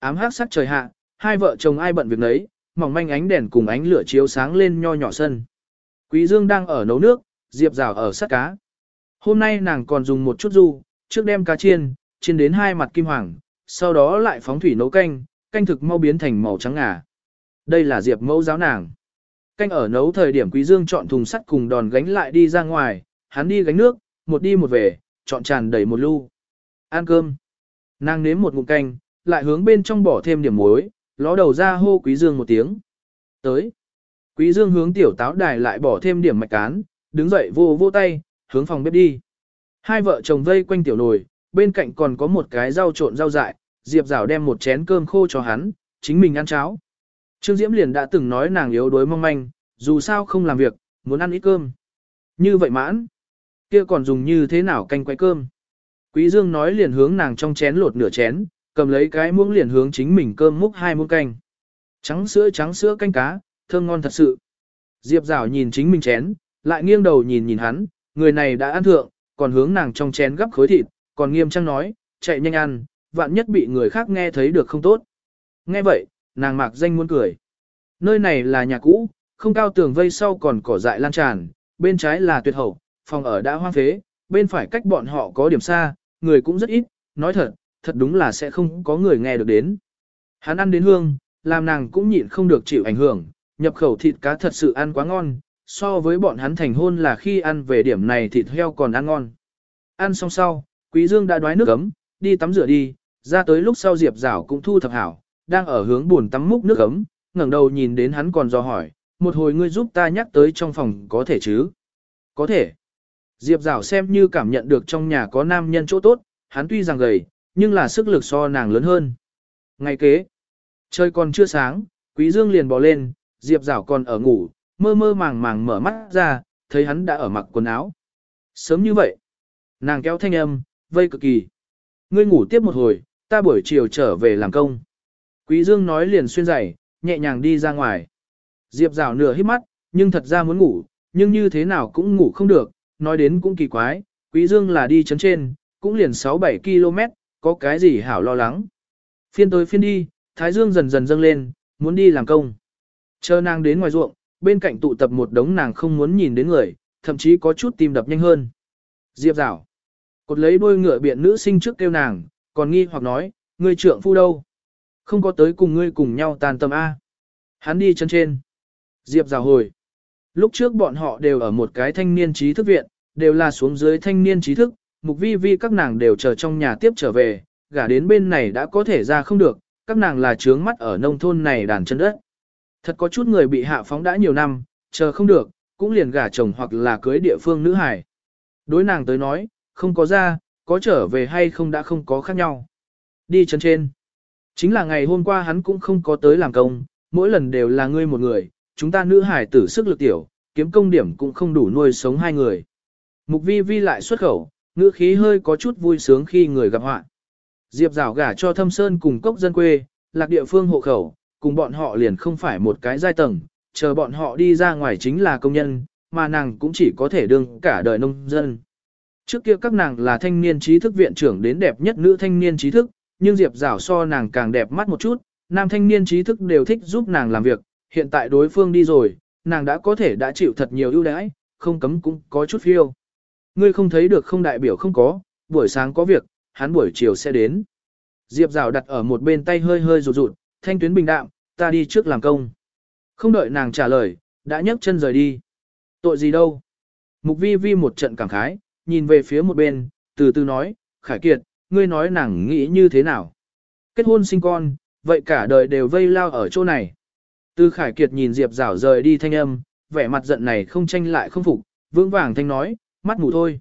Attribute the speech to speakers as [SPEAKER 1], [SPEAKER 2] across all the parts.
[SPEAKER 1] Ám hát sắc trời hạ, hai vợ chồng ai bận việc nấy, mỏng manh ánh đèn cùng ánh lửa chiếu sáng lên nho nhỏ sân. Quý Dương đang ở nấu nước, Diệp Giảo ở sát cá. Hôm nay nàng còn dùng một chút du, trước đem cá chiên, chiên đến hai mặt kim hoàng, sau đó lại phóng thủy nấu canh, canh thực mau biến thành màu trắng ngà. Đây là Diệp mẫu giáo nàng. Canh ở nấu thời điểm Quý Dương chọn thùng sắt cùng đòn gánh lại đi ra ngoài, hắn đi gánh nước, một đi một về, chọn tràn đầy một lu. Ăn cơm. Nàng nếm một ngụm canh, lại hướng bên trong bỏ thêm điểm muối, ló đầu ra hô Quý Dương một tiếng. Tới. Quý Dương hướng tiểu táo đài lại bỏ thêm điểm mạch cán, đứng dậy vô vô tay, hướng phòng bếp đi. Hai vợ chồng vây quanh tiểu nồi, bên cạnh còn có một cái rau trộn rau dại, Diệp Giảo đem một chén cơm khô cho hắn, chính mình ăn cháo. Trương Diễm liền đã từng nói nàng yếu đuối mong manh, dù sao không làm việc, muốn ăn ít cơm. Như vậy mãn, kia còn dùng như thế nào canh quay cơm. Quý Dương nói liền hướng nàng trong chén lột nửa chén, cầm lấy cái muỗng liền hướng chính mình cơm múc hai muỗng canh. Trắng sữa trắng sữa canh cá, thơm ngon thật sự. Diệp Giảo nhìn chính mình chén, lại nghiêng đầu nhìn nhìn hắn, người này đã ăn thượng, còn hướng nàng trong chén gấp khối thịt, còn nghiêm trang nói, chạy nhanh ăn, vạn nhất bị người khác nghe thấy được không tốt. Nghe vậy, nàng mạc danh muốn cười. Nơi này là nhà cũ, không cao tường vây sau còn cỏ dại lan tràn, bên trái là tuyệt hậu, phòng ở đã hoang phế, bên phải cách bọn họ có điểm xa, người cũng rất ít, nói thật, thật đúng là sẽ không có người nghe được đến. Hắn ăn đến hương, làm nàng cũng nhịn không được chịu ảnh hưởng, nhập khẩu thịt cá thật sự ăn quá ngon, so với bọn hắn thành hôn là khi ăn về điểm này thịt heo còn ăn ngon. Ăn xong sau, Quý Dương đã đoái nước ấm, đi tắm rửa đi, ra tới lúc sau Diệp Giảo cũng thu thập hảo, đang ở hướng buồn tắm múc nước ấm, ngẩng đầu nhìn đến hắn còn do hỏi, một hồi ngươi giúp ta nhắc tới trong phòng có thể chứ? Có thể. Diệp Giảo xem như cảm nhận được trong nhà có nam nhân chỗ tốt, hắn tuy rằng gầy, nhưng là sức lực so nàng lớn hơn. Ngày kế, trời còn chưa sáng, Quý Dương liền bò lên, Diệp Giảo còn ở ngủ, mơ mơ màng màng mở mắt ra, thấy hắn đã ở mặc quần áo. Sớm như vậy, nàng kéo thanh âm, vây cực kỳ. Ngươi ngủ tiếp một hồi, ta buổi chiều trở về làm công. Quý Dương nói liền xuyên giày, nhẹ nhàng đi ra ngoài. Diệp Giảo nửa hít mắt, nhưng thật ra muốn ngủ, nhưng như thế nào cũng ngủ không được, nói đến cũng kỳ quái, Quý Dương là đi chấn trên, cũng liền 6-7 km, có cái gì hảo lo lắng. Phiên tới phiên đi, Thái Dương dần dần dâng lên, muốn đi làm công. Chờ nàng đến ngoài ruộng, bên cạnh tụ tập một đống nàng không muốn nhìn đến người, thậm chí có chút tim đập nhanh hơn. Diệp rào. Cột lấy đôi ngựa biện nữ sinh trước kêu nàng, còn nghi hoặc nói, ngươi trưởng phu đâu? Không có tới cùng ngươi cùng nhau tàn tâm A. Hắn đi chân trên. Diệp rào hồi. Lúc trước bọn họ đều ở một cái thanh niên trí thức viện, đều là xuống dưới thanh niên trí thức, mục vi vi các nàng đều chờ trong nhà tiếp trở về, gả đến bên này đã có thể ra không được, các nàng là trướng mắt ở nông thôn này đàn chân đất. Thật có chút người bị hạ phóng đã nhiều năm, chờ không được, cũng liền gả chồng hoặc là cưới địa phương nữ hải. Đối nàng tới nói, không có ra, có trở về hay không đã không có khác nhau. Đi chân trên. Chính là ngày hôm qua hắn cũng không có tới làm công, mỗi lần đều là ngươi một người, chúng ta nữ hải tử sức lực tiểu, kiếm công điểm cũng không đủ nuôi sống hai người. Mục vi vi lại xuất khẩu, ngữ khí hơi có chút vui sướng khi người gặp họa. Diệp rào gả cho thâm sơn cùng cốc dân quê, lạc địa phương hộ khẩu, cùng bọn họ liền không phải một cái giai tầng, chờ bọn họ đi ra ngoài chính là công nhân, mà nàng cũng chỉ có thể đương cả đời nông dân. Trước kia các nàng là thanh niên trí thức viện trưởng đến đẹp nhất nữ thanh niên trí thức, nhưng Diệp Giảo so nàng càng đẹp mắt một chút, nam thanh niên trí thức đều thích giúp nàng làm việc, hiện tại đối phương đi rồi, nàng đã có thể đã chịu thật nhiều ưu đãi, không cấm cũng có chút phiêu. Ngươi không thấy được không đại biểu không có, buổi sáng có việc, hắn buổi chiều sẽ đến. Diệp rào đặt ở một bên tay hơi hơi rụt rụt, thanh tuyến bình đạm, ta đi trước làm công. Không đợi nàng trả lời, đã nhấc chân rời đi. Tội gì đâu? Mục vi vi một trận cảm khái, nhìn về phía một bên, từ từ nói, Khải Kiệt, ngươi nói nàng nghĩ như thế nào? Kết hôn sinh con, vậy cả đời đều vây lao ở chỗ này. Từ Khải Kiệt nhìn Diệp rào rời đi thanh âm, vẻ mặt giận này không tranh lại không phục, vững vàng thanh nói, mắt mù thôi.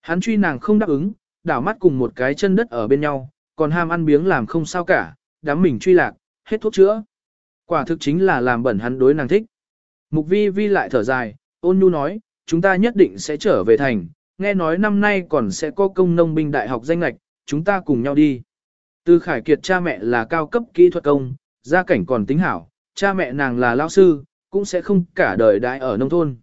[SPEAKER 1] Hắn truy nàng không đáp ứng, đảo mắt cùng một cái chân đất ở bên nhau, còn ham ăn biếng làm không sao cả, đám mình truy lạc, hết thuốc chữa. Quả thực chính là làm bẩn hắn đối nàng thích. Mục vi vi lại thở dài, ôn nhu nói, chúng ta nhất định sẽ trở về thành, nghe nói năm nay còn sẽ có công nông binh đại học danh lạch, chúng ta cùng nhau đi. Từ Khải Kiệt cha mẹ là cao cấp kỹ thuật công, gia cảnh còn tính hảo, cha mẹ nàng là lao sư, cũng sẽ không cả đời đại ở nông thôn.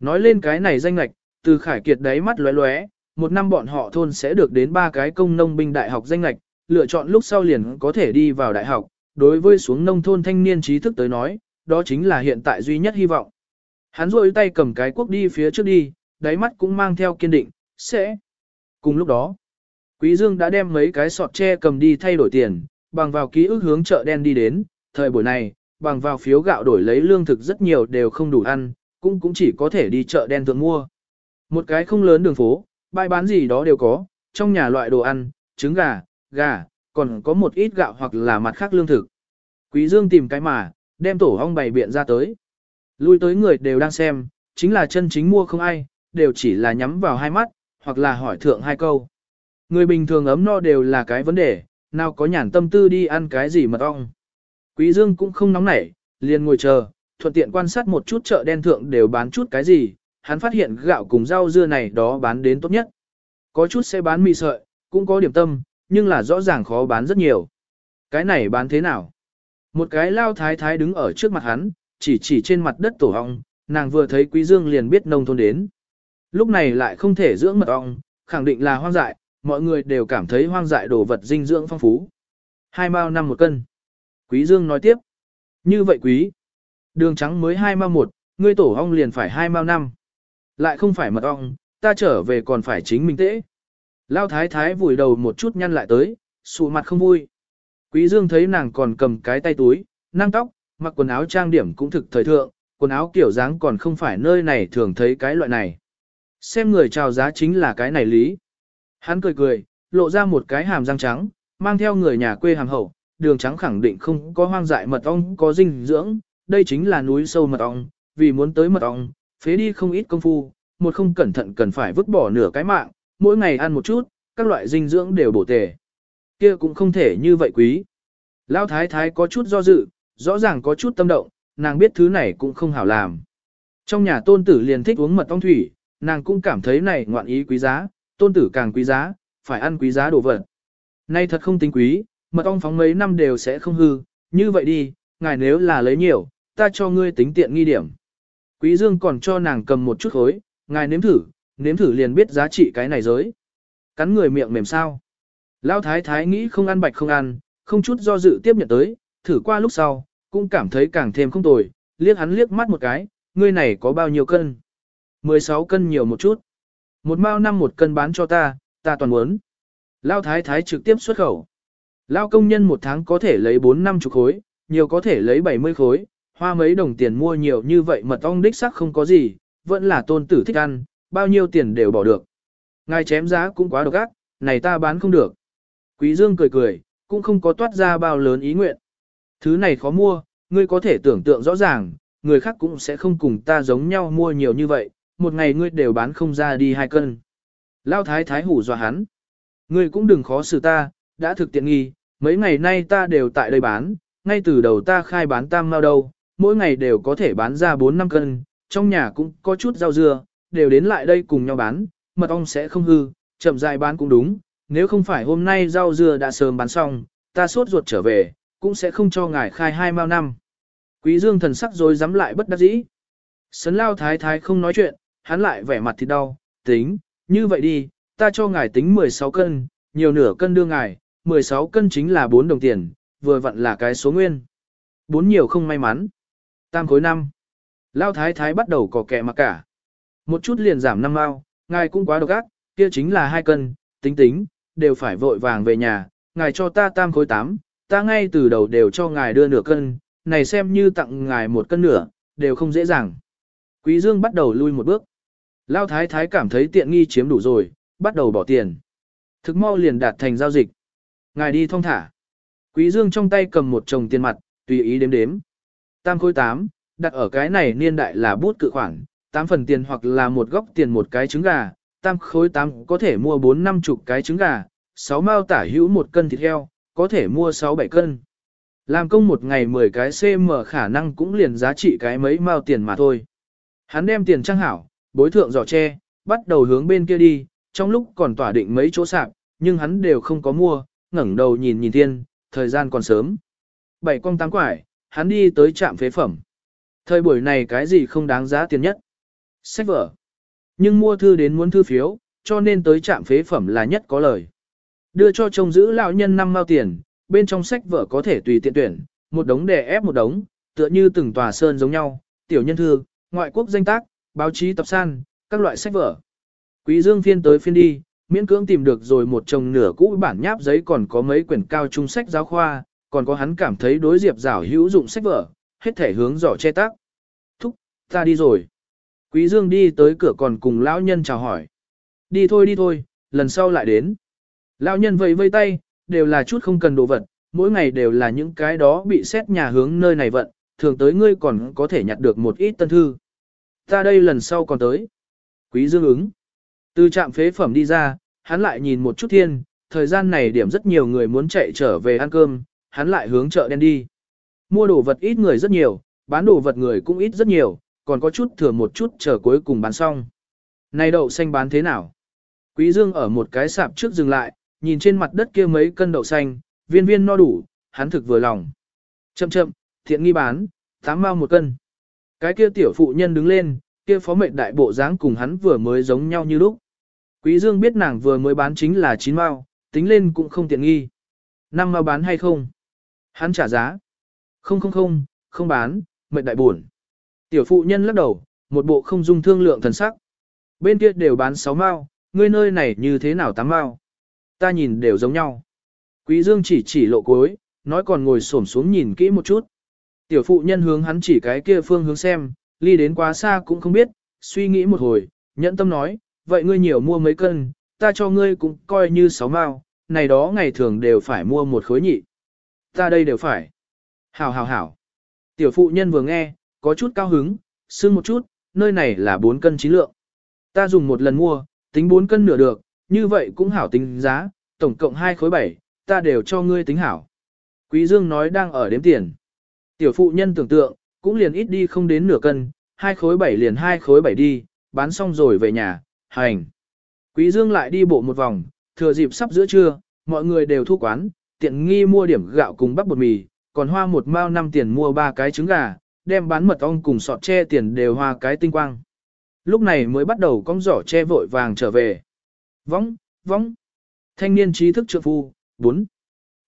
[SPEAKER 1] Nói lên cái này danh lạch, từ Khải Kiệt đáy mắt lóe lóe, một năm bọn họ thôn sẽ được đến ba cái công nông binh đại học danh lạch, lựa chọn lúc sau liền có thể đi vào đại học, đối với xuống nông thôn thanh niên trí thức tới nói, đó chính là hiện tại duy nhất hy vọng. Hắn rôi tay cầm cái quốc đi phía trước đi, đáy mắt cũng mang theo kiên định, sẽ. Cùng lúc đó, Quý Dương đã đem mấy cái sọt tre cầm đi thay đổi tiền, bằng vào ký ức hướng chợ đen đi đến, thời buổi này, bằng vào phiếu gạo đổi lấy lương thực rất nhiều đều không đủ ăn, cũng cũng chỉ có thể đi chợ đen thường mua. Một cái không lớn đường phố, bãi bán gì đó đều có, trong nhà loại đồ ăn, trứng gà, gà, còn có một ít gạo hoặc là mặt khác lương thực. Quý Dương tìm cái mà, đem tổ ong bày biện ra tới. Lui tới người đều đang xem, chính là chân chính mua không ai, đều chỉ là nhắm vào hai mắt, hoặc là hỏi thượng hai câu. Người bình thường ấm no đều là cái vấn đề, nào có nhàn tâm tư đi ăn cái gì mật ong. Quý Dương cũng không nóng nảy, liền ngồi chờ, thuận tiện quan sát một chút chợ đen thượng đều bán chút cái gì, hắn phát hiện gạo cùng rau dưa này đó bán đến tốt nhất. Có chút sẽ bán mì sợi, cũng có điểm tâm, nhưng là rõ ràng khó bán rất nhiều. Cái này bán thế nào? Một cái lao thái thái đứng ở trước mặt hắn, chỉ chỉ trên mặt đất tổ ong, nàng vừa thấy quý dương liền biết nông thôn đến. Lúc này lại không thể dưỡng mật ong, khẳng định là hoang dại, mọi người đều cảm thấy hoang dại đồ vật dinh dưỡng phong phú. Hai mao năm một cân. Quý dương nói tiếp. Như vậy quý. Đường trắng mới hai mao một, ngươi tổ ong liền phải hai mao năm. Lại không phải mật ong, ta trở về còn phải chính mình tễ. Lao thái thái vùi đầu một chút nhăn lại tới, sụ mặt không vui. Quý dương thấy nàng còn cầm cái tay túi, năng tóc, mặc quần áo trang điểm cũng thực thời thượng, quần áo kiểu dáng còn không phải nơi này thường thấy cái loại này. Xem người chào giá chính là cái này lý. Hắn cười cười, lộ ra một cái hàm răng trắng, mang theo người nhà quê hàm hậu, đường trắng khẳng định không có hoang dại mật ong có dinh dưỡng, đây chính là núi sâu mật ong, vì muốn tới mật ong, phế đi không ít công phu, một không cẩn thận cần phải vứt bỏ nửa cái mạng, mỗi ngày ăn một chút, các loại dinh dưỡng đều bổ tề. Kia cũng không thể như vậy quý. Lão thái thái có chút do dự, rõ ràng có chút tâm động, nàng biết thứ này cũng không hảo làm. Trong nhà tôn tử liền thích uống mật ong thủy, nàng cũng cảm thấy này ngoạn ý quý giá, tôn tử càng quý giá, phải ăn quý giá đồ vật. Nay thật không tính quý, mật ong phóng mấy năm đều sẽ không hư, như vậy đi, ngài nếu là lấy nhiều, ta cho ngươi tính tiện nghi điểm. Quý dương còn cho nàng cầm một chút khối, ngài nếm thử, nếm thử liền biết giá trị cái này giới. Cắn người miệng mềm sao. Lão thái thái nghĩ không ăn bạch không ăn, không chút do dự tiếp nhận tới, thử qua lúc sau, cũng cảm thấy càng thêm không tồi, liếc hắn liếc mắt một cái, ngươi này có bao nhiêu cân? 16 cân nhiều một chút. Một mao năm một cân bán cho ta, ta toàn muốn. Lão thái thái trực tiếp xuất khẩu. Lao công nhân một tháng có thể lấy 4 năm chục khối, nhiều có thể lấy 70 khối, hoa mấy đồng tiền mua nhiều như vậy mật ong đích sắc không có gì, vẫn là tôn tử thích ăn, bao nhiêu tiền đều bỏ được. Ngài chém giá cũng quá độc ác, này ta bán không được. Quý Dương cười cười, cũng không có toát ra bao lớn ý nguyện. Thứ này khó mua, ngươi có thể tưởng tượng rõ ràng, người khác cũng sẽ không cùng ta giống nhau mua nhiều như vậy, một ngày ngươi đều bán không ra đi hai cân. Lao thái thái hủ dọa hắn. Ngươi cũng đừng khó xử ta, đã thực tiện nghi, mấy ngày nay ta đều tại đây bán, ngay từ đầu ta khai bán tam mao đâu, mỗi ngày đều có thể bán ra 4 năm cân, trong nhà cũng có chút rau dưa, đều đến lại đây cùng nhau bán, mật ong sẽ không hư, chậm dài bán cũng đúng, nếu không phải hôm nay rau dưa đã sớm bán xong, ta sốt ruột trở về, cũng sẽ không cho ngài khai hai mao năm. Quý dương thần sắc rồi dám lại bất đắc dĩ. Sấn lao thái thái không nói chuyện, hắn lại vẻ mặt thì đau, tính, như vậy đi, ta cho ngài tính 16 cân, nhiều nửa cân đưa ngài, 16 cân chính là 4 đồng tiền, vừa vặn là cái số nguyên. Bốn nhiều không may mắn. Tam khối năm. Lao thái thái bắt đầu có kẻ mà cả. Một chút liền giảm năm mao, ngài cũng quá độc ác, kia chính là hai cân, tính tính, đều phải vội vàng về nhà, ngài cho ta tam khối tám, ta ngay từ đầu đều cho ngài đưa nửa cân, này xem như tặng ngài một cân nửa, đều không dễ dàng. Quý Dương bắt đầu lui một bước. Lao thái thái cảm thấy tiện nghi chiếm đủ rồi, bắt đầu bỏ tiền. Thực mau liền đạt thành giao dịch. Ngài đi thông thả. Quý Dương trong tay cầm một chồng tiền mặt, tùy ý đếm đếm. Tam khối tám, đặt ở cái này niên đại là bút cự khoản, tám phần tiền hoặc là một góc tiền một cái trứng gà, tam khối tám có thể mua bốn năm chục cái trứng gà, sáu mao tả hữu một cân thịt heo, có thể mua sáu bảy cân. Làm công một ngày 10 cái CM khả năng cũng liền giá trị cái mấy mao tiền mà thôi. Hắn đem tiền trang hảo, bối thượng giỏ tre, bắt đầu hướng bên kia đi, trong lúc còn tỏa định mấy chỗ sạp, nhưng hắn đều không có mua, ngẩng đầu nhìn nhìn thiên, thời gian còn sớm. Bảy con tám quải, hắn đi tới trạm phế phẩm. Thời buổi này cái gì không đáng giá tiền nhất? Sách vở. Nhưng mua thư đến muốn thư phiếu, cho nên tới trạm phế phẩm là nhất có lời. Đưa cho trông giữ lão nhân năm mao tiền, bên trong sách vở có thể tùy tiện tuyển, một đống đè ép một đống, tựa như từng tòa sơn giống nhau, tiểu nhân thư, ngoại quốc danh tác, báo chí tập san, các loại sách vở. Quý Dương phiên tới phiên đi, miễn cưỡng tìm được rồi một chồng nửa cũ bản nháp giấy còn có mấy quyển cao trung sách giáo khoa, còn có hắn cảm thấy đối diệp rảo hữu dụng sách vở, hết thể hướng giỏ che tác. Thúc, ta đi rồi. Quý Dương đi tới cửa còn cùng lão nhân chào hỏi. Đi thôi đi thôi, lần sau lại đến. Lão nhân vẫy vây tay, đều là chút không cần đồ vật, mỗi ngày đều là những cái đó bị xét nhà hướng nơi này vận, thường tới ngươi còn có thể nhặt được một ít tân thư. Ta đây lần sau còn tới. Quý Dương ứng. Từ trạm phế phẩm đi ra, hắn lại nhìn một chút thiên, thời gian này điểm rất nhiều người muốn chạy trở về ăn cơm, hắn lại hướng chợ đen đi. Mua đồ vật ít người rất nhiều, bán đồ vật người cũng ít rất nhiều, còn có chút thừa một chút chờ cuối cùng bán xong. Này đậu xanh bán thế nào? Quý Dương ở một cái sạp trước dừng lại, nhìn trên mặt đất kia mấy cân đậu xanh, viên viên no đủ, hắn thực vừa lòng. Chậm chậm, thiện nghi bán, tám mao một cân. Cái kia tiểu phụ nhân đứng lên, kia phó mệnh đại bộ dáng cùng hắn vừa mới giống nhau như lúc. Quý Dương biết nàng vừa mới bán chính là 9 mao, tính lên cũng không tiện nghi. Năm mao bán hay không? Hắn trả giá. Không không không, không bán, mệnh đại buồn. Tiểu phụ nhân lắc đầu, một bộ không dung thương lượng thần sắc. Bên kia đều bán 6 mao, ngươi nơi này như thế nào 8 mao? Ta nhìn đều giống nhau. Quý Dương chỉ chỉ lộ cuối, nói còn ngồi xổm xuống nhìn kỹ một chút. Tiểu phụ nhân hướng hắn chỉ cái kia phương hướng xem, ly đến quá xa cũng không biết, suy nghĩ một hồi, nhẫn tâm nói, vậy ngươi nhiều mua mấy cân, ta cho ngươi cũng coi như sáu mao, này đó ngày thường đều phải mua một khối nhị. Ta đây đều phải. Hảo hảo hảo. Tiểu phụ nhân vừa nghe, có chút cao hứng, xưng một chút, nơi này là 4 cân chín lượng. Ta dùng một lần mua, tính 4 cân nửa được, như vậy cũng hảo tính giá, tổng cộng 2 khối 7, ta đều cho ngươi tính hảo. Quý Dương nói đang ở đếm tiền. Tiểu phụ nhân tưởng tượng, cũng liền ít đi không đến nửa cân, hai khối 7 liền hai khối 7 đi, bán xong rồi về nhà, hành. Quý Dương lại đi bộ một vòng, thừa dịp sắp giữa trưa, mọi người đều thu quán, tiện nghi mua điểm gạo cùng bắp bột mì, còn hoa một mao năm tiền mua ba cái trứng gà, đem bán mật ong cùng sọt tre tiền đều hoa cái tinh quang. Lúc này mới bắt đầu cong giỏ che vội vàng trở về. Vóng, vóng. Thanh niên trí thức trượng phu, 4.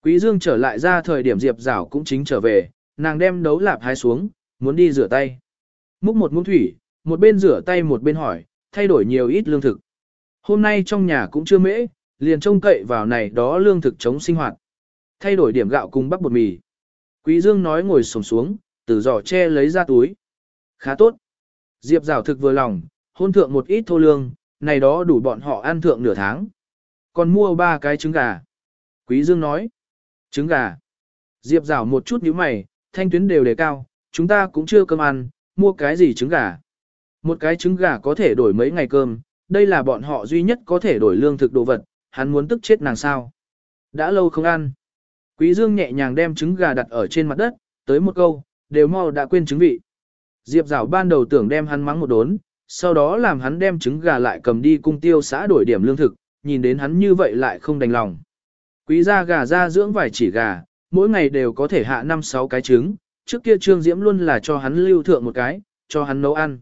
[SPEAKER 1] Quý Dương trở lại ra thời điểm Diệp Giảo cũng chính trở về, nàng đem đấu lạp hái xuống, muốn đi rửa tay. Múc một muỗng thủy, một bên rửa tay một bên hỏi, thay đổi nhiều ít lương thực. Hôm nay trong nhà cũng chưa mễ, liền trông cậy vào này đó lương thực chống sinh hoạt. Thay đổi điểm gạo cùng bắp bột mì. Quý Dương nói ngồi sổng xuống, từ giỏ che lấy ra túi. Khá tốt. Diệp rào thực vừa lòng, hôn thượng một ít thô lương, này đó đủ bọn họ ăn thượng nửa tháng. Còn mua ba cái trứng gà. Quý Dương nói. Trứng gà. Diệp rào một chút nhíu mày, thanh tuyến đều đề cao, chúng ta cũng chưa cơm ăn, mua cái gì trứng gà. Một cái trứng gà có thể đổi mấy ngày cơm, đây là bọn họ duy nhất có thể đổi lương thực đồ vật, hắn muốn tức chết nàng sao. Đã lâu không ăn. Quý Dương nhẹ nhàng đem trứng gà đặt ở trên mặt đất, tới một câu, đều mau đã quên trứng vị. Diệp Giảo ban đầu tưởng đem hắn mắng một đốn, sau đó làm hắn đem trứng gà lại cầm đi cung tiêu xã đổi điểm lương thực, nhìn đến hắn như vậy lại không đành lòng. Quý gia gà ra dưỡng vài chỉ gà, mỗi ngày đều có thể hạ 5-6 cái trứng, trước kia Trương Diễm luôn là cho hắn lưu thượng một cái, cho hắn nấu ăn.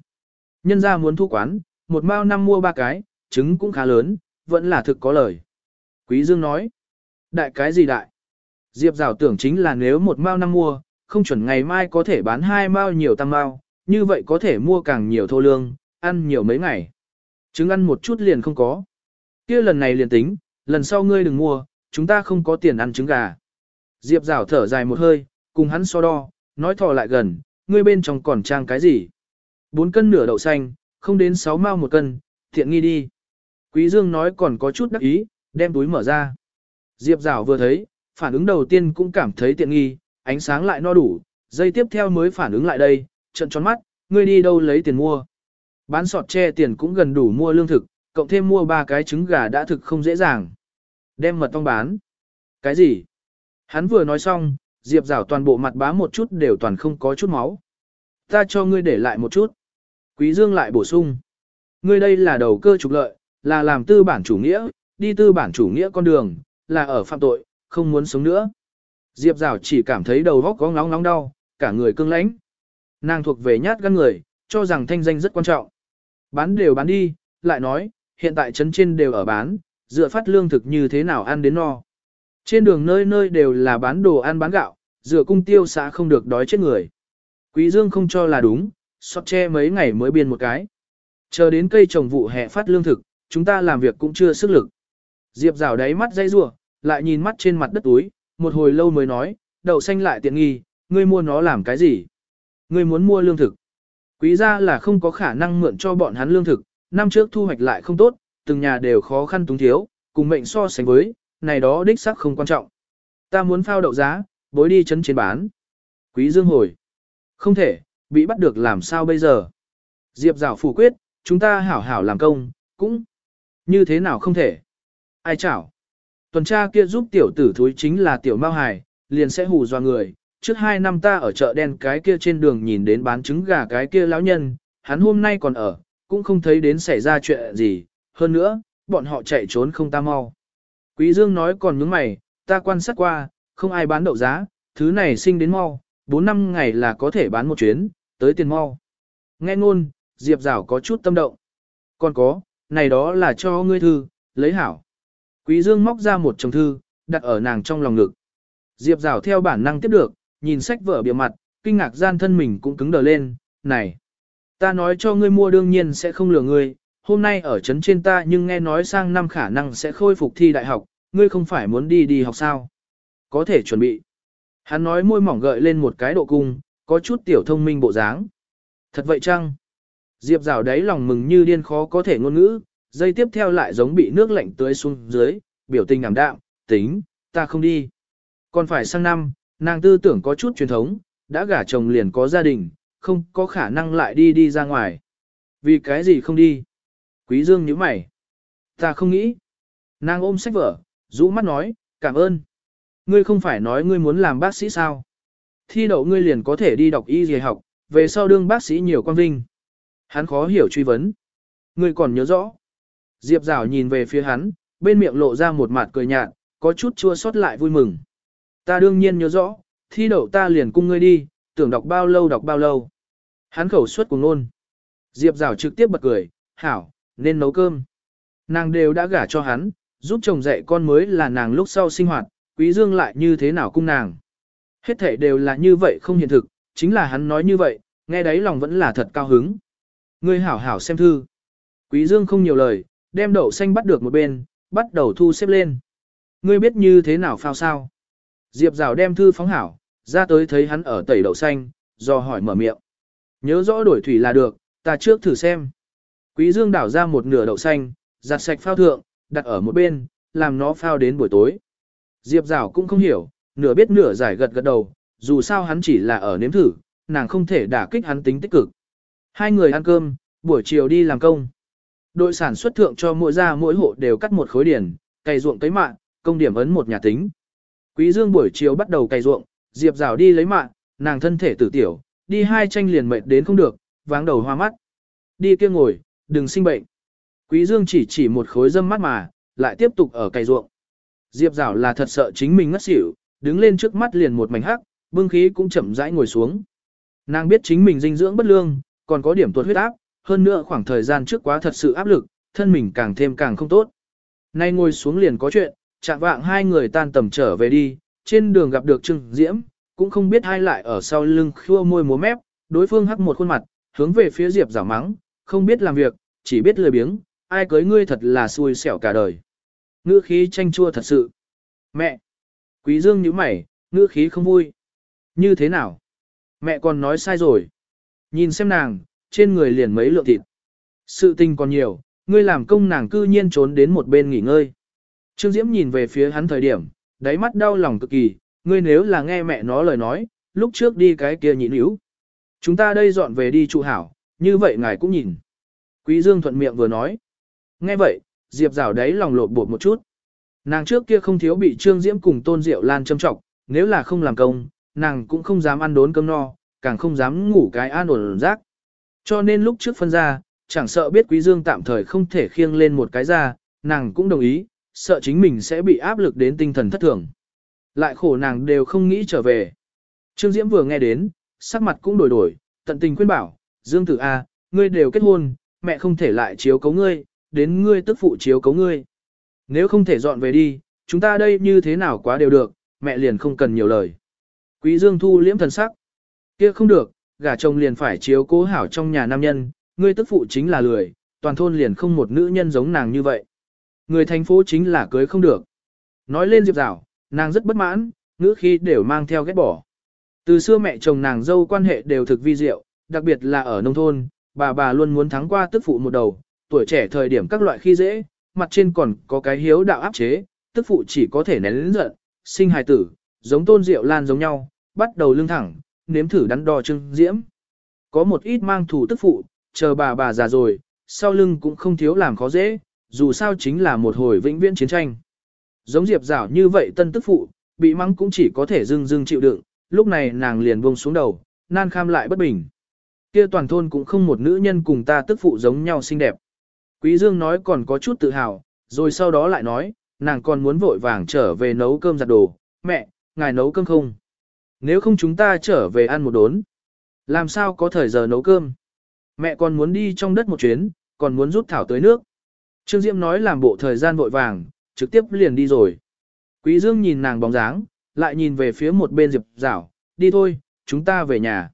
[SPEAKER 1] Nhân gia muốn thu quán, một mao năm mua ba cái, trứng cũng khá lớn, vẫn là thực có lời. Quý Dương nói, đại cái gì đại? Diệp rào tưởng chính là nếu một mao năm mua, không chuẩn ngày mai có thể bán hai mao nhiều tam mao, như vậy có thể mua càng nhiều thô lương, ăn nhiều mấy ngày. Trứng ăn một chút liền không có. kia lần này liền tính, lần sau ngươi đừng mua, chúng ta không có tiền ăn trứng gà. Diệp rào thở dài một hơi, cùng hắn so đo, nói thò lại gần, ngươi bên trong còn trang cái gì? Bốn cân nửa đậu xanh, không đến sáu mao một cân, thiện nghi đi. Quý Dương nói còn có chút đắc ý, đem túi mở ra. Diệp rào vừa thấy, phản ứng đầu tiên cũng cảm thấy tiện nghi, ánh sáng lại no đủ, dây tiếp theo mới phản ứng lại đây, trận tròn mắt, ngươi đi đâu lấy tiền mua. Bán sọt tre tiền cũng gần đủ mua lương thực, cộng thêm mua ba cái trứng gà đã thực không dễ dàng. Đem mật ong bán. Cái gì? Hắn vừa nói xong, Diệp rảo toàn bộ mặt bá một chút đều toàn không có chút máu. Ta cho ngươi để lại một chút. Quý Dương lại bổ sung. Ngươi đây là đầu cơ trục lợi, là làm tư bản chủ nghĩa, đi tư bản chủ nghĩa con đường, là ở phạm tội, không muốn sống nữa. Diệp rào chỉ cảm thấy đầu góc có ngóng ngóng đau, cả người cương lãnh. Nàng thuộc về nhát gan người, cho rằng thanh danh rất quan trọng. Bán đều bán đi, lại nói, hiện tại trấn trên đều ở bán, dựa phát lương thực như thế nào ăn đến no. Trên đường nơi nơi đều là bán đồ ăn bán gạo, dựa cung tiêu xã không được đói chết người. Quý Dương không cho là đúng, sót che mấy ngày mới biên một cái. Chờ đến cây trồng vụ hè phát lương thực, chúng ta làm việc cũng chưa sức lực. Diệp rào đáy mắt dây rủa, lại nhìn mắt trên mặt đất túi, một hồi lâu mới nói, đậu xanh lại tiện nghi, ngươi mua nó làm cái gì? Ngươi muốn mua lương thực. Quý gia là không có khả năng mượn cho bọn hắn lương thực, năm trước thu hoạch lại không tốt, từng nhà đều khó khăn túng thiếu, cùng mệnh so sánh với, này đó đích xác không quan trọng. Ta muốn phao đậu giá, bối đi chấn chiến bán. Quý Dương hồi. Không thể, bị bắt được làm sao bây giờ? Diệp rào phủ quyết, chúng ta hảo hảo làm công, cũng như thế nào không thể. Ai chảo? Tuần tra kia giúp tiểu tử thúi chính là tiểu mao hải liền sẽ hù dọa người. Trước hai năm ta ở chợ đen cái kia trên đường nhìn đến bán trứng gà cái kia lão nhân, hắn hôm nay còn ở, cũng không thấy đến xảy ra chuyện gì. Hơn nữa, bọn họ chạy trốn không ta mau. Quý Dương nói còn nhướng mày, ta quan sát qua, không ai bán đậu giá, thứ này sinh đến mau, 4 năm ngày là có thể bán một chuyến, tới tiền mau. Nghe ngôn, Diệp Giảo có chút tâm động. Còn có, này đó là cho ngươi thư, lấy hảo. Quý Dương móc ra một chồng thư, đặt ở nàng trong lòng ngực. Diệp Giảo theo bản năng tiếp được, nhìn sách vở bìa mặt, kinh ngạc gian thân mình cũng cứng đờ lên, này. Ta nói cho ngươi mua đương nhiên sẽ không lừa ngươi, hôm nay ở trấn trên ta nhưng nghe nói sang năm khả năng sẽ khôi phục thi đại học, ngươi không phải muốn đi đi học sao? Có thể chuẩn bị. Hắn nói môi mỏng gợi lên một cái độ cung, có chút tiểu thông minh bộ dáng. Thật vậy chăng? Diệp Giảo đấy lòng mừng như điên khó có thể ngôn ngữ, dây tiếp theo lại giống bị nước lạnh tưới xuống dưới, biểu tình ngảm đạm, tính, ta không đi. Còn phải sang năm, nàng tư tưởng có chút truyền thống, đã gả chồng liền có gia đình, không có khả năng lại đi đi ra ngoài. Vì cái gì không đi? Quý Dương nhíu mày. Ta không nghĩ. Nàng ôm sách vở, rũ mắt nói, cảm ơn. Ngươi không phải nói ngươi muốn làm bác sĩ sao? Thi đậu ngươi liền có thể đi đọc y y học, về sau đương bác sĩ nhiều quan vinh. Hắn khó hiểu truy vấn. Ngươi còn nhớ rõ. Diệp Giảo nhìn về phía hắn, bên miệng lộ ra một mặt cười nhạt, có chút chua xót lại vui mừng. Ta đương nhiên nhớ rõ, thi đậu ta liền cung ngươi đi, tưởng đọc bao lâu đọc bao lâu. Hắn khẩu suất cùng nôn. Diệp Giảo trực tiếp bật cười, hảo, nên nấu cơm. Nàng đều đã gả cho hắn, giúp chồng dạy con mới là nàng lúc sau sinh hoạt, quý dương lại như thế nào cung nàng. Hết thể đều là như vậy không hiện thực, chính là hắn nói như vậy, nghe đấy lòng vẫn là thật cao hứng. Ngươi hảo hảo xem thư. Quý dương không nhiều lời, đem đậu xanh bắt được một bên, bắt đầu thu xếp lên. Ngươi biết như thế nào phao sao? Diệp rào đem thư phóng hảo, ra tới thấy hắn ở tẩy đậu xanh, do hỏi mở miệng. Nhớ rõ đổi thủy là được, ta trước thử xem. Quý dương đảo ra một nửa đậu xanh, giặt sạch phao thượng, đặt ở một bên, làm nó phao đến buổi tối. Diệp rào cũng không hiểu, nửa biết nửa giải gật gật đầu, dù sao hắn chỉ là ở nếm thử, nàng không thể đả kích hắn tính tích cực. Hai người ăn cơm, buổi chiều đi làm công. Đội sản xuất thượng cho mỗi gia mỗi hộ đều cắt một khối điển, cày ruộng cấy mạng, công điểm ấn một nhà tính. Quý Dương buổi chiều bắt đầu cày ruộng, Diệp Giảo đi lấy mạng, nàng thân thể tử tiểu, đi hai tranh liền mệt đến không được, váng đầu hoa mắt. Đi kia ngồi, đừng sinh bệnh. Quý Dương chỉ chỉ một khối dâm mắt mà, lại tiếp tục ở cày ruộng. Diệp Giảo là thật sợ chính mình ngất xỉu, đứng lên trước mắt liền một mảnh hắc, bưng khí cũng chậm rãi ngồi xuống. Nàng biết chính mình dinh dưỡng bất lương, còn có điểm tuột huyết áp, hơn nữa khoảng thời gian trước quá thật sự áp lực, thân mình càng thêm càng không tốt. Nay ngồi xuống liền có chuyện, chạm vạng hai người tan tầm trở về đi, trên đường gặp được Trương Diễm, cũng không biết hai lại ở sau lưng khua môi múa mép, đối phương hắc một khuôn mặt, hướng về phía Diệp giả mắng, không biết làm việc, chỉ biết lười biếng, ai cưới ngươi thật là xui xẻo cả đời. Ngữ khí tranh chua thật sự. Mẹ! Quý Dương nhíu mày, ngữ khí không vui. Như thế nào? Mẹ còn nói sai rồi. Nhìn xem nàng, trên người liền mấy lượng thịt. Sự tình còn nhiều, ngươi làm công nàng cư nhiên trốn đến một bên nghỉ ngơi. Trương Diễm nhìn về phía hắn thời điểm, đáy mắt đau lòng cực kỳ, ngươi nếu là nghe mẹ nó lời nói, lúc trước đi cái kia nhịn yếu. Chúng ta đây dọn về đi trụ hảo, như vậy ngài cũng nhìn. Quý Dương thuận miệng vừa nói. Nghe vậy, Diệp rào đáy lòng lột bột một chút. Nàng trước kia không thiếu bị Trương Diễm cùng Tôn Diệu Lan châm trọng, nếu là không làm công, nàng cũng không dám ăn đốn cơm no, càng không dám ngủ cái an ổn rác. Cho nên lúc trước phân ra, chẳng sợ biết Quý Dương tạm thời không thể khiêng lên một cái ra, nàng cũng đồng ý, sợ chính mình sẽ bị áp lực đến tinh thần thất thường. Lại khổ nàng đều không nghĩ trở về. Trương Diễm vừa nghe đến, sắc mặt cũng đổi đổi, tận tình khuyên bảo, Dương Tử A, ngươi đều kết hôn, mẹ không thể lại chiếu cấu ngươi, đến ngươi tức phụ chiếu cấu ngươi. Nếu không thể dọn về đi, chúng ta đây như thế nào quá đều được, mẹ liền không cần nhiều lời. Quý Dương thu liễm thần sắc. kia không được, gả chồng liền phải chiếu cố hảo trong nhà nam nhân, ngươi tức phụ chính là lười, toàn thôn liền không một nữ nhân giống nàng như vậy. Người thành phố chính là cưới không được. Nói lên Diệp Giảo, nàng rất bất mãn, ngữ khi đều mang theo ghét bỏ. Từ xưa mẹ chồng nàng dâu quan hệ đều thực vi diệu, đặc biệt là ở nông thôn, bà bà luôn muốn thắng qua tức phụ một đầu, tuổi trẻ thời điểm các loại khi dễ, mặt trên còn có cái hiếu đạo áp chế, tức phụ chỉ có thể nén lĩnh giận, sinh hài tử, giống tôn diệu lan giống nhau, bắt đầu lưng thẳng, nếm thử đắn đo trưng diễm. Có một ít mang thủ tức phụ, chờ bà bà già rồi, sau lưng cũng không thiếu làm khó dễ, dù sao chính là một hồi vĩnh viễn chiến tranh. Giống Diệp Giảo như vậy tân tức phụ, bị mắng cũng chỉ có thể dưng dưng chịu đựng, lúc này nàng liền buông xuống đầu, nan kham lại bất bình. Kia toàn thôn cũng không một nữ nhân cùng ta tức phụ giống nhau xinh đẹp. Quý Dương nói còn có chút tự hào, rồi sau đó lại nói, nàng còn muốn vội vàng trở về nấu cơm giặt đồ, mẹ, ngài nấu cơm không? Nếu không chúng ta trở về ăn một đốn. Làm sao có thời giờ nấu cơm? Mẹ còn muốn đi trong đất một chuyến, còn muốn rút thảo tới nước. Trương Diễm nói làm bộ thời gian vội vàng, trực tiếp liền đi rồi. Quý Dương nhìn nàng bóng dáng, lại nhìn về phía một bên Diệp Giảo, đi thôi, chúng ta về nhà.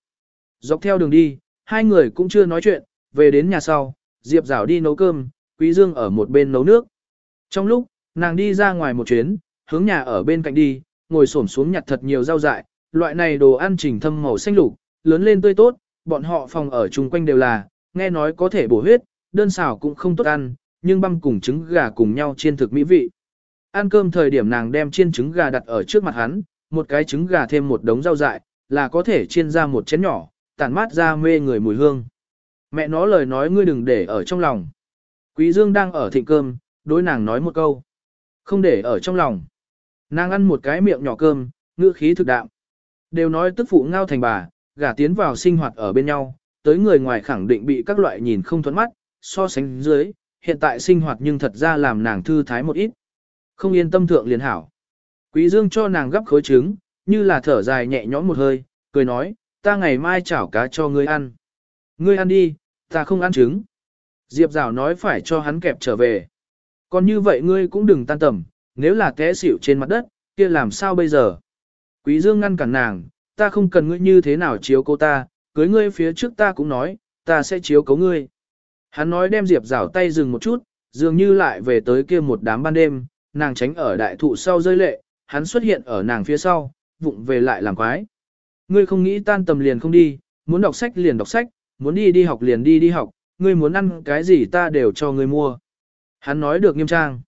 [SPEAKER 1] Dọc theo đường đi, hai người cũng chưa nói chuyện, về đến nhà sau, Diệp Giảo đi nấu cơm, Quý Dương ở một bên nấu nước. Trong lúc, nàng đi ra ngoài một chuyến, hướng nhà ở bên cạnh đi, ngồi xổm xuống nhặt thật nhiều rau dại, loại này đồ ăn trình thâm màu xanh lục, lớn lên tươi tốt, bọn họ phòng ở chung quanh đều là, nghe nói có thể bổ huyết, đơn xào cũng không tốt ăn, nhưng băm cùng trứng gà cùng nhau chiên thực mỹ vị. Ăn cơm thời điểm nàng đem chiên trứng gà đặt ở trước mặt hắn, một cái trứng gà thêm một đống rau dại, là có thể chiên ra một chén nhỏ, tản mát ra mê người mùi hương. Mẹ nó lời nói ngươi đừng để ở trong lòng. Quý Dương đang ở thịnh cơm, đối nàng nói một câu. Không để ở trong lòng. Nàng ăn một cái miệng nhỏ cơm, ngữ khí thực đạm. Đều nói tức phụ ngao thành bà, gả tiến vào sinh hoạt ở bên nhau, tới người ngoài khẳng định bị các loại nhìn không thuẫn mắt, so sánh dưới, hiện tại sinh hoạt nhưng thật ra làm nàng thư thái một ít. Không yên tâm thượng liền hảo. Quý Dương cho nàng gấp khối trứng, như là thở dài nhẹ nhõm một hơi, cười nói, ta ngày mai chảo cá cho ngươi ăn. Ngươi ăn đi, ta không ăn trứng. Diệp Giảo nói phải cho hắn kẹp trở về. Còn như vậy ngươi cũng đừng tan tầm, nếu là té xỉu trên mặt đất, kia làm sao bây giờ? Quý Dương ngăn cản nàng, ta không cần ngươi như thế nào chiếu cô ta, cưới ngươi phía trước ta cũng nói, ta sẽ chiếu cố ngươi. Hắn nói đem Diệp rảo tay dừng một chút, dường như lại về tới kia một đám ban đêm, nàng tránh ở đại thụ sau rơi lệ, hắn xuất hiện ở nàng phía sau, vụng về lại làm quái. Ngươi không nghĩ tan tầm liền không đi, muốn đọc sách liền đọc sách, muốn đi đi học liền đi đi học, ngươi muốn ăn cái gì ta đều cho ngươi mua. Hắn nói được nghiêm trang.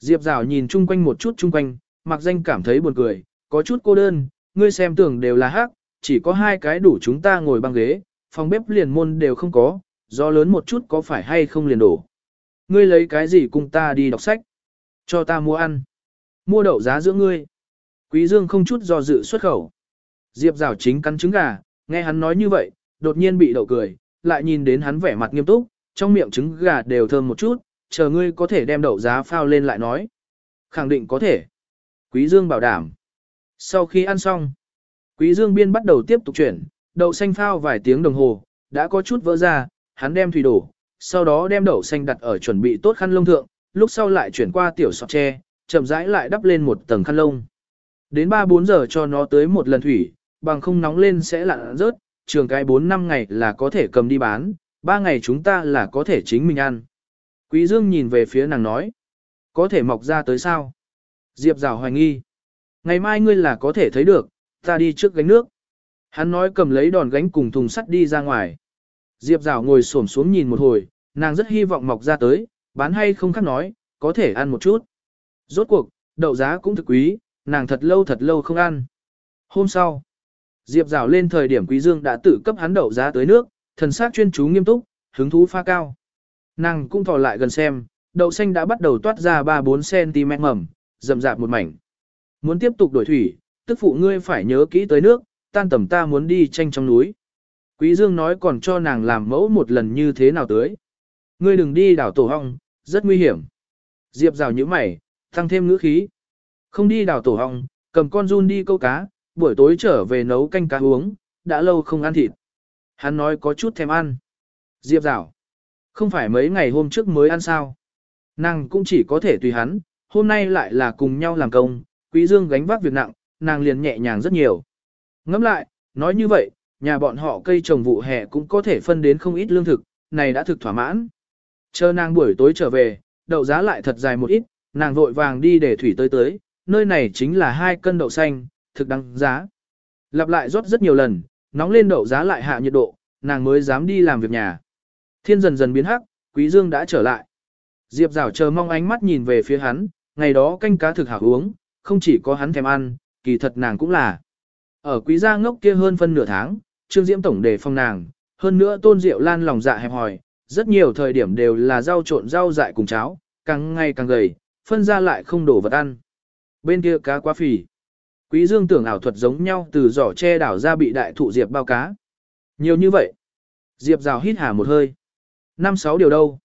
[SPEAKER 1] Diệp rảo nhìn chung quanh một chút chung quanh, mặc danh cảm thấy buồn cười, có chút cô đơn, ngươi xem tưởng đều là hắc, chỉ có hai cái đủ chúng ta ngồi băng ghế, phòng bếp liền môn đều không có, do lớn một chút có phải hay không liền đổ. Ngươi lấy cái gì cùng ta đi đọc sách? Cho ta mua ăn. Mua đậu giá giữa ngươi. Quý Dương không chút do dự xuất khẩu. Diệp rào chính cắn trứng gà, nghe hắn nói như vậy, đột nhiên bị đậu cười, lại nhìn đến hắn vẻ mặt nghiêm túc, trong miệng trứng gà đều thơm một chút, chờ ngươi có thể đem đậu giá phao lên lại nói. Khẳng định có thể. Quý Dương bảo đảm. Sau khi ăn xong, Quý Dương biên bắt đầu tiếp tục chuyển, đậu xanh phao vài tiếng đồng hồ, đã có chút vỡ ra, hắn đem thủy đổ, sau đó đem đậu xanh đặt ở chuẩn bị tốt khăn lông thượng, lúc sau lại chuyển qua tiểu sọt tre, chậm rãi lại đắp lên một tầng khăn lông. Đến 3-4 giờ cho nó tới một lần thủy, bằng không nóng lên sẽ lặn rớt, trường cái 4-5 ngày là có thể cầm đi bán, 3 ngày chúng ta là có thể chính mình ăn. Quý Dương nhìn về phía nàng nói, có thể mọc ra tới sao? Diệp rào hoài nghi. Ngày mai ngươi là có thể thấy được, ta đi trước gánh nước. Hắn nói cầm lấy đòn gánh cùng thùng sắt đi ra ngoài. Diệp rào ngồi xổm xuống nhìn một hồi, nàng rất hy vọng mọc ra tới, bán hay không khác nói, có thể ăn một chút. Rốt cuộc, đậu giá cũng thực quý, nàng thật lâu thật lâu không ăn. Hôm sau, Diệp rào lên thời điểm Quý Dương đã tự cấp hắn đậu giá tới nước, thần sắc chuyên chú nghiêm túc, hứng thú pha cao. Nàng cũng thò lại gần xem, đậu xanh đã bắt đầu toát ra 3-4 cm mầm, rậm rạp một mảnh. Muốn tiếp tục đổi thủy, tức phụ ngươi phải nhớ kỹ tới nước, tan tầm ta muốn đi tranh trong núi. Quý Dương nói còn cho nàng làm mẫu một lần như thế nào tới. Ngươi đừng đi đảo tổ hong, rất nguy hiểm. Diệp rào như mày, tăng thêm ngữ khí. Không đi đảo tổ hong, cầm con run đi câu cá, buổi tối trở về nấu canh cá uống, đã lâu không ăn thịt. Hắn nói có chút thèm ăn. Diệp rào. Không phải mấy ngày hôm trước mới ăn sao. Nàng cũng chỉ có thể tùy hắn, hôm nay lại là cùng nhau làm công, Quý Dương gánh vác việc nặng, nàng liền nhẹ nhàng rất nhiều. Ngẫm lại, nói như vậy, nhà bọn họ cây trồng vụ hè cũng có thể phân đến không ít lương thực, này đã thực thỏa mãn. Chờ nàng buổi tối trở về, đậu giá lại thật dài một ít, nàng vội vàng đi để thủy tới tới, nơi này chính là hai cân đậu xanh, thực đăng giá. Lặp lại rót rất nhiều lần, nóng lên đậu giá lại hạ nhiệt độ, nàng mới dám đi làm việc nhà. Thiên dần dần biến hắc, Quý Dương đã trở lại. Diệp Giảo chờ mong ánh mắt nhìn về phía hắn, ngày đó canh cá thực hảo uống, không chỉ có hắn thèm ăn, kỳ thật nàng cũng là. Ở Quý gia ngốc kia hơn phân nửa tháng, Trương Diễm tổng đề phong nàng, hơn nữa Tôn Diệu Lan lòng dạ hẹp hòi, rất nhiều thời điểm đều là rau trộn rau dại cùng cháo, càng ngày càng gầy, phân ra lại không đổ vật ăn. Bên kia cá quá phì. Quý Dương tưởng ảo thuật giống nhau từ giỏ che đảo ra bị đại thụ diệp bao cá. Nhiều như vậy. Diệp rào hít hà một hơi. Năm sáu điều đâu.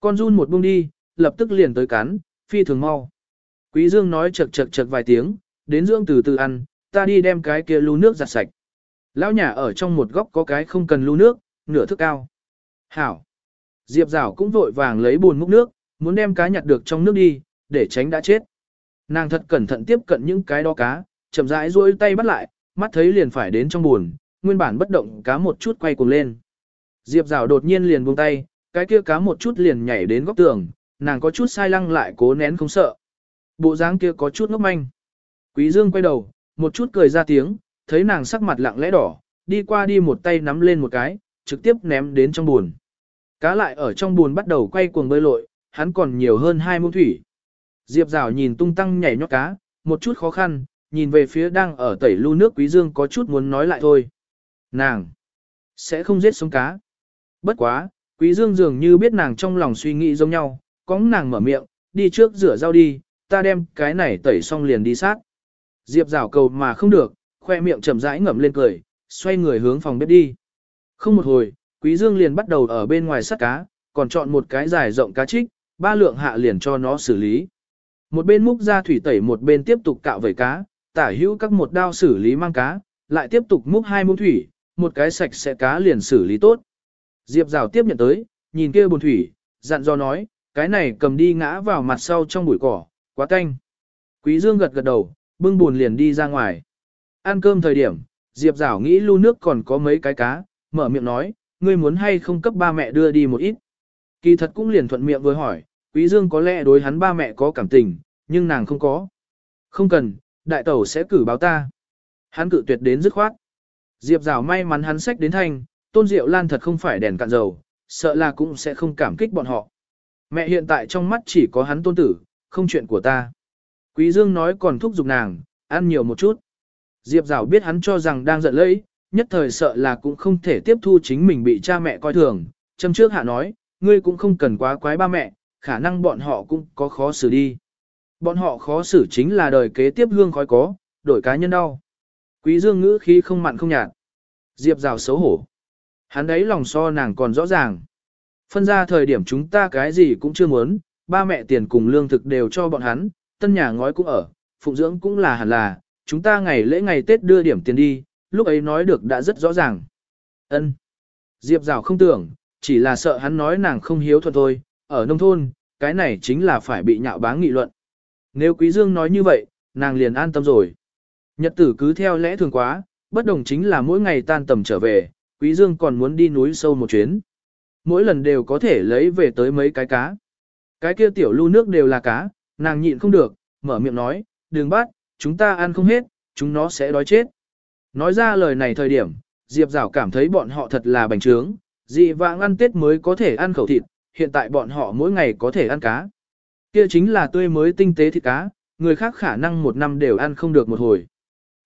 [SPEAKER 1] Con run một buông đi, lập tức liền tới cắn, phi thường mau. Quý Dương nói chật chật chật vài tiếng, đến dưỡng từ từ ăn, ta đi đem cái kia lu nước giặt sạch. Lão nhà ở trong một góc có cái không cần lu nước, nửa thước cao. Hảo. Diệp rào cũng vội vàng lấy buồn múc nước, muốn đem cá nhặt được trong nước đi, để tránh đã chết. Nàng thật cẩn thận tiếp cận những cái đó cá, chậm rãi duỗi tay bắt lại, mắt thấy liền phải đến trong buồn, nguyên bản bất động cá một chút quay cuồng lên. Diệp rào đột nhiên liền buông tay, cái kia cá một chút liền nhảy đến góc tường, nàng có chút sai lăng lại cố nén không sợ. Bộ dáng kia có chút ngốc manh. Quý Dương quay đầu, một chút cười ra tiếng, thấy nàng sắc mặt lặng lẽ đỏ, đi qua đi một tay nắm lên một cái, trực tiếp ném đến trong buồn. Cá lại ở trong buồn bắt đầu quay cuồng bơi lội, hắn còn nhiều hơn hai muỗng thủy. Diệp Giảo nhìn tung tăng nhảy nhót cá, một chút khó khăn, nhìn về phía đang ở tẩy lưu nước Quý Dương có chút muốn nói lại thôi. Nàng sẽ không giết sống cá. Bất quá, Quý Dương dường như biết nàng trong lòng suy nghĩ giống nhau, có nàng mở miệng, đi trước rửa rau đi, ta đem cái này tẩy xong liền đi sát. Diệp rảo cầu mà không được, khoe miệng chậm rãi ngậm lên cười, xoay người hướng phòng bếp đi. Không một hồi, Quý Dương liền bắt đầu ở bên ngoài sát cá, còn chọn một cái dài rộng cá trích, ba lượng hạ liền cho nó xử lý. Một bên múc ra thủy tẩy một bên tiếp tục cạo vẩy cá, tả hữu các một đao xử lý mang cá, lại tiếp tục múc hai muỗng thủy, một cái sạch sẽ cá liền xử lý tốt. Diệp rào tiếp nhận tới, nhìn kia bồn thủy, dặn do nói, cái này cầm đi ngã vào mặt sau trong bụi cỏ, quá canh. Quý Dương gật gật đầu, bưng buồn liền đi ra ngoài. Ăn cơm thời điểm, Diệp Giảo nghĩ lưu nước còn có mấy cái cá, mở miệng nói, ngươi muốn hay không cấp ba mẹ đưa đi một ít. Kỳ thật cũng liền thuận miệng với hỏi, Quý Dương có lẽ đối hắn ba mẹ có cảm tình, nhưng nàng không có. Không cần, đại tẩu sẽ cử báo ta. Hắn cự tuyệt đến dứt khoát. Diệp Giảo may mắn hắn sách đến thành, tôn diệu lan thật không phải đèn cạn dầu, sợ là cũng sẽ không cảm kích bọn họ. Mẹ hiện tại trong mắt chỉ có hắn tôn tử, không chuyện của ta. Quý Dương nói còn thúc giục nàng, ăn nhiều một chút. Diệp Giảo biết hắn cho rằng đang giận lẫy, nhất thời sợ là cũng không thể tiếp thu chính mình bị cha mẹ coi thường. Châm trước hạ nói, ngươi cũng không cần quá quái ba mẹ, khả năng bọn họ cũng có khó xử đi. Bọn họ khó xử chính là đời kế tiếp hương khói có, đổi cá nhân đau. Quý dương ngữ khí không mặn không nhạt. Diệp Giảo xấu hổ. Hắn đấy lòng so nàng còn rõ ràng. Phân ra thời điểm chúng ta cái gì cũng chưa muốn, ba mẹ tiền cùng lương thực đều cho bọn hắn, tân nhà ngói cũng ở, phụng dưỡng cũng là hẳn là, chúng ta ngày lễ ngày Tết đưa điểm tiền đi, lúc ấy nói được đã rất rõ ràng. Ân. Diệp rào không tưởng, chỉ là sợ hắn nói nàng không hiếu thuận thôi, ở nông thôn, cái này chính là phải bị nhạo báng nghị luận. Nếu Quý Dương nói như vậy, nàng liền an tâm rồi. Nhật tử cứ theo lẽ thường quá, bất đồng chính là mỗi ngày tan tầm trở về, Quý Dương còn muốn đi núi sâu một chuyến. Mỗi lần đều có thể lấy về tới mấy cái cá. Cái kia tiểu lưu nước đều là cá, nàng nhịn không được, mở miệng nói, đừng bắt, chúng ta ăn không hết, chúng nó sẽ đói chết. Nói ra lời này thời điểm, Diệp Giảo cảm thấy bọn họ thật là bành trướng, dị vãng ăn Tết mới có thể ăn khẩu thịt, hiện tại bọn họ mỗi ngày có thể ăn cá. Kia chính là tươi mới tinh tế thịt cá, người khác khả năng một năm đều ăn không được một hồi.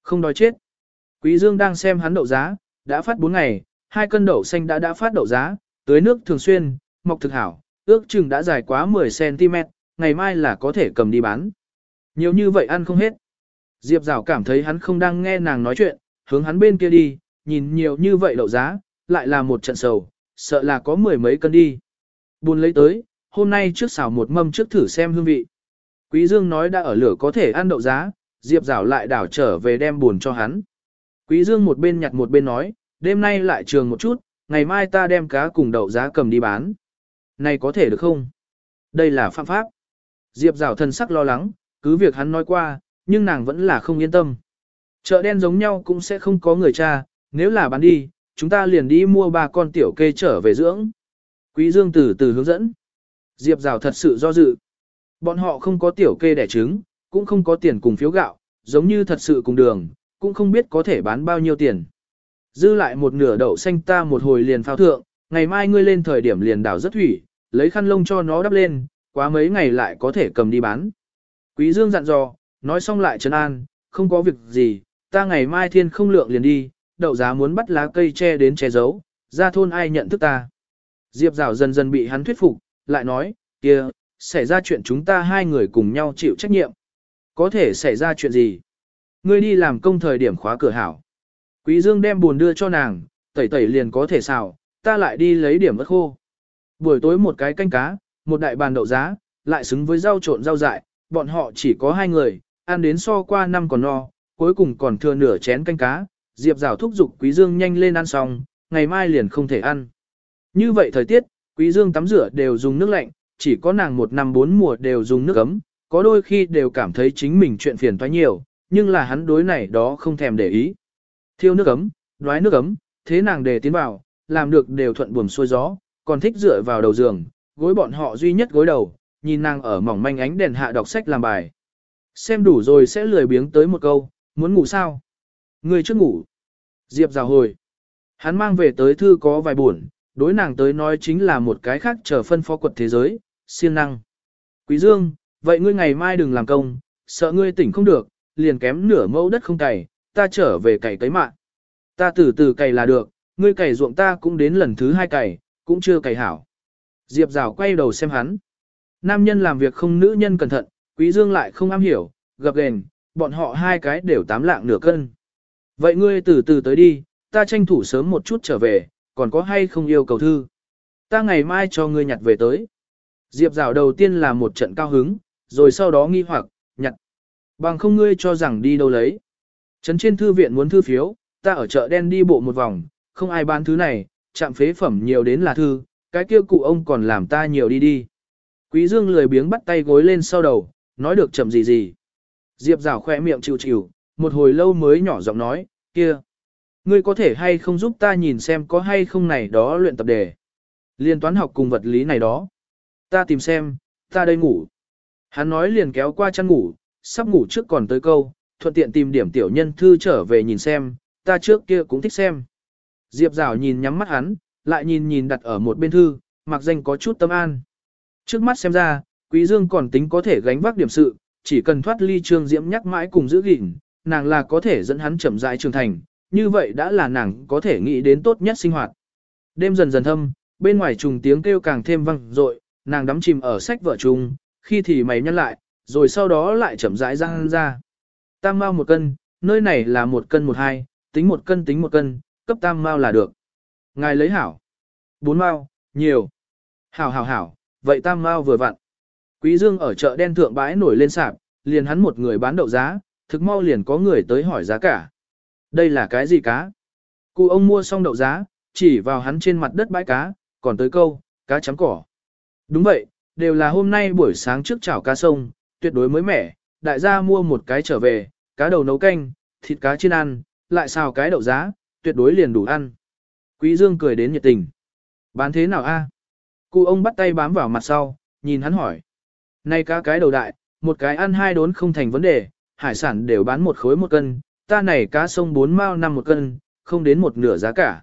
[SPEAKER 1] Không đói chết. Quý Dương đang xem hắn đậu giá, đã phát 4 ngày, hai cân đậu xanh đã đã phát đậu giá, tưới nước thường xuyên, mọc thực hảo, ước chừng đã dài quá 10cm, ngày mai là có thể cầm đi bán. Nhiều như vậy ăn không hết. Diệp Giảo cảm thấy hắn không đang nghe nàng nói chuyện, hướng hắn bên kia đi, nhìn nhiều như vậy đậu giá, lại là một trận sầu, sợ là có mười mấy cân đi. Buồn lấy tới, hôm nay trước xào một mâm trước thử xem hương vị. Quý Dương nói đã ở lửa có thể ăn đậu giá, Diệp Giảo lại đảo trở về đem buồn cho hắn. Quý Dương một bên nhặt một bên nói, đêm nay lại trường một chút, ngày mai ta đem cá cùng đậu giá cầm đi bán. Này có thể được không? Đây là phạm pháp. Diệp rào thân sắc lo lắng, cứ việc hắn nói qua, nhưng nàng vẫn là không yên tâm. Chợ đen giống nhau cũng sẽ không có người cha, nếu là bán đi, chúng ta liền đi mua ba con tiểu kê trở về dưỡng. Quý Dương từ từ hướng dẫn. Diệp rào thật sự do dự. Bọn họ không có tiểu kê đẻ trứng, cũng không có tiền cùng phiếu gạo, giống như thật sự cùng đường, cũng không biết có thể bán bao nhiêu tiền. Dư lại một nửa đậu xanh ta một hồi liền phao thượng, ngày mai ngươi lên thời điểm liền đảo rất thủy, lấy khăn lông cho nó đắp lên, quá mấy ngày lại có thể cầm đi bán. Quý Dương dặn dò, nói xong lại trấn an, không có việc gì, ta ngày mai thiên không lượng liền đi, đậu giá muốn bắt lá cây che đến che giấu, ra thôn ai nhận thức ta. Diệp Dạo dần dần bị hắn thuyết phục, lại nói, kia, xảy ra chuyện chúng ta hai người cùng nhau chịu trách nhiệm. Có thể xảy ra chuyện gì? Ngươi đi làm công thời điểm khóa cửa hảo. Quý Dương đem buồn đưa cho nàng, tẩy tẩy liền có thể xào, ta lại đi lấy điểm ớt khô. Buổi tối một cái canh cá, một đại bàn đậu giá, lại xứng với rau trộn rau dại, bọn họ chỉ có hai người, ăn đến so qua năm còn no, cuối cùng còn thừa nửa chén canh cá, Diệp Giảo thúc giục Quý Dương nhanh lên ăn xong, ngày mai liền không thể ăn. Như vậy thời tiết, Quý Dương tắm rửa đều dùng nước lạnh, chỉ có nàng một năm bốn mùa đều dùng nước ấm, có đôi khi đều cảm thấy chính mình chuyện phiền toái nhiều, nhưng là hắn đối này đó không thèm để ý. Thiêu nước ấm, đoái nước ấm, thế nàng để tiến vào, làm được đều thuận buồm xuôi gió, còn thích dựa vào đầu giường, gối bọn họ duy nhất gối đầu, nhìn nàng ở mỏng manh ánh đèn hạ đọc sách làm bài. Xem đủ rồi sẽ lười biếng tới một câu, muốn ngủ sao? Người chưa ngủ. Diệp rào hồi. Hắn mang về tới thư có vài buồn, đối nàng tới nói chính là một cái khác trở phân phó quật thế giới, siêng năng. Quý Dương, vậy ngươi ngày mai đừng làm công, sợ ngươi tỉnh không được, liền kém nửa mẫu đất không cày, ta trở về cày cấy mạng. Ta từ từ cày là được, ngươi cày ruộng ta cũng đến lần thứ hai cày, cũng chưa cày hảo. Diệp rào quay đầu xem hắn. Nam nhân làm việc không nữ nhân cẩn thận, quý dương lại không am hiểu, gặp gền, bọn họ hai cái đều tám lạng nửa cân. Vậy ngươi từ từ tới đi, ta tranh thủ sớm một chút trở về, còn có hay không yêu cầu thư. Ta ngày mai cho ngươi nhặt về tới. Diệp rào đầu tiên là một trận cao hứng, rồi sau đó nghi hoặc, nhặt. Bằng không ngươi cho rằng đi đâu lấy. Trấn trên thư viện muốn thư phiếu, ta ở chợ đen đi bộ một vòng, không ai bán thứ này, chạm phế phẩm nhiều đến là thư, cái kia cụ ông còn làm ta nhiều đi đi. Quý Dương lười biếng bắt tay gối lên sau đầu, nói được chậm gì gì. Diệp rào khoe miệng chịu chịu, một hồi lâu mới nhỏ giọng nói, kia. Ngươi có thể hay không giúp ta nhìn xem có hay không này đó luyện tập đề. Liên toán học cùng vật lý này đó. Ta tìm xem, ta đây ngủ. Hắn nói liền kéo qua chăn ngủ, sắp ngủ trước còn tới câu, thuận tiện tìm điểm tiểu nhân thư trở về nhìn xem, ta trước kia cũng thích xem. Diệp rào nhìn nhắm mắt hắn, lại nhìn nhìn đặt ở một bên thư, mặc danh có chút tâm an. Trước mắt xem ra, Quý Dương còn tính có thể gánh vác điểm sự, chỉ cần thoát ly trương diễm nhắc mãi cùng giữ gìn, nàng là có thể dẫn hắn chậm rãi trưởng thành, như vậy đã là nàng có thể nghĩ đến tốt nhất sinh hoạt. Đêm dần dần thâm, bên ngoài trùng tiếng kêu càng thêm vang dội, nàng đắm chìm ở sách vợ trùng, khi thì mày nhăn lại, rồi sau đó lại chậm rãi răng ra. Tam mao một cân, nơi này là một cân một hai, tính một cân tính một cân, cấp tam mao là được. Ngài lấy hảo. Bốn mao, nhiều. Hảo hảo hảo, vậy tam mao vừa vặn. Quý Dương ở chợ đen thượng bãi nổi lên sạp, liền hắn một người bán đậu giá, thực mau liền có người tới hỏi giá cả. Đây là cái gì cá? Cụ ông mua xong đậu giá, chỉ vào hắn trên mặt đất bãi cá, còn tới câu, cá chấm cỏ. Đúng vậy, đều là hôm nay buổi sáng trước chảo cá sông, tuyệt đối mới mẻ, đại gia mua một cái trở về, cá đầu nấu canh, thịt cá chiên ăn, lại xào cái đậu giá, tuyệt đối liền đủ ăn. Quý Dương cười đến nhiệt tình. Bán thế nào a? Cụ ông bắt tay bám vào mặt sau, nhìn hắn hỏi. Này cá cái đầu đại, một cái ăn hai đốn không thành vấn đề, hải sản đều bán một khối một cân, ta này cá sông bốn mao năm một cân, không đến một nửa giá cả.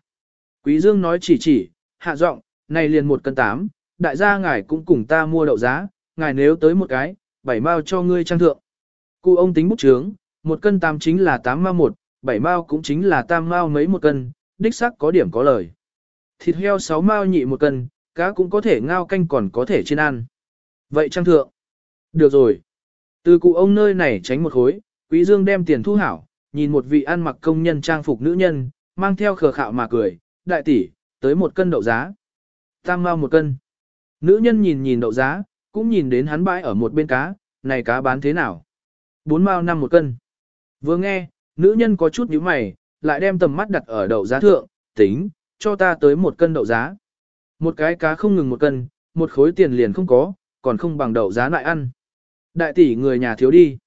[SPEAKER 1] Quý Dương nói chỉ chỉ, hạ giọng, này liền một cân tám, đại gia ngài cũng cùng ta mua đậu giá, ngài nếu tới một cái, bảy mao cho ngươi trang thượng. Cụ ông tính bút chướng, một cân tám chính là tám mao một, bảy mao cũng chính là tam mao mấy một cân, đích xác có điểm có lời. Thịt heo sáu mao nhị một cân, cá cũng có thể ngao canh còn có thể chiên ăn. Vậy trang thượng. Được rồi. Từ cụ ông nơi này tránh một khối, Quý Dương đem tiền thu hảo, nhìn một vị ăn mặc công nhân trang phục nữ nhân, mang theo khờ khạo mà cười, đại tỷ, tới một cân đậu giá. Tam mao một cân. Nữ nhân nhìn nhìn đậu giá, cũng nhìn đến hắn bãi ở một bên cá, này cá bán thế nào? Bốn mao năm một cân. Vừa nghe, nữ nhân có chút nhíu mày, lại đem tầm mắt đặt ở đậu giá thượng, tính, cho ta tới một cân đậu giá. Một cái cá không ngừng một cân, một khối tiền liền không có, còn không bằng đậu giá lại ăn. Đại tỷ người nhà thiếu đi.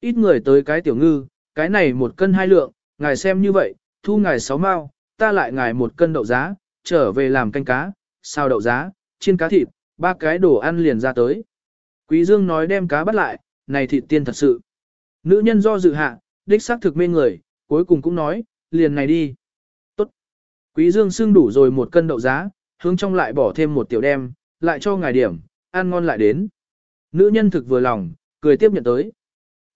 [SPEAKER 1] Ít người tới cái tiểu ngư, cái này một cân hai lượng, ngài xem như vậy, thu ngài sáu mao, ta lại ngài một cân đậu giá, trở về làm canh cá, sao đậu giá, chiên cá thịt, ba cái đồ ăn liền ra tới. Quý Dương nói đem cá bắt lại, này thịt tiên thật sự. Nữ nhân do dự hạ, đích xác thực mê người, cuối cùng cũng nói, liền này đi. Tốt. Quý Dương xương đủ rồi một cân đậu giá, hướng trong lại bỏ thêm một tiểu đem, lại cho ngài điểm, ăn ngon lại đến. Nữ nhân thực vừa lòng, cười tiếp nhận tới.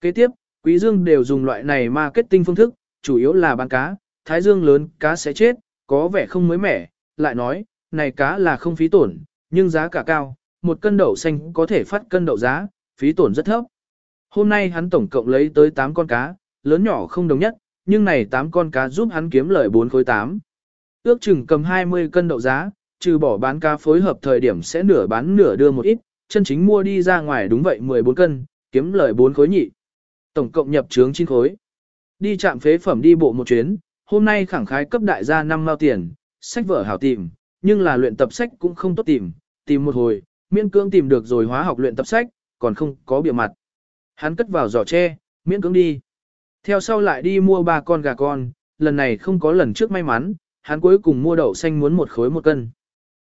[SPEAKER 1] Kế tiếp, Quý Dương đều dùng loại này marketing phương thức, chủ yếu là bán cá, thái dương lớn cá sẽ chết, có vẻ không mới mẻ, lại nói, này cá là không phí tổn, nhưng giá cả cao, một cân đậu xanh có thể phát cân đậu giá, phí tổn rất thấp. Hôm nay hắn tổng cộng lấy tới 8 con cá, lớn nhỏ không đồng nhất, nhưng này 8 con cá giúp hắn kiếm lời 4 khối 8. Ước chừng cầm 20 cân đậu giá, trừ bỏ bán cá phối hợp thời điểm sẽ nửa bán nửa đưa một ít, chân chính mua đi ra ngoài đúng vậy 14 cân, kiếm lời 4 khối nhị. Tổng cộng nhập trướng 9 khối. Đi chạm phế phẩm đi bộ một chuyến, hôm nay khẳng khái cấp đại gia 5 mao tiền, sách vở hảo tìm, nhưng là luyện tập sách cũng không tốt tìm, tìm một hồi, miễn cưỡng tìm được rồi hóa học luyện tập sách, còn không có bìa mặt. Hắn cất vào giỏ tre, miễn cưỡng đi. Theo sau lại đi mua ba con gà con, lần này không có lần trước may mắn, hắn cuối cùng mua đậu xanh muốn một khối một cân.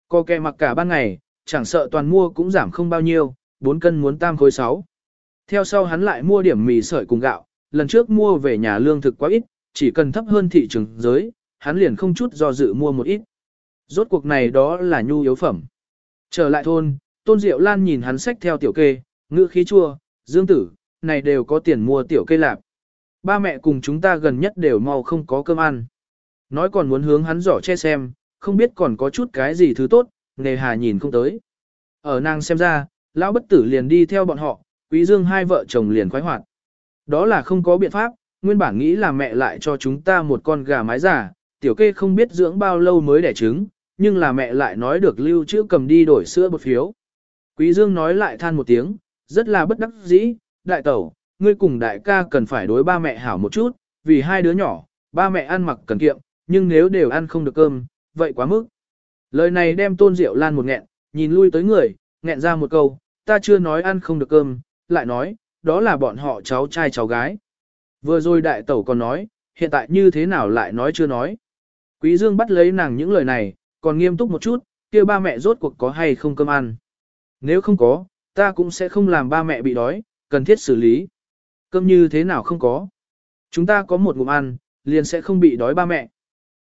[SPEAKER 1] Co kẹ mặc cả ban ngày, chẳng sợ toàn mua cũng giảm không bao nhiêu, 4 cân muốn tam khối 6. Theo sau hắn lại mua điểm mì sợi cùng gạo, lần trước mua về nhà lương thực quá ít, chỉ cần thấp hơn thị trường giới, hắn liền không chút do dự mua một ít. Rốt cuộc này đó là nhu yếu phẩm. Trở lại thôn, Tôn Diệu Lan nhìn hắn sách theo tiểu kê, ngữ khí chua, dương tử, này đều có tiền mua tiểu kê lạp. Ba mẹ cùng chúng ta gần nhất đều mau không có cơm ăn. Nói còn muốn hướng hắn giỏ che xem, không biết còn có chút cái gì thứ tốt, nề hà nhìn không tới. Ở nàng xem ra, lão bất tử liền đi theo bọn họ, quý dương hai vợ chồng liền khoái hoạt. Đó là không có biện pháp, nguyên bản nghĩ là mẹ lại cho chúng ta một con gà mái giả, tiểu kê không biết dưỡng bao lâu mới đẻ trứng, nhưng là mẹ lại nói được lưu trữ cầm đi đổi sữa bột phiếu. Quý Dương nói lại than một tiếng, rất là bất đắc dĩ, đại tẩu, ngươi cùng đại ca cần phải đối ba mẹ hảo một chút, vì hai đứa nhỏ, ba mẹ ăn mặc cần kiệm, nhưng nếu đều ăn không được cơm, vậy quá mức. Lời này đem tôn rượu lan một nghẹn, nhìn lui tới người, nghẹn ra một câu, ta chưa nói ăn không được cơm, lại nói, đó là bọn họ cháu trai cháu gái. Vừa rồi đại tẩu còn nói, hiện tại như thế nào lại nói chưa nói. Quý Dương bắt lấy nàng những lời này, còn nghiêm túc một chút, kia ba mẹ rốt cuộc có hay không cơm ăn. Nếu không có, ta cũng sẽ không làm ba mẹ bị đói, cần thiết xử lý. Cơm như thế nào không có. Chúng ta có một ngụm ăn, liền sẽ không bị đói ba mẹ.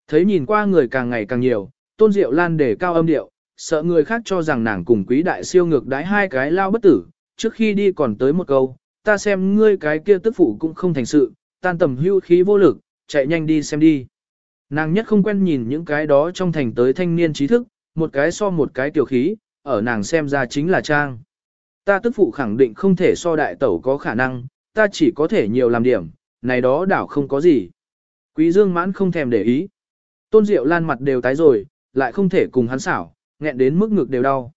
[SPEAKER 1] Thấy nhìn qua người càng ngày càng nhiều, tôn diệu lan để cao âm điệu, sợ người khác cho rằng nàng cùng quý đại siêu ngược đái hai cái lao bất tử, trước khi đi còn tới một câu, ta xem ngươi cái kia tức phụ cũng không thành sự, tan tầm hưu khí vô lực, chạy nhanh đi xem đi. Nàng nhất không quen nhìn những cái đó trong thành tới thanh niên trí thức, một cái so một cái tiểu khí, ở nàng xem ra chính là trang. Ta tức phụ khẳng định không thể so đại tẩu có khả năng, ta chỉ có thể nhiều làm điểm, này đó đảo không có gì. Quý dương mãn không thèm để ý. Tôn Diệu Lan mặt đều tái rồi, lại không thể cùng hắn xảo, nghẹn đến mức ngực đều đau.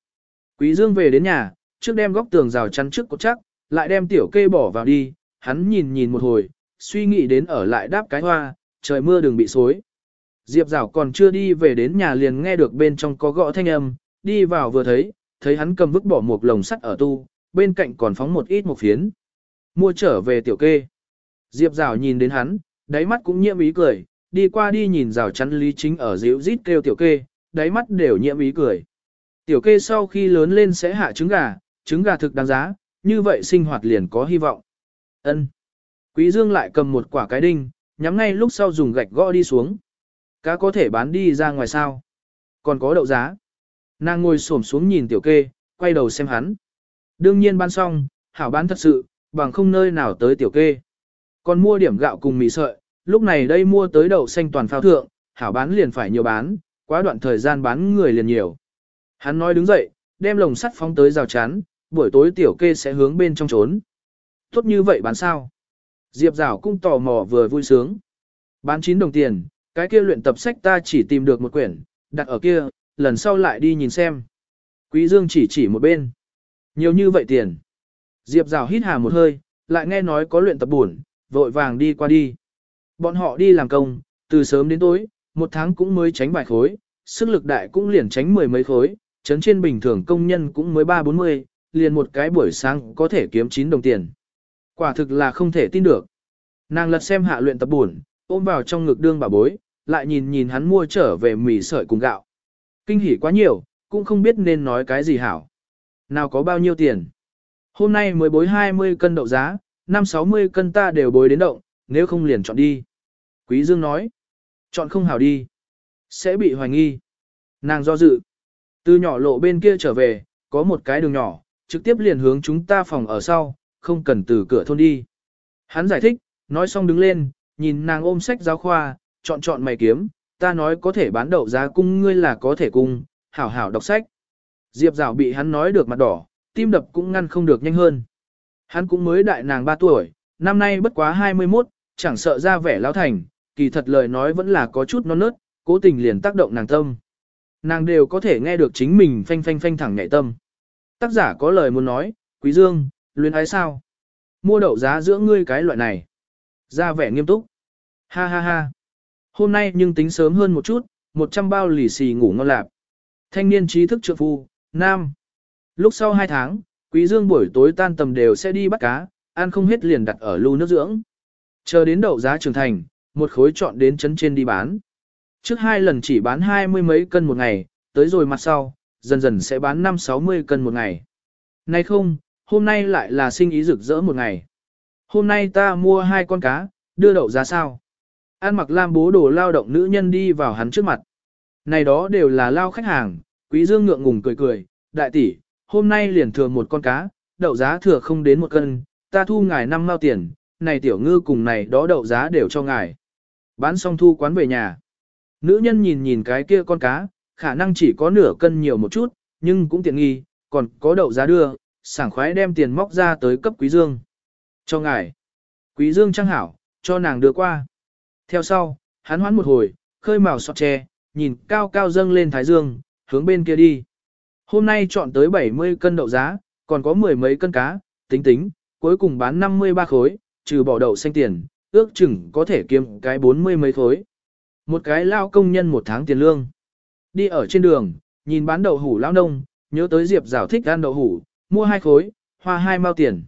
[SPEAKER 1] Quý dương về đến nhà, trước đem góc tường rào chắn trước cột chắc, lại đem tiểu kê bỏ vào đi, hắn nhìn nhìn một hồi, suy nghĩ đến ở lại đáp cái hoa, trời mưa đừng bị xối. Diệp rào còn chưa đi về đến nhà liền nghe được bên trong có gõ thanh âm, đi vào vừa thấy, thấy hắn cầm vứt bỏ một lồng sắt ở tu, bên cạnh còn phóng một ít một phiến. Mua trở về tiểu kê. Diệp rào nhìn đến hắn, đáy mắt cũng nhiễm ý cười, đi qua đi nhìn rào chắn lý chính ở dịu rít kêu tiểu kê, đáy mắt đều nhiễm ý cười. Tiểu kê sau khi lớn lên sẽ hạ trứng gà, trứng gà thực đáng giá, như vậy sinh hoạt liền có hy vọng. Ân. Quý Dương lại cầm một quả cái đinh, nhắm ngay lúc sau dùng gạch gõ đi xuống. Cá có thể bán đi ra ngoài sao? Còn có đậu giá. Nàng ngồi xổm xuống nhìn tiểu kê, quay đầu xem hắn. Đương nhiên bán xong, hảo bán thật sự, bằng không nơi nào tới tiểu kê. Còn mua điểm gạo cùng mì sợi, lúc này đây mua tới đậu xanh toàn phao thượng, hảo bán liền phải nhiều bán, quá đoạn thời gian bán người liền nhiều. Hắn nói đứng dậy, đem lồng sắt phóng tới rào chắn, buổi tối tiểu kê sẽ hướng bên trong trốn. Tốt như vậy bán sao? Diệp rào cũng tò mò vừa vui sướng. Bán 9 đồng tiền, cái kia luyện tập sách ta chỉ tìm được một quyển, đặt ở kia, lần sau lại đi nhìn xem. Quý Dương chỉ chỉ một bên. Nhiều như vậy tiền. Diệp rào hít hà một hơi, lại nghe nói có luyện tập buồn, vội vàng đi qua đi. Bọn họ đi làm công, từ sớm đến tối, một tháng cũng mới tránh vài khối, sức lực đại cũng liền tránh mười mấy khối, chấn trên bình thường công nhân cũng mới ba bốn mươi, liền một cái buổi sáng có thể kiếm 9 đồng tiền. Quả thực là không thể tin được. Nàng lật xem hạ luyện tập buồn, ôm vào trong ngực đương bà bối, lại nhìn nhìn hắn mua trở về mì sợi cùng gạo. Kinh hỉ quá nhiều, cũng không biết nên nói cái gì hảo. Nào có bao nhiêu tiền. Hôm nay mới bối 20 cân đậu giá, 5-60 cân ta đều bối đến động, nếu không liền chọn đi. Quý Dương nói, chọn không hảo đi. Sẽ bị hoài nghi. Nàng do dự. Từ nhỏ lộ bên kia trở về, có một cái đường nhỏ, trực tiếp liền hướng chúng ta phòng ở sau, không cần từ cửa thôn đi. Hắn giải thích, nói xong đứng lên, nhìn nàng ôm sách giáo khoa, chọn chọn mày kiếm, ta nói có thể bán đậu giá cung ngươi là có thể cung, hảo hảo đọc sách. Diệp rào bị hắn nói được mặt đỏ, tim đập cũng ngăn không được nhanh hơn. Hắn cũng mới đại nàng 3 tuổi, năm nay bất quá 21, chẳng sợ ra vẻ lão thành, kỳ thật lời nói vẫn là có chút non nớt, cố tình liền tác động nàng tâm. Nàng đều có thể nghe được chính mình phanh phanh phanh thẳng nhạy tâm. Tác giả có lời muốn nói, quý dương, luyến ái sao? Mua đậu giá giữa ngươi cái loại này. Ra vẻ nghiêm túc. Ha ha ha. Hôm nay nhưng tính sớm hơn một chút, 100 bao lì xì ngủ ngon lạp. Thanh niên trí thức trượng phu, nam. Lúc sau 2 tháng, quý dương buổi tối tan tầm đều sẽ đi bắt cá, ăn không hết liền đặt ở lưu nước dưỡng. Chờ đến đậu giá trưởng thành, một khối chọn đến chấn trên đi bán. Trước hai lần chỉ bán hai mươi mấy cân một ngày, tới rồi mặt sau, dần dần sẽ bán năm sáu mươi cân một ngày. Nay không, hôm nay lại là sinh ý rực rỡ một ngày. Hôm nay ta mua hai con cá, đưa đậu giá sao? An mặc lam bố đồ lao động nữ nhân đi vào hắn trước mặt. Này đó đều là lao khách hàng, quý dương ngượng ngùng cười cười, đại tỷ, hôm nay liền thừa một con cá, đậu giá thừa không đến một cân, ta thu ngài năm mao tiền, này tiểu ngư cùng này đó đậu giá đều cho ngài. Bán xong thu quán về nhà. Nữ nhân nhìn nhìn cái kia con cá, khả năng chỉ có nửa cân nhiều một chút, nhưng cũng tiện nghi, còn có đậu giá đưa, sảng khoái đem tiền móc ra tới cấp quý dương. Cho ngài. Quý dương trang hảo, cho nàng đưa qua. Theo sau, hắn hoán một hồi, khơi màu sọt tre, nhìn cao cao dâng lên thái dương, hướng bên kia đi. Hôm nay chọn tới 70 cân đậu giá, còn có mười mấy cân cá, tính tính, cuối cùng bán 53 khối, trừ bỏ đậu xanh tiền, ước chừng có thể kiếm cái 40 mấy khối. Một cái lao công nhân một tháng tiền lương. Đi ở trên đường, nhìn bán đậu hủ lao nông, nhớ tới Diệp Giảo thích ăn đậu hủ, mua hai khối, hoa hai mao tiền.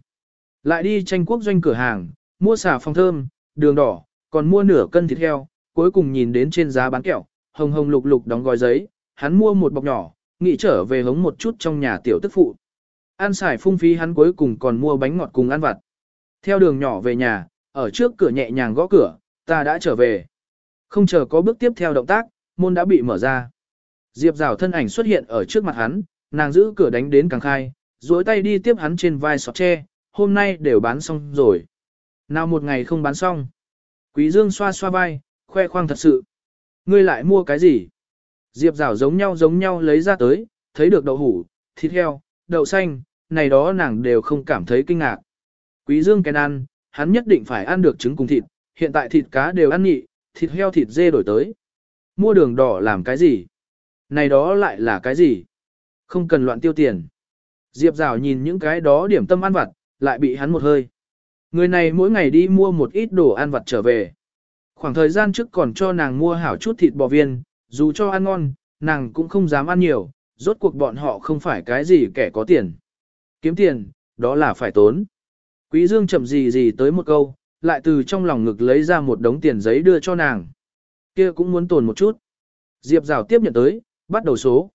[SPEAKER 1] Lại đi tranh quốc doanh cửa hàng, mua xà phòng thơm, đường đỏ, còn mua nửa cân thịt heo, cuối cùng nhìn đến trên giá bán kẹo, hồng hồng lục lục đóng gói giấy, hắn mua một bọc nhỏ, nghĩ trở về hống một chút trong nhà tiểu tức phụ. Ăn xài phung phí hắn cuối cùng còn mua bánh ngọt cùng ăn vặt. Theo đường nhỏ về nhà, ở trước cửa nhẹ nhàng gõ cửa, ta đã trở về. Không chờ có bước tiếp theo động tác, môn đã bị mở ra. Diệp rào thân ảnh xuất hiện ở trước mặt hắn, nàng giữ cửa đánh đến càng khai, duỗi tay đi tiếp hắn trên vai sọt tre, hôm nay đều bán xong rồi. Nào một ngày không bán xong. Quý Dương xoa xoa vai, khoe khoang thật sự. Ngươi lại mua cái gì? Diệp rào giống nhau giống nhau lấy ra tới, thấy được đậu hủ, thịt heo, đậu xanh, này đó nàng đều không cảm thấy kinh ngạc. Quý Dương kén ăn, hắn nhất định phải ăn được trứng cùng thịt, hiện tại thịt cá đều ăn nhị, thịt heo thịt dê đổi tới. Mua đường đỏ làm cái gì? Này đó lại là cái gì? Không cần loạn tiêu tiền. Diệp Rào nhìn những cái đó điểm tâm ăn vặt, lại bị hắn một hơi. Người này mỗi ngày đi mua một ít đồ ăn vặt trở về. Khoảng thời gian trước còn cho nàng mua hảo chút thịt bò viên, dù cho ăn ngon, nàng cũng không dám ăn nhiều, rốt cuộc bọn họ không phải cái gì kẻ có tiền. Kiếm tiền, đó là phải tốn. Quý Dương chậm gì gì tới một câu, lại từ trong lòng ngực lấy ra một đống tiền giấy đưa cho nàng. Kia cũng muốn tồn một chút. Diệp Rào tiếp nhận tới, bắt đầu số.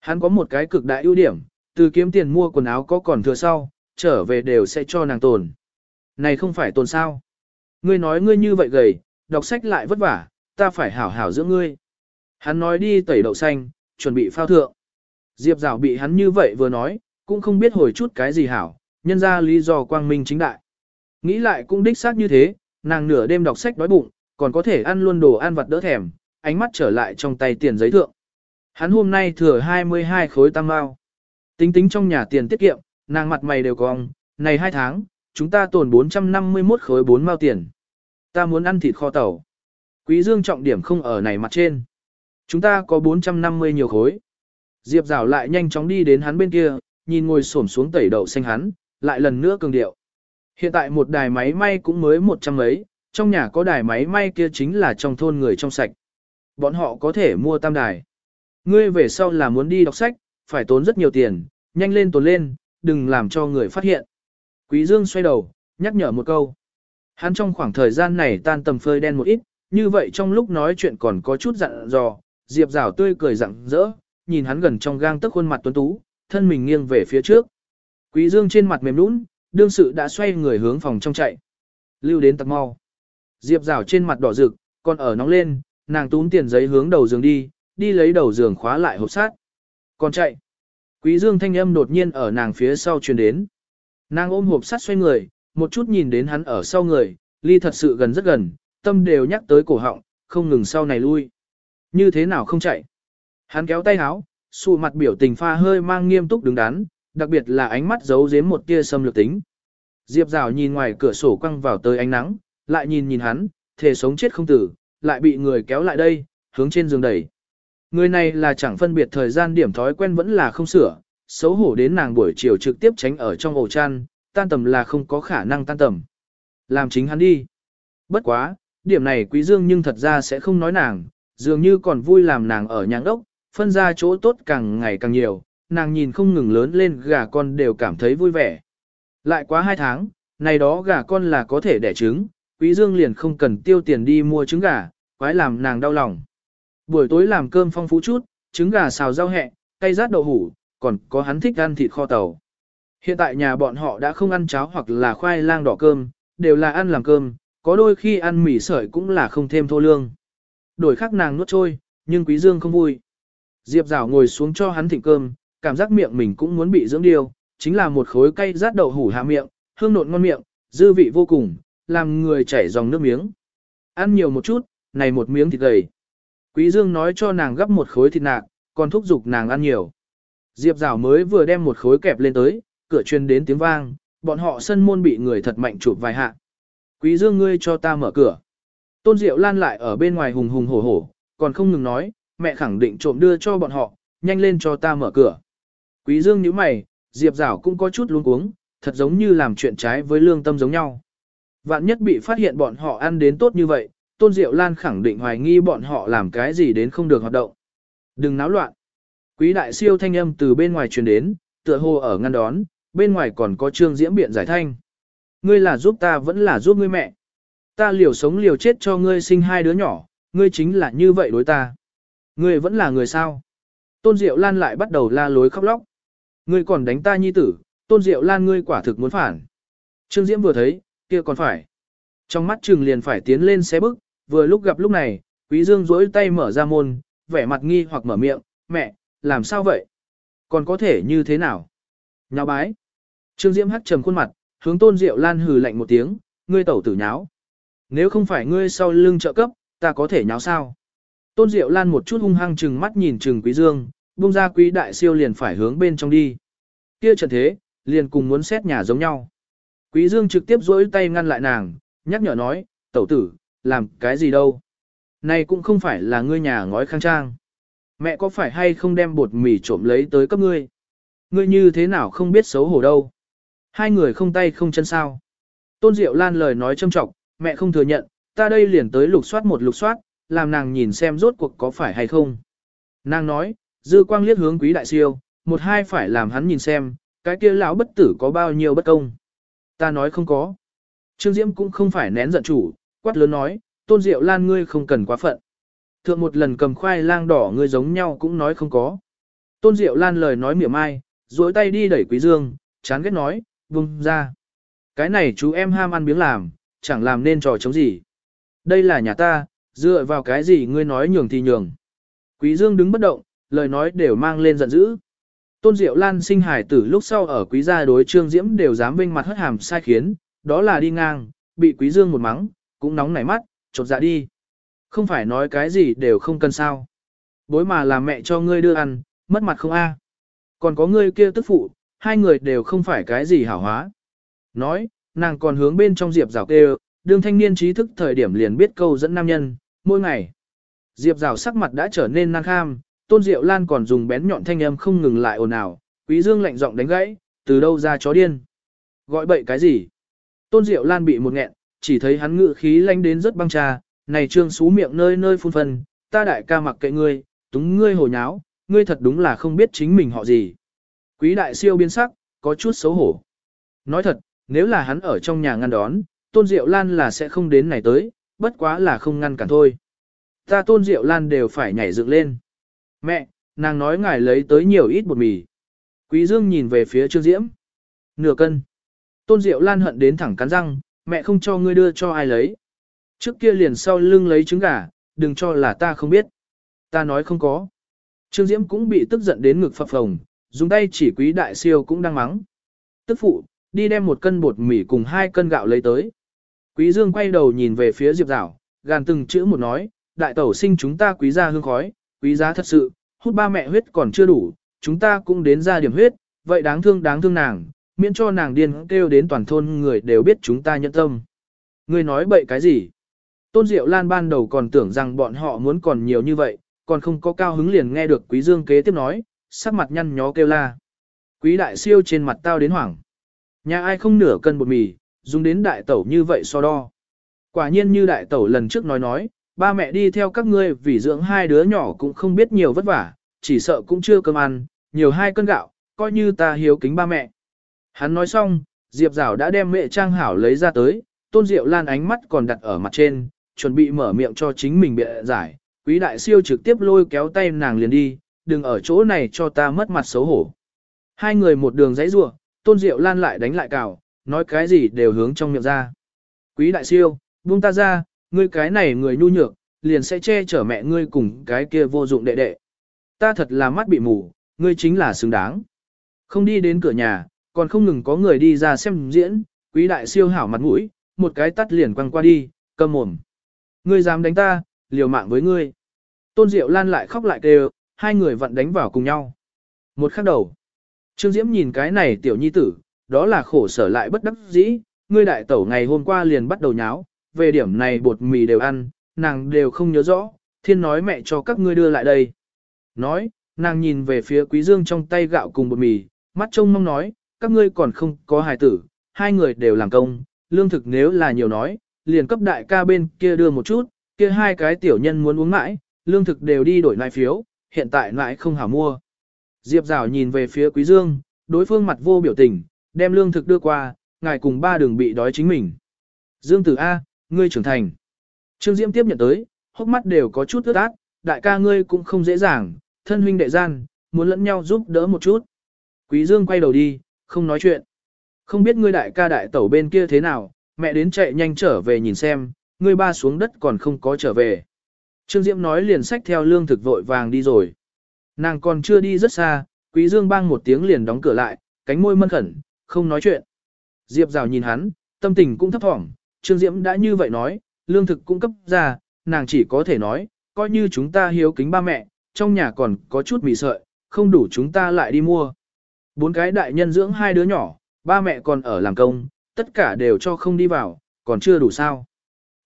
[SPEAKER 1] Hắn có một cái cực đại ưu điểm, từ kiếm tiền mua quần áo có còn thừa sau, trở về đều sẽ cho nàng tồn. Này không phải tồn sao. Ngươi nói ngươi như vậy gầy, đọc sách lại vất vả, ta phải hảo hảo giữa ngươi. Hắn nói đi tẩy đậu xanh, chuẩn bị phao thượng. Diệp Rào bị hắn như vậy vừa nói, cũng không biết hồi chút cái gì hảo, nhân ra lý do quang minh chính đại. Nghĩ lại cũng đích xác như thế, nàng nửa đêm đọc sách đói bụng, còn có thể ăn luôn đồ ăn vặt đỡ thèm, ánh mắt trở lại trong tay tiền giấy thượng. Hắn hôm nay thừa 22 khối tam mao. Tính tính trong nhà tiền tiết kiệm, nàng mặt mày đều cong, này hai tháng, chúng ta tồn 451 khối 4 mao tiền. Ta muốn ăn thịt kho tàu. Quý dương trọng điểm không ở này mặt trên. Chúng ta có 450 nhiều khối. Diệp rào lại nhanh chóng đi đến hắn bên kia, nhìn ngồi xổm xuống tẩy đậu xanh hắn, lại lần nữa cường điệu. Hiện tại một đài máy may cũng mới một trăm mấy, trong nhà có đài máy may kia chính là trong thôn người trong sạch. Bọn họ có thể mua tam đài. Ngươi về sau là muốn đi đọc sách, phải tốn rất nhiều tiền, nhanh lên tốn lên, đừng làm cho người phát hiện. Quý Dương xoay đầu, nhắc nhở một câu. Hắn trong khoảng thời gian này tan tầm phơi đen một ít, như vậy trong lúc nói chuyện còn có chút dặn dò, Diệp Giảo tươi cười rạng rỡ, nhìn hắn gần trong gang tức khuôn mặt tuấn tú, thân mình nghiêng về phía trước. Quý Dương trên mặt mềm nũng, đương sự đã xoay người hướng phòng trong chạy. Lưu đến tặc mau. Diệp Giảo trên mặt đỏ rực, còn ở nóng lên, nàng túm tiền giấy hướng đầu giường đi, đi lấy đầu giường khóa lại hộp sát. Còn chạy. Quý Dương thanh âm đột nhiên ở nàng phía sau truyền đến. Nàng ôm hộp sắt xoay người, một chút nhìn đến hắn ở sau người, ly thật sự gần rất gần, tâm đều nhắc tới cổ họng, không ngừng sau này lui. Như thế nào không chạy? Hắn kéo tay háo, sụ mặt biểu tình pha hơi mang nghiêm túc đứng đắn, đặc biệt là ánh mắt giấu giếm một tia xâm lược tính. Diệp Giảo nhìn ngoài cửa sổ quăng vào tới ánh nắng, lại nhìn nhìn hắn, thể sống chết không tử, lại bị người kéo lại đây, hướng trên giường đẩy. Người này là chẳng phân biệt thời gian điểm thói quen vẫn là không sửa, xấu hổ đến nàng buổi chiều trực tiếp tránh ở trong ổ chăn, tan tầm là không có khả năng tan tầm. Làm chính hắn đi. Bất quá, điểm này quý dương nhưng thật ra sẽ không nói nàng, dường như còn vui làm nàng ở nhãng ốc, phân ra chỗ tốt càng ngày càng nhiều, nàng nhìn không ngừng lớn lên gà con đều cảm thấy vui vẻ. Lại quá hai tháng, này đó gà con là có thể đẻ trứng, quý dương liền không cần tiêu tiền đi mua trứng gà, quái làm nàng đau lòng. Buổi tối làm cơm phong phú chút, trứng gà xào rau hẹ, cây rát đậu hủ, còn có hắn thích ăn thịt kho tàu. Hiện tại nhà bọn họ đã không ăn cháo hoặc là khoai lang đỏ cơm, đều là ăn làm cơm, có đôi khi ăn mì sợi cũng là không thêm thô lương. Đổi khác nàng nuốt trôi, nhưng quý dương không vui. Diệp rào ngồi xuống cho hắn thịnh cơm, cảm giác miệng mình cũng muốn bị dưỡng điều, chính là một khối cây rát đậu hủ hạ miệng, hương nộn ngon miệng, dư vị vô cùng, làm người chảy dòng nước miếng. Ăn nhiều một chút, này một miếng thịt gầy. Quý Dương nói cho nàng gấp một khối thịt nạc, còn thúc giục nàng ăn nhiều. Diệp Giảo mới vừa đem một khối kẹp lên tới, cửa truyền đến tiếng vang, bọn họ sân môn bị người thật mạnh chụp vài hạ. Quý Dương ngươi cho ta mở cửa. Tôn Diệu Lan lại ở bên ngoài hùng hùng hổ hổ, còn không ngừng nói, mẹ khẳng định trộm đưa cho bọn họ, nhanh lên cho ta mở cửa. Quý Dương nhíu mày, Diệp Giảo cũng có chút luống cuống, thật giống như làm chuyện trái với lương tâm giống nhau. Vạn nhất bị phát hiện bọn họ ăn đến tốt như vậy, Tôn Diệu Lan khẳng định hoài nghi bọn họ làm cái gì đến không được hoạt động. Đừng náo loạn. Quý đại siêu thanh âm từ bên ngoài truyền đến, tựa hồ ở ngăn đón, bên ngoài còn có trương diễm biện giải thanh. Ngươi là giúp ta vẫn là giúp ngươi mẹ. Ta liều sống liều chết cho ngươi sinh hai đứa nhỏ, ngươi chính là như vậy đối ta. Ngươi vẫn là người sao. Tôn Diệu Lan lại bắt đầu la lối khóc lóc. Ngươi còn đánh ta nhi tử, Tôn Diệu Lan ngươi quả thực muốn phản. Trương Diễm vừa thấy, kia còn phải. Trong mắt Trừng liền phải tiến lên xé bức, vừa lúc gặp lúc này, Quý Dương duỗi tay mở ra môn, vẻ mặt nghi hoặc mở miệng, mẹ, làm sao vậy? Còn có thể như thế nào? Nháo bái. Trương Diễm hắc trầm khuôn mặt, hướng Tôn Diệu Lan hừ lạnh một tiếng, ngươi tẩu tử nháo. Nếu không phải ngươi sau lưng trợ cấp, ta có thể nháo sao? Tôn Diệu Lan một chút hung hăng trừng mắt nhìn Trừng Quý Dương, buông ra Quý Đại Siêu liền phải hướng bên trong đi. Kia trận thế, liền cùng muốn xét nhà giống nhau. Quý Dương trực tiếp duỗi tay ngăn lại nàng, nhắc nhở nói, tẩu tử, làm cái gì đâu. Này cũng không phải là ngươi nhà ngói khang trang. Mẹ có phải hay không đem bột mì trộm lấy tới cấp ngươi? Ngươi như thế nào không biết xấu hổ đâu? Hai người không tay không chân sao? Tôn Diệu Lan lời nói châm trọng, mẹ không thừa nhận, ta đây liền tới lục soát một lục soát, làm nàng nhìn xem rốt cuộc có phải hay không. Nàng nói, dư quang liếc hướng quý đại siêu, một hai phải làm hắn nhìn xem, cái kia lão bất tử có bao nhiêu bất công. Ta nói không có. Trương Diễm cũng không phải nén giận chủ, quát lớn nói, tôn diệu lan ngươi không cần quá phận. Thượng một lần cầm khoai lang đỏ ngươi giống nhau cũng nói không có. Tôn diệu lan lời nói mỉa mai, duỗi tay đi đẩy quý dương, chán ghét nói, vùng ra. Cái này chú em ham ăn miếng làm, chẳng làm nên trò chống gì. Đây là nhà ta, dựa vào cái gì ngươi nói nhường thì nhường. Quý dương đứng bất động, lời nói đều mang lên giận dữ. Tôn Diệu Lan sinh hải tử lúc sau ở quý gia đối trương diễm đều dám vinh mặt hất hàm sai khiến, đó là đi ngang, bị quý dương một mắng, cũng nóng nảy mắt, chột dạ đi. Không phải nói cái gì đều không cần sao. Bối mà là mẹ cho ngươi đưa ăn, mất mặt không a? Còn có ngươi kia tức phụ, hai người đều không phải cái gì hảo hóa. Nói, nàng còn hướng bên trong Diệp Rào kêu, đương thanh niên trí thức thời điểm liền biết câu dẫn nam nhân, mỗi ngày. Diệp Rào sắc mặt đã trở nên nan kham, Tôn Diệu Lan còn dùng bén nhọn thanh âm không ngừng lại ồn ào, Quý Dương lạnh giọng đánh gãy, từ đâu ra chó điên? Gọi bậy cái gì? Tôn Diệu Lan bị một nghẹn, chỉ thấy hắn ngự khí lanh đến rất băng trà, này trương xú miệng nơi nơi phun phân, ta đại ca mặc kệ ngươi, túng ngươi hồ nháo, ngươi thật đúng là không biết chính mình họ gì. Quý đại siêu biến sắc, có chút xấu hổ. Nói thật, nếu là hắn ở trong nhà ngăn đón, Tôn Diệu Lan là sẽ không đến này tới, bất quá là không ngăn cản thôi. Ta Tôn Diệu Lan đều phải nhảy dựng lên. Mẹ, nàng nói ngài lấy tới nhiều ít bột mì. Quý Dương nhìn về phía Trương Diễm. Nửa cân. Tôn Diệu Lan hận đến thẳng cắn răng, mẹ không cho ngươi đưa cho ai lấy. Trước kia liền sau lưng lấy trứng gà, đừng cho là ta không biết. Ta nói không có. Trương Diễm cũng bị tức giận đến ngực phập phồng, dùng tay chỉ quý đại siêu cũng đang mắng. Tức phụ, đi đem một cân bột mì cùng hai cân gạo lấy tới. Quý Dương quay đầu nhìn về phía Diệp Giảo, gàn từng chữ một nói, đại tẩu sinh chúng ta quý gia hương khói, quý giá thật sự, hút ba mẹ huyết còn chưa đủ, chúng ta cũng đến ra điểm huyết, vậy đáng thương đáng thương nàng, miễn cho nàng điên kêu đến toàn thôn người đều biết chúng ta nhận tâm. Ngươi nói bậy cái gì? Tôn Diệu Lan ban đầu còn tưởng rằng bọn họ muốn còn nhiều như vậy, còn không có cao hứng liền nghe được Quý Dương kế tiếp nói, sắc mặt nhăn nhó kêu la. Quý đại siêu trên mặt tao đến hoảng. Nhà ai không nửa cân bột mì, dùng đến đại tẩu như vậy so đo. Quả nhiên như đại tẩu lần trước nói nói, ba mẹ đi theo các ngươi vì dưỡng hai đứa nhỏ cũng không biết nhiều vất vả, chỉ sợ cũng chưa cơm ăn, nhiều hai cân gạo, coi như ta hiếu kính ba mẹ. Hắn nói xong, Diệp Giảo đã đem mẹ trang hảo lấy ra tới, tôn diệu lan ánh mắt còn đặt ở mặt trên, chuẩn bị mở miệng cho chính mình bịa giải. Quý đại siêu trực tiếp lôi kéo tay nàng liền đi, đừng ở chỗ này cho ta mất mặt xấu hổ. Hai người một đường dãy rua, tôn diệu lan lại đánh lại cào, nói cái gì đều hướng trong miệng ra. Quý đại siêu, buông ta ra, ngươi cái này người nhu nhược, liền sẽ che chở mẹ ngươi cùng cái kia vô dụng đệ đệ. Ta thật là mắt bị mù, ngươi chính là xứng đáng. Không đi đến cửa nhà, còn không ngừng có người đi ra xem diễn, quý đại siêu hảo mặt mũi, một cái tắt liền quăng qua đi, cầm mồm. Ngươi dám đánh ta, liều mạng với ngươi. Tôn Diệu Lan lại khóc lại kêu, hai người vặn đánh vào cùng nhau. Một khắc đầu. Trương Diễm nhìn cái này tiểu nhi tử, đó là khổ sở lại bất đắc dĩ, ngươi đại tẩu ngày hôm qua liền bắt đầu nháo, về điểm này bột mì đều ăn, nàng đều không nhớ rõ, thiên nói mẹ cho các ngươi đưa lại đây. Nói, nàng nhìn về phía quý dương trong tay gạo cùng bột mì, mắt trông mong nói, các ngươi còn không có hài tử, hai người đều làm công, lương thực nếu là nhiều nói, liền cấp đại ca bên kia đưa một chút, kia hai cái tiểu nhân muốn uống mãi, lương thực đều đi đổi lại phiếu, hiện tại lại không hảo mua. Diệp Giảo nhìn về phía Quý Dương, đối phương mặt vô biểu tình, đem lương thực đưa qua, ngài cùng ba đường bị đói chính mình. Dương Tử A, ngươi trưởng thành. Trương Diễm tiếp nhận tới, hốc mắt đều có chút ướt át, đại ca ngươi cũng không dễ dàng, thân huynh đệ gian, muốn lẫn nhau giúp đỡ một chút. Quý Dương quay đầu đi, không nói chuyện. Không biết ngươi đại ca đại tẩu bên kia thế nào, mẹ đến chạy nhanh trở về nhìn xem, ngươi ba xuống đất còn không có trở về. Trương Diễm nói liền xách theo lương thực vội vàng đi rồi. Nàng còn chưa đi rất xa, Quý Dương bang một tiếng liền đóng cửa lại, cánh môi mân khẩn, không nói chuyện. Diệp Rào nhìn hắn, tâm tình cũng thấp thỏm, Trương Diễm đã như vậy nói, lương thực cũng cấp ra, nàng chỉ có thể nói, coi như chúng ta hiếu kính ba mẹ, trong nhà còn có chút mì sợi, không đủ chúng ta lại đi mua. Bốn cái đại nhân dưỡng hai đứa nhỏ, ba mẹ còn ở làm công, tất cả đều cho không đi vào, còn chưa đủ sao.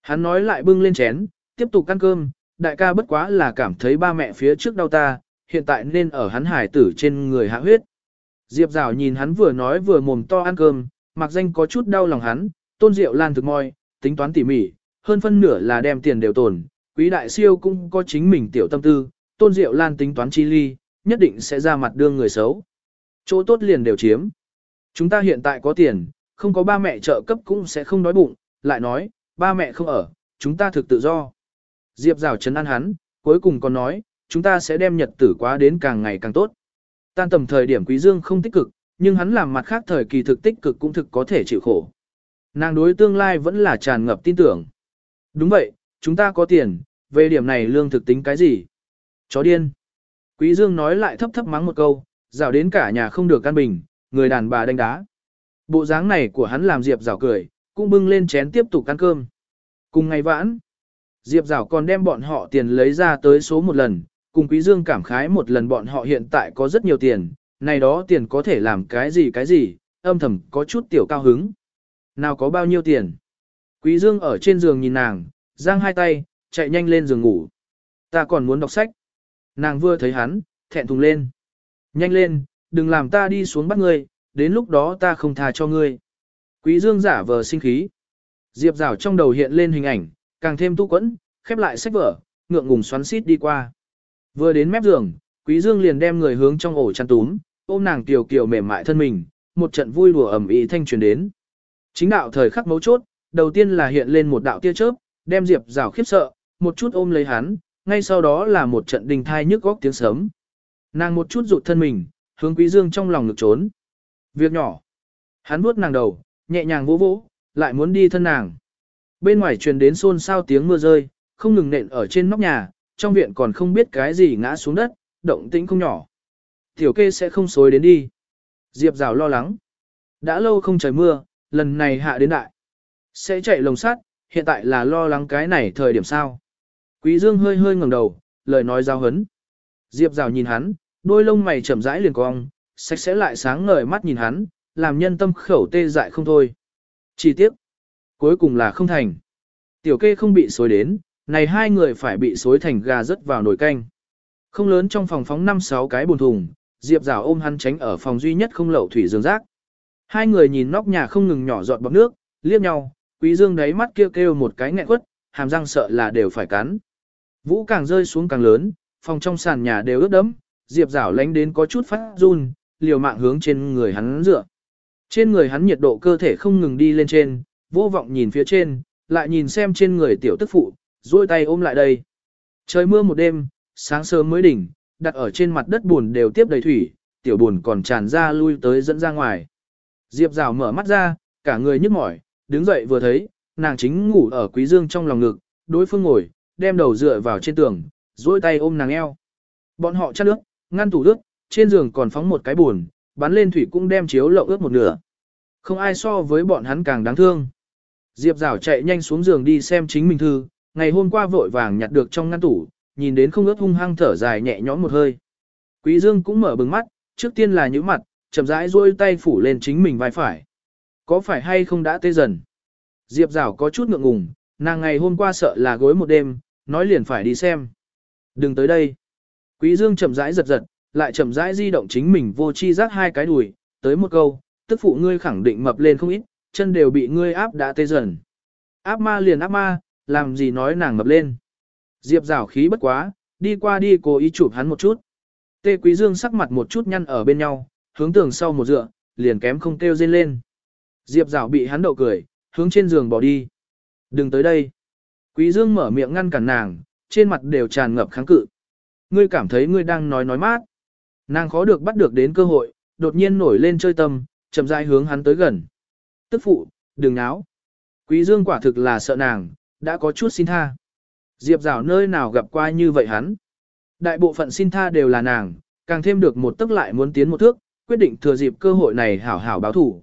[SPEAKER 1] Hắn nói lại bưng lên chén, tiếp tục ăn cơm, đại ca bất quá là cảm thấy ba mẹ phía trước đau ta, hiện tại nên ở hắn hải tử trên người hạ huyết. Diệp Rào nhìn hắn vừa nói vừa mồm to ăn cơm, mặc danh có chút đau lòng hắn, tôn rượu lan thực môi, tính toán tỉ mỉ, hơn phân nửa là đem tiền đều tồn, quý đại siêu cũng có chính mình tiểu tâm tư, tôn rượu lan tính toán chi ly, nhất định sẽ ra mặt đương người xấu. Chỗ tốt liền đều chiếm. Chúng ta hiện tại có tiền, không có ba mẹ trợ cấp cũng sẽ không đói bụng, lại nói, ba mẹ không ở, chúng ta thực tự do. Diệp rào chấn an hắn, cuối cùng còn nói, chúng ta sẽ đem nhật tử quá đến càng ngày càng tốt. Tan tầm thời điểm Quý Dương không tích cực, nhưng hắn làm mặt khác thời kỳ thực tích cực cũng thực có thể chịu khổ. Nàng đối tương lai vẫn là tràn ngập tin tưởng. Đúng vậy, chúng ta có tiền, về điểm này lương thực tính cái gì? Chó điên. Quý Dương nói lại thấp thấp mắng một câu, rào đến cả nhà không được căn bình, người đàn bà đánh đá. Bộ dáng này của hắn làm Diệp rào cười, cũng bưng lên chén tiếp tục ăn cơm. Cùng ngày vãn, Diệp rào còn đem bọn họ tiền lấy ra tới số một lần, cùng Quý Dương cảm khái một lần bọn họ hiện tại có rất nhiều tiền, này đó tiền có thể làm cái gì cái gì, âm thầm có chút tiểu cao hứng. Nào có bao nhiêu tiền? Quý Dương ở trên giường nhìn nàng, giang hai tay, chạy nhanh lên giường ngủ. Ta còn muốn đọc sách. Nàng vừa thấy hắn, thẹn thùng lên. Nhanh lên, đừng làm ta đi xuống bắt ngươi, đến lúc đó ta không tha cho ngươi. Quý Dương giả vờ sinh khí. Diệp rào trong đầu hiện lên hình ảnh, càng thêm tu quẫn, khép lại sách vở, ngượng ngùng xoắn xít đi qua. Vừa đến mép giường, Quý Dương liền đem người hướng trong ổ chăn túm, ôm nàng tiểu kiều mềm mại thân mình, một trận vui đùa ẩm ý thanh truyền đến. Chính đạo thời khắc mấu chốt, đầu tiên là hiện lên một đạo tia chớp, đem Diệp Giảo khiếp sợ, một chút ôm lấy hắn, ngay sau đó là một trận đình thai nhức góc tiếng sớm. Nàng một chút rụt thân mình, hướng Quý Dương trong lòng ngực trốn. Việc nhỏ. Hắn vuốt nàng đầu, nhẹ nhàng vỗ vỗ, lại muốn đi thân nàng. Bên ngoài truyền đến xôn xao tiếng mưa rơi, không ngừng nện ở trên nóc nhà, trong viện còn không biết cái gì ngã xuống đất, động tĩnh không nhỏ. Tiểu kê sẽ không xối đến đi. Diệp rào lo lắng. Đã lâu không trời mưa, lần này hạ đến đại. Sẽ chạy lồng sắt, hiện tại là lo lắng cái này thời điểm sao. Quý Dương hơi hơi ngẩng đầu, lời nói giao hấn. Diệp rào nhìn hắn, đôi lông mày chậm rãi liền cong, sạch sẽ lại sáng ngời mắt nhìn hắn, làm nhân tâm khẩu tê dại không thôi. Chỉ tiếc, cuối cùng là không thành. Tiểu kê không bị xối đến, này hai người phải bị xối thành gà rớt vào nồi canh. Không lớn trong phòng phóng 5-6 cái bồn thùng, Diệp Giảo ôm hắn tránh ở phòng duy nhất không lậu thủy dương rác. Hai người nhìn nóc nhà không ngừng nhỏ giọt bọt nước, liếc nhau, Quý Dương đáy mắt kêu kêu một cái nghẹn quất, hàm răng sợ là đều phải cắn. Vũ càng rơi xuống càng lớn, phòng trong sàn nhà đều ướt đẫm, Diệp Giảo lánh đến có chút phát run, liều mạng hướng trên người hắn dựa. Trên người hắn nhiệt độ cơ thể không ngừng đi lên trên, vô vọng nhìn phía trên, lại nhìn xem trên người tiểu tức phụ, duỗi tay ôm lại đây. Trời mưa một đêm, sáng sớm mới đỉnh, đặt ở trên mặt đất buồn đều tiếp đầy thủy, tiểu buồn còn tràn ra lui tới dẫn ra ngoài. Diệp Rào mở mắt ra, cả người nhức mỏi, đứng dậy vừa thấy, nàng chính ngủ ở Quý Dương trong lòng ngực, đối phương ngồi, đem đầu dựa vào trên tường, duỗi tay ôm nàng eo. Bọn họ chăn nước, ngăn tủ nước, trên giường còn phóng một cái buồn, bắn lên thủy cũng đem chiếu lậu ướt một nửa. Không ai so với bọn hắn càng đáng thương. Diệp Rào chạy nhanh xuống giường đi xem chính mình thư, ngày hôm qua vội vàng nhặt được trong ngăn tủ, nhìn đến không ướt hung hăng thở dài nhẹ nhõm một hơi. Quý Dương cũng mở bừng mắt, trước tiên là nhíu mặt, chậm rãi duỗi tay phủ lên chính mình vai phải. Có phải hay không đã tê dần? Diệp Giảo có chút ngượng ngùng, nàng ngày hôm qua sợ là gối một đêm, nói liền phải đi xem. Đừng tới đây. Quý Dương chậm rãi giật giật, lại chậm rãi di động chính mình vô chi giác hai cái đùi, tới một câu, tức phụ ngươi khẳng định mập lên không ít, chân đều bị ngươi áp đã tê dần. Áp ma liền áp ma, làm gì nói nàng ngập lên. Diệp rào khí bất quá, đi qua đi cố ý chụp hắn một chút. Tê Quý Dương sắc mặt một chút nhăn ở bên nhau, hướng tường sau một dựa, liền kém không kêu rên lên. Diệp rào bị hắn đậu cười, hướng trên giường bỏ đi. Đừng tới đây. Quý Dương mở miệng ngăn cản nàng, trên mặt đều tràn ngập kháng cự. Ngươi cảm thấy ngươi đang nói nói mát. Nàng khó được bắt được đến cơ hội, đột nhiên nổi lên chơi tâm, chậm rãi hướng hắn tới gần. Tức phụ, đừng náo. Quý Dương quả thực là sợ nàng, đã có chút xin tha. Diệp rào nơi nào gặp qua như vậy hắn. Đại bộ phận xin tha đều là nàng, càng thêm được một tức lại muốn tiến một thước, quyết định thừa dịp cơ hội này hảo hảo báo thủ.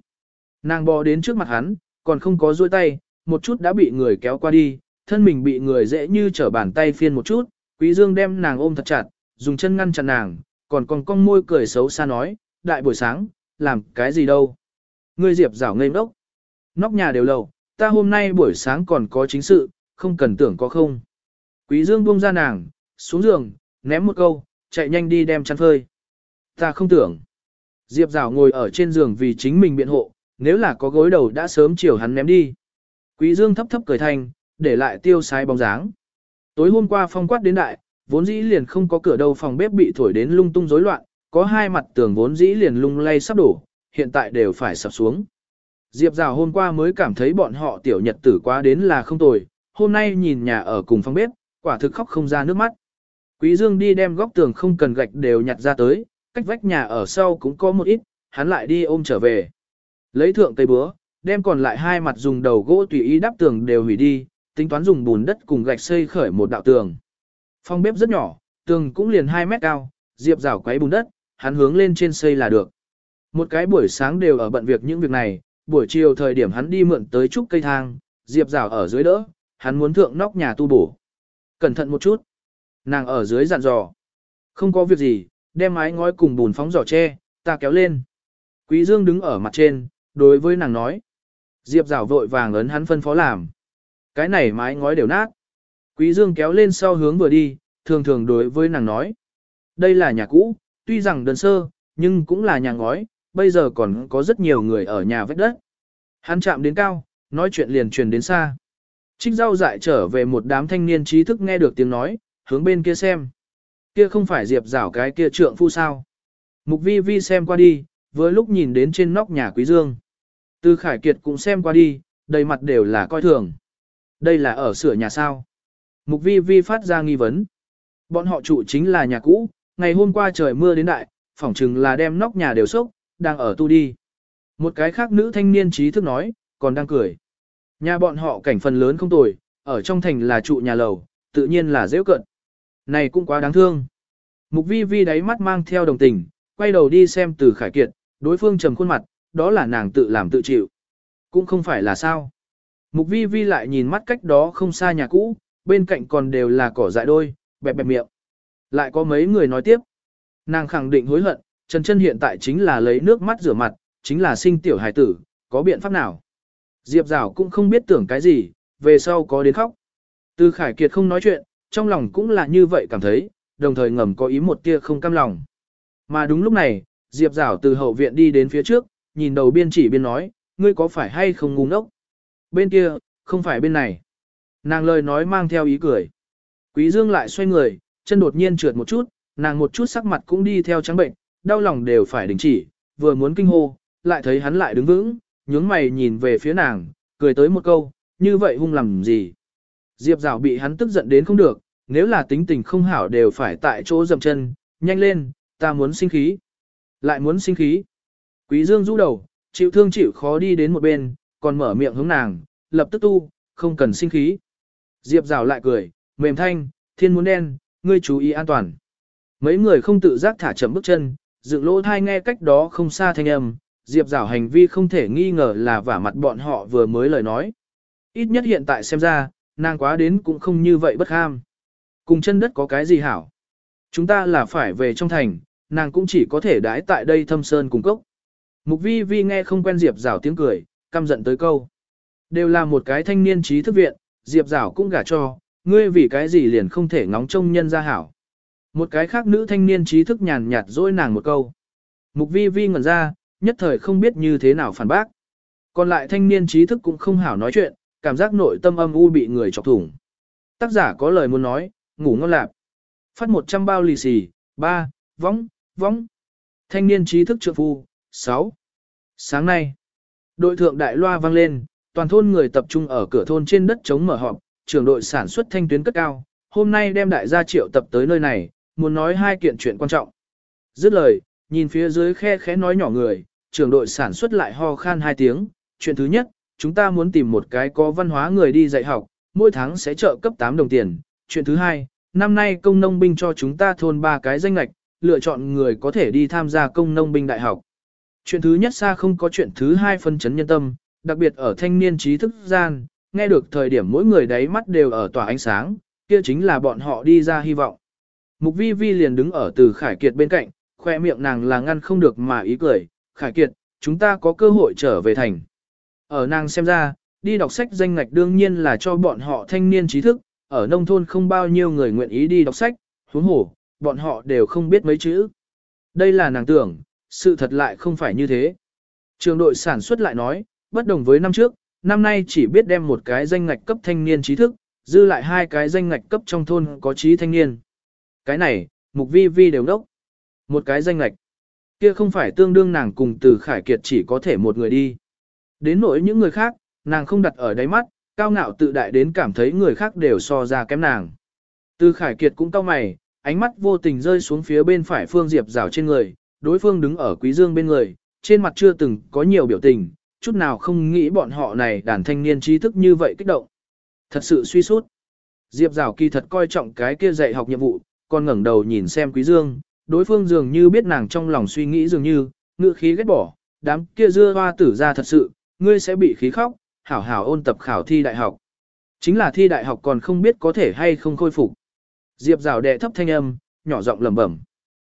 [SPEAKER 1] Nàng bò đến trước mặt hắn, còn không có duỗi tay, một chút đã bị người kéo qua đi, thân mình bị người dễ như trở bàn tay phiên một chút, Quý Dương đem nàng ôm thật chặt, dùng chân ngăn chặn nàng, còn còn cong môi cười xấu xa nói, đại buổi sáng, làm cái gì đâu. Ngươi Diệp rảo ngây ngốc. Nóc nhà đều lầu, ta hôm nay buổi sáng còn có chính sự, không cần tưởng có không. Quý Dương buông ra nàng, xuống giường, ném một câu, chạy nhanh đi đem chăn phơi. Ta không tưởng. Diệp Giảo ngồi ở trên giường vì chính mình biện hộ, nếu là có gối đầu đã sớm chiều hắn ném đi. Quý Dương thấp thấp cười thanh, để lại tiêu sái bóng dáng. Tối hôm qua phong quát đến đại, vốn dĩ liền không có cửa đâu phòng bếp bị thổi đến lung tung rối loạn, có hai mặt tường vốn dĩ liền lung lay sắp đổ, hiện tại đều phải sập xuống. Diệp Giảo hôm qua mới cảm thấy bọn họ tiểu nhật tử quá đến là không tồi, hôm nay nhìn nhà ở cùng phòng bếp, quả thực khóc không ra nước mắt. Quý Dương đi đem góc tường không cần gạch đều nhặt ra tới, cách vách nhà ở sau cũng có một ít, hắn lại đi ôm trở về. Lấy thượng tây búa, đem còn lại hai mặt dùng đầu gỗ tùy ý đắp tường đều hủy đi, tính toán dùng bùn đất cùng gạch xây khởi một đạo tường. Phòng bếp rất nhỏ, tường cũng liền 2 mét cao, diệp rào quấy bùn đất, hắn hướng lên trên xây là được. Một cái buổi sáng đều ở bận việc những việc này, buổi chiều thời điểm hắn đi mượn tới trúc cây thang, diệp rào ở dưới đỡ, hắn muốn thượng nóc nhà tu bổ. Cẩn thận một chút. Nàng ở dưới dặn dò. Không có việc gì, đem mái ngói cùng bùn phóng giỏ tre, ta kéo lên. Quý Dương đứng ở mặt trên, đối với nàng nói. Diệp rào vội vàng ấn hắn phân phó làm. Cái này mái ngói đều nát. Quý Dương kéo lên sau hướng vừa đi, thường thường đối với nàng nói. Đây là nhà cũ, tuy rằng đơn sơ, nhưng cũng là nhà ngói, bây giờ còn có rất nhiều người ở nhà vách đất. Hắn chạm đến cao, nói chuyện liền truyền đến xa. Trích rau dại trở về một đám thanh niên trí thức nghe được tiếng nói, hướng bên kia xem. Kia không phải Diệp rảo cái kia trượng phu sao. Mục vi vi xem qua đi, Vừa lúc nhìn đến trên nóc nhà Quý Dương. Tư Khải Kiệt cũng xem qua đi, đầy mặt đều là coi thường. Đây là ở sửa nhà sao. Mục vi vi phát ra nghi vấn. Bọn họ trụ chính là nhà cũ, ngày hôm qua trời mưa đến đại, phỏng chừng là đem nóc nhà đều sốc, đang ở tu đi. Một cái khác nữ thanh niên trí thức nói, còn đang cười. Nhà bọn họ cảnh phần lớn không tồi, ở trong thành là trụ nhà lầu, tự nhiên là dễ cận. Này cũng quá đáng thương. Mục vi vi đáy mắt mang theo đồng tình, quay đầu đi xem từ khải kiệt, đối phương trầm khuôn mặt, đó là nàng tự làm tự chịu. Cũng không phải là sao. Mục vi vi lại nhìn mắt cách đó không xa nhà cũ, bên cạnh còn đều là cỏ dại đôi, bẹp bẹp miệng. Lại có mấy người nói tiếp. Nàng khẳng định hối hận, Trần Chân hiện tại chính là lấy nước mắt rửa mặt, chính là sinh tiểu hài tử, có biện pháp nào. Diệp Giảo cũng không biết tưởng cái gì, về sau có đến khóc. Từ Khải Kiệt không nói chuyện, trong lòng cũng là như vậy cảm thấy, đồng thời ngầm có ý một tia không cam lòng. Mà đúng lúc này, Diệp Giảo từ hậu viện đi đến phía trước, nhìn đầu biên chỉ biên nói, ngươi có phải hay không ngu ngốc? Bên kia, không phải bên này. Nàng lời nói mang theo ý cười. Quý Dương lại xoay người, chân đột nhiên trượt một chút, nàng một chút sắc mặt cũng đi theo trắng bệnh, đau lòng đều phải đình chỉ, vừa muốn kinh hô, lại thấy hắn lại đứng vững, nhướng mày nhìn về phía nàng, cười tới một câu, như vậy hung làm gì. Diệp rào bị hắn tức giận đến không được, nếu là tính tình không hảo đều phải tại chỗ dậm chân, nhanh lên, ta muốn sinh khí. Lại muốn sinh khí. Quý Dương rũ đầu, chịu thương chịu khó đi đến một bên, còn mở miệng hướng nàng, lập tức tu, không cần sinh khí. Diệp rào lại cười, mềm thanh, thiên muốn đen, ngươi chú ý an toàn. Mấy người không tự giác thả chậm bước chân, dựng lỗ thai nghe cách đó không xa thanh âm, Diệp Giảo hành vi không thể nghi ngờ là vả mặt bọn họ vừa mới lời nói. Ít nhất hiện tại xem ra, nàng quá đến cũng không như vậy bất ham. Cùng chân đất có cái gì hảo? Chúng ta là phải về trong thành, nàng cũng chỉ có thể đái tại đây thâm sơn cùng cốc. Mục vi vi nghe không quen Diệp Giảo tiếng cười, căm giận tới câu. Đều là một cái thanh niên trí thức viện, Diệp Giảo cũng gả cho, ngươi vì cái gì liền không thể ngóng trông nhân ra hảo. Một cái khác nữ thanh niên trí thức nhàn nhạt dỗi nàng một câu. Mục vi vi ngẩn ra, nhất thời không biết như thế nào phản bác. Còn lại thanh niên trí thức cũng không hảo nói chuyện, cảm giác nội tâm âm u bị người chọc thủng. Tác giả có lời muốn nói, ngủ ngon lạc. Phát 100 bao lì xì, 3, vóng, vóng. Thanh niên trí thức trượng phu, 6. Sáng nay, đội thượng đại loa vang lên, toàn thôn người tập trung ở cửa thôn trên đất chống mở họp, trưởng đội sản xuất thanh tuyến cất cao, hôm nay đem đại gia triệu tập tới nơi này, muốn nói hai kiện chuyện quan trọng. Dứt lời, nhìn phía dưới khe khẽ nói nhỏ người, trưởng đội sản xuất lại ho khan hai tiếng, chuyện thứ nhất, chúng ta muốn tìm một cái có văn hóa người đi dạy học, mỗi tháng sẽ trợ cấp 8 đồng tiền. Chuyện thứ hai, năm nay công nông binh cho chúng ta thôn ba cái danh lạch, lựa chọn người có thể đi tham gia công nông binh đại học. Chuyện thứ nhất xa không có chuyện thứ hai phân chấn nhân tâm, đặc biệt ở thanh niên trí thức gian, nghe được thời điểm mỗi người đáy mắt đều ở tỏa ánh sáng, kia chính là bọn họ đi ra hy vọng. Mục vi vi liền đứng ở từ Khải Kiệt bên cạnh, khoe miệng nàng là ngăn không được mà ý cười, Khải Kiệt, chúng ta có cơ hội trở về thành. Ở nàng xem ra, đi đọc sách danh ngạch đương nhiên là cho bọn họ thanh niên trí thức, ở nông thôn không bao nhiêu người nguyện ý đi đọc sách, huống hồ, bọn họ đều không biết mấy chữ. Đây là nàng tưởng, sự thật lại không phải như thế. Trường đội sản xuất lại nói, bất đồng với năm trước, năm nay chỉ biết đem một cái danh ngạch cấp thanh niên trí thức, dư lại hai cái danh ngạch cấp trong thôn có trí thanh niên. Cái này, mục vi vi đều đốc. Một cái danh lạch. Kia không phải tương đương nàng cùng từ khải kiệt chỉ có thể một người đi. Đến nỗi những người khác, nàng không đặt ở đáy mắt, cao ngạo tự đại đến cảm thấy người khác đều so ra kém nàng. Từ khải kiệt cũng cao mày, ánh mắt vô tình rơi xuống phía bên phải phương diệp rào trên người, đối phương đứng ở quý dương bên người, trên mặt chưa từng có nhiều biểu tình, chút nào không nghĩ bọn họ này đàn thanh niên trí thức như vậy kích động. Thật sự suy sút. Diệp rào kỳ thật coi trọng cái kia dạy học nhiệm vụ, còn ngẩng đầu nhìn xem quý dương, đối phương dường như biết nàng trong lòng suy nghĩ dường như, ngựa khí ghét bỏ, đám kia dưa hoa tử ra thật sự, ngươi sẽ bị khí khóc, hảo hảo ôn tập khảo thi đại học. Chính là thi đại học còn không biết có thể hay không khôi phục. Diệp rào đệ thấp thanh âm, nhỏ giọng lẩm bẩm.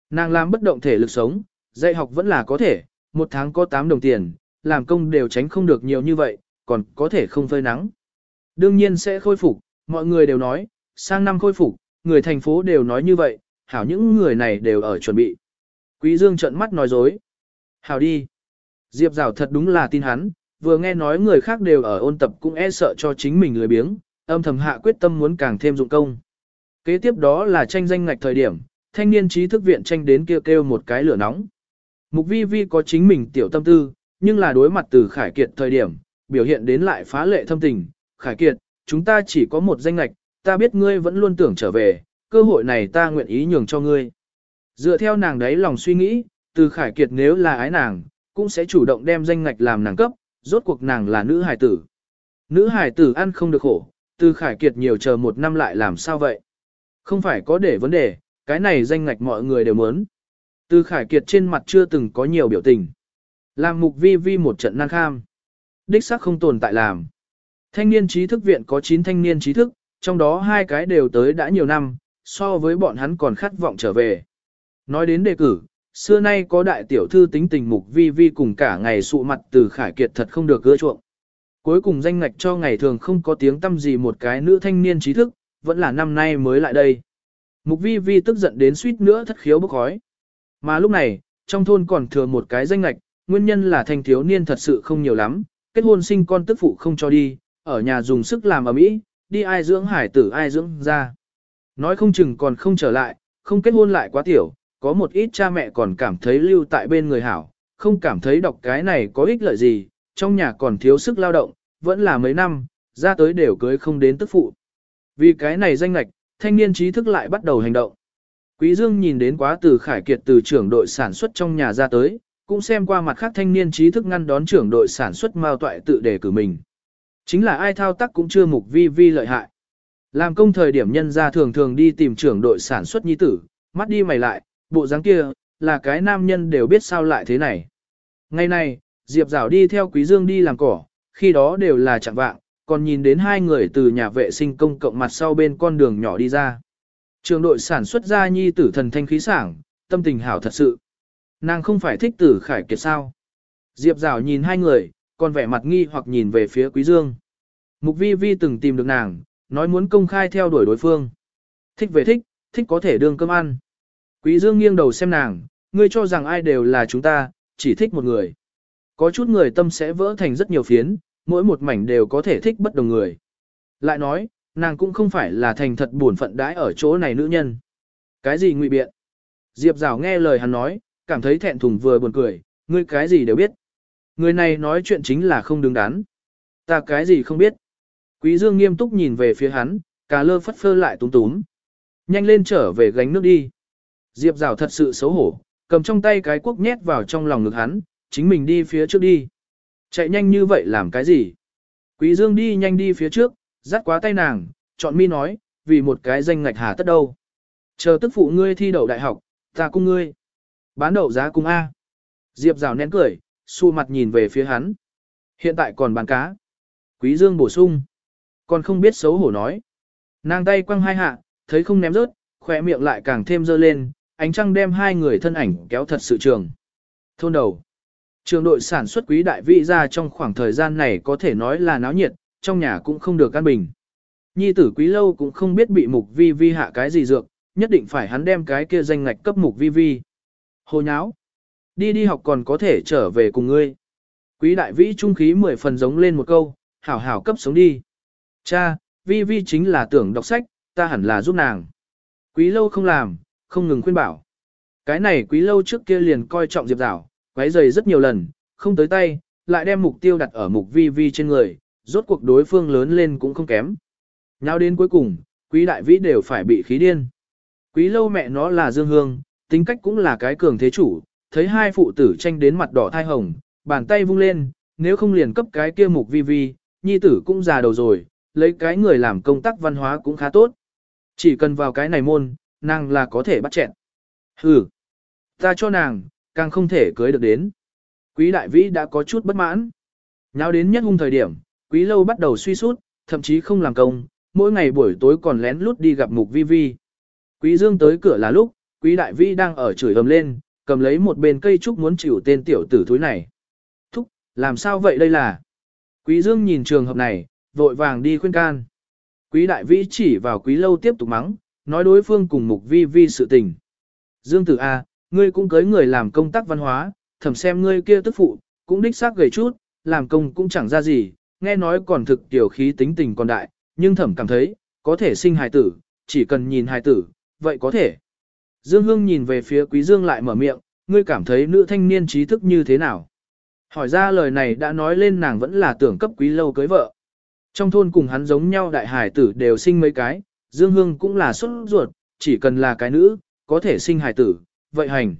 [SPEAKER 1] Nàng làm bất động thể lực sống, dạy học vẫn là có thể, một tháng có 8 đồng tiền, làm công đều tránh không được nhiều như vậy, còn có thể không phơi nắng. Đương nhiên sẽ khôi phục, mọi người đều nói, sang năm khôi phục, người thành phố đều nói như vậy, hảo những người này đều ở chuẩn bị. Quý Dương trợn mắt nói dối. Hảo đi. Diệp Giảo thật đúng là tin hắn, vừa nghe nói người khác đều ở ôn tập cũng e sợ cho chính mình lười biếng, âm thầm hạ quyết tâm muốn càng thêm dụng công. Kế tiếp đó là tranh danh ngạch thời điểm, thanh niên trí thức viện tranh đến kêu kêu một cái lửa nóng. Mục vi vi có chính mình tiểu tâm tư, nhưng là đối mặt từ Khải Kiệt thời điểm, biểu hiện đến lại phá lệ thâm tình. Khải Kiệt, chúng ta chỉ có một danh ngạch, ta biết ngươi vẫn luôn tưởng trở về, cơ hội này ta nguyện ý nhường cho ngươi. Dựa theo nàng đấy lòng suy nghĩ, từ Khải Kiệt nếu là ái nàng, cũng sẽ chủ động đem danh ngạch làm nàng cấp, rốt cuộc nàng là nữ hài tử. Nữ hài tử ăn không được khổ, từ Khải Kiệt nhiều chờ một năm lại làm sao vậy? Không phải có để vấn đề, cái này danh ngạch mọi người đều muốn. Từ Khải Kiệt trên mặt chưa từng có nhiều biểu tình. Làm mục vi vi một trận năng kham. Đích xác không tồn tại làm. Thanh niên trí thức viện có 9 thanh niên trí thức, trong đó hai cái đều tới đã nhiều năm, so với bọn hắn còn khát vọng trở về. Nói đến đề cử, xưa nay có đại tiểu thư tính tình mục vi vi cùng cả ngày sụ mặt từ Khải Kiệt thật không được gỡ chuộng. Cuối cùng danh ngạch cho ngày thường không có tiếng tâm gì một cái nữ thanh niên trí thức, vẫn là năm nay mới lại đây. Mục vi vi tức giận đến suýt nữa thất khiếu bốc khói. Mà lúc này, trong thôn còn thừa một cái danh ngạch, nguyên nhân là thanh thiếu niên thật sự không nhiều lắm, kết hôn sinh con tức phụ không cho đi, ở nhà dùng sức làm ở mỹ, đi ai dưỡng hải tử ai dưỡng ra. Nói không chừng còn không trở lại, không kết hôn lại quá tiểu, có một ít cha mẹ còn cảm thấy lưu tại bên người hảo, không cảm thấy đọc cái này có ích lợi gì, trong nhà còn thiếu sức lao động, vẫn là mấy năm, ra tới đều cưới không đến tức phụ. Vì cái này danh lạch, thanh niên trí thức lại bắt đầu hành động. Quý Dương nhìn đến quá từ khải kiệt từ trưởng đội sản xuất trong nhà ra tới, cũng xem qua mặt khác thanh niên trí thức ngăn đón trưởng đội sản xuất mao toại tự đề cử mình. Chính là ai thao tác cũng chưa mục vi vi lợi hại. Làm công thời điểm nhân ra thường thường đi tìm trưởng đội sản xuất nhi tử, mắt đi mày lại, bộ dáng kia, là cái nam nhân đều biết sao lại thế này. Ngày này, Diệp Giảo đi theo Quý Dương đi làm cỏ, khi đó đều là chẳng vạng, còn nhìn đến hai người từ nhà vệ sinh công cộng mặt sau bên con đường nhỏ đi ra. Trường đội sản xuất ra nhi tử thần thanh khí sảng, tâm tình hảo thật sự. Nàng không phải thích tử khải kiệt sao. Diệp Giảo nhìn hai người, còn vẻ mặt nghi hoặc nhìn về phía Quý Dương. Mục vi vi từng tìm được nàng, nói muốn công khai theo đuổi đối phương. Thích về thích, thích có thể đương cơm ăn. Quý Dương nghiêng đầu xem nàng, ngươi cho rằng ai đều là chúng ta, chỉ thích một người. Có chút người tâm sẽ vỡ thành rất nhiều phiến, mỗi một mảnh đều có thể thích bất đồng người. Lại nói, nàng cũng không phải là thành thật buồn phận đãi ở chỗ này nữ nhân. Cái gì ngụy biện? Diệp Giảo nghe lời hắn nói, cảm thấy thẹn thùng vừa buồn cười, ngươi cái gì đều biết. Người này nói chuyện chính là không đứng đắn. Ta cái gì không biết. Quý Dương nghiêm túc nhìn về phía hắn, cà lơ phất phơ lại túm túm. Nhanh lên trở về gánh nước đi. Diệp rào thật sự xấu hổ, cầm trong tay cái cuốc nhét vào trong lòng ngực hắn, chính mình đi phía trước đi. Chạy nhanh như vậy làm cái gì? Quý Dương đi nhanh đi phía trước, dắt quá tay nàng, chọn mi nói, vì một cái danh ngạch hà tất đâu. Chờ tức phụ ngươi thi đậu đại học, ta cung ngươi. Bán đậu giá cung A. Diệp rào nén cười, xu mặt nhìn về phía hắn. Hiện tại còn bán cá. Quý Dương bổ sung. Còn không biết xấu hổ nói. Nàng tay quăng hai hạ, thấy không ném rớt, khỏe miệng lại càng thêm dơ lên, ánh trăng đem hai người thân ảnh kéo thật sự trường. Thôn đầu. Trường đội sản xuất quý đại vị ra trong khoảng thời gian này có thể nói là náo nhiệt, trong nhà cũng không được căn bình. Nhi tử quý lâu cũng không biết bị mục vi vi hạ cái gì dược, nhất định phải hắn đem cái kia danh ngạch cấp mục vi vi. Hồ nháo. Đi đi học còn có thể trở về cùng ngươi. Quý đại vĩ trung khí mười phần giống lên một câu, hảo hảo cấp sống đi. Cha, vi vi chính là tưởng đọc sách, ta hẳn là giúp nàng. Quý lâu không làm, không ngừng khuyên bảo. Cái này quý lâu trước kia liền coi trọng diệp rảo, quấy giày rất nhiều lần, không tới tay, lại đem mục tiêu đặt ở mục vi vi trên người, rốt cuộc đối phương lớn lên cũng không kém. Nào đến cuối cùng, quý đại vĩ đều phải bị khí điên. Quý lâu mẹ nó là Dương Hương, tính cách cũng là cái cường thế chủ, thấy hai phụ tử tranh đến mặt đỏ thai hồng, bàn tay vung lên, nếu không liền cấp cái kia mục vi vi, nhi tử cũng già đầu rồi, lấy cái người làm công tác văn hóa cũng khá tốt. Chỉ cần vào cái này môn, nàng là có thể bắt chẹn. Hừ, ta cho nàng, càng không thể cưới được đến. Quý đại vĩ đã có chút bất mãn. Nháo đến nhất hung thời điểm, quý lâu bắt đầu suy sút, thậm chí không làm công, mỗi ngày buổi tối còn lén lút đi gặp mục vi vi. Quý dương tới cửa là lúc, quý đại vĩ đang ở chửi ầm lên, cầm lấy một bên cây trúc muốn chịu tên tiểu tử thúi này. Thúc, làm sao vậy đây là? Quý dương nhìn trường hợp này, vội vàng đi khuyên can. Quý đại vĩ chỉ vào quý lâu tiếp tục mắng, nói đối phương cùng mục vi vi sự tình. Dương tử A, ngươi cũng cưới người làm công tác văn hóa, thẩm xem ngươi kia tức phụ, cũng đích xác gầy chút, làm công cũng chẳng ra gì, nghe nói còn thực tiểu khí tính tình còn đại, nhưng thẩm cảm thấy, có thể sinh hài tử, chỉ cần nhìn hài tử, vậy có thể. Dương Hương nhìn về phía Quý Dương lại mở miệng, ngươi cảm thấy nữ thanh niên trí thức như thế nào? Hỏi ra lời này đã nói lên nàng vẫn là tưởng cấp quý lâu cưới vợ. Trong thôn cùng hắn giống nhau đại hải tử đều sinh mấy cái, Dương Hương cũng là xuất ruột, chỉ cần là cái nữ, có thể sinh hải tử, vậy hành.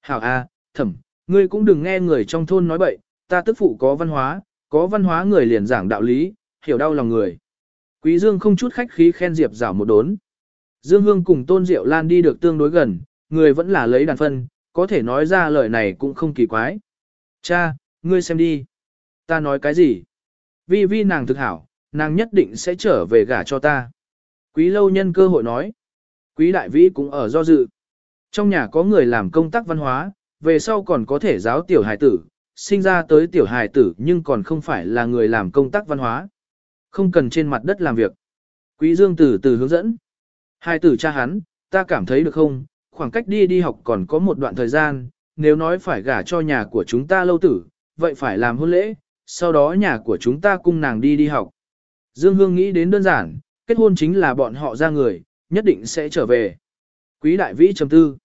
[SPEAKER 1] Hảo A, thẩm, ngươi cũng đừng nghe người trong thôn nói bậy, ta tức phụ có văn hóa, có văn hóa người liền giảng đạo lý, hiểu đau lòng người. Quý Dương không chút khách khí khen Diệp rảo một đốn. Dương Hương cùng Tôn Diệu Lan đi được tương đối gần, người vẫn là lấy đàn phân, có thể nói ra lời này cũng không kỳ quái. Cha, ngươi xem đi. Ta nói cái gì? Vi vi nàng thực hảo, nàng nhất định sẽ trở về gả cho ta. Quý lâu nhân cơ hội nói. Quý đại vĩ cũng ở do dự. Trong nhà có người làm công tác văn hóa, về sau còn có thể giáo tiểu hài tử, sinh ra tới tiểu hài tử nhưng còn không phải là người làm công tác văn hóa. Không cần trên mặt đất làm việc. Quý dương từ từ hướng dẫn hai tử cha hắn, ta cảm thấy được không, khoảng cách đi đi học còn có một đoạn thời gian, nếu nói phải gả cho nhà của chúng ta lâu tử, vậy phải làm hôn lễ, sau đó nhà của chúng ta cung nàng đi đi học. Dương Hương nghĩ đến đơn giản, kết hôn chính là bọn họ ra người, nhất định sẽ trở về. Quý đại vĩ trầm tư.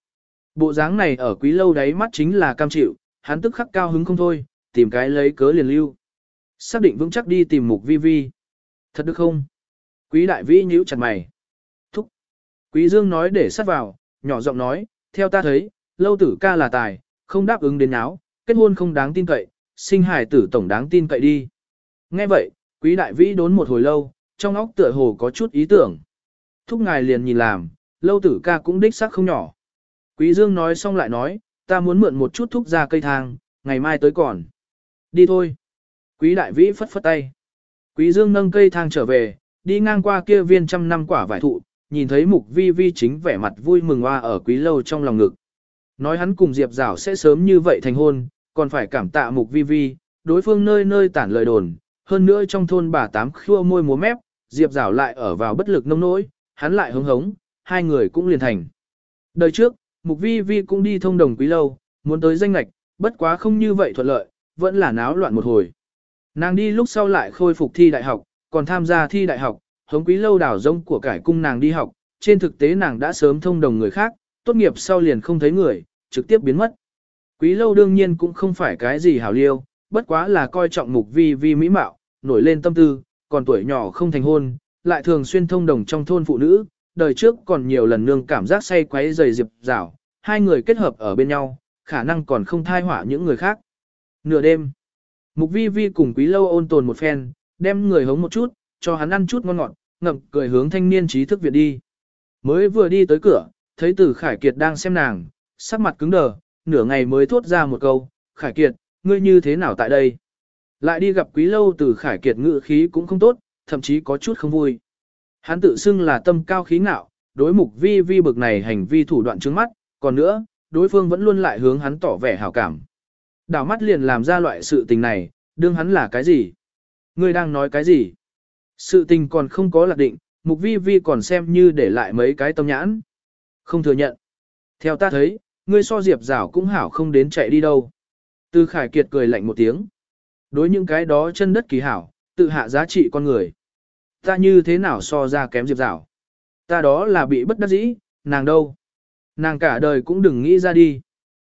[SPEAKER 1] Bộ dáng này ở quý lâu đáy mắt chính là cam chịu, hắn tức khắc cao hứng không thôi, tìm cái lấy cớ liền lưu. Xác định vững chắc đi tìm mục vi vi. Thật được không? Quý đại vĩ nhíu chặt mày. Quý dương nói để sát vào, nhỏ giọng nói, theo ta thấy, lâu tử ca là tài, không đáp ứng đến áo, kết hôn không đáng tin cậy, sinh hài tử tổng đáng tin cậy đi. Nghe vậy, quý đại vĩ đốn một hồi lâu, trong óc tựa hồ có chút ý tưởng. Thúc ngài liền nhìn làm, lâu tử ca cũng đích xác không nhỏ. Quý dương nói xong lại nói, ta muốn mượn một chút thúc ra cây thang, ngày mai tới còn. Đi thôi. Quý đại vĩ phất phất tay. Quý dương nâng cây thang trở về, đi ngang qua kia viên trăm năm quả vải thụ, nhìn thấy mục vi vi chính vẻ mặt vui mừng hoa ở quý lâu trong lòng ngực. Nói hắn cùng Diệp Giảo sẽ sớm như vậy thành hôn, còn phải cảm tạ mục vi vi, đối phương nơi nơi tản lời đồn, hơn nữa trong thôn bà tám khua môi múa mép, Diệp Giảo lại ở vào bất lực nông nỗi, hắn lại hứng hống, hai người cũng liền thành. Đời trước, mục vi vi cũng đi thông đồng quý lâu, muốn tới danh lạch, bất quá không như vậy thuận lợi, vẫn là náo loạn một hồi. Nàng đi lúc sau lại khôi phục thi đại học, còn tham gia thi đại học, hống quý lâu đảo rông của cải cung nàng đi học, trên thực tế nàng đã sớm thông đồng người khác, tốt nghiệp sau liền không thấy người, trực tiếp biến mất. Quý lâu đương nhiên cũng không phải cái gì hảo liêu, bất quá là coi trọng mục vi vi mỹ mạo, nổi lên tâm tư, còn tuổi nhỏ không thành hôn, lại thường xuyên thông đồng trong thôn phụ nữ, đời trước còn nhiều lần nương cảm giác say quấy dày dịp rảo, hai người kết hợp ở bên nhau, khả năng còn không thai hỏa những người khác. Nửa đêm, mục vi vi cùng quý lâu ôn tồn một phen, đem người hống một chút, cho hắn ăn chút ngon ngọt, ngậm cười hướng thanh niên trí thức viện đi. Mới vừa đi tới cửa, thấy Tử Khải Kiệt đang xem nàng, sắc mặt cứng đờ, nửa ngày mới thốt ra một câu, Khải Kiệt, ngươi như thế nào tại đây? Lại đi gặp quý lâu Tử Khải Kiệt ngự khí cũng không tốt, thậm chí có chút không vui. Hắn tự xưng là tâm cao khí ngạo, đối mục vi vi bực này hành vi thủ đoạn trước mắt, còn nữa, đối phương vẫn luôn lại hướng hắn tỏ vẻ hảo cảm. Đảo mắt liền làm ra loại sự tình này, đương hắn là cái gì? Ngươi đang nói cái gì? Sự tình còn không có lạc định, mục vi vi còn xem như để lại mấy cái tâm nhãn. Không thừa nhận. Theo ta thấy, ngươi so diệp rảo cũng hảo không đến chạy đi đâu. Từ khải kiệt cười lạnh một tiếng. Đối những cái đó chân đất kỳ hảo, tự hạ giá trị con người. Ta như thế nào so ra kém diệp rảo. Ta đó là bị bất đắc dĩ, nàng đâu. Nàng cả đời cũng đừng nghĩ ra đi.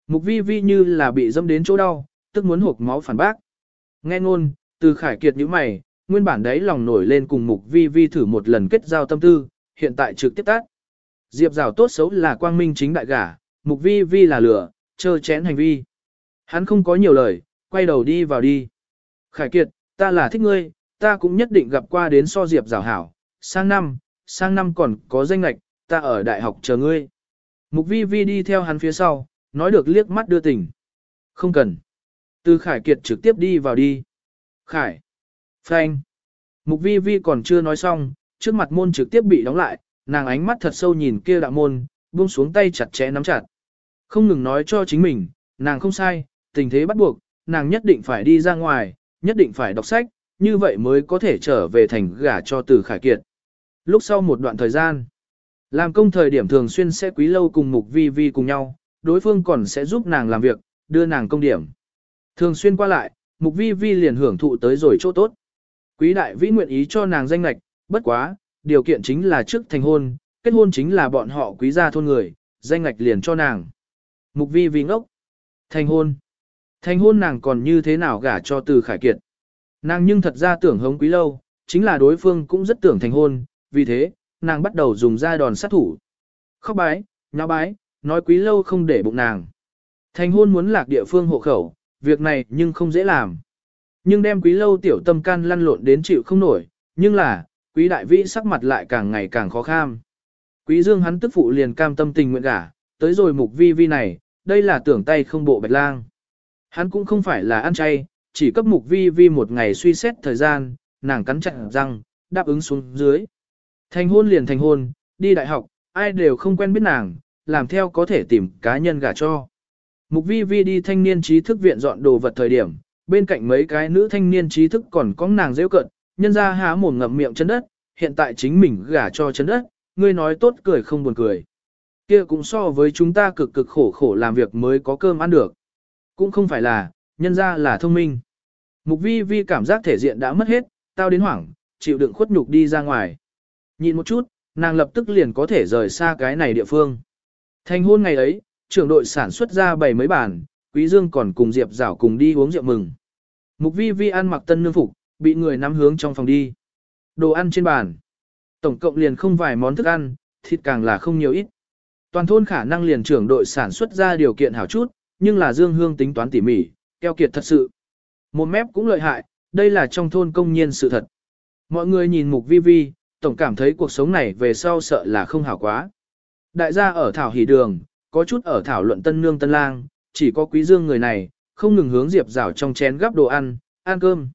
[SPEAKER 1] Mục vi vi như là bị dâm đến chỗ đau, tức muốn hộp máu phản bác. Nghe ngôn, từ khải kiệt như mày, nguyên bản đấy lòng nổi lên cùng mục vi vi thử một lần kết giao tâm tư, hiện tại trực tiếp tát. Diệp rào tốt xấu là quang minh chính đại gả, mục vi vi là lửa, chơ chén hành vi. Hắn không có nhiều lời, quay đầu đi vào đi. Khải Kiệt, ta là thích ngươi, ta cũng nhất định gặp qua đến so Diệp rào hảo, sang năm, sang năm còn có danh lạch, ta ở đại học chờ ngươi. Mục vi vi đi theo hắn phía sau, nói được liếc mắt đưa tình. Không cần. Từ Khải Kiệt trực tiếp đi vào đi. Khải. Phanh. Mục vi vi còn chưa nói xong, trước mặt môn trực tiếp bị đóng lại, nàng ánh mắt thật sâu nhìn kia đạo môn, buông xuống tay chặt chẽ nắm chặt. Không ngừng nói cho chính mình, nàng không sai, tình thế bắt buộc, nàng nhất định phải đi ra ngoài, nhất định phải đọc sách, như vậy mới có thể trở về thành gả cho từ khải kiệt. Lúc sau một đoạn thời gian, làm công thời điểm thường xuyên sẽ quý lâu cùng mục vi vi cùng nhau, đối phương còn sẽ giúp nàng làm việc, đưa nàng công điểm. Thường xuyên qua lại, mục vi vi liền hưởng thụ tới rồi chỗ tốt. Quý đại vĩ nguyện ý cho nàng danh lạch, bất quá, điều kiện chính là trước thành hôn, kết hôn chính là bọn họ quý gia thôn người, danh lạch liền cho nàng. Mục vi vì ngốc. Thành hôn. Thành hôn nàng còn như thế nào gả cho từ khải kiệt. Nàng nhưng thật ra tưởng hống quý lâu, chính là đối phương cũng rất tưởng thành hôn, vì thế, nàng bắt đầu dùng ra đòn sát thủ. Khóc bái, nháo bái, nói quý lâu không để bụng nàng. Thành hôn muốn lạc địa phương hộ khẩu, việc này nhưng không dễ làm. Nhưng đem quý lâu tiểu tâm can lăn lộn đến chịu không nổi, nhưng là, quý đại vĩ sắc mặt lại càng ngày càng khó kham. Quý dương hắn tức phụ liền cam tâm tình nguyện gả, tới rồi mục vi vi này, đây là tưởng tay không bộ bạch lang. Hắn cũng không phải là ăn chay, chỉ cấp mục vi vi một ngày suy xét thời gian, nàng cắn chặt răng, đáp ứng xuống dưới. Thành hôn liền thành hôn, đi đại học, ai đều không quen biết nàng, làm theo có thể tìm cá nhân gả cho. Mục vi vi đi thanh niên trí thức viện dọn đồ vật thời điểm, bên cạnh mấy cái nữ thanh niên trí thức còn có nàng rêu cận, nhân ra há mồm ngậm miệng chân đất, hiện tại chính mình gả cho chân đất, ngươi nói tốt cười không buồn cười. Kia cũng so với chúng ta cực cực khổ khổ làm việc mới có cơm ăn được. Cũng không phải là, nhân ra là thông minh. Mục vi vi cảm giác thể diện đã mất hết, tao đến hoảng, chịu đựng khuất nhục đi ra ngoài. Nhìn một chút, nàng lập tức liền có thể rời xa cái này địa phương. Thành hôn ngày ấy, trưởng đội sản xuất ra bảy mấy bản Quý Dương còn cùng Diệp Giảo cùng đi uống rượu mừng. Mục vi vi ăn mặc tân nương phục, bị người nắm hướng trong phòng đi. Đồ ăn trên bàn. Tổng cộng liền không vài món thức ăn, thịt càng là không nhiều ít. Toàn thôn khả năng liền trưởng đội sản xuất ra điều kiện hảo chút, nhưng là Dương Hương tính toán tỉ mỉ, keo kiệt thật sự. Một mép cũng lợi hại, đây là trong thôn công nhiên sự thật. Mọi người nhìn mục vi vi, tổng cảm thấy cuộc sống này về sau sợ là không hảo quá. Đại gia ở thảo hỷ đường, có chút ở thảo luận tân nương tân lang, chỉ có quý dương người này, không ngừng hướng Diệp Giảo trong chén gắp đồ ăn, ăn cơm.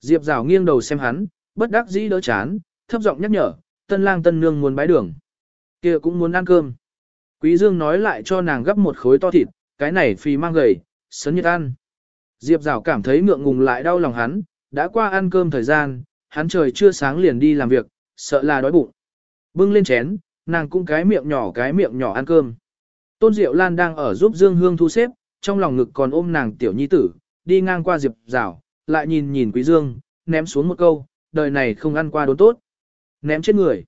[SPEAKER 1] Diệp Giảo nghiêng đầu xem hắn, bất đắc dĩ đỡ chán, thấp giọng nhắc nhở, tân lang tân nương muốn bái đường. kia cũng muốn ăn cơm. Quý dương nói lại cho nàng gắp một khối to thịt, cái này phì mang gầy, sấn nhiệt ăn. Diệp Giảo cảm thấy ngượng ngùng lại đau lòng hắn, đã qua ăn cơm thời gian, hắn trời chưa sáng liền đi làm việc, sợ là đói bụng. Bưng lên chén, nàng cũng cái miệng nhỏ cái miệng nhỏ ăn cơm. Tôn Diệu Lan đang ở giúp Dương Hương thu xếp, trong lòng ngực còn ôm nàng tiểu nhi tử, đi ngang qua Diệp Giảo, lại nhìn nhìn Quý Dương, ném xuống một câu, đời này không ăn qua đốn tốt. Ném chết người.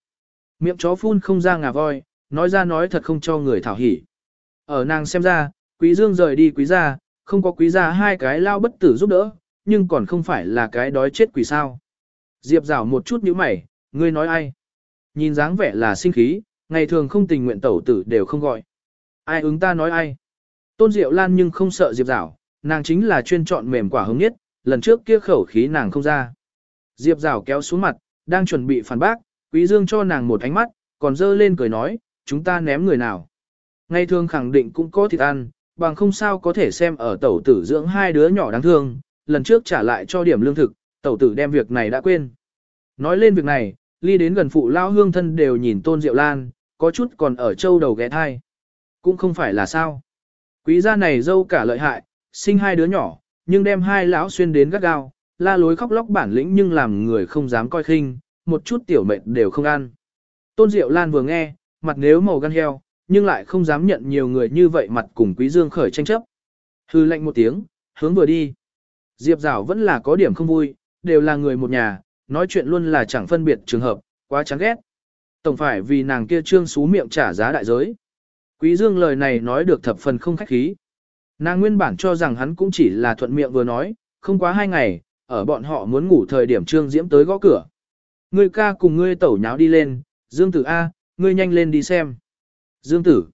[SPEAKER 1] Miệng chó phun không ra ngà voi, nói ra nói thật không cho người thảo hỉ. Ở nàng xem ra, Quý Dương rời đi Quý gia, không có Quý gia hai cái lao bất tử giúp đỡ, nhưng còn không phải là cái đói chết quỷ sao. Diệp Giảo một chút nhíu mày, ngươi nói ai? Nhìn dáng vẻ là sinh khí, ngày thường không tình nguyện tẩu tử đều không gọi. Ai ứng ta nói ai? Tôn Diệu Lan nhưng không sợ Diệp Giảo, nàng chính là chuyên chọn mềm quả hứng nhất, lần trước kia khẩu khí nàng không ra. Diệp Giảo kéo xuống mặt, đang chuẩn bị phản bác, Quý Dương cho nàng một ánh mắt, còn dơ lên cười nói, chúng ta ném người nào. Ngày thường khẳng định cũng có thịt ăn, bằng không sao có thể xem ở tẩu tử dưỡng hai đứa nhỏ đáng thương, lần trước trả lại cho điểm lương thực, tẩu tử đem việc này đã quên. Nói lên việc này, ly đến gần phụ lao hương thân đều nhìn Tôn Diệu Lan, có chút còn ở châu đầu ghé thai. Cũng không phải là sao. Quý gia này dâu cả lợi hại, sinh hai đứa nhỏ, nhưng đem hai lão xuyên đến gắt gao, la lối khóc lóc bản lĩnh nhưng làm người không dám coi khinh, một chút tiểu mệnh đều không ăn. Tôn Diệu Lan vừa nghe, mặt nếu màu gan heo, nhưng lại không dám nhận nhiều người như vậy mặt cùng Quý Dương khởi tranh chấp. Hư lệnh một tiếng, hướng vừa đi. Diệp Giảo vẫn là có điểm không vui, đều là người một nhà, nói chuyện luôn là chẳng phân biệt trường hợp, quá chán ghét. Tổng phải vì nàng kia trương xú miệng trả giá đại giới. Quý Dương lời này nói được thập phần không khách khí. Nàng nguyên bản cho rằng hắn cũng chỉ là thuận miệng vừa nói, không quá hai ngày, ở bọn họ muốn ngủ thời điểm trương diễm tới gõ cửa. Ngươi ca cùng ngươi tẩu nháo đi lên, Dương tử A, ngươi nhanh lên đi xem. Dương tử.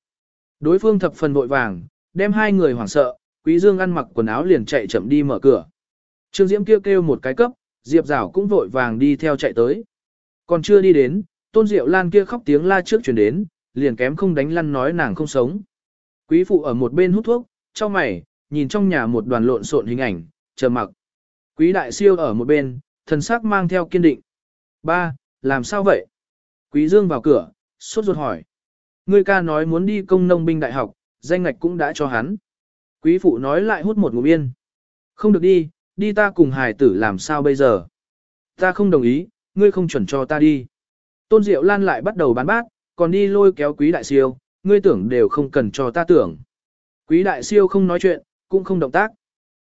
[SPEAKER 1] Đối phương thập phần vội vàng, đem hai người hoảng sợ, quý Dương ăn mặc quần áo liền chạy chậm đi mở cửa. Trương diễm kêu kêu một cái cấp, Diệp Giảo cũng vội vàng đi theo chạy tới. Còn chưa đi đến, Tôn Diệu Lan kia khóc tiếng la trước truyền đến, liền kém không đánh lăn nói nàng không sống. Quý phụ ở một bên hút thuốc, cho mày, nhìn trong nhà một đoàn lộn xộn hình ảnh, chờ mặc. Quý đại siêu ở một bên, thần sắc mang theo kiên định. Ba, làm sao vậy? Quý dương vào cửa, sốt ruột hỏi. Ngươi ca nói muốn đi công nông binh đại học, danh ngạch cũng đã cho hắn. Quý phụ nói lại hút một ngụm yên. Không được đi, đi ta cùng hài tử làm sao bây giờ? Ta không đồng ý, ngươi không chuẩn cho ta đi. Tôn Diệu Lan lại bắt đầu bán bát, còn đi lôi kéo quý đại siêu, ngươi tưởng đều không cần cho ta tưởng. Quý đại siêu không nói chuyện, cũng không động tác.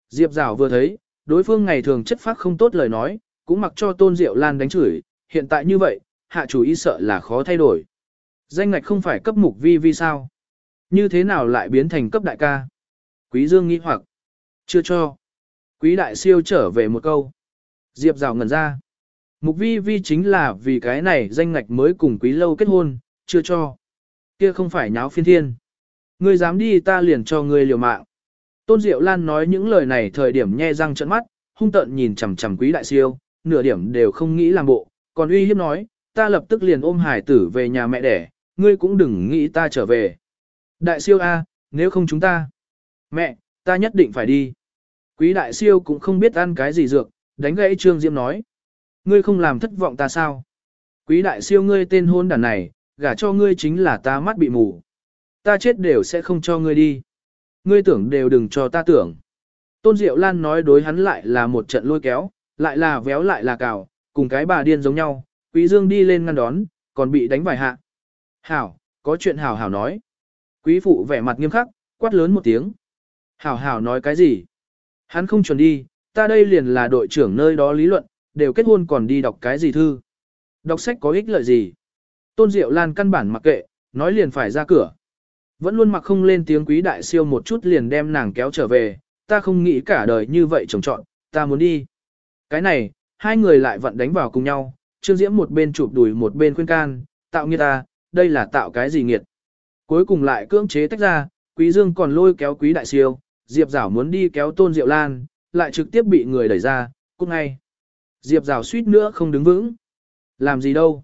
[SPEAKER 1] Diệp Giảo vừa thấy, đối phương ngày thường chất phác không tốt lời nói, cũng mặc cho Tôn Diệu Lan đánh chửi, hiện tại như vậy, hạ chủ ý sợ là khó thay đổi. Danh ngạch không phải cấp mục vi vi sao? Như thế nào lại biến thành cấp đại ca? Quý Dương nghĩ hoặc. Chưa cho. Quý đại siêu trở về một câu. Diệp rào ngẩn ra. Mục vi vi chính là vì cái này danh ngạch mới cùng quý lâu kết hôn, chưa cho. Kia không phải nháo phiên thiên. Ngươi dám đi ta liền cho ngươi liều mạng. Tôn Diệu Lan nói những lời này thời điểm nhe răng trợn mắt, hung tợn nhìn chằm chằm quý đại siêu, nửa điểm đều không nghĩ làm bộ, còn uy hiếp nói, ta lập tức liền ôm hải tử về nhà mẹ đẻ, ngươi cũng đừng nghĩ ta trở về. Đại siêu A, nếu không chúng ta. Mẹ, ta nhất định phải đi. Quý đại siêu cũng không biết ăn cái gì dược, đánh gãy Trương Diễm nói. Ngươi không làm thất vọng ta sao? Quý đại siêu ngươi tên hôn đàn này, gả cho ngươi chính là ta mắt bị mù. Ta chết đều sẽ không cho ngươi đi. Ngươi tưởng đều đừng cho ta tưởng. Tôn Diệu Lan nói đối hắn lại là một trận lôi kéo, lại là véo lại là cào, cùng cái bà điên giống nhau. Quý Dương đi lên ngăn đón, còn bị đánh vài hạ. Hảo, có chuyện hảo hảo nói. Quý phụ vẻ mặt nghiêm khắc, quát lớn một tiếng. Hảo hảo nói cái gì? Hắn không chuẩn đi, ta đây liền là đội trưởng nơi đó lý luận, đều kết hôn còn đi đọc cái gì thư. Đọc sách có ích lợi gì? Tôn Diệu Lan căn bản mặc kệ, nói liền phải ra cửa. Vẫn luôn mặc không lên tiếng quý đại siêu một chút liền đem nàng kéo trở về, ta không nghĩ cả đời như vậy trồng trọn, ta muốn đi. Cái này, hai người lại vận đánh vào cùng nhau, Trương Diễm một bên chụp đùi một bên khuyên can, tạo nghiệt ta, đây là tạo cái gì nghiệt. Cuối cùng lại cưỡng chế tách ra, Quý Dương còn lôi kéo Quý Đại Siêu, Diệp Giảo muốn đi kéo Tôn Diệu Lan, lại trực tiếp bị người đẩy ra, cút ngay. Diệp Giảo suýt nữa không đứng vững. Làm gì đâu?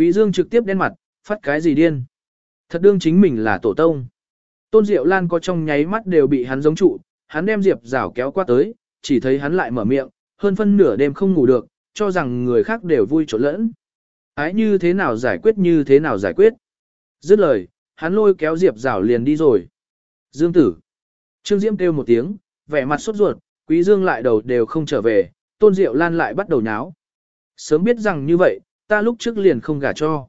[SPEAKER 1] Quý Dương trực tiếp đen mặt, phát cái gì điên? Thật đương chính mình là tổ tông. Tôn Diệu Lan có trong nháy mắt đều bị hắn giống trụ, hắn đem Diệp Giảo kéo qua tới, chỉ thấy hắn lại mở miệng, hơn phân nửa đêm không ngủ được, cho rằng người khác đều vui trộn lẫn. Ái như thế nào giải quyết như thế nào giải quyết. Dứt lời, hắn lôi kéo Diệp Giảo liền đi rồi. Dương tử. Trương Diễm kêu một tiếng, vẻ mặt sốt ruột, Quý Dương lại đầu đều không trở về, Tôn Diệu Lan lại bắt đầu nháo. Sớm biết rằng như vậy, ta lúc trước liền không gả cho.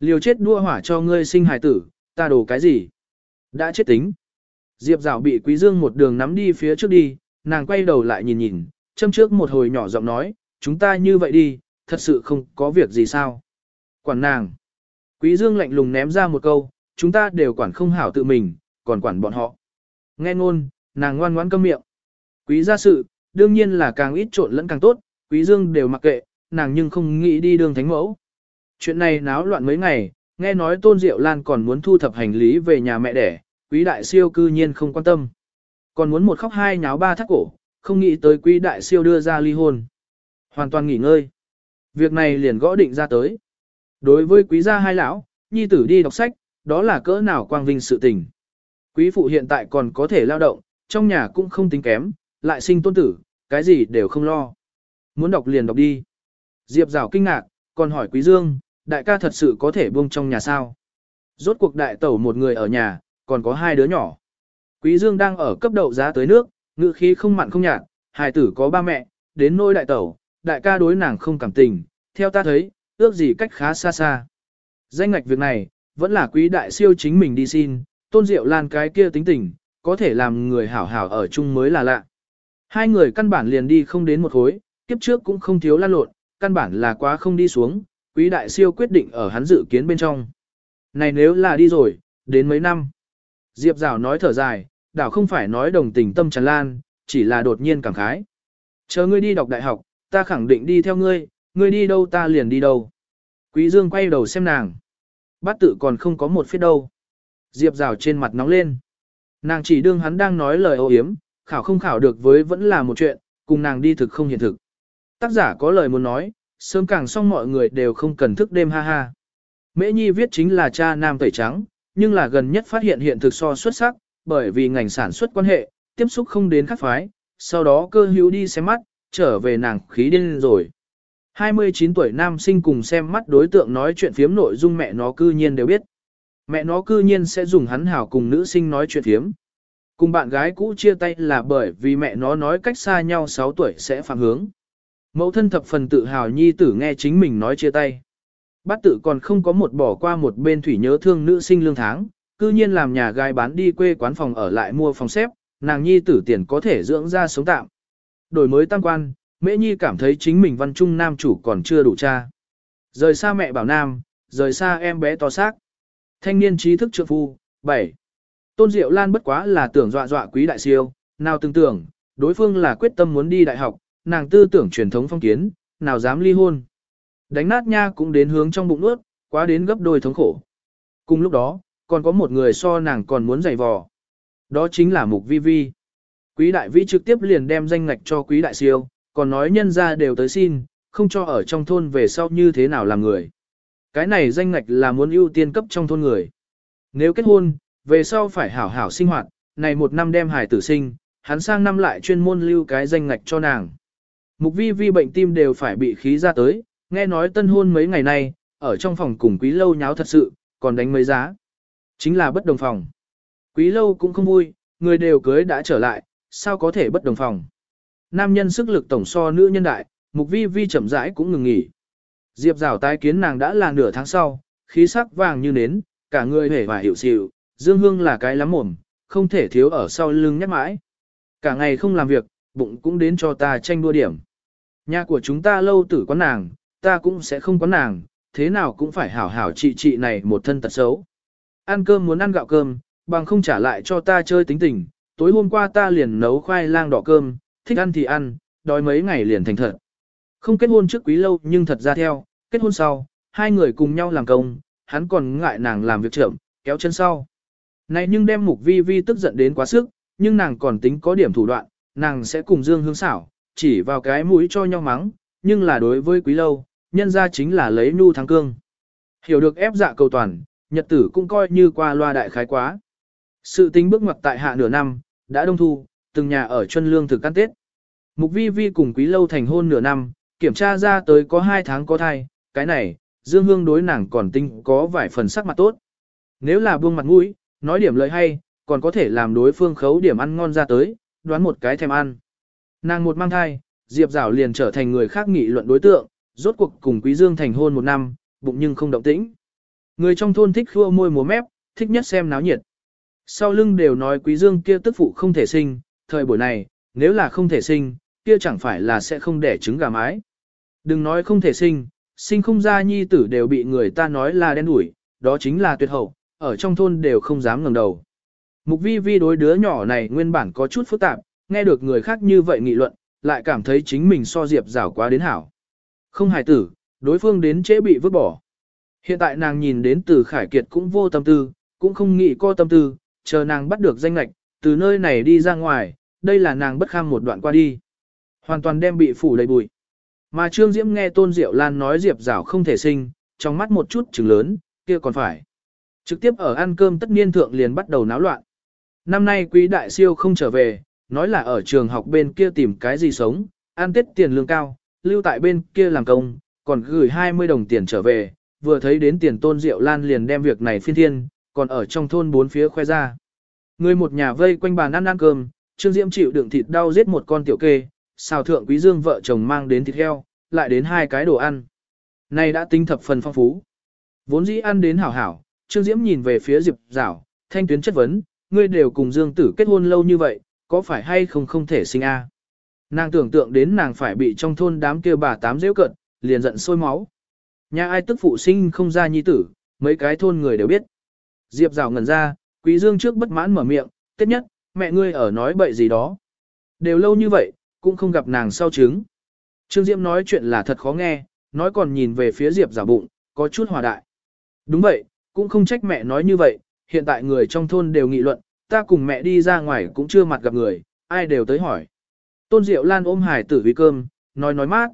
[SPEAKER 1] Liều chết đua hỏa cho ngươi sinh hài tử, ta đồ cái gì? Đã chết tính. Diệp Dạo bị Quý Dương một đường nắm đi phía trước đi, nàng quay đầu lại nhìn nhìn, châm trước một hồi nhỏ giọng nói, chúng ta như vậy đi, thật sự không có việc gì sao. Quản nàng. Quý Dương lạnh lùng ném ra một câu, chúng ta đều quản không hảo tự mình, còn quản bọn họ. Nghe ngôn, nàng ngoan ngoãn câm miệng. Quý gia sự, đương nhiên là càng ít trộn lẫn càng tốt, quý dương đều mặc kệ, nàng nhưng không nghĩ đi đường thánh mẫu. Chuyện này náo loạn mấy ngày, nghe nói Tôn Diệu Lan còn muốn thu thập hành lý về nhà mẹ đẻ, quý đại siêu cư nhiên không quan tâm. Còn muốn một khóc hai nháo ba thắt cổ, không nghĩ tới quý đại siêu đưa ra ly hôn. Hoàn toàn nghỉ ngơi. Việc này liền gõ định ra tới. Đối với quý gia hai lão, nhi tử đi đọc sách, đó là cỡ nào quang vinh sự tình. Quý phụ hiện tại còn có thể lao động, trong nhà cũng không tính kém, lại sinh tôn tử, cái gì đều không lo. Muốn đọc liền đọc đi. Diệp rào kinh ngạc, còn hỏi Quý Dương, đại ca thật sự có thể buông trong nhà sao? Rốt cuộc đại tẩu một người ở nhà, còn có hai đứa nhỏ. Quý Dương đang ở cấp đậu giá tới nước, ngự khí không mặn không nhạt, hài tử có ba mẹ, đến nôi đại tẩu, đại ca đối nàng không cảm tình, theo ta thấy, ước gì cách khá xa xa. Danh ngạch việc này, vẫn là quý đại siêu chính mình đi xin, tôn diệu lan cái kia tính tình, có thể làm người hảo hảo ở chung mới là lạ. Hai người căn bản liền đi không đến một khối, kiếp trước cũng không thiếu lan lộn, căn bản là quá không đi xuống, quý đại siêu quyết định ở hắn dự kiến bên trong. Này nếu là đi rồi, đến mấy năm. Diệp Giảo nói thở dài, đảo không phải nói đồng tình tâm tràn lan, chỉ là đột nhiên cảm khái. Chờ ngươi đi đọc đại học, ta khẳng định đi theo ngươi, ngươi đi đâu ta liền đi đâu. Quý Dương quay đầu xem nàng. Bát tự còn không có một phía đâu. Diệp rào trên mặt nóng lên. Nàng chỉ đương hắn đang nói lời ô hiếm, khảo không khảo được với vẫn là một chuyện, cùng nàng đi thực không hiện thực. Tác giả có lời muốn nói, sớm càng xong mọi người đều không cần thức đêm ha ha. Mễ Nhi viết chính là cha nam tẩy trắng, nhưng là gần nhất phát hiện hiện thực so xuất sắc, bởi vì ngành sản xuất quan hệ, tiếp xúc không đến các phái, sau đó cơ hữu đi xem mắt, trở về nàng khí điên rồi. 29 tuổi nam sinh cùng xem mắt đối tượng nói chuyện phiếm nội dung mẹ nó cư nhiên đều biết. Mẹ nó cư nhiên sẽ dùng hắn hảo cùng nữ sinh nói chuyện phiếm. Cùng bạn gái cũ chia tay là bởi vì mẹ nó nói cách xa nhau 6 tuổi sẽ phạm hướng. Mẫu thân thập phần tự hào nhi tử nghe chính mình nói chia tay. Bát tự còn không có một bỏ qua một bên thủy nhớ thương nữ sinh lương tháng, cư nhiên làm nhà gái bán đi quê quán phòng ở lại mua phòng xếp, nàng nhi tử tiền có thể dưỡng ra sống tạm. Đổi mới tăng quan, Mễ Nhi cảm thấy chính mình văn trung nam chủ còn chưa đủ cha. Rời xa mẹ bảo nam, rời xa em bé to xác. Thanh niên trí thức trượng phu, 7. Tôn Diệu Lan bất quá là tưởng dọa dọa quý đại siêu, nào tưởng tưởng, đối phương là quyết tâm muốn đi đại học, nàng tư tưởng truyền thống phong kiến, nào dám ly hôn. Đánh nát nha cũng đến hướng trong bụng nuốt, quá đến gấp đôi thống khổ. Cùng lúc đó, còn có một người so nàng còn muốn giày vò. Đó chính là Mục Vi Vi. Quý đại vĩ trực tiếp liền đem danh ngạch cho quý đại siêu, còn nói nhân ra đều tới xin, không cho ở trong thôn về sau như thế nào làm người. Cái này danh ngạch là muốn ưu tiên cấp trong thôn người. Nếu kết hôn, về sau phải hảo hảo sinh hoạt, này một năm đem hải tử sinh, hắn sang năm lại chuyên môn lưu cái danh ngạch cho nàng. Mục vi vi bệnh tim đều phải bị khí ra tới, nghe nói tân hôn mấy ngày nay, ở trong phòng cùng quý lâu nháo thật sự, còn đánh mấy giá. Chính là bất đồng phòng. Quý lâu cũng không vui, người đều cưới đã trở lại, sao có thể bất đồng phòng. Nam nhân sức lực tổng so nữ nhân đại, mục vi vi chậm rãi cũng ngừng nghỉ. Diệp rào tái kiến nàng đã là nửa tháng sau, khí sắc vàng như nến, cả người hề và hiểu xịu, dương hương là cái lắm mồm, không thể thiếu ở sau lưng nhắc mãi. Cả ngày không làm việc, bụng cũng đến cho ta tranh đua điểm. Nhà của chúng ta lâu tử quán nàng, ta cũng sẽ không quán nàng, thế nào cũng phải hảo hảo trị trị này một thân tật xấu. Ăn cơm muốn ăn gạo cơm, bằng không trả lại cho ta chơi tính tình, tối hôm qua ta liền nấu khoai lang đỏ cơm, thích ăn thì ăn, đói mấy ngày liền thành thật. Không kết hôn trước quý lâu nhưng thật ra theo, kết hôn sau, hai người cùng nhau làm công, hắn còn ngại nàng làm việc trưởng, kéo chân sau. Này nhưng đem mục vi vi tức giận đến quá sức, nhưng nàng còn tính có điểm thủ đoạn, nàng sẽ cùng Dương Hương xảo, chỉ vào cái mũi cho nhau mắng, nhưng là đối với quý lâu, nhân ra chính là lấy nu thắng cương. Hiểu được ép dạ cầu toàn, nhật tử cũng coi như qua loa đại khái quá. Sự tính bước ngoặt tại hạ nửa năm, đã đông thu, từng nhà ở chân lương thực ăn Tết. Mục vi vi cùng quý lâu thành hôn nửa năm, kiểm tra ra tới có hai tháng có thai, cái này, Dương Hương đối nàng còn tinh có vài phần sắc mặt tốt. Nếu là buông mặt mũi, nói điểm lời hay, còn có thể làm đối phương khấu điểm ăn ngon ra tới, đoán một cái thèm ăn. Nàng một mang thai, Diệp Giảo liền trở thành người khác nghị luận đối tượng, rốt cuộc cùng Quý Dương thành hôn một năm, bụng nhưng không động tĩnh. Người trong thôn thích khua môi múa mép, thích nhất xem náo nhiệt. Sau lưng đều nói Quý Dương kia tức phụ không thể sinh, thời buổi này, nếu là không thể sinh, kia chẳng phải là sẽ không đẻ trứng gà mái. Đừng nói không thể sinh, sinh không ra nhi tử đều bị người ta nói là đen đủi, đó chính là tuyệt hậu, ở trong thôn đều không dám ngẩng đầu. Mục vi vi đối đứa nhỏ này nguyên bản có chút phức tạp, nghe được người khác như vậy nghị luận, lại cảm thấy chính mình so diệp rào quá đến hảo. Không hài tử, đối phương đến chế bị vứt bỏ. Hiện tại nàng nhìn đến từ khải kiệt cũng vô tâm tư, cũng không nghĩ co tâm tư, chờ nàng bắt được danh lạch, từ nơi này đi ra ngoài, đây là nàng bất kham một đoạn qua đi. Hoàn toàn đem bị phủ đầy bụi. Mà Trương Diễm nghe Tôn Diệu Lan nói Diệp Giảo không thể sinh, trong mắt một chút trừng lớn, kia còn phải. Trực tiếp ở ăn cơm tất niên thượng liền bắt đầu náo loạn. Năm nay quý đại siêu không trở về, nói là ở trường học bên kia tìm cái gì sống, ăn tết tiền lương cao, lưu tại bên kia làm công, còn gửi 20 đồng tiền trở về, vừa thấy đến tiền Tôn Diệu Lan liền đem việc này phiên thiên, còn ở trong thôn bốn phía khoe ra. Người một nhà vây quanh bàn ăn ăn cơm, Trương Diễm chịu đựng thịt đau giết một con tiểu kê, xào thượng quý dương vợ chồng mang đến thịt heo, lại đến hai cái đồ ăn. Này đã tinh thập phần phong phú. Vốn dĩ ăn đến hảo hảo, Trương Diễm nhìn về phía Diệp Giảo, thanh tuyến chất vấn, ngươi đều cùng Dương Tử kết hôn lâu như vậy, có phải hay không không thể sinh a? Nàng tưởng tượng đến nàng phải bị trong thôn đám kia bà tám dễ cận, liền giận sôi máu. Nhà ai tức phụ sinh không ra nhi tử, mấy cái thôn người đều biết. Diệp rào ngẩn ra, Quý Dương trước bất mãn mở miệng, tiếp nhất, mẹ ngươi ở nói bậy gì đó. Đều lâu như vậy, cũng không gặp nàng sau trứng. Trương Diễm nói chuyện là thật khó nghe, nói còn nhìn về phía Diệp giả bụng, có chút hòa đại. Đúng vậy, cũng không trách mẹ nói như vậy, hiện tại người trong thôn đều nghị luận, ta cùng mẹ đi ra ngoài cũng chưa mặt gặp người, ai đều tới hỏi. Tôn Diệu Lan ôm hải tử vì cơm, nói nói mát.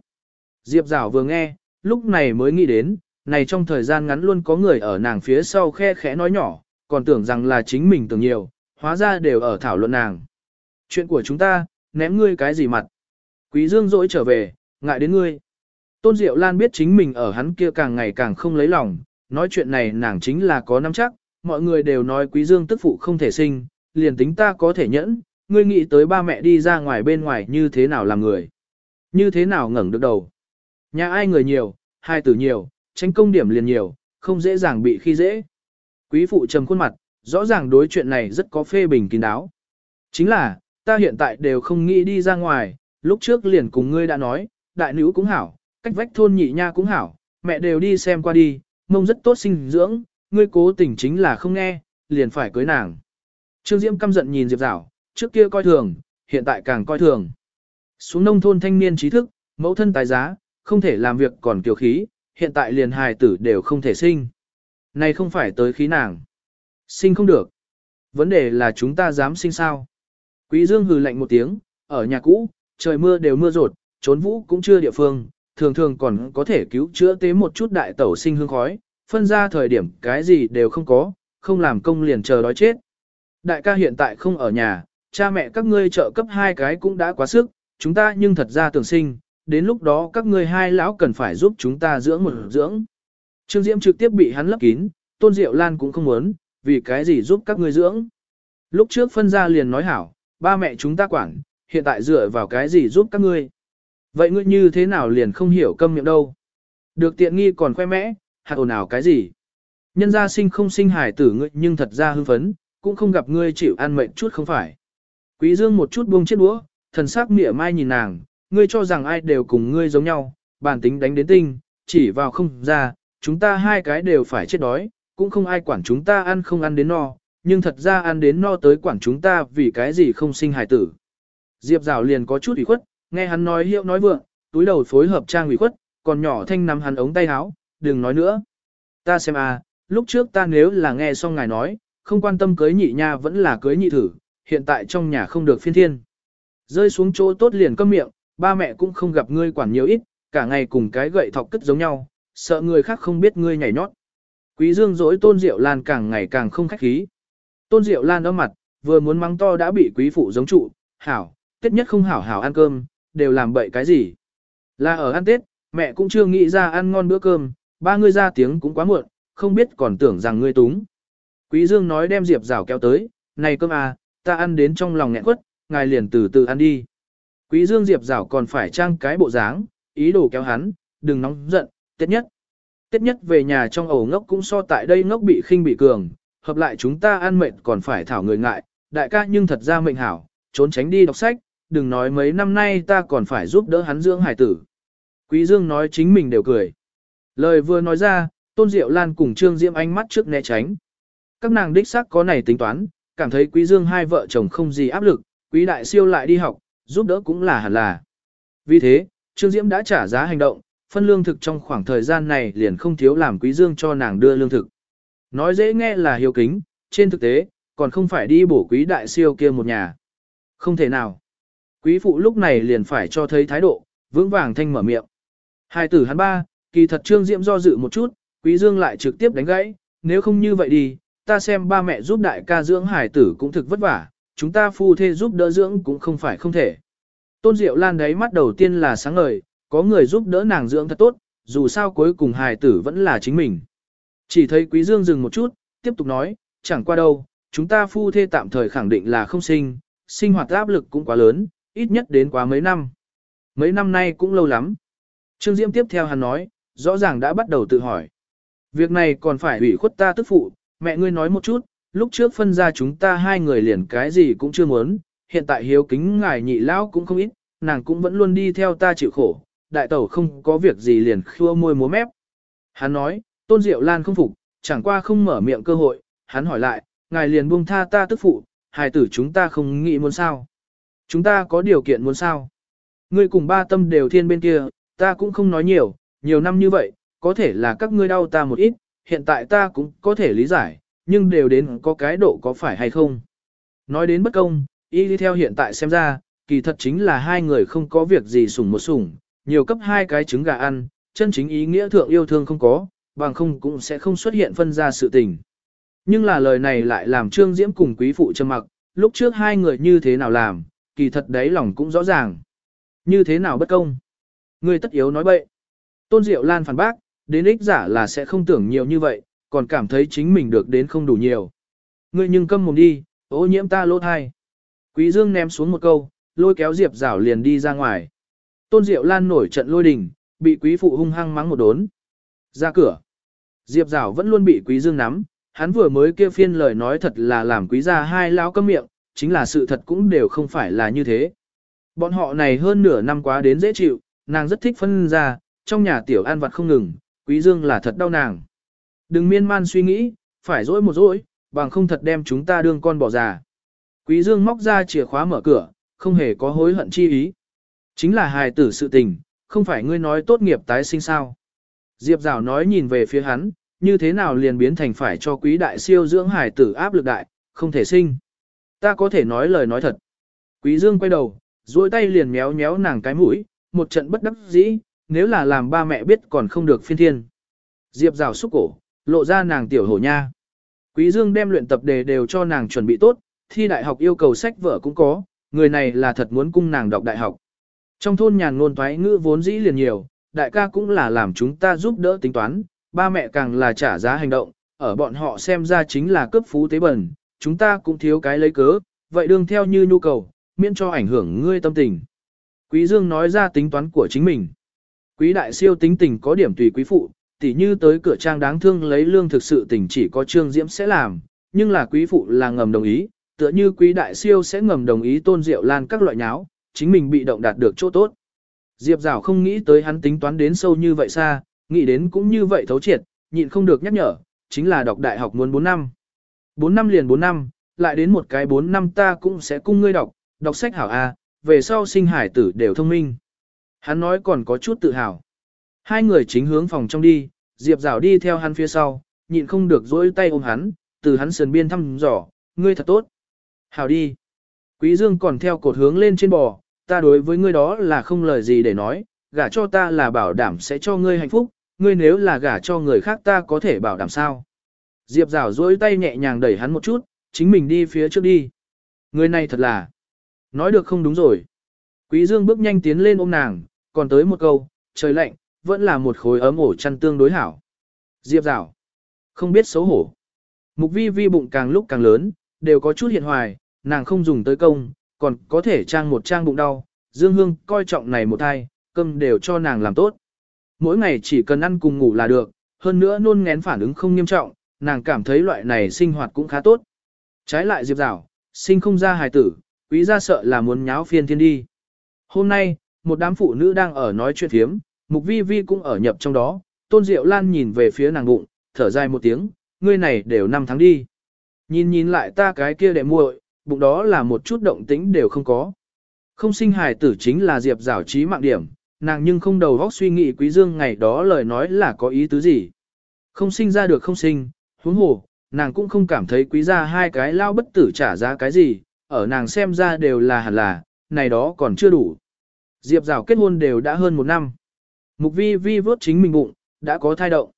[SPEAKER 1] Diệp Giảo vừa nghe, lúc này mới nghĩ đến, này trong thời gian ngắn luôn có người ở nàng phía sau khe khẽ nói nhỏ, còn tưởng rằng là chính mình tưởng nhiều, hóa ra đều ở thảo luận nàng. Chuyện của chúng ta, ném ngươi cái gì mặt. Quý Dương dỗi trở về, ngại đến ngươi. Tôn Diệu Lan biết chính mình ở hắn kia càng ngày càng không lấy lòng, nói chuyện này nàng chính là có nắm chắc, mọi người đều nói Quý Dương tức phụ không thể sinh, liền tính ta có thể nhẫn, ngươi nghĩ tới ba mẹ đi ra ngoài bên ngoài như thế nào làm người. Như thế nào ngẩng được đầu. Nhà ai người nhiều, hai tử nhiều, tranh công điểm liền nhiều, không dễ dàng bị khi dễ. Quý phụ trầm khuôn mặt, rõ ràng đối chuyện này rất có phê bình kín đáo. Chính là, ta hiện tại đều không nghĩ đi ra ngoài, lúc trước liền cùng ngươi đã nói, đại nữ cũng hảo, cách vách thôn nhị nha cũng hảo, mẹ đều đi xem qua đi, mông rất tốt sinh dưỡng, ngươi cố tình chính là không nghe, liền phải cưới nàng. Trương Diễm căm giận nhìn Diệp Giảo, trước kia coi thường, hiện tại càng coi thường. Xuống nông thôn thanh niên trí thức, mẫu thân tài giá, không thể làm việc còn kiều khí, hiện tại liền hài tử đều không thể sinh. Này không phải tới khí nàng. Sinh không được. Vấn đề là chúng ta dám sinh sao. Quý Dương hừ lạnh một tiếng, ở nhà cũ, trời mưa đều mưa rột, trốn vũ cũng chưa địa phương, thường thường còn có thể cứu chữa tế một chút đại tẩu sinh hương khói, phân ra thời điểm cái gì đều không có, không làm công liền chờ đói chết. Đại ca hiện tại không ở nhà, cha mẹ các ngươi trợ cấp hai cái cũng đã quá sức, chúng ta nhưng thật ra tưởng sinh, đến lúc đó các ngươi hai lão cần phải giúp chúng ta dưỡng một dưỡng. Trương Diễm trực tiếp bị hắn lấp kín, Tôn Diệu Lan cũng không muốn, vì cái gì giúp các ngươi dưỡng. Lúc trước phân ra liền nói hảo, ba mẹ chúng ta quản, hiện tại dựa vào cái gì giúp các ngươi. Vậy ngươi như thế nào liền không hiểu câm miệng đâu. Được tiện nghi còn khoe mẽ, hạt ồn ào cái gì. Nhân gia sinh không sinh hải tử ngươi nhưng thật ra hưng phấn, cũng không gặp ngươi chịu ăn mệnh chút không phải. Quý Dương một chút buông chiếc đũa, thần sắc mỉa mai nhìn nàng, ngươi cho rằng ai đều cùng ngươi giống nhau, bản tính đánh đến tinh, chỉ vào không ra, chúng ta hai cái đều phải chết đói, cũng không ai quản chúng ta ăn không ăn đến no, nhưng thật ra ăn đến no tới quản chúng ta vì cái gì không sinh hài tử. Diệp Giảo liền có chút ủy khuất, nghe hắn nói hiệu nói vượng, túi đầu phối hợp trang ủy khuất, còn nhỏ thanh nắm hắn ống tay áo, đừng nói nữa. Ta xem à, lúc trước ta nếu là nghe xong ngài nói, không quan tâm cưới nhị nha vẫn là cưới nhị thử, hiện tại trong nhà không được phiên thiên. Rơi xuống chỗ tốt liền câm miệng, ba mẹ cũng không gặp ngươi quản nhiều ít, cả ngày cùng cái gậy thọc cất giống nhau, sợ người khác không biết ngươi nhảy nhót. Quý Dương dỗi Tôn Diệu Lan càng ngày càng không khách khí. Tôn Diệu Lan đó mặt, vừa muốn mắng to đã bị quý phụ giống trụ, hảo, tết nhất không hảo hảo ăn cơm, đều làm bậy cái gì. Là ở ăn tết, mẹ cũng chưa nghĩ ra ăn ngon bữa cơm, ba người ra tiếng cũng quá muộn, không biết còn tưởng rằng ngươi túng. Quý Dương nói đem Diệp Giảo kéo tới, này cơm à, ta ăn đến trong lòng nghẹn quất, ngài liền từ từ ăn đi. Quý Dương Diệp Giảo còn phải trang cái bộ dáng, ý đồ kéo hắn, đừng nóng giận, tiết nhất. Tiết nhất về nhà trong ổ ngốc cũng so tại đây ngốc bị khinh bị cường, hợp lại chúng ta ăn mệt còn phải thảo người ngại, đại ca nhưng thật ra mệnh hảo, trốn tránh đi đọc sách, đừng nói mấy năm nay ta còn phải giúp đỡ hắn dưỡng hải tử. Quý Dương nói chính mình đều cười. Lời vừa nói ra, Tôn Diệu Lan cùng Trương Diễm ánh mắt trước né tránh. Các nàng đích xác có này tính toán, cảm thấy Quý Dương hai vợ chồng không gì áp lực, Quý Đại Siêu lại đi học, giúp đỡ cũng là hẳn là. Vì thế, Trương Diễm đã trả giá hành động, phân lương thực trong khoảng thời gian này liền không thiếu làm Quý Dương cho nàng đưa lương thực. Nói dễ nghe là hiếu kính, trên thực tế, còn không phải đi bổ Quý Đại Siêu kia một nhà. Không thể nào. Quý phụ lúc này liền phải cho thấy thái độ, vững vàng thanh mở miệng. Hai tử hắn ba, kỳ thật Trương Diễm do dự một chút, Quý Dương lại trực tiếp đánh gãy, nếu không như vậy đi, ta xem ba mẹ giúp đại ca dưỡng hải tử cũng thực vất vả, chúng ta phu thê giúp đỡ dưỡng cũng không phải không thể. Tôn Diệu Lan đấy mắt đầu tiên là sáng ngời, có người giúp đỡ nàng dưỡng thật tốt, dù sao cuối cùng hài tử vẫn là chính mình. Chỉ thấy Quý Dương dừng một chút, tiếp tục nói, chẳng qua đâu, chúng ta phu thê tạm thời khẳng định là không sinh, sinh hoạt áp lực cũng quá lớn, ít nhất đến quá mấy năm. Mấy năm nay cũng lâu lắm. Trương Diễm tiếp theo hắn nói, rõ ràng đã bắt đầu tự hỏi. Việc này còn phải ủy khuất ta tức phụ, mẹ ngươi nói một chút, lúc trước phân ra chúng ta hai người liền cái gì cũng chưa muốn, hiện tại hiếu kính ngài nhị lão cũng không ít, nàng cũng vẫn luôn đi theo ta chịu khổ, đại tẩu không có việc gì liền khua môi múa mép. Hắn nói, tôn diệu lan không phục, chẳng qua không mở miệng cơ hội, hắn hỏi lại, ngài liền buông tha ta tức phụ, hài tử chúng ta không nghĩ muốn sao. Chúng ta có điều kiện muốn sao. Ngươi cùng ba tâm đều thiên bên kia, ta cũng không nói nhiều, nhiều năm như vậy, có thể là các ngươi đau ta một ít, hiện tại ta cũng có thể lý giải, nhưng đều đến có cái độ có phải hay không. Nói đến bất công, y đi theo hiện tại xem ra, kỳ thật chính là hai người không có việc gì sủng một sủng, nhiều cấp hai cái trứng gà ăn, chân chính ý nghĩa thượng yêu thương không có, bằng không cũng sẽ không xuất hiện phân ra sự tình. Nhưng là lời này lại làm Trương Diễm cùng quý phụ trầm mặc, lúc trước hai người như thế nào làm, kỳ thật đấy lòng cũng rõ ràng. Như thế nào bất công? Người tất yếu nói bậy. Tôn Diệu Lan phản bác, đến ích giả là sẽ không tưởng nhiều như vậy, còn cảm thấy chính mình được đến không đủ nhiều. Ngươi nhưng câm mồm đi, ô nhiễm ta lỗ thai. Quý Dương ném xuống một câu, lôi kéo Diệp Giảo liền đi ra ngoài. Tôn Diệu Lan nổi trận lôi đình, bị quý phụ hung hăng mắng một đốn. Ra cửa. Diệp Giảo vẫn luôn bị quý Dương nắm, hắn vừa mới kia phiên lời nói thật là làm quý gia hai lão câm miệng, chính là sự thật cũng đều không phải là như thế. Bọn họ này hơn nửa năm quá đến dễ chịu, nàng rất thích phân ra, trong nhà tiểu an vật không ngừng, quý dương là thật đau nàng. Đừng miên man suy nghĩ, phải dỗi một dỗi, bằng không thật đem chúng ta đương con bỏ già. Quý Dương móc ra chìa khóa mở cửa, không hề có hối hận chi ý. Chính là hài tử sự tình, không phải ngươi nói tốt nghiệp tái sinh sao. Diệp rào nói nhìn về phía hắn, như thế nào liền biến thành phải cho quý đại siêu dưỡng hài tử áp lực đại, không thể sinh. Ta có thể nói lời nói thật. Quý Dương quay đầu, duỗi tay liền méo méo nàng cái mũi, một trận bất đắc dĩ, nếu là làm ba mẹ biết còn không được phiên thiên. Diệp rào xúc cổ, lộ ra nàng tiểu hổ nha. Quý Dương đem luyện tập đề đều cho nàng chuẩn bị tốt, thi đại học yêu cầu sách vở cũng có, người này là thật muốn cung nàng đọc đại học. Trong thôn nhàn ngôn thoái ngữ vốn dĩ liền nhiều, đại ca cũng là làm chúng ta giúp đỡ tính toán, ba mẹ càng là trả giá hành động, ở bọn họ xem ra chính là cấp phú tế bẩn, chúng ta cũng thiếu cái lấy cớ, vậy đương theo như nhu cầu, miễn cho ảnh hưởng ngươi tâm tình. Quý Dương nói ra tính toán của chính mình. Quý đại siêu tính tình có điểm tùy quý phụ, tỉ như tới cửa trang đáng thương lấy lương thực sự tình chỉ có trương diễm sẽ làm, nhưng là quý phụ là ngầm đồng ý, tựa như quý đại siêu sẽ ngầm đồng ý tôn diệu lan các loại nháo, chính mình bị động đạt được chỗ tốt. Diệp Giảo không nghĩ tới hắn tính toán đến sâu như vậy xa, nghĩ đến cũng như vậy thấu triệt, nhịn không được nhắc nhở, chính là đọc đại học muốn 4 năm. 4 năm liền 4 năm, lại đến một cái 4 năm ta cũng sẽ cung ngươi đọc, đọc sách hảo A, về sau sinh hải tử đều thông minh. Hắn nói còn có chút tự hào. Hai người chính hướng phòng trong đi, Diệp Giảo đi theo hắn phía sau, nhịn không được dỗi tay ôm hắn, từ hắn sườn biên thăm dò, ngươi thật tốt. hào đi. Quý Dương còn theo cột hướng lên trên bò, ta đối với ngươi đó là không lời gì để nói, gả cho ta là bảo đảm sẽ cho ngươi hạnh phúc, ngươi nếu là gả cho người khác ta có thể bảo đảm sao. Diệp Giảo dỗi tay nhẹ nhàng đẩy hắn một chút, chính mình đi phía trước đi. Người này thật là, nói được không đúng rồi. Quý Dương bước nhanh tiến lên ôm nàng, còn tới một câu, trời lạnh, vẫn là một khối ấm ổ chăn tương đối hảo. Diệp rào, không biết xấu hổ. Mục vi vi bụng càng lúc càng lớn, đều có chút hiện hoài, nàng không dùng tới công, còn có thể trang một trang bụng đau. Dương Hương coi trọng này một thai, cơm đều cho nàng làm tốt. Mỗi ngày chỉ cần ăn cùng ngủ là được, hơn nữa nôn ngén phản ứng không nghiêm trọng, nàng cảm thấy loại này sinh hoạt cũng khá tốt. Trái lại Diệp Giảo, sinh không ra hài tử, quý gia sợ là muốn nháo phiên thiên đi. Hôm nay, một đám phụ nữ đang ở nói chuyện thiếm, Mục Vi Vi cũng ở nhập trong đó, Tôn Diệu Lan nhìn về phía nàng bụng, thở dài một tiếng, ngươi này đều năm tháng đi. Nhìn nhìn lại ta cái kia đệ muội, bụng đó là một chút động tĩnh đều không có. Không sinh hài tử chính là Diệp Giảo trí mạng điểm, nàng nhưng không đầu óc suy nghĩ Quý Dương ngày đó lời nói là có ý tứ gì. Không sinh ra được không sinh, huống hồ, nàng cũng không cảm thấy quý gia hai cái lao bất tử trả giá cái gì, ở nàng xem ra đều là hẳn là, này đó còn chưa đủ. Diệp Giảo kết hôn đều đã hơn một năm. Mục vi vi vớt chính mình bụng, đã có thai động.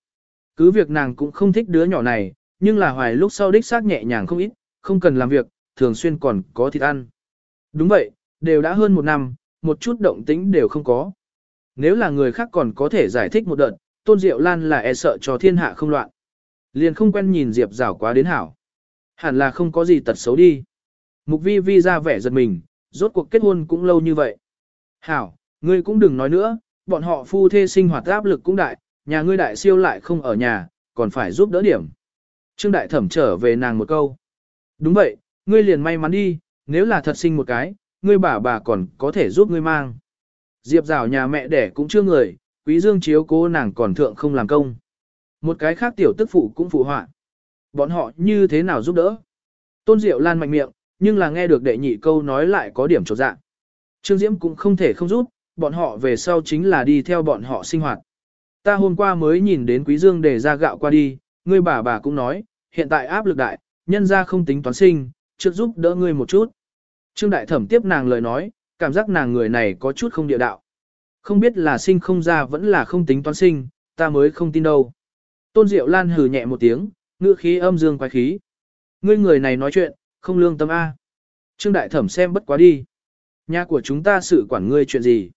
[SPEAKER 1] Cứ việc nàng cũng không thích đứa nhỏ này, nhưng là hoài lúc sau đích xác nhẹ nhàng không ít, không cần làm việc, thường xuyên còn có thịt ăn. Đúng vậy, đều đã hơn một năm, một chút động tĩnh đều không có. Nếu là người khác còn có thể giải thích một đợt, Tôn Diệu Lan là e sợ cho thiên hạ không loạn. Liền không quen nhìn Diệp Giảo quá đến hảo. Hẳn là không có gì tật xấu đi. Mục vi vi ra vẻ giật mình, rốt cuộc kết hôn cũng lâu như vậy. Hảo, ngươi cũng đừng nói nữa, bọn họ phu thê sinh hoạt áp lực cũng đại, nhà ngươi đại siêu lại không ở nhà, còn phải giúp đỡ điểm. Trương đại thẩm trở về nàng một câu. Đúng vậy, ngươi liền may mắn đi, nếu là thật sinh một cái, ngươi bà bà còn có thể giúp ngươi mang. Diệp rào nhà mẹ đẻ cũng chưa người, quý dương chiếu cố nàng còn thượng không làm công. Một cái khác tiểu tức phụ cũng phụ họa. Bọn họ như thế nào giúp đỡ? Tôn Diệu Lan mạnh miệng, nhưng là nghe được đệ nhị câu nói lại có điểm trột dạ. Trương Diễm cũng không thể không rút, bọn họ về sau chính là đi theo bọn họ sinh hoạt. Ta hôm qua mới nhìn đến Quý Dương để ra gạo qua đi, ngươi bà bà cũng nói, hiện tại áp lực đại, nhân ra không tính toán sinh, trước giúp đỡ ngươi một chút. Trương Đại Thẩm tiếp nàng lời nói, cảm giác nàng người này có chút không địa đạo. Không biết là sinh không ra vẫn là không tính toán sinh, ta mới không tin đâu. Tôn Diệu Lan hừ nhẹ một tiếng, ngữ khí âm dương quái khí. Ngươi người này nói chuyện, không lương tâm A. Trương Đại Thẩm xem bất quá đi. Nhà của chúng ta sự quản ngươi chuyện gì?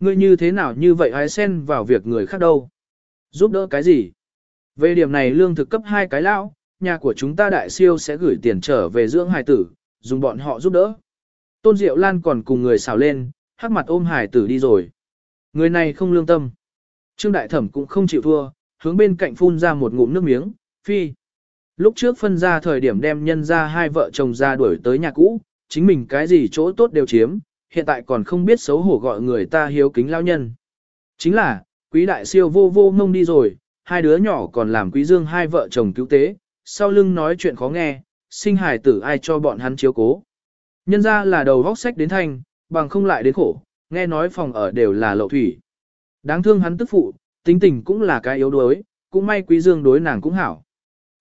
[SPEAKER 1] Ngươi như thế nào như vậy hái xen vào việc người khác đâu? Giúp đỡ cái gì? Về điểm này lương thực cấp hai cái lão, nhà của chúng ta đại siêu sẽ gửi tiền trở về dưỡng hài tử, dùng bọn họ giúp đỡ. Tôn Diệu Lan còn cùng người xào lên, hắc mặt ôm hài tử đi rồi. Người này không lương tâm. Trương Đại Thẩm cũng không chịu thua, hướng bên cạnh phun ra một ngụm nước miếng, phi. Lúc trước phân ra thời điểm đem nhân ra hai vợ chồng ra đuổi tới nhà cũ, chính mình cái gì chỗ tốt đều chiếm, hiện tại còn không biết xấu hổ gọi người ta hiếu kính lao nhân. Chính là, quý đại siêu vô vô ngông đi rồi, hai đứa nhỏ còn làm quý dương hai vợ chồng cứu tế, sau lưng nói chuyện khó nghe, sinh hài tử ai cho bọn hắn chiếu cố. Nhân ra là đầu vóc sách đến thanh, bằng không lại đến khổ, nghe nói phòng ở đều là lậu thủy. Đáng thương hắn tức phụ, tính tình cũng là cái yếu đuối, cũng may quý dương đối nàng cũng hảo.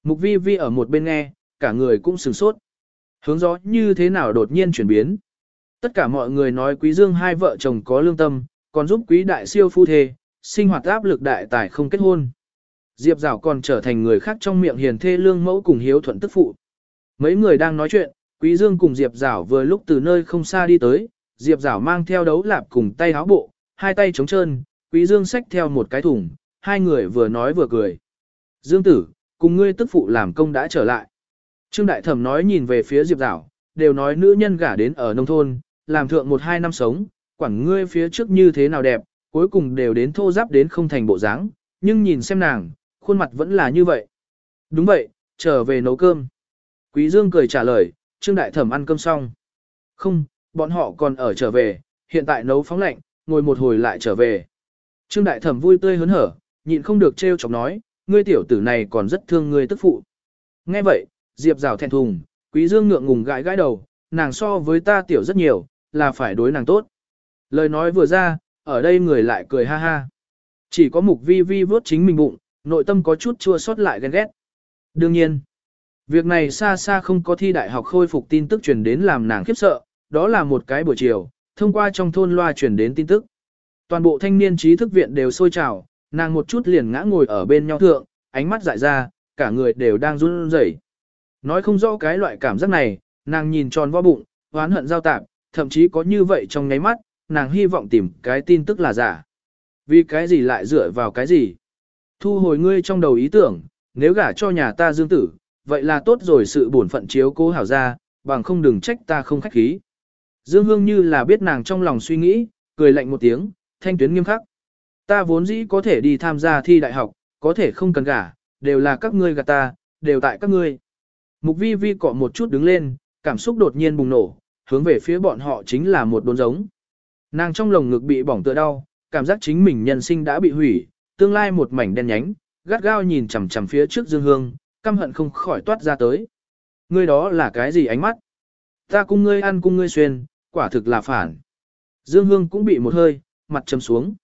[SPEAKER 1] Mục vi vi ở một bên nghe, cả người cũng sửng sốt. Hướng gió như thế nào đột nhiên chuyển biến. Tất cả mọi người nói quý dương hai vợ chồng có lương tâm, còn giúp quý đại siêu phu thê, sinh hoạt áp lực đại tài không kết hôn. Diệp Giảo còn trở thành người khác trong miệng hiền thê lương mẫu cùng hiếu thuận tức phụ. Mấy người đang nói chuyện, Quý Dương cùng Diệp Giảo vừa lúc từ nơi không xa đi tới, Diệp Giảo mang theo đấu lạp cùng tay áo bộ, hai tay trống trơn, Quý Dương xách theo một cái thùng, hai người vừa nói vừa cười. Dương tử, cùng ngươi tức phụ làm công đã trở lại. Trương Đại Thẩm nói nhìn về phía Diệp Giảo, đều nói nữ nhân gả đến ở nông thôn, làm thượng một hai năm sống, quản ngươi phía trước như thế nào đẹp, cuối cùng đều đến thô giáp đến không thành bộ dáng, nhưng nhìn xem nàng, khuôn mặt vẫn là như vậy. Đúng vậy, trở về nấu cơm. Quý Dương cười trả lời, Trương Đại Thẩm ăn cơm xong. Không, bọn họ còn ở trở về, hiện tại nấu phóng lạnh, ngồi một hồi lại trở về. Trương Đại Thẩm vui tươi hớn hở, nhịn không được trêu chọc nói, ngươi tiểu tử này còn rất thương ngươi tức phụ. Nghe vậy, Diệp rào thẹn thùng, Quý Dương ngượng ngùng gãi gãi đầu, nàng so với ta tiểu rất nhiều, là phải đối nàng tốt. Lời nói vừa ra, ở đây người lại cười ha ha. Chỉ có mục vi vi vớt chính mình bụng, nội tâm có chút chua xót lại ghen ghét. Đương nhiên, việc này xa xa không có thi đại học khôi phục tin tức truyền đến làm nàng khiếp sợ, đó là một cái buổi chiều, thông qua trong thôn loa truyền đến tin tức. Toàn bộ thanh niên trí thức viện đều sôi trào, nàng một chút liền ngã ngồi ở bên nhau thượng, ánh mắt dại ra, cả người đều đang run rẩy. Nói không rõ cái loại cảm giác này, nàng nhìn tròn vo bụng, oán hận giao tạp, thậm chí có như vậy trong nháy mắt, nàng hy vọng tìm cái tin tức là giả. Vì cái gì lại dựa vào cái gì? Thu hồi ngươi trong đầu ý tưởng, nếu gả cho nhà ta dương tử, vậy là tốt rồi sự bổn phận chiếu cố hảo ra, bằng không đừng trách ta không khách khí. Dương Hương như là biết nàng trong lòng suy nghĩ, cười lạnh một tiếng, thanh tuyến nghiêm khắc. Ta vốn dĩ có thể đi tham gia thi đại học, có thể không cần gả, đều là các ngươi gạt ta, đều tại các ngươi. Mục vi vi cọ một chút đứng lên, cảm xúc đột nhiên bùng nổ, hướng về phía bọn họ chính là một đốn giống. Nàng trong lồng ngực bị bỏng tựa đau, cảm giác chính mình nhân sinh đã bị hủy, tương lai một mảnh đen nhánh, gắt gao nhìn chằm chằm phía trước Dương Hương, căm hận không khỏi toát ra tới. Ngươi đó là cái gì ánh mắt? Ta cung ngươi ăn cung ngươi xuyên, quả thực là phản. Dương Hương cũng bị một hơi, mặt trầm xuống.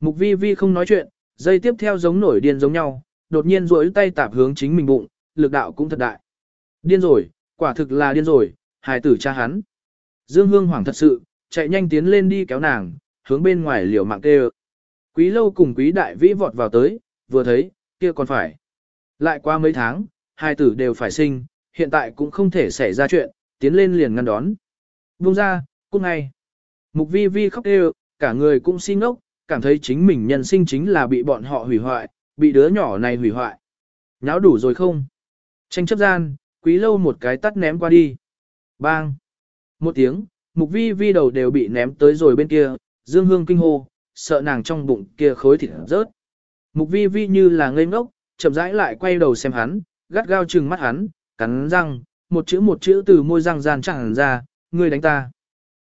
[SPEAKER 1] Mục vi vi không nói chuyện, dây tiếp theo giống nổi điên giống nhau, đột nhiên duỗi tay tạp hướng chính mình bụng, lực đạo cũng thật đại. Điên rồi, quả thực là điên rồi, hài tử cha hắn. Dương Hương hoảng thật sự, chạy nhanh tiến lên đi kéo nàng, hướng bên ngoài liều mạng kêu. Quý lâu cùng quý đại vĩ vọt vào tới, vừa thấy, kia còn phải. Lại qua mấy tháng, hai tử đều phải sinh, hiện tại cũng không thể xảy ra chuyện, tiến lên liền ngăn đón. Buông ra, cút ngay. Mục vi vi khóc kêu, cả người cũng xin ngốc, cảm thấy chính mình nhân sinh chính là bị bọn họ hủy hoại, bị đứa nhỏ này hủy hoại. Nháo đủ rồi không? Tranh chấp gian, quý lâu một cái tắt ném qua đi. Bang! Một tiếng, mục vi vi đầu đều bị ném tới rồi bên kia, dương hương kinh hô, sợ nàng trong bụng kia khối thịt rớt. Mục vi vi như là ngây ngốc, chậm rãi lại quay đầu xem hắn, gắt gao trừng mắt hắn, cắn răng, một chữ một chữ từ môi răng gian chẳng ra, ngươi đánh ta.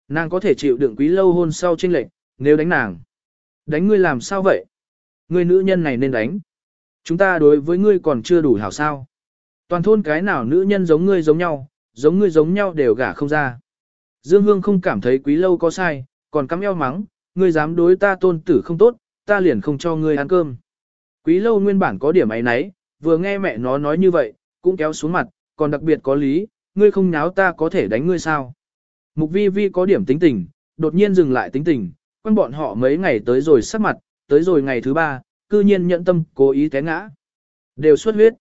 [SPEAKER 1] Nàng có thể chịu đựng quý lâu hôn sau trên lệch, nếu đánh nàng. Đánh ngươi làm sao vậy? Ngươi nữ nhân này nên đánh. Chúng ta đối với ngươi còn chưa đủ hảo sao. Toàn thôn cái nào nữ nhân giống ngươi giống nhau, giống ngươi giống nhau đều gả không ra. Dương Hương không cảm thấy quý lâu có sai, còn cắm eo mắng, ngươi dám đối ta tôn tử không tốt, ta liền không cho ngươi ăn cơm. Quý lâu nguyên bản có điểm ấy nấy, vừa nghe mẹ nó nói như vậy, cũng kéo xuống mặt, còn đặc biệt có lý, ngươi không nháo ta có thể đánh ngươi sao. Mục vi vi có điểm tính tình, đột nhiên dừng lại tính tình, quan bọn họ mấy ngày tới rồi sắc mặt, tới rồi ngày thứ ba, cư nhiên nhận tâm cố ý té ngã. Đều xuất huyết.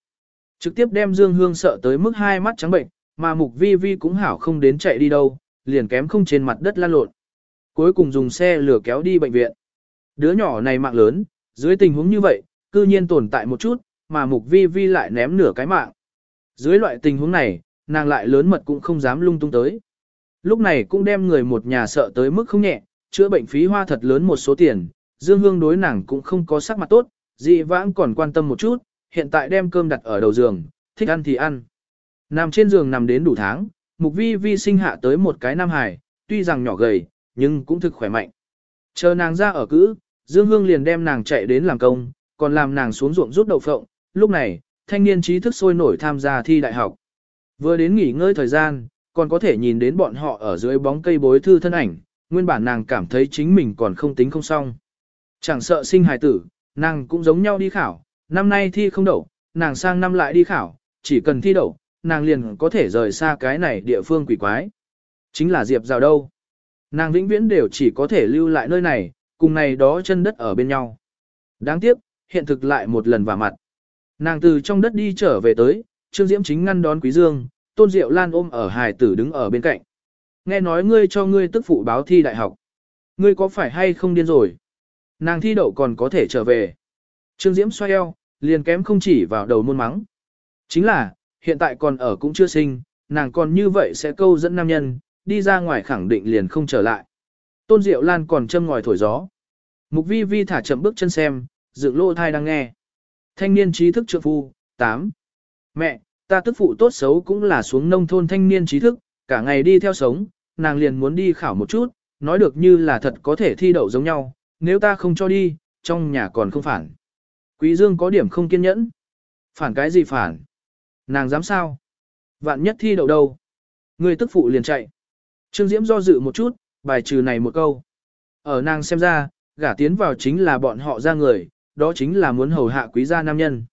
[SPEAKER 1] Trực tiếp đem Dương Hương sợ tới mức hai mắt trắng bệnh, mà mục vi vi cũng hảo không đến chạy đi đâu, liền kém không trên mặt đất lăn lộn. Cuối cùng dùng xe lửa kéo đi bệnh viện. Đứa nhỏ này mạng lớn, dưới tình huống như vậy, cư nhiên tồn tại một chút, mà mục vi vi lại ném nửa cái mạng. Dưới loại tình huống này, nàng lại lớn mật cũng không dám lung tung tới. Lúc này cũng đem người một nhà sợ tới mức không nhẹ, chữa bệnh phí hoa thật lớn một số tiền, Dương Hương đối nàng cũng không có sắc mặt tốt, dị vãng còn quan tâm một chút, hiện tại đem cơm đặt ở đầu giường, thích ăn thì ăn. Nằm trên giường nằm đến đủ tháng, mục vi vi sinh hạ tới một cái nam hải, tuy rằng nhỏ gầy, nhưng cũng thực khỏe mạnh. Chờ nàng ra ở cữ, Dương Hương liền đem nàng chạy đến làm công, còn làm nàng xuống ruộng rút đậu phộng. Lúc này, thanh niên trí thức sôi nổi tham gia thi đại học. Vừa đến nghỉ ngơi thời gian, còn có thể nhìn đến bọn họ ở dưới bóng cây bối thư thân ảnh, nguyên bản nàng cảm thấy chính mình còn không tính không xong. Chẳng sợ sinh hài tử, nàng cũng giống nhau đi khảo, năm nay thi không đậu, nàng sang năm lại đi khảo, chỉ cần thi đậu, nàng liền có thể rời xa cái này địa phương quỷ quái. Chính là Diệp Giao đâu. Nàng vĩnh viễn đều chỉ có thể lưu lại nơi này, cùng này đó chân đất ở bên nhau. Đáng tiếc, hiện thực lại một lần vào mặt. Nàng từ trong đất đi trở về tới, Trương Diễm chính ngăn đón Quý Dương, Tôn Diệu Lan ôm ở hài tử đứng ở bên cạnh. Nghe nói ngươi cho ngươi tức phụ báo thi đại học. Ngươi có phải hay không điên rồi? Nàng thi đậu còn có thể trở về. Trương Diễm xoay eo, liền kém không chỉ vào đầu môn mắng. Chính là, hiện tại còn ở cũng chưa sinh, nàng còn như vậy sẽ câu dẫn nam nhân, đi ra ngoài khẳng định liền không trở lại. Tôn Diệu Lan còn châm ngòi thổi gió. Mục vi vi thả chậm bước chân xem, dựng lô thai đang nghe. Thanh niên trí thức trượng phu, 8. Mẹ, ta tức phụ tốt xấu cũng là xuống nông thôn thanh niên trí thức, cả ngày đi theo sống, nàng liền muốn đi khảo một chút, nói được như là thật có thể thi đậu giống nhau, nếu ta không cho đi, trong nhà còn không phản. Quý Dương có điểm không kiên nhẫn. Phản cái gì phản? Nàng dám sao? Vạn nhất thi đậu đâu? Người tức phụ liền chạy. Trương Diễm do dự một chút, bài trừ này một câu. Ở nàng xem ra, gả tiến vào chính là bọn họ ra người, đó chính là muốn hầu hạ quý gia nam nhân.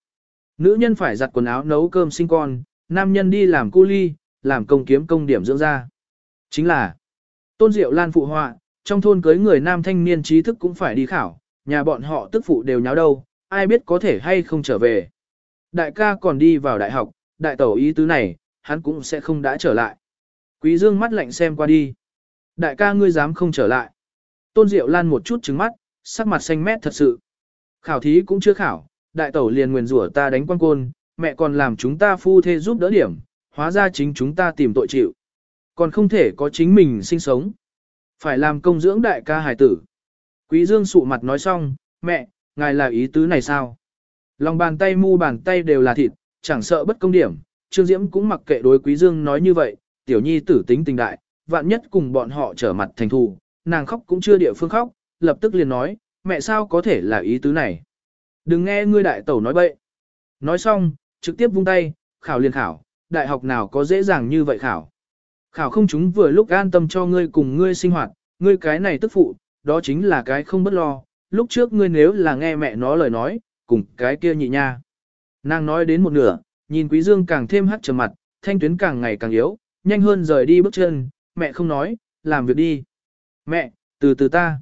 [SPEAKER 1] Nữ nhân phải giặt quần áo nấu cơm sinh con, nam nhân đi làm cu ly, làm công kiếm công điểm dưỡng ra. Chính là, tôn diệu lan phụ họa, trong thôn cưới người nam thanh niên trí thức cũng phải đi khảo, nhà bọn họ tức phụ đều nháo đâu, ai biết có thể hay không trở về. Đại ca còn đi vào đại học, đại tẩu ý tứ này, hắn cũng sẽ không đã trở lại. Quý dương mắt lạnh xem qua đi. Đại ca ngươi dám không trở lại. Tôn Diệu Lan một chút trứng mắt, sắc mặt xanh mét thật sự. Khảo thí cũng chưa khảo, đại tẩu liền nguyền rủa ta đánh quan côn, mẹ còn làm chúng ta phu thê giúp đỡ điểm, hóa ra chính chúng ta tìm tội chịu. Còn không thể có chính mình sinh sống. Phải làm công dưỡng đại ca hài tử. Quý Dương sụ mặt nói xong, mẹ, ngài là ý tứ này sao? Lòng bàn tay mu bàn tay đều là thịt, chẳng sợ bất công điểm. Trương Diễm cũng mặc kệ đối Quý Dương nói như vậy, tiểu nhi tử tính tình đại, vạn nhất cùng bọn họ trở mặt thành thù, nàng khóc cũng chưa địa phương khóc, lập tức liền nói, mẹ sao có thể là ý tứ này. Đừng nghe ngươi đại tẩu nói bậy. Nói xong, trực tiếp vung tay, khảo liền khảo, đại học nào có dễ dàng như vậy khảo. Khảo không chúng vừa lúc an tâm cho ngươi cùng ngươi sinh hoạt, ngươi cái này tức phụ, đó chính là cái không bất lo, lúc trước ngươi nếu là nghe mẹ nó lời nói, cùng cái kia nhị nha. Nàng nói đến một nửa, nhìn Quý Dương càng thêm hắt trầm mặt, thanh tuyến càng ngày càng yếu, nhanh hơn rời đi bước chân, mẹ không nói, làm việc đi. Mẹ, từ từ ta.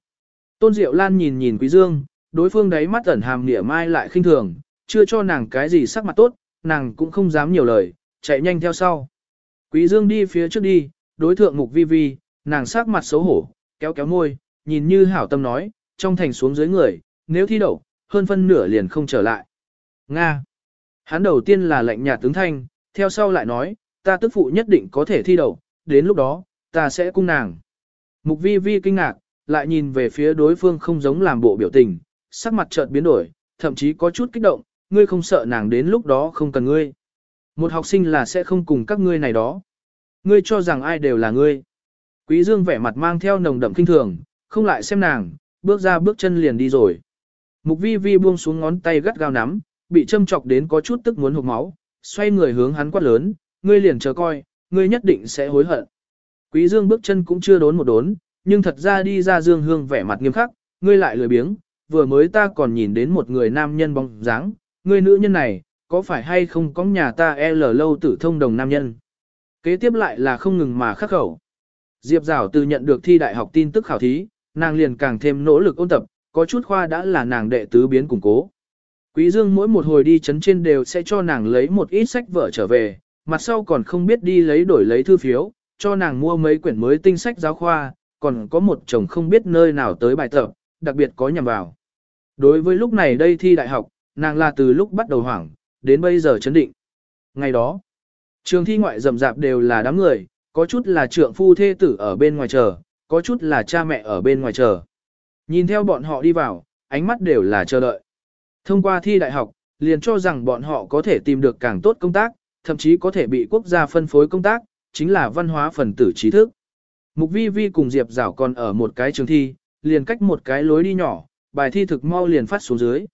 [SPEAKER 1] Tôn Diệu Lan nhìn nhìn Quý Dương, đối phương đấy mắt ẩn hàm nỉa mai lại khinh thường, chưa cho nàng cái gì sắc mặt tốt, nàng cũng không dám nhiều lời, chạy nhanh theo sau. Quý Dương đi phía trước đi, đối thượng mục vi vi, nàng sắc mặt xấu hổ, kéo kéo môi, nhìn như hảo tâm nói, trong thành xuống dưới người, nếu thi đậu, hơn phân nửa liền không trở lại. Nga. Hắn đầu tiên là lệnh nhà tướng thanh, theo sau lại nói, ta tức phụ nhất định có thể thi đậu, đến lúc đó, ta sẽ cung nàng. Mục vi vi kinh ngạc, lại nhìn về phía đối phương không giống làm bộ biểu tình, sắc mặt chợt biến đổi, thậm chí có chút kích động, ngươi không sợ nàng đến lúc đó không cần ngươi. Một học sinh là sẽ không cùng các ngươi này đó. Ngươi cho rằng ai đều là ngươi. Quý Dương vẻ mặt mang theo nồng đậm kinh thường, không lại xem nàng, bước ra bước chân liền đi rồi. Mục vi vi buông xuống ngón tay gắt gao nắm, bị châm chọc đến có chút tức muốn hụt máu, xoay người hướng hắn quát lớn, ngươi liền chờ coi, ngươi nhất định sẽ hối hận. Quý Dương bước chân cũng chưa đốn một đốn, nhưng thật ra đi ra Dương Hương vẻ mặt nghiêm khắc, ngươi lại lười biếng, vừa mới ta còn nhìn đến một người nam nhân bóng dáng, ngươi nữ nhân này, có phải hay không có nhà ta L lâu tử thông đồng nam nhân. Kế tiếp lại là không ngừng mà khắc khẩu. Diệp Giảo từ nhận được thi đại học tin tức khảo thí, nàng liền càng thêm nỗ lực ôn tập, có chút khoa đã là nàng đệ tứ biến củng cố. Quý Dương mỗi một hồi đi chấn trên đều sẽ cho nàng lấy một ít sách vở trở về, mặt sau còn không biết đi lấy đổi lấy thư phiếu, cho nàng mua mấy quyển mới tinh sách giáo khoa, còn có một chồng không biết nơi nào tới bài tập, đặc biệt có nhằm vào. Đối với lúc này đây thi đại học, nàng là từ lúc bắt đầu hoảng, đến bây giờ chấn định. Ngày đó, trường thi ngoại rầm rạp đều là đám người, có chút là trượng phu thê tử ở bên ngoài chờ, có chút là cha mẹ ở bên ngoài chờ. Nhìn theo bọn họ đi vào, ánh mắt đều là chờ đợi. Thông qua thi đại học, liền cho rằng bọn họ có thể tìm được càng tốt công tác, thậm chí có thể bị quốc gia phân phối công tác, chính là văn hóa phần tử trí thức. Mục vi vi cùng Diệp Giảo còn ở một cái trường thi, liền cách một cái lối đi nhỏ, bài thi thực mau liền phát xuống dưới.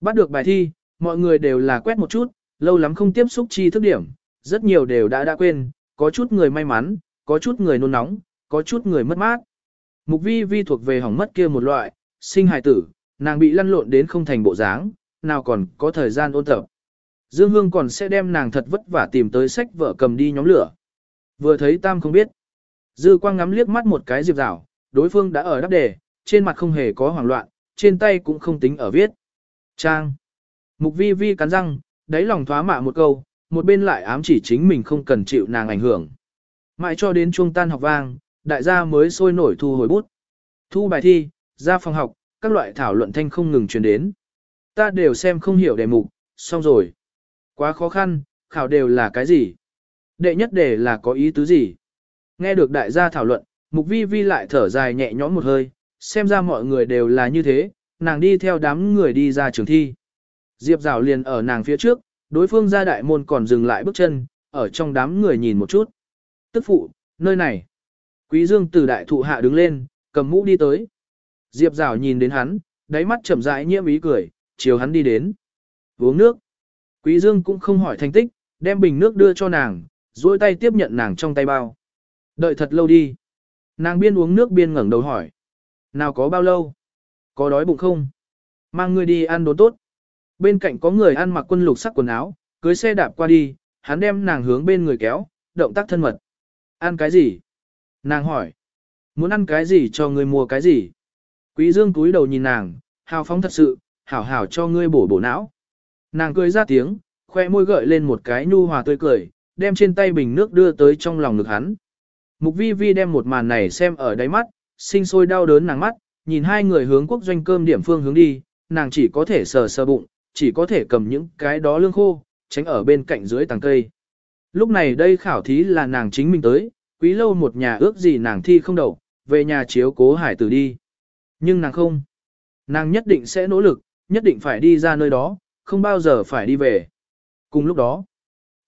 [SPEAKER 1] Bắt được bài thi, mọi người đều là quét một chút, lâu lắm không tiếp xúc chi thức điểm, rất nhiều đều đã đã quên, có chút người may mắn, có chút người nôn nóng, có chút người mất mát. Mục vi vi thuộc về hỏng mất kia một loại, sinh hài tử, nàng bị lăn lộn đến không thành bộ dáng, nào còn có thời gian ôn tập. Dương Hương còn sẽ đem nàng thật vất vả tìm tới sách vợ cầm đi nhóm lửa. Vừa thấy Tam không biết. Dư quang ngắm liếc mắt một cái diệp rảo, đối phương đã ở đáp đề, trên mặt không hề có hoảng loạn, trên tay cũng không tính ở viết. Trang. Mục vi vi cắn răng, đáy lòng thoá mạ một câu, một bên lại ám chỉ chính mình không cần chịu nàng ảnh hưởng. Mãi cho đến chuông tan học vang, đại gia mới sôi nổi thu hồi bút. Thu bài thi, ra phòng học, các loại thảo luận thanh không ngừng truyền đến. Ta đều xem không hiểu đề mục, xong rồi. Quá khó khăn, khảo đều là cái gì? Đệ nhất đề là có ý tứ gì? Nghe được đại gia thảo luận, mục vi vi lại thở dài nhẹ nhõm một hơi, xem ra mọi người đều là như thế, nàng đi theo đám người đi ra trường thi. Diệp rào liền ở nàng phía trước, đối phương ra đại môn còn dừng lại bước chân, ở trong đám người nhìn một chút. Tức phụ, nơi này. Quý dương từ đại thụ hạ đứng lên, cầm mũ đi tới. Diệp Giảo nhìn đến hắn, đáy mắt chậm rãi nhiễm ý cười, chiều hắn đi đến. Uống nước. Quý dương cũng không hỏi thành tích, đem bình nước đưa cho nàng, duỗi tay tiếp nhận nàng trong tay bao. Đợi thật lâu đi. Nàng biên uống nước biên ngẩng đầu hỏi. Nào có bao lâu? Có đói bụng không? Mang người đi ăn đồ tốt. Bên cạnh có người ăn mặc quân lục sắc quần áo, cưới xe đạp qua đi, hắn đem nàng hướng bên người kéo, động tác thân mật. Ăn cái gì? Nàng hỏi. Muốn ăn cái gì cho ngươi mua cái gì? Quý dương cúi đầu nhìn nàng, hào phóng thật sự, hảo hảo cho ngươi bổ bổ não. Nàng cười ra tiếng, khoe môi gợi lên một cái nhu hòa tươi cười, đem trên tay bình nước đưa tới trong lòng ngực hắn. Mục vi vi đem một màn này xem ở đáy mắt, sinh sôi đau đớn nàng mắt, nhìn hai người hướng quốc doanh cơm điểm phương hướng đi, nàng chỉ có thể sờ sờ bụng, chỉ có thể cầm những cái đó lương khô, tránh ở bên cạnh dưới tàng cây. Lúc này đây khảo thí là nàng chính mình tới, quý lâu một nhà ước gì nàng thi không đậu, về nhà chiếu cố hải tử đi. Nhưng nàng không. Nàng nhất định sẽ nỗ lực, nhất định phải đi ra nơi đó, không bao giờ phải đi về. Cùng lúc đó,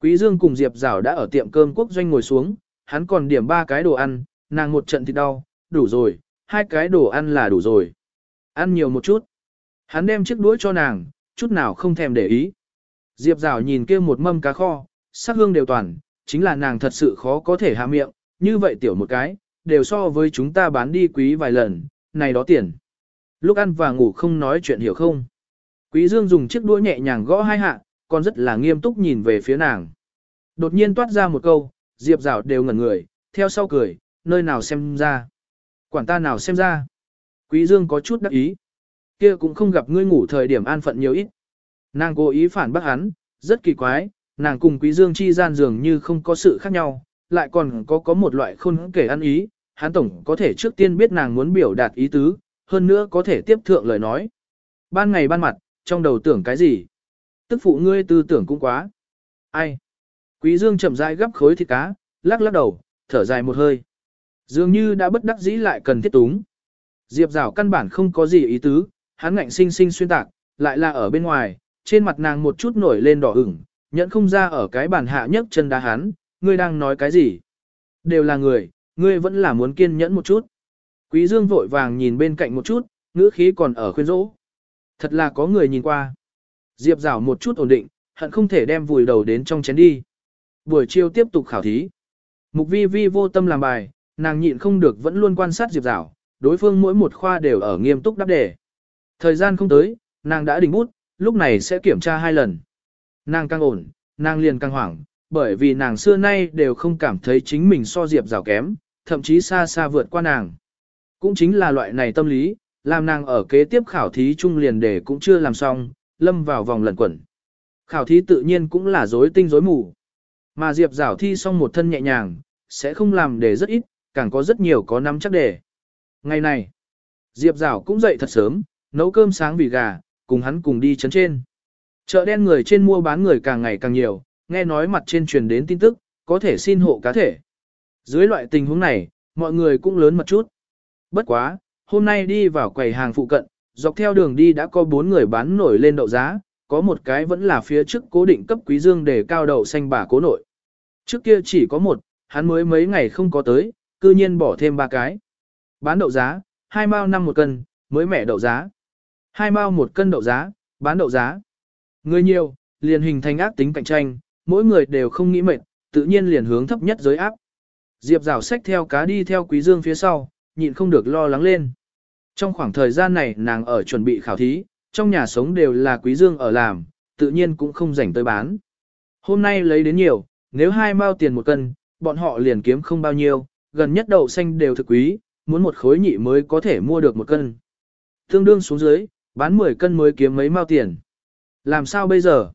[SPEAKER 1] Quý Dương cùng Diệp Giảo đã ở tiệm cơm quốc doanh ngồi xuống, hắn còn điểm ba cái đồ ăn, nàng một trận thịt đau, đủ rồi, hai cái đồ ăn là đủ rồi. Ăn nhiều một chút. Hắn đem chiếc đũa cho nàng, chút nào không thèm để ý. Diệp Giảo nhìn kia một mâm cá kho, sắc hương đều toàn, chính là nàng thật sự khó có thể hạ miệng, như vậy tiểu một cái, đều so với chúng ta bán đi quý vài lần, này đó tiền. Lúc ăn và ngủ không nói chuyện hiểu không? Quý Dương dùng chiếc đũa nhẹ nhàng gõ hai hạ, còn rất là nghiêm túc nhìn về phía nàng. Đột nhiên toát ra một câu, Diệp Giảo đều ngẩn người, theo sau cười, nơi nào xem ra. Quản ta nào xem ra. Quý Dương có chút đắc ý. Kia cũng không gặp ngươi ngủ thời điểm an phận nhiều ít. Nàng cố ý phản bác hắn, rất kỳ quái, nàng cùng Quý Dương chi gian dường như không có sự khác nhau, lại còn có có một loại khôn kể ăn ý, hắn tổng có thể trước tiên biết nàng muốn biểu đạt ý tứ, hơn nữa có thể tiếp thượng lời nói. Ban ngày ban mặt, trong đầu tưởng cái gì? Tức phụ ngươi tư tưởng cũng quá. Ai? Quý Dương chậm rãi gấp khối thịt cá, lắc lắc đầu, thở dài một hơi. Dường như đã bất đắc dĩ lại cần thiết túng. Diệp rào căn bản không có gì ý tứ, hắn ngạnh sinh sinh xuyên tạc, lại là ở bên ngoài, trên mặt nàng một chút nổi lên đỏ ửng, nhận không ra ở cái bàn hạ nhấc chân đá hắn, ngươi đang nói cái gì? Đều là người, ngươi vẫn là muốn kiên nhẫn một chút. Quý Dương vội vàng nhìn bên cạnh một chút, ngữ khí còn ở khuyên rỗ. Thật là có người nhìn qua. Diệp rào một chút ổn định, hận không thể đem vùi đầu đến trong chén đi. Buổi chiều tiếp tục khảo thí. Mục vi vi vô tâm làm bài, nàng nhịn không được vẫn luôn quan sát Diệp rào, đối phương mỗi một khoa đều ở nghiêm túc đáp đề. Thời gian không tới, nàng đã đỉnh bút, lúc này sẽ kiểm tra hai lần. Nàng càng ổn, nàng liền càng hoảng, bởi vì nàng xưa nay đều không cảm thấy chính mình so Diệp rào kém, thậm chí xa xa vượt qua nàng. Cũng chính là loại này tâm lý, làm nàng ở kế tiếp khảo thí trung liền đề cũng chưa làm xong, lâm vào vòng lẩn quẩn. Khảo thí tự nhiên cũng là rối tinh rối mù. Mà Diệp Giảo thi xong một thân nhẹ nhàng, sẽ không làm đề rất ít, càng có rất nhiều có năm chắc đề. Ngày này, Diệp Giảo cũng dậy thật sớm, nấu cơm sáng vì gà, cùng hắn cùng đi chấn trên. Chợ đen người trên mua bán người càng ngày càng nhiều, nghe nói mặt trên truyền đến tin tức, có thể xin hộ cá thể. Dưới loại tình huống này, mọi người cũng lớn một chút. Bất quá, hôm nay đi vào quầy hàng phụ cận, dọc theo đường đi đã có bốn người bán nổi lên đậu giá, có một cái vẫn là phía trước cố định cấp quý dương để cao đậu xanh bà cố nội. Trước kia chỉ có một, hắn mới mấy ngày không có tới, cư nhiên bỏ thêm ba cái. Bán đậu giá, hai mao năm một cân, mới mẻ đậu giá. Hai mao một cân đậu giá, bán đậu giá. Người nhiều, liền hình thành ác tính cạnh tranh, mỗi người đều không nghĩ mệt, tự nhiên liền hướng thấp nhất giới áp. Diệp rào sách theo cá đi theo Quý Dương phía sau, nhịn không được lo lắng lên. Trong khoảng thời gian này nàng ở chuẩn bị khảo thí, trong nhà sống đều là Quý Dương ở làm, tự nhiên cũng không rảnh tới bán. Hôm nay lấy đến nhiều, nếu hai mao tiền một cân, bọn họ liền kiếm không bao nhiêu, gần nhất đậu xanh đều thực quý, muốn một khối nhị mới có thể mua được một cân. Tương đương xuống dưới, bán 10 cân mới kiếm mấy mao tiền. Làm sao bây giờ?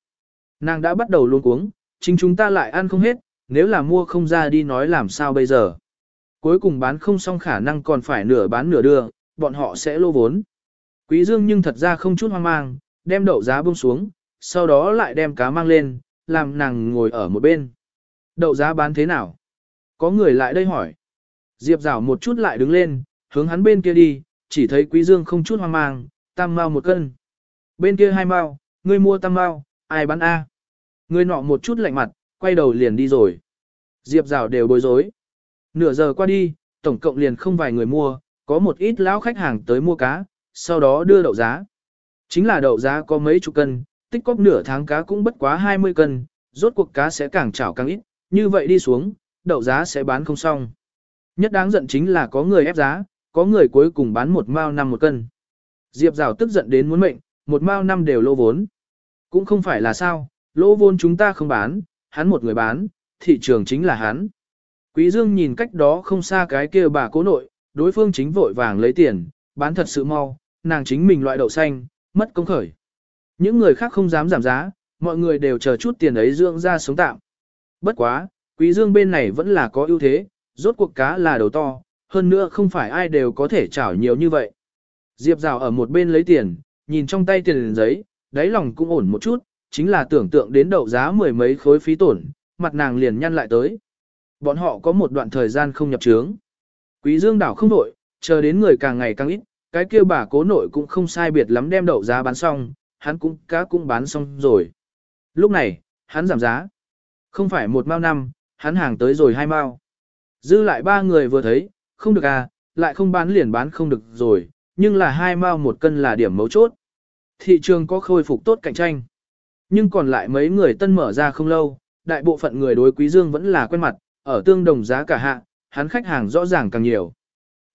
[SPEAKER 1] Nàng đã bắt đầu luôn cuống, chính chúng ta lại ăn không hết, nếu là mua không ra đi nói làm sao bây giờ? Cuối cùng bán không xong khả năng còn phải nửa bán nửa đưa, bọn họ sẽ lô vốn. Quý Dương nhưng thật ra không chút hoang mang, đem đậu giá buông xuống, sau đó lại đem cá mang lên, làm nàng ngồi ở một bên. Đậu giá bán thế nào? Có người lại đây hỏi. Diệp rảo một chút lại đứng lên, hướng hắn bên kia đi, chỉ thấy quý dương không chút hoang mang, tam mao một cân. Bên kia hai mao, ngươi mua tam mao, ai bán A? Người nọ một chút lạnh mặt, quay đầu liền đi rồi. Diệp rào đều bối rối. Nửa giờ qua đi, tổng cộng liền không vài người mua, có một ít lão khách hàng tới mua cá, sau đó đưa đậu giá. Chính là đậu giá có mấy chục cân, tích cóp nửa tháng cá cũng bất quá 20 cân, rốt cuộc cá sẽ càng chảo càng ít, như vậy đi xuống, đậu giá sẽ bán không xong. Nhất đáng giận chính là có người ép giá, có người cuối cùng bán một mao năm một cân. Diệp Rào tức giận đến muốn mệnh, một mao năm đều lô vốn. Cũng không phải là sao, Lỗ vốn chúng ta không bán, hắn một người bán, thị trường chính là hắn. Quý Dương nhìn cách đó không xa cái kia bà cố nội, đối phương chính vội vàng lấy tiền, bán thật sự mau, nàng chính mình loại đậu xanh, mất công khởi. Những người khác không dám giảm giá, mọi người đều chờ chút tiền ấy dưỡng ra sống tạm. Bất quá, quý dương bên này vẫn là có ưu thế, rốt cuộc cá là đầu to, hơn nữa không phải ai đều có thể chảo nhiều như vậy. Diệp Giảo ở một bên lấy tiền, nhìn trong tay tiền giấy, đáy lòng cũng ổn một chút, chính là tưởng tượng đến đậu giá mười mấy khối phí tổn, mặt nàng liền nhăn lại tới. Bọn họ có một đoạn thời gian không nhập trướng. Quý dương đảo không đổi, chờ đến người càng ngày càng ít, cái kia bà cố nội cũng không sai biệt lắm đem đậu giá bán xong, hắn cũng cá cũng bán xong rồi. Lúc này, hắn giảm giá. Không phải một mao năm, hắn hàng tới rồi hai mao. Dư lại ba người vừa thấy, không được à, lại không bán liền bán không được rồi, nhưng là hai mao một cân là điểm mấu chốt. Thị trường có khôi phục tốt cạnh tranh. Nhưng còn lại mấy người tân mở ra không lâu, đại bộ phận người đối quý dương vẫn là quen mặt, ở tương đồng giá cả hạ, hắn khách hàng rõ ràng càng nhiều.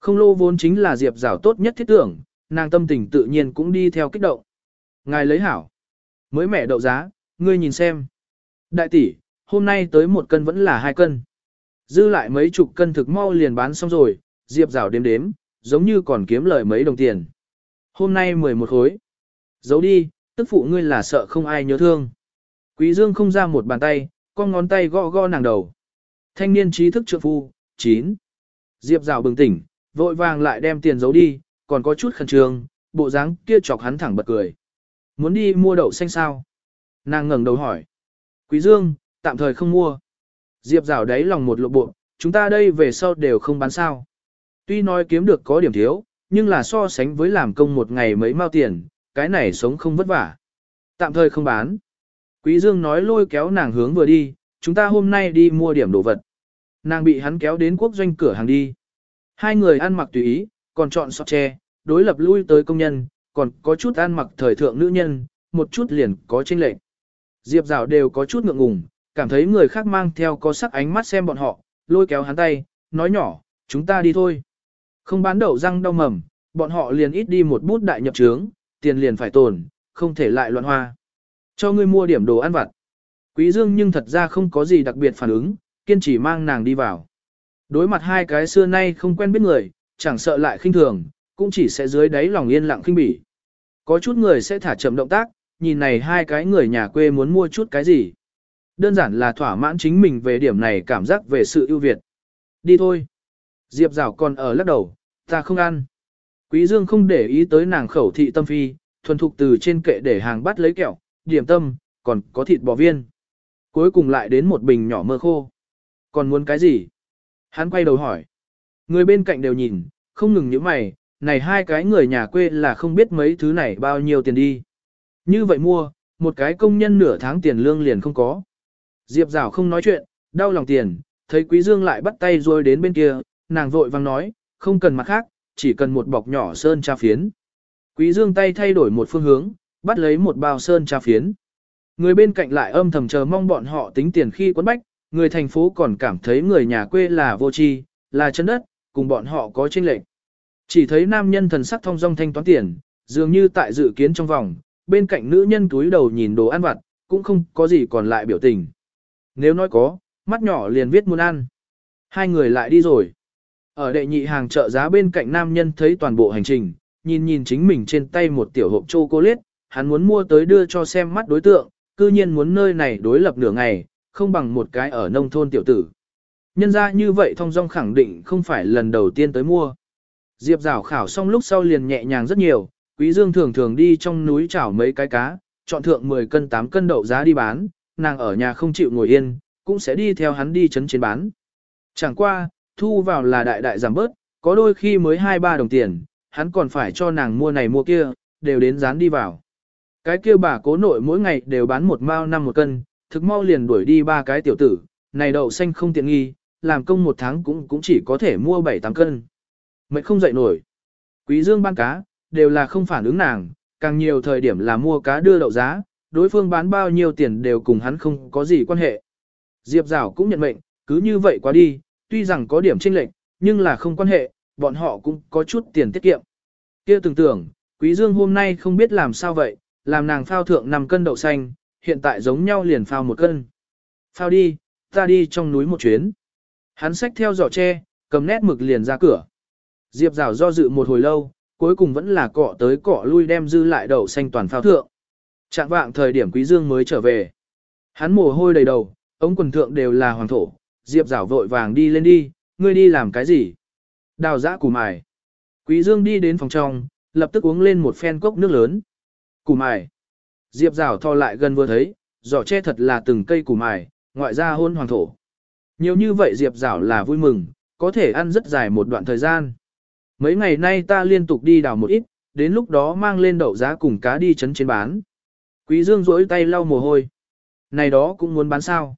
[SPEAKER 1] Không lô vốn chính là diệp rào tốt nhất thiết tưởng, nàng tâm tình tự nhiên cũng đi theo kích động. Ngài lấy hảo. Mới mẻ đậu giá, ngươi nhìn xem. Đại tỷ, hôm nay tới một cân vẫn là hai cân. Dư lại mấy chục cân thực mau liền bán xong rồi, Diệp rào đếm đếm, giống như còn kiếm lời mấy đồng tiền. Hôm nay 11 khối. Giấu đi, tức phụ ngươi là sợ không ai nhớ thương. Quý Dương không ra một bàn tay, con ngón tay gõ gõ nàng đầu. Thanh niên trí thức trượng phu, 9. Diệp rào bừng tỉnh, vội vàng lại đem tiền giấu đi, còn có chút khẩn trương, bộ dáng kia chọc hắn thẳng bật cười. Muốn đi mua đậu xanh sao? Nàng ngẩng đầu hỏi. Quý Dương, tạm thời không mua. Diệp rào đáy lòng một lộ bộ, chúng ta đây về sau đều không bán sao. Tuy nói kiếm được có điểm thiếu, nhưng là so sánh với làm công một ngày mấy mao tiền, cái này sống không vất vả. Tạm thời không bán. Quý Dương nói lôi kéo nàng hướng vừa đi, chúng ta hôm nay đi mua điểm đồ vật. Nàng bị hắn kéo đến quốc doanh cửa hàng đi. Hai người ăn mặc tùy ý, còn chọn sọt tre, đối lập lui tới công nhân, còn có chút ăn mặc thời thượng nữ nhân, một chút liền có chênh lệch. Diệp Dạo đều có chút ngượng ngùng, cảm thấy người khác mang theo có sắc ánh mắt xem bọn họ, lôi kéo hắn tay, nói nhỏ, chúng ta đi thôi. Không bán đậu răng đau mầm, bọn họ liền ít đi một bút đại nhập trướng, tiền liền phải tồn, không thể lại loạn hoa. Cho ngươi mua điểm đồ ăn vặt. Quý Dương nhưng thật ra không có gì đặc biệt phản ứng, kiên trì mang nàng đi vào. Đối mặt hai cái xưa nay không quen biết người, chẳng sợ lại khinh thường, cũng chỉ sẽ dưới đáy lòng yên lặng khinh bỉ. Có chút người sẽ thả chậm động tác, nhìn này hai cái người nhà quê muốn mua chút cái gì. Đơn giản là thỏa mãn chính mình về điểm này cảm giác về sự ưu việt. Đi thôi. Diệp rào còn ở lắc đầu, ta không ăn. Quý Dương không để ý tới nàng khẩu thị tâm phi, thuần thục từ trên kệ để hàng bắt lấy kẹo, điểm tâm, còn có thịt bò viên. Cuối cùng lại đến một bình nhỏ mơ khô. Còn muốn cái gì? Hắn quay đầu hỏi. Người bên cạnh đều nhìn, không ngừng những mày, này hai cái người nhà quê là không biết mấy thứ này bao nhiêu tiền đi. Như vậy mua, một cái công nhân nửa tháng tiền lương liền không có. Diệp Giảo không nói chuyện, đau lòng tiền, thấy Quý Dương lại bắt tay rồi đến bên kia, nàng vội vang nói, không cần mặt khác, chỉ cần một bọc nhỏ sơn tra phiến. Quý Dương tay thay đổi một phương hướng, bắt lấy một bao sơn tra phiến. Người bên cạnh lại âm thầm chờ mong bọn họ tính tiền khi quấn bách, người thành phố còn cảm thấy người nhà quê là vô tri, là chân đất, cùng bọn họ có chênh lệch. Chỉ thấy nam nhân thần sắc thông dong thanh toán tiền, dường như tại dự kiến trong vòng, bên cạnh nữ nhân túi đầu nhìn đồ ăn vặt, cũng không có gì còn lại biểu tình. Nếu nói có, mắt nhỏ liền viết muốn ăn. Hai người lại đi rồi. Ở đệ nhị hàng chợ giá bên cạnh nam nhân thấy toàn bộ hành trình, nhìn nhìn chính mình trên tay một tiểu hộp chocolate, hắn muốn mua tới đưa cho xem mắt đối tượng, cư nhiên muốn nơi này đối lập nửa ngày, không bằng một cái ở nông thôn tiểu tử. Nhân ra như vậy thông dong khẳng định không phải lần đầu tiên tới mua. Diệp rào khảo xong lúc sau liền nhẹ nhàng rất nhiều, Quý Dương thường thường đi trong núi chảo mấy cái cá, chọn thượng 10 cân 8 cân đậu giá đi bán, nàng ở nhà không chịu ngồi yên, cũng sẽ đi theo hắn đi chấn chiến bán. Chẳng qua, thu vào là đại đại giảm bớt, có đôi khi mới 2-3 đồng tiền, hắn còn phải cho nàng mua này mua kia, đều đến dán đi vào. Cái kia bà cố nội mỗi ngày đều bán một mao năm một cân, thực mau liền đuổi đi ba cái tiểu tử, này đậu xanh không tiện nghi, làm công một tháng cũng cũng chỉ có thể mua 7-8 cân. Mệnh không dậy nổi. Quý dương ban cá, đều là không phản ứng nàng, càng nhiều thời điểm là mua cá đưa đậu giá, đối phương bán bao nhiêu tiền đều cùng hắn không có gì quan hệ. Diệp Giảo cũng nhận mệnh, cứ như vậy quá đi, tuy rằng có điểm chênh lệch, nhưng là không quan hệ, bọn họ cũng có chút tiền tiết kiệm. Kia tưởng tưởng, Quý Dương hôm nay không biết làm sao vậy, làm nàng phao thượng 5 cân đậu xanh, hiện tại giống nhau liền phao một cân. Phao đi, ta đi trong núi một chuyến. Hắn xách theo giỏ tre, cầm nét mực liền ra cửa. Diệp rào do dự một hồi lâu, cuối cùng vẫn là cọ tới cọ lui đem dư lại đậu xanh toàn phao thượng. Trạng vạng thời điểm Quý Dương mới trở về. Hắn mồ hôi đầy đầu, ống quần thượng đều là hoàng thổ, Diệp Giảo vội vàng đi lên đi, ngươi đi làm cái gì? Đào giã củ mài. Quý Dương đi đến phòng trong, lập tức uống lên một phen cốc nước lớn. Củ mài. Diệp Giảo thò lại gần vừa thấy, giỏ che thật là từng cây củ mài, ngoại ra hôn hoàng thổ. Nhiều như vậy Diệp Giảo là vui mừng, có thể ăn rất dài một đoạn thời gian. Mấy ngày nay ta liên tục đi đào một ít, đến lúc đó mang lên đậu giá cùng cá đi chấn trên bán. Quý Dương rỗi tay lau mồ hôi. Này đó cũng muốn bán sao?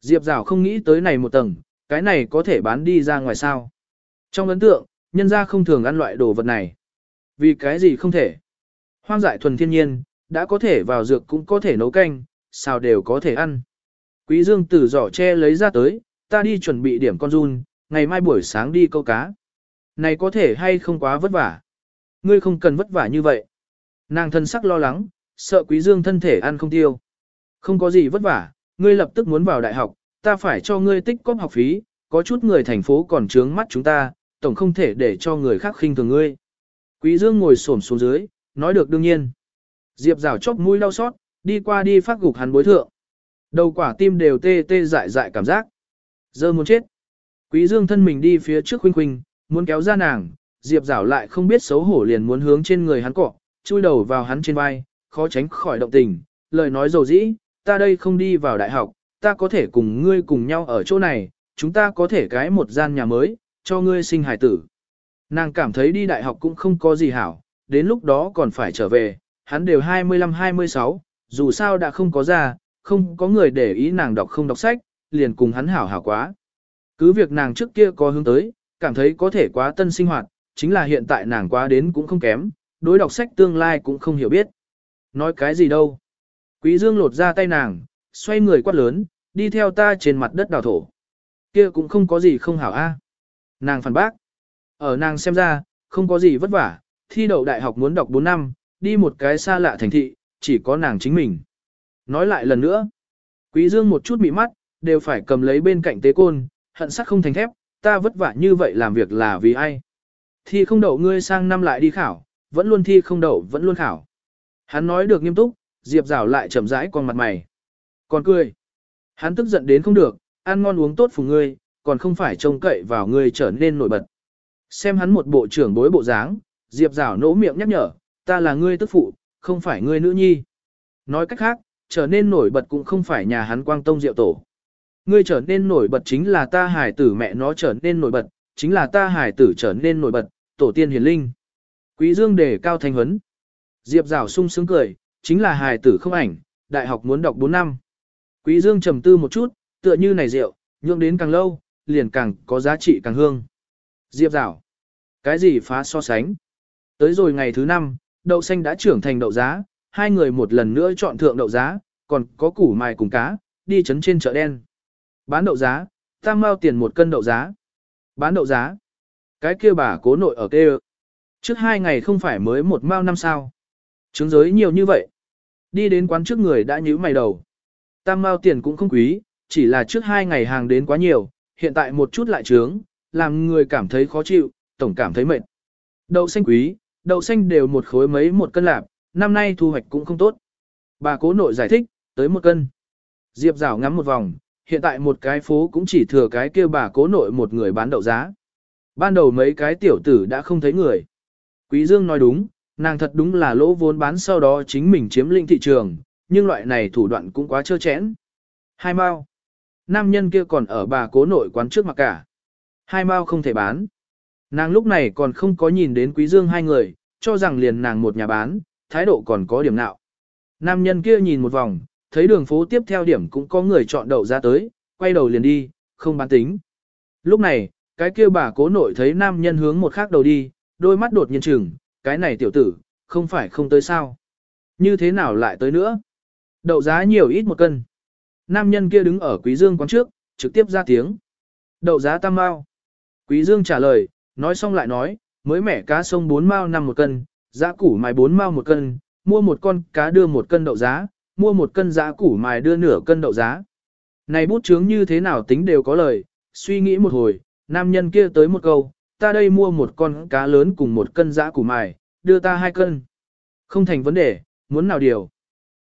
[SPEAKER 1] Diệp Giảo không nghĩ tới này một tầng, cái này có thể bán đi ra ngoài sao? Trong ấn tượng, nhân gia không thường ăn loại đồ vật này. Vì cái gì không thể? Hoang dại thuần thiên nhiên, đã có thể vào dược cũng có thể nấu canh, sao đều có thể ăn. Quý Dương từ giỏ tre lấy ra tới, ta đi chuẩn bị điểm con run, ngày mai buổi sáng đi câu cá. Này có thể hay không quá vất vả? Ngươi không cần vất vả như vậy. Nàng thân sắc lo lắng, sợ quý dương thân thể ăn không tiêu. Không có gì vất vả, ngươi lập tức muốn vào đại học, ta phải cho ngươi tích cóp học phí, có chút người thành phố còn trướng mắt chúng ta, tổng không thể để cho người khác khinh thường ngươi. Quý dương ngồi xổm xuống dưới, nói được đương nhiên. Diệp rào chốc mũi đau xót, đi qua đi phát gục hắn bối thượng. Đầu quả tim đều tê tê dại dại cảm giác. Giờ muốn chết. Quý dương thân mình đi phía trước khuynh khuynh, muốn kéo ra nàng, Diệp rào lại không biết xấu hổ liền muốn hướng trên người hắn cọ, chui đầu vào hắn trên vai, khó tránh khỏi động tình, lời nói dầu dĩ, ta đây không đi vào đại học, ta có thể cùng ngươi cùng nhau ở chỗ này, chúng ta có thể cái một gian nhà mới, cho ngươi sinh hài tử. Nàng cảm thấy đi đại học cũng không có gì hảo, đến lúc đó còn phải trở về, hắn đều 25-26, dù sao đã không có ra, không có người để ý nàng đọc không đọc sách, liền cùng hắn hảo hảo quá. Cứ việc nàng trước kia có hướng tới, cảm thấy có thể quá tân sinh hoạt, chính là hiện tại nàng quá đến cũng không kém, đối đọc sách tương lai cũng không hiểu biết. Nói cái gì đâu. Quý Dương lột ra tay nàng, xoay người quát lớn, đi theo ta trên mặt đất đào thổ. Kia cũng không có gì không hảo a. Nàng phản bác. Ở nàng xem ra, không có gì vất vả, thi đậu đại học muốn đọc 4 năm, đi một cái xa lạ thành thị, chỉ có nàng chính mình. Nói lại lần nữa, quý dương một chút mị mắt, đều phải cầm lấy bên cạnh tế côn, hận sắc không thành thép, ta vất vả như vậy làm việc là vì ai. Thi không đậu ngươi sang năm lại đi khảo, vẫn luôn thi không đậu vẫn luôn khảo. Hắn nói được nghiêm túc, Diệp Giảo lại chậm rãi con mặt mày. Còn cười. Hắn tức giận đến không được, ăn ngon uống tốt phù ngươi, còn không phải trông cậy vào ngươi trở nên nổi bật. Xem hắn một bộ trưởng bối bộ dáng, Diệp Giảo nỗ miệng nhắc nhở, ta là ngươi tức phụ, không phải ngươi nữ nhi. Nói cách khác, trở nên nổi bật cũng không phải nhà hắn quang tông diệu tổ. Ngươi trở nên nổi bật chính là ta hài tử mẹ nó trở nên nổi bật, chính là ta hài tử trở nên nổi bật, tổ tiên hiền linh. Quý Dương đề cao thanh huấn. Diệp Giảo sung sướng cười, chính là hài tử không ảnh, đại học muốn đọc 4 năm. Quý Dương trầm tư một chút, tựa như này rượu, nhượng đến càng lâu, liền càng có giá trị càng hương. Diệp Giảo, cái gì phá so sánh? Tới rồi ngày thứ năm, đậu xanh đã trưởng thành đậu giá, hai người một lần nữa chọn thượng đậu giá, còn có củ mài cùng cá, đi chấn trên chợ đen. Bán đậu giá, tam mao tiền một cân đậu giá. Bán đậu giá. Cái kia bà cố nội ở kê Trước hai ngày không phải mới một mao năm sao. Trứng giới nhiều như vậy. Đi đến quán trước người đã nhíu mày đầu. Tam mao tiền cũng không quý, chỉ là trước hai ngày hàng đến quá nhiều, hiện tại một chút lại trướng, làm người cảm thấy khó chịu, tổng cảm thấy mệt. Đậu xanh quý, đậu xanh đều một khối mấy một cân lạp, năm nay thu hoạch cũng không tốt. Bà cố nội giải thích, tới một cân. Diệp rào ngắm một vòng, hiện tại một cái phố cũng chỉ thừa cái kia bà cố nội một người bán đậu giá. Ban đầu mấy cái tiểu tử đã không thấy người. Quý Dương nói đúng, nàng thật đúng là lỗ vốn bán sau đó chính mình chiếm lĩnh thị trường, nhưng loại này thủ đoạn cũng quá trơ chẽn. Hai mao. Nam nhân kia còn ở bà cố nội quán trước mặt cả. Hai mao không thể bán. Nàng lúc này còn không có nhìn đến quý dương hai người, cho rằng liền nàng một nhà bán, thái độ còn có điểm nào. Nam nhân kia nhìn một vòng, thấy đường phố tiếp theo điểm cũng có người chọn đậu ra tới, quay đầu liền đi, không bán tính. Lúc này, cái kia bà cố nội thấy nam nhân hướng một khác đầu đi, đôi mắt đột nhiên chừng, cái này tiểu tử, không phải không tới sao. Như thế nào lại tới nữa? Đậu giá nhiều ít một cân. Nam nhân kia đứng ở quý dương quán trước, trực tiếp ra tiếng. Đậu giá tam mao. Quý dương trả lời, nói xong lại nói, mới mẻ cá sông 4 mao năm một cân, giá củ mài 4 mao một cân, mua một con cá đưa một cân đậu giá, mua một cân giá củ mài đưa nửa cân đậu giá. Này bút chướng như thế nào tính đều có lời, suy nghĩ một hồi, nam nhân kia tới một câu, ta đây mua một con cá lớn cùng một cân giã củ mài, đưa ta hai cân. Không thành vấn đề, muốn nào điều.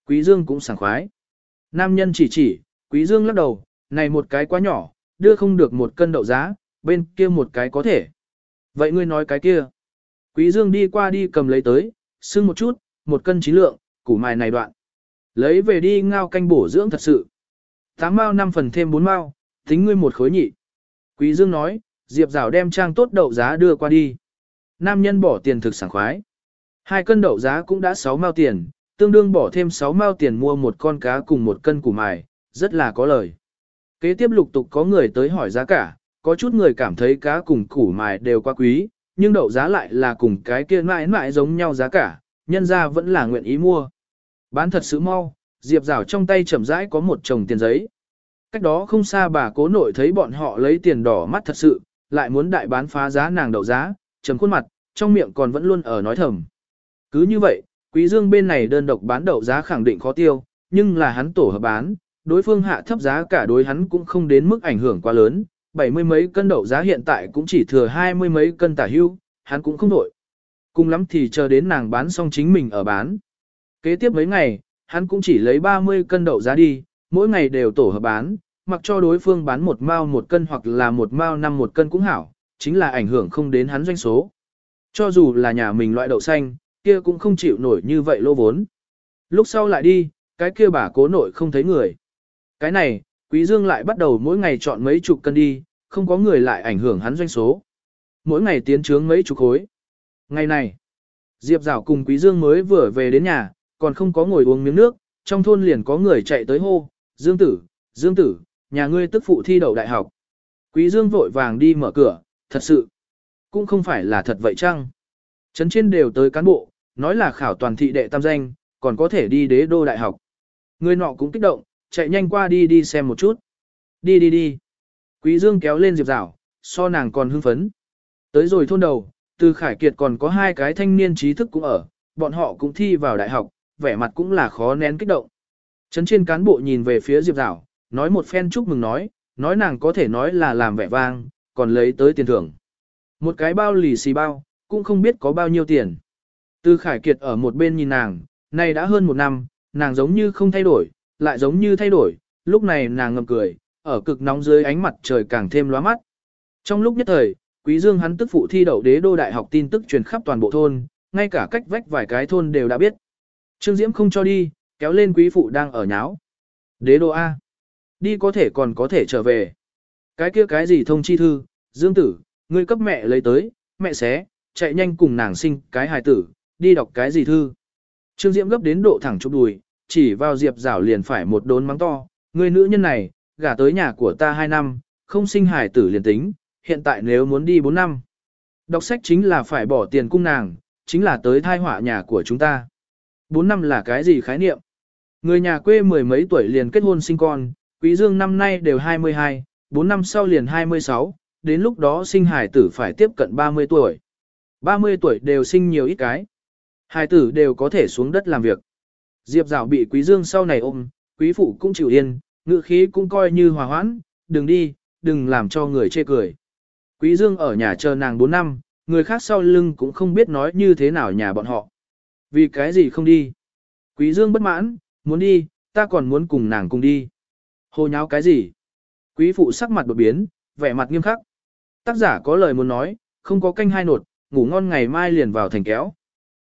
[SPEAKER 1] Quý Dương cũng sảng khoái. Nam nhân chỉ chỉ, Quý Dương lắc đầu, này một cái quá nhỏ, đưa không được một cân đậu giá, bên kia một cái có thể. Vậy ngươi nói cái kia. Quý Dương đi qua đi cầm lấy tới, xưng một chút, một cân chín lượng, củ mài này đoạn. Lấy về đi ngao canh bổ dưỡng thật sự. Tám mao năm phần thêm bốn mao, tính ngươi một khối nhị. Quý Dương nói, Diệp Giảo đem trang tốt đậu giá đưa qua đi. Nam nhân bỏ tiền thực sảng khoái. Hai cân đậu giá cũng đã 6 mao tiền, tương đương bỏ thêm 6 mao tiền mua một con cá cùng một cân củ mài, rất là có lời. Kế tiếp lục tục có người tới hỏi giá cả, có chút người cảm thấy cá cùng củ mài đều quá quý, nhưng đậu giá lại là cùng cái kia mãi mãi giống nhau giá cả, nhân ra vẫn là nguyện ý mua. Bán thật sự mau, Diệp Giảo trong tay chậm rãi có một chồng tiền giấy. Cách đó không xa bà cố nội thấy bọn họ lấy tiền đỏ mắt thật sự, lại muốn đại bán phá giá nàng đậu giá, trầm khuôn mặt, trong miệng còn vẫn luôn ở nói thầm. Cứ như vậy, Quý Dương bên này đơn độc bán đậu giá khẳng định khó tiêu, nhưng là hắn tổ hợp bán, đối phương hạ thấp giá cả đối hắn cũng không đến mức ảnh hưởng quá lớn, bảy mươi mấy cân đậu giá hiện tại cũng chỉ thừa hai mươi mấy cân tả hưu, hắn cũng không đổi. Cùng lắm thì chờ đến nàng bán xong chính mình ở bán. Kế tiếp mấy ngày, hắn cũng chỉ lấy 30 cân đậu giá đi, mỗi ngày đều tổ hợp bán, mặc cho đối phương bán một mao một cân hoặc là một mao năm một cân cũng hảo, chính là ảnh hưởng không đến hắn doanh số. Cho dù là nhà mình loại đậu xanh, kia cũng không chịu nổi như vậy lô vốn. Lúc sau lại đi, cái kia bà cố nội không thấy người. Cái này, Quý Dương lại bắt đầu mỗi ngày chọn mấy chục cân đi, không có người lại ảnh hưởng hắn doanh số. Mỗi ngày tiến trướng mấy chục khối. Ngày này, Diệp Giảo cùng Quý Dương mới vừa về đến nhà, còn không có ngồi uống miếng nước, trong thôn liền có người chạy tới hô, Dương tử, Dương tử, nhà ngươi tức phụ thi đậu đại học. Quý Dương vội vàng đi mở cửa, thật sự, cũng không phải là thật vậy chăng? Trấn trên đều tới cán bộ, nói là khảo toàn thị đệ tam danh, còn có thể đi đế đô đại học. Người nọ cũng kích động, chạy nhanh qua đi đi xem một chút. Đi đi đi. Quý Dương kéo lên Diệp Giảo, so nàng còn hưng phấn. Tới rồi thôn đầu, từ Khải Kiệt còn có hai cái thanh niên trí thức cũng ở, bọn họ cũng thi vào đại học, vẻ mặt cũng là khó nén kích động. Trấn trên cán bộ nhìn về phía Diệp Giảo, nói một phen chúc mừng nói, nói nàng có thể nói là làm vẻ vang, còn lấy tới tiền thưởng. Một cái bao lì xì bao, cũng không biết có bao nhiêu tiền. Từ Khải Kiệt ở một bên nhìn nàng, này đã hơn một năm, nàng giống như không thay đổi, lại giống như thay đổi, lúc này nàng ngầm cười, ở cực nóng dưới ánh mặt trời càng thêm lóa mắt. Trong lúc nhất thời, Quý Dương hắn tức phụ thi đậu đế đô đại học tin tức truyền khắp toàn bộ thôn, ngay cả cách vách vài cái thôn đều đã biết. Trương Diễm không cho đi, kéo lên quý phụ đang ở nháo. Đế đô A. Đi có thể còn có thể trở về. Cái kia cái gì thông chi thư, Dương tử, ngươi cấp mẹ lấy tới, mẹ xé, chạy nhanh cùng nàng sinh cái hài tử, đi đọc cái gì thư. Trương Diễm gấp đến độ thẳng chụp đùi, chỉ vào Diệp Giảo liền phải một đốn mắng to, người nữ nhân này, gả tới nhà của ta 2 năm, không sinh hài tử liền tính, hiện tại nếu muốn đi 4 năm. Đọc sách chính là phải bỏ tiền cung nàng, chính là tới thai họa nhà của chúng ta. 4 năm là cái gì khái niệm? Người nhà quê mười mấy tuổi liền kết hôn sinh con, Quý Dương năm nay đều 22, 4 năm sau liền 26, đến lúc đó sinh hải tử phải tiếp cận 30 tuổi. 30 tuổi đều sinh nhiều ít cái. Hải tử đều có thể xuống đất làm việc. Diệp Dạo bị Quý Dương sau này ôm, Quý phụ cũng chịu yên, ngự khí cũng coi như hòa hoãn, đừng đi, đừng làm cho người chê cười. Quý Dương ở nhà chờ nàng 4 năm, người khác sau lưng cũng không biết nói như thế nào nhà bọn họ. Vì cái gì không đi? Quý Dương bất mãn, muốn đi, ta còn muốn cùng nàng cùng đi. Hồ nháo cái gì? Quý phụ sắc mặt đột biến, vẻ mặt nghiêm khắc. Tác giả có lời muốn nói, không có canh hai nột, ngủ ngon ngày mai liền vào thành kéo.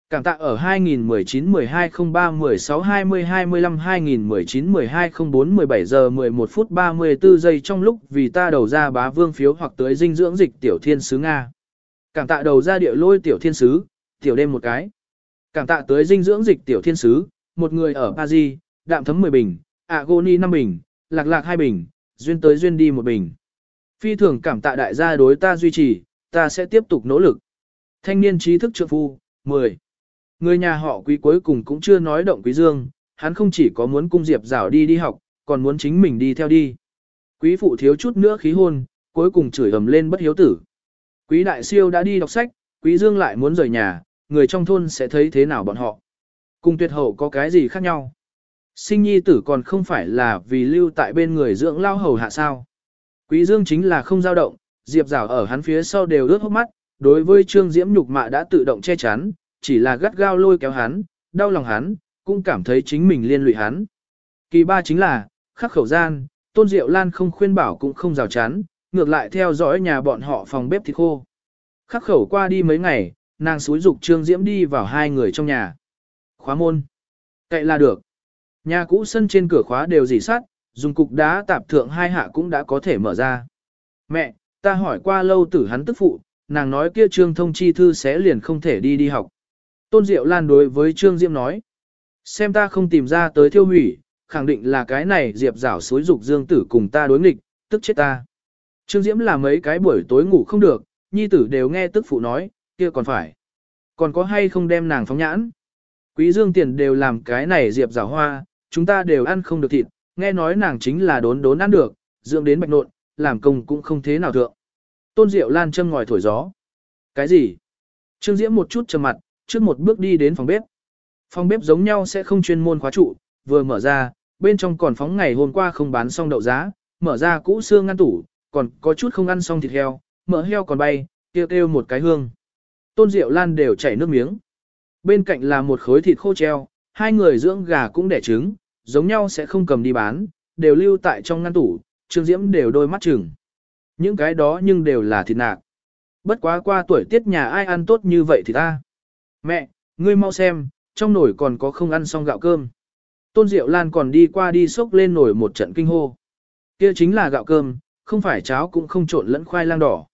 [SPEAKER 1] Cảm tạ ở 2019 12 03 16 20 25 2019 12 04 17 giờ 11 phút 34 giây trong lúc vì ta đầu ra bá vương phiếu hoặc tới dinh dưỡng dịch tiểu thiên sứ Nga. Cảm tạ đầu ra địa lôi tiểu thiên sứ, tiểu đêm một cái. Cảm tạ tới dinh dưỡng dịch tiểu thiên sứ, một người ở Paris, đạm thấm 10 bình, agoni 5 bình, lạc lạc hai bình, duyên tới duyên đi một bình. Phi thường cảm tạ đại gia đối ta duy trì, ta sẽ tiếp tục nỗ lực. Thanh niên trí thức trượng phu, 10. Người nhà họ quý cuối cùng cũng chưa nói động quý dương, hắn không chỉ có muốn cung diệp rảo đi đi học, còn muốn chính mình đi theo đi. Quý phụ thiếu chút nữa khí hôn, cuối cùng chửi ầm lên bất hiếu tử. Quý đại siêu đã đi đọc sách, quý dương lại muốn rời nhà, người trong thôn sẽ thấy thế nào bọn họ. Cùng tuyệt hậu có cái gì khác nhau. Sinh nhi tử còn không phải là vì lưu tại bên người dưỡng lao hầu hạ sao. Quý dương chính là không dao động, diệp rào ở hắn phía sau đều ướt hốc mắt, đối với trương diễm nhục mạ đã tự động che chắn, chỉ là gắt gao lôi kéo hắn, đau lòng hắn, cũng cảm thấy chính mình liên lụy hắn. Kỳ ba chính là, khắc khẩu gian, tôn diệu lan không khuyên bảo cũng không rào chắn, ngược lại theo dõi nhà bọn họ phòng bếp thịt khô. Khắc khẩu qua đi mấy ngày, nàng xúi dục trương diễm đi vào hai người trong nhà. Khóa môn. Cậy là được. Nhà cũ sân trên cửa khóa đều dì sắt, dùng cục đá tạp thượng hai hạ cũng đã có thể mở ra. Mẹ, ta hỏi qua lâu tử hắn tức phụ, nàng nói kia trương thông chi thư sẽ liền không thể đi đi học. Tôn Diệu Lan đối với Trương Diễm nói, xem ta không tìm ra tới thiêu hủy, khẳng định là cái này diệp rảo suối dục dương tử cùng ta đối nghịch, tức chết ta. Trương Diễm là mấy cái buổi tối ngủ không được, nhi tử đều nghe tức phụ nói, kia còn phải. Còn có hay không đem nàng phóng nhãn? Quý dương tiền đều làm cái này diệp rảo hoa, chúng ta đều ăn không được thịt, nghe nói nàng chính là đốn đốn ăn được, dưỡng đến bạch nộn, làm công cũng không thế nào thượng. Tôn Diệu Lan châm ngòi thổi gió. Cái gì? Trương Diễm một chút trầm mặt, trước một bước đi đến phòng bếp. Phòng bếp giống nhau sẽ không chuyên môn khóa trụ, vừa mở ra, bên trong còn phóng ngày hôm qua không bán xong đậu giá, mở ra cũ xương ngăn tủ, còn có chút không ăn xong thịt heo, mỡ heo còn bay, kêu kêu một cái hương. Tôn Diệu Lan đều chảy nước miếng. Bên cạnh là một khối thịt khô treo, hai người dưỡng gà cũng đẻ trứng, giống nhau sẽ không cầm đi bán, đều lưu tại trong ngăn tủ, Trương Diễm đều đôi mắt chừng. Những cái đó nhưng đều là thịt nạc. Bất quá qua tuổi tiết nhà ai ăn tốt như vậy thì ta. Mẹ, ngươi mau xem, trong nồi còn có không ăn xong gạo cơm. Tôn Diệu Lan còn đi qua đi xốc lên nồi một trận kinh hô. Kia chính là gạo cơm, không phải cháo cũng không trộn lẫn khoai lang đỏ.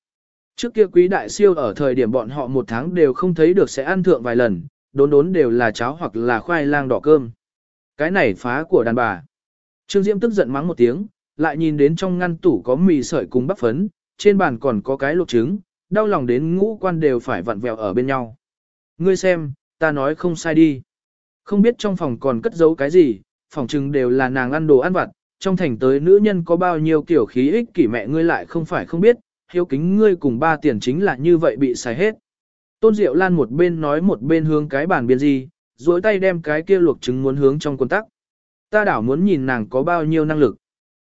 [SPEAKER 1] Trước kia quý đại siêu ở thời điểm bọn họ một tháng đều không thấy được sẽ ăn thượng vài lần, đốn đốn đều là cháo hoặc là khoai lang đỏ cơm. Cái này phá của đàn bà. Trương Diễm tức giận mắng một tiếng, lại nhìn đến trong ngăn tủ có mì sợi cùng bắp phấn, trên bàn còn có cái luộc trứng, đau lòng đến ngũ quan đều phải vặn vẹo ở bên nhau. Ngươi xem, ta nói không sai đi. Không biết trong phòng còn cất giấu cái gì, phòng trừng đều là nàng ăn đồ ăn vặt, trong thành tới nữ nhân có bao nhiêu kiểu khí ích kỷ mẹ ngươi lại không phải không biết, hiếu kính ngươi cùng ba tiền chính là như vậy bị xài hết. Tôn Diệu Lan một bên nói một bên hướng cái bàn biên gì, duỗi tay đem cái kia luộc trứng muốn hướng trong quần tắc. Ta đảo muốn nhìn nàng có bao nhiêu năng lực.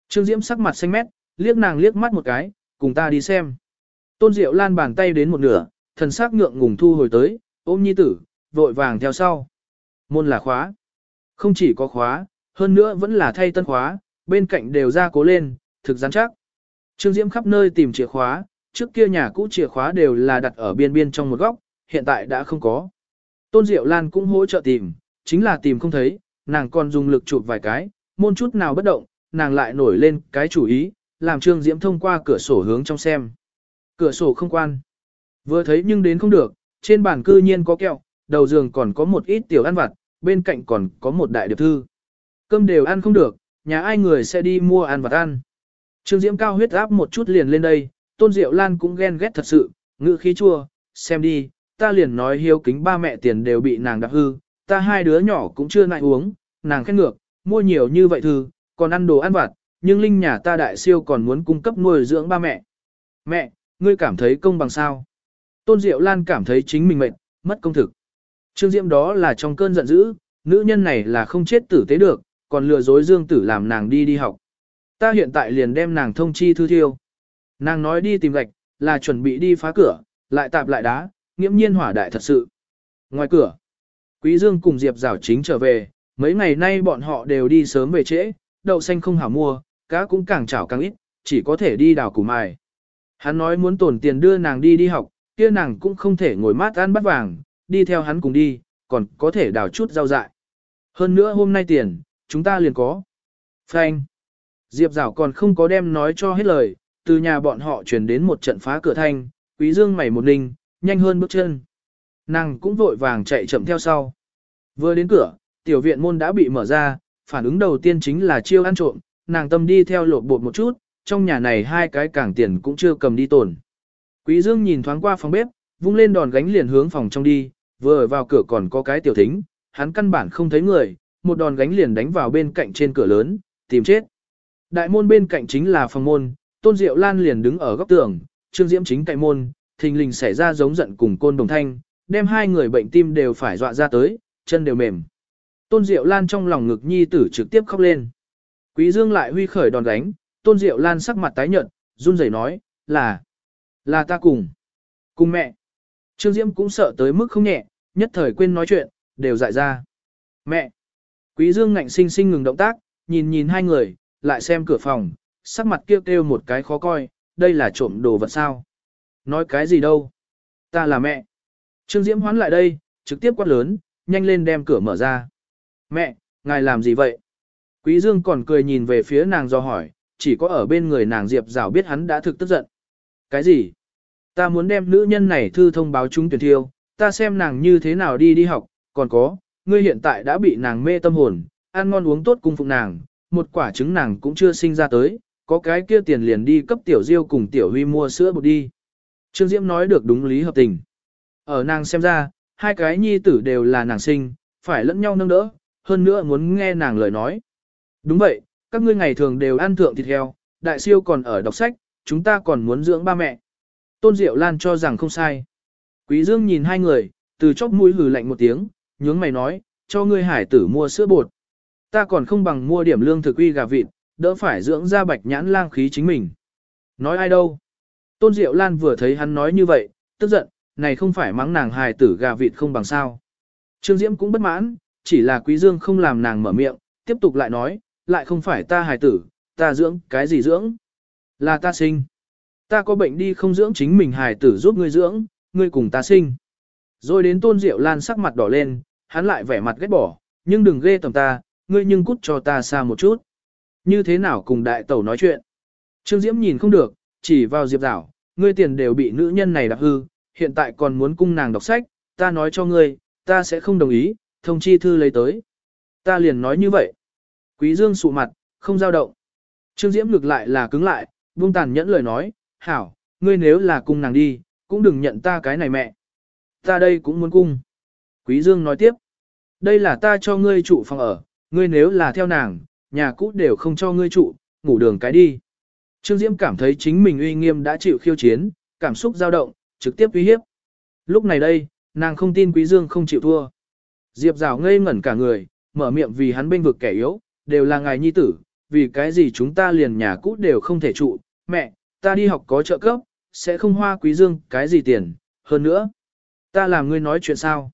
[SPEAKER 1] Trương Diễm sắc mặt xanh mét, liếc nàng liếc mắt một cái, cùng ta đi xem. Tôn Diệu Lan bàn tay đến một nửa, thần sắc ngượng ngùng thu hồi tới, ôm nhi tử, vội vàng theo sau. Môn là khóa. Không chỉ có khóa, hơn nữa vẫn là thay tân khóa, bên cạnh đều ra cố lên, thực rắn chắc. Trương Diễm khắp nơi tìm chìa khóa, trước kia nhà cũ chìa khóa đều là đặt ở biên biên trong một góc, hiện tại đã không có. Tôn Diệu Lan cũng hỗ trợ tìm, chính là tìm không thấy, nàng còn dùng lực chụp vài cái, môn chút nào bất động, nàng lại nổi lên cái chủ ý, làm Trương Diễm thông qua cửa sổ hướng trong xem. Cửa sổ không quan. Vừa thấy nhưng đến không được, trên bàn cư nhiên có kẹo, đầu giường còn có một ít tiểu ăn vặt, bên cạnh còn có một đại điệp thư. Cơm đều ăn không được, nhà ai người sẽ đi mua ăn vặt ăn. Trương Diễm cao huyết áp một chút liền lên đây, Tôn Diệu Lan cũng ghen ghét thật sự, ngữ khí chua, xem đi, ta liền nói hiếu kính ba mẹ tiền đều bị nàng đạp hư, ta hai đứa nhỏ cũng chưa nại uống, nàng khét ngược, mua nhiều như vậy thư, còn ăn đồ ăn vặt, nhưng linh nhà ta đại siêu còn muốn cung cấp nuôi dưỡng ba mẹ. Mẹ, ngươi cảm thấy công bằng sao? Tôn Diệu Lan cảm thấy chính mình mệt, mất công thực. Trương Diễm đó là trong cơn giận dữ, nữ nhân này là không chết tử tế được, còn lừa dối Dương Tử làm nàng đi đi học. Ta hiện tại liền đem nàng thông chi thư thiêu. Nàng nói đi tìm gạch, là chuẩn bị đi phá cửa, lại tạp lại đá, nghiễm nhiên hỏa đại thật sự. Ngoài cửa, Quý Dương cùng Diệp Giảo chính trở về, mấy ngày nay bọn họ đều đi sớm về trễ, đậu xanh không hảo mua, cá cũng càng chảo càng ít, chỉ có thể đi đào củ mài. Hắn nói muốn tổn tiền đưa nàng đi đi học, kia nàng cũng không thể ngồi mát ăn bắt vàng, đi theo hắn cùng đi, còn có thể đào chút rau dại. Hơn nữa hôm nay tiền, chúng ta liền có. Frank. Diệp Giảo còn không có đem nói cho hết lời, từ nhà bọn họ truyền đến một trận phá cửa thanh, quý dương mày một ninh, nhanh hơn bước chân. Nàng cũng vội vàng chạy chậm theo sau. Vừa đến cửa, tiểu viện môn đã bị mở ra, phản ứng đầu tiên chính là chiêu ăn trộm, nàng tâm đi theo lột bột một chút, trong nhà này hai cái cảng tiền cũng chưa cầm đi tổn Quý Dương nhìn thoáng qua phòng bếp, vung lên đòn gánh liền hướng phòng trong đi, vừa vào cửa còn có cái tiểu thính, hắn căn bản không thấy người, một đòn gánh liền đánh vào bên cạnh trên cửa lớn, tìm chết. Đại môn bên cạnh chính là phòng môn, Tôn Diệu Lan liền đứng ở góc tường, Trương Diễm chính cạnh môn, thình lình xảy ra giống giận cùng côn đồng thanh, đem hai người bệnh tim đều phải dọa ra tới, chân đều mềm. Tôn Diệu Lan trong lòng ngực nhi tử trực tiếp khóc lên. Quý Dương lại huy khởi đòn đánh, Tôn Diệu Lan sắc mặt tái nhợt, run rẩy nói, là, là ta cùng, cùng mẹ. Trương Diễm cũng sợ tới mức không nhẹ, nhất thời quên nói chuyện, đều dại ra. Mẹ! Quý Dương ngạnh sinh sinh ngừng động tác, nhìn nhìn hai người, lại xem cửa phòng, sắc mặt kêu kêu một cái khó coi, đây là trộm đồ vật sao? Nói cái gì đâu? Ta là mẹ. Trương Diễm hoán lại đây, trực tiếp quát lớn, nhanh lên đem cửa mở ra. Mẹ, ngài làm gì vậy? Quý Dương còn cười nhìn về phía nàng do hỏi, chỉ có ở bên người nàng Diệp Giảo biết hắn đã thực tức giận. Cái gì? Ta muốn đem nữ nhân này thư thông báo chúng tuyển thiêu, ta xem nàng như thế nào đi đi học, còn có, ngươi hiện tại đã bị nàng mê tâm hồn, ăn ngon uống tốt cung phụng nàng, một quả trứng nàng cũng chưa sinh ra tới, có cái kia tiền liền đi cấp tiểu diêu cùng tiểu huy mua sữa bột đi. Trương Diễm nói được đúng lý hợp tình. Ở nàng xem ra, hai cái nhi tử đều là nàng sinh, phải lẫn nhau nâng đỡ, hơn nữa muốn nghe nàng lời nói. Đúng vậy, các ngươi ngày thường đều ăn thượng thịt heo, đại siêu còn ở đọc sách, chúng ta còn muốn dưỡng ba mẹ. Tôn Diệu Lan cho rằng không sai. Quý Dương nhìn hai người, từ chóp mũi hừ lạnh một tiếng, nhướng mày nói, cho ngươi hải tử mua sữa bột. Ta còn không bằng mua điểm lương thực uy gà vịt, đỡ phải dưỡng ra bạch nhãn lang khí chính mình. Nói ai đâu? Tôn Diệu Lan vừa thấy hắn nói như vậy, tức giận, này không phải mắng nàng hài tử gà vịt không bằng sao. Trương Diễm cũng bất mãn, chỉ là Quý Dương không làm nàng mở miệng, tiếp tục lại nói, lại không phải ta hài tử, ta dưỡng, cái gì dưỡng? Là ta sinh. Ta có bệnh đi không dưỡng chính mình hài tử giúp ngươi dưỡng, ngươi cùng ta sinh. Rồi đến Tôn Diệu Lan sắc mặt đỏ lên, hắn lại vẻ mặt ghét bỏ, nhưng đừng ghê tầm ta, ngươi nhưng cút cho ta xa một chút. Như thế nào cùng đại tẩu nói chuyện? Trương Diễm nhìn không được, chỉ vào Diệp Giảo, ngươi tiền đều bị nữ nhân này đạp hư, hiện tại còn muốn cung nàng đọc sách, ta nói cho ngươi, ta sẽ không đồng ý, thông chi thư lấy tới. Ta liền nói như vậy. Quý Dương sụ mặt, không giao động. Trương Diễm ngược lại là cứng lại, buông tàn nhẫn lời nói, hảo, ngươi nếu là cung nàng đi, cũng đừng nhận ta cái này mẹ. Ta đây cũng muốn cung. Quý Dương nói tiếp, đây là ta cho ngươi trụ phòng ở, ngươi nếu là theo nàng, nhà cũ đều không cho ngươi trụ, ngủ đường cái đi. Trương Diễm cảm thấy chính mình uy nghiêm đã chịu khiêu chiến, cảm xúc dao động, trực tiếp uy hiếp. Lúc này đây, nàng không tin Quý Dương không chịu thua. Diệp Giảo ngây ngẩn cả người, mở miệng vì hắn bênh vực kẻ yếu, đều là ngài nhi tử, vì cái gì chúng ta liền nhà cũ đều không thể trụ, mẹ, ta đi học có trợ cấp, sẽ không hoa Quý Dương cái gì tiền, hơn nữa. Ta làm ngươi nói chuyện sao?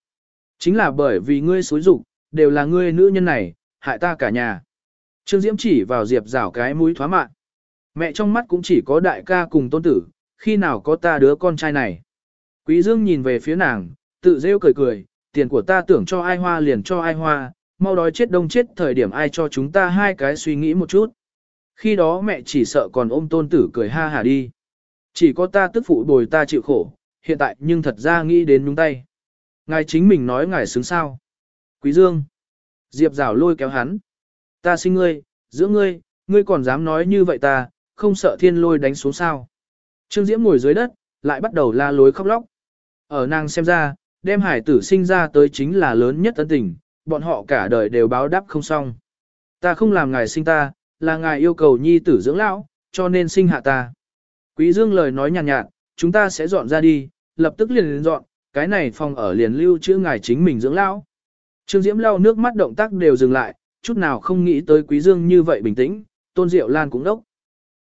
[SPEAKER 1] Chính là bởi vì ngươi xối rụng, đều là ngươi nữ nhân này, hại ta cả nhà. Trương Diễm chỉ vào Diệp Giảo cái mũi thoá mạn. Mẹ trong mắt cũng chỉ có đại ca cùng tôn tử, khi nào có ta đứa con trai này. Quý Dương nhìn về phía nàng, tự rêu cười cười, tiền của ta tưởng cho ai hoa liền cho ai hoa, mau đói chết đông chết thời điểm ai cho chúng ta hai cái suy nghĩ một chút. Khi đó mẹ chỉ sợ còn ôm tôn tử cười ha hả đi. Chỉ có ta tức phụ bồi ta chịu khổ, hiện tại nhưng thật ra nghĩ đến nhúng tay. Ngài chính mình nói ngài xứng sao. Quý Dương. Diệp rào lôi kéo hắn. Ta xin ngươi, giữa ngươi, ngươi còn dám nói như vậy ta, không sợ thiên lôi đánh xuống sao. Trương Diễm ngồi dưới đất, lại bắt đầu la lối khóc lóc. Ở nàng xem ra, đem hải tử sinh ra tới chính là lớn nhất ân tình, bọn họ cả đời đều báo đáp không xong. Ta không làm ngài sinh ta, là ngài yêu cầu nhi tử dưỡng lão, cho nên sinh hạ ta. Quý Dương lời nói nhàn nhạt, nhạt, chúng ta sẽ dọn ra đi, lập tức liền liền dọn, cái này phòng ở liền lưu chữ ngài chính mình dưỡng lão. Trương Diễm lau nước mắt động tác đều dừng lại, chút nào không nghĩ tới Quý Dương như vậy bình tĩnh, Tôn Diệu Lan cũng đốc.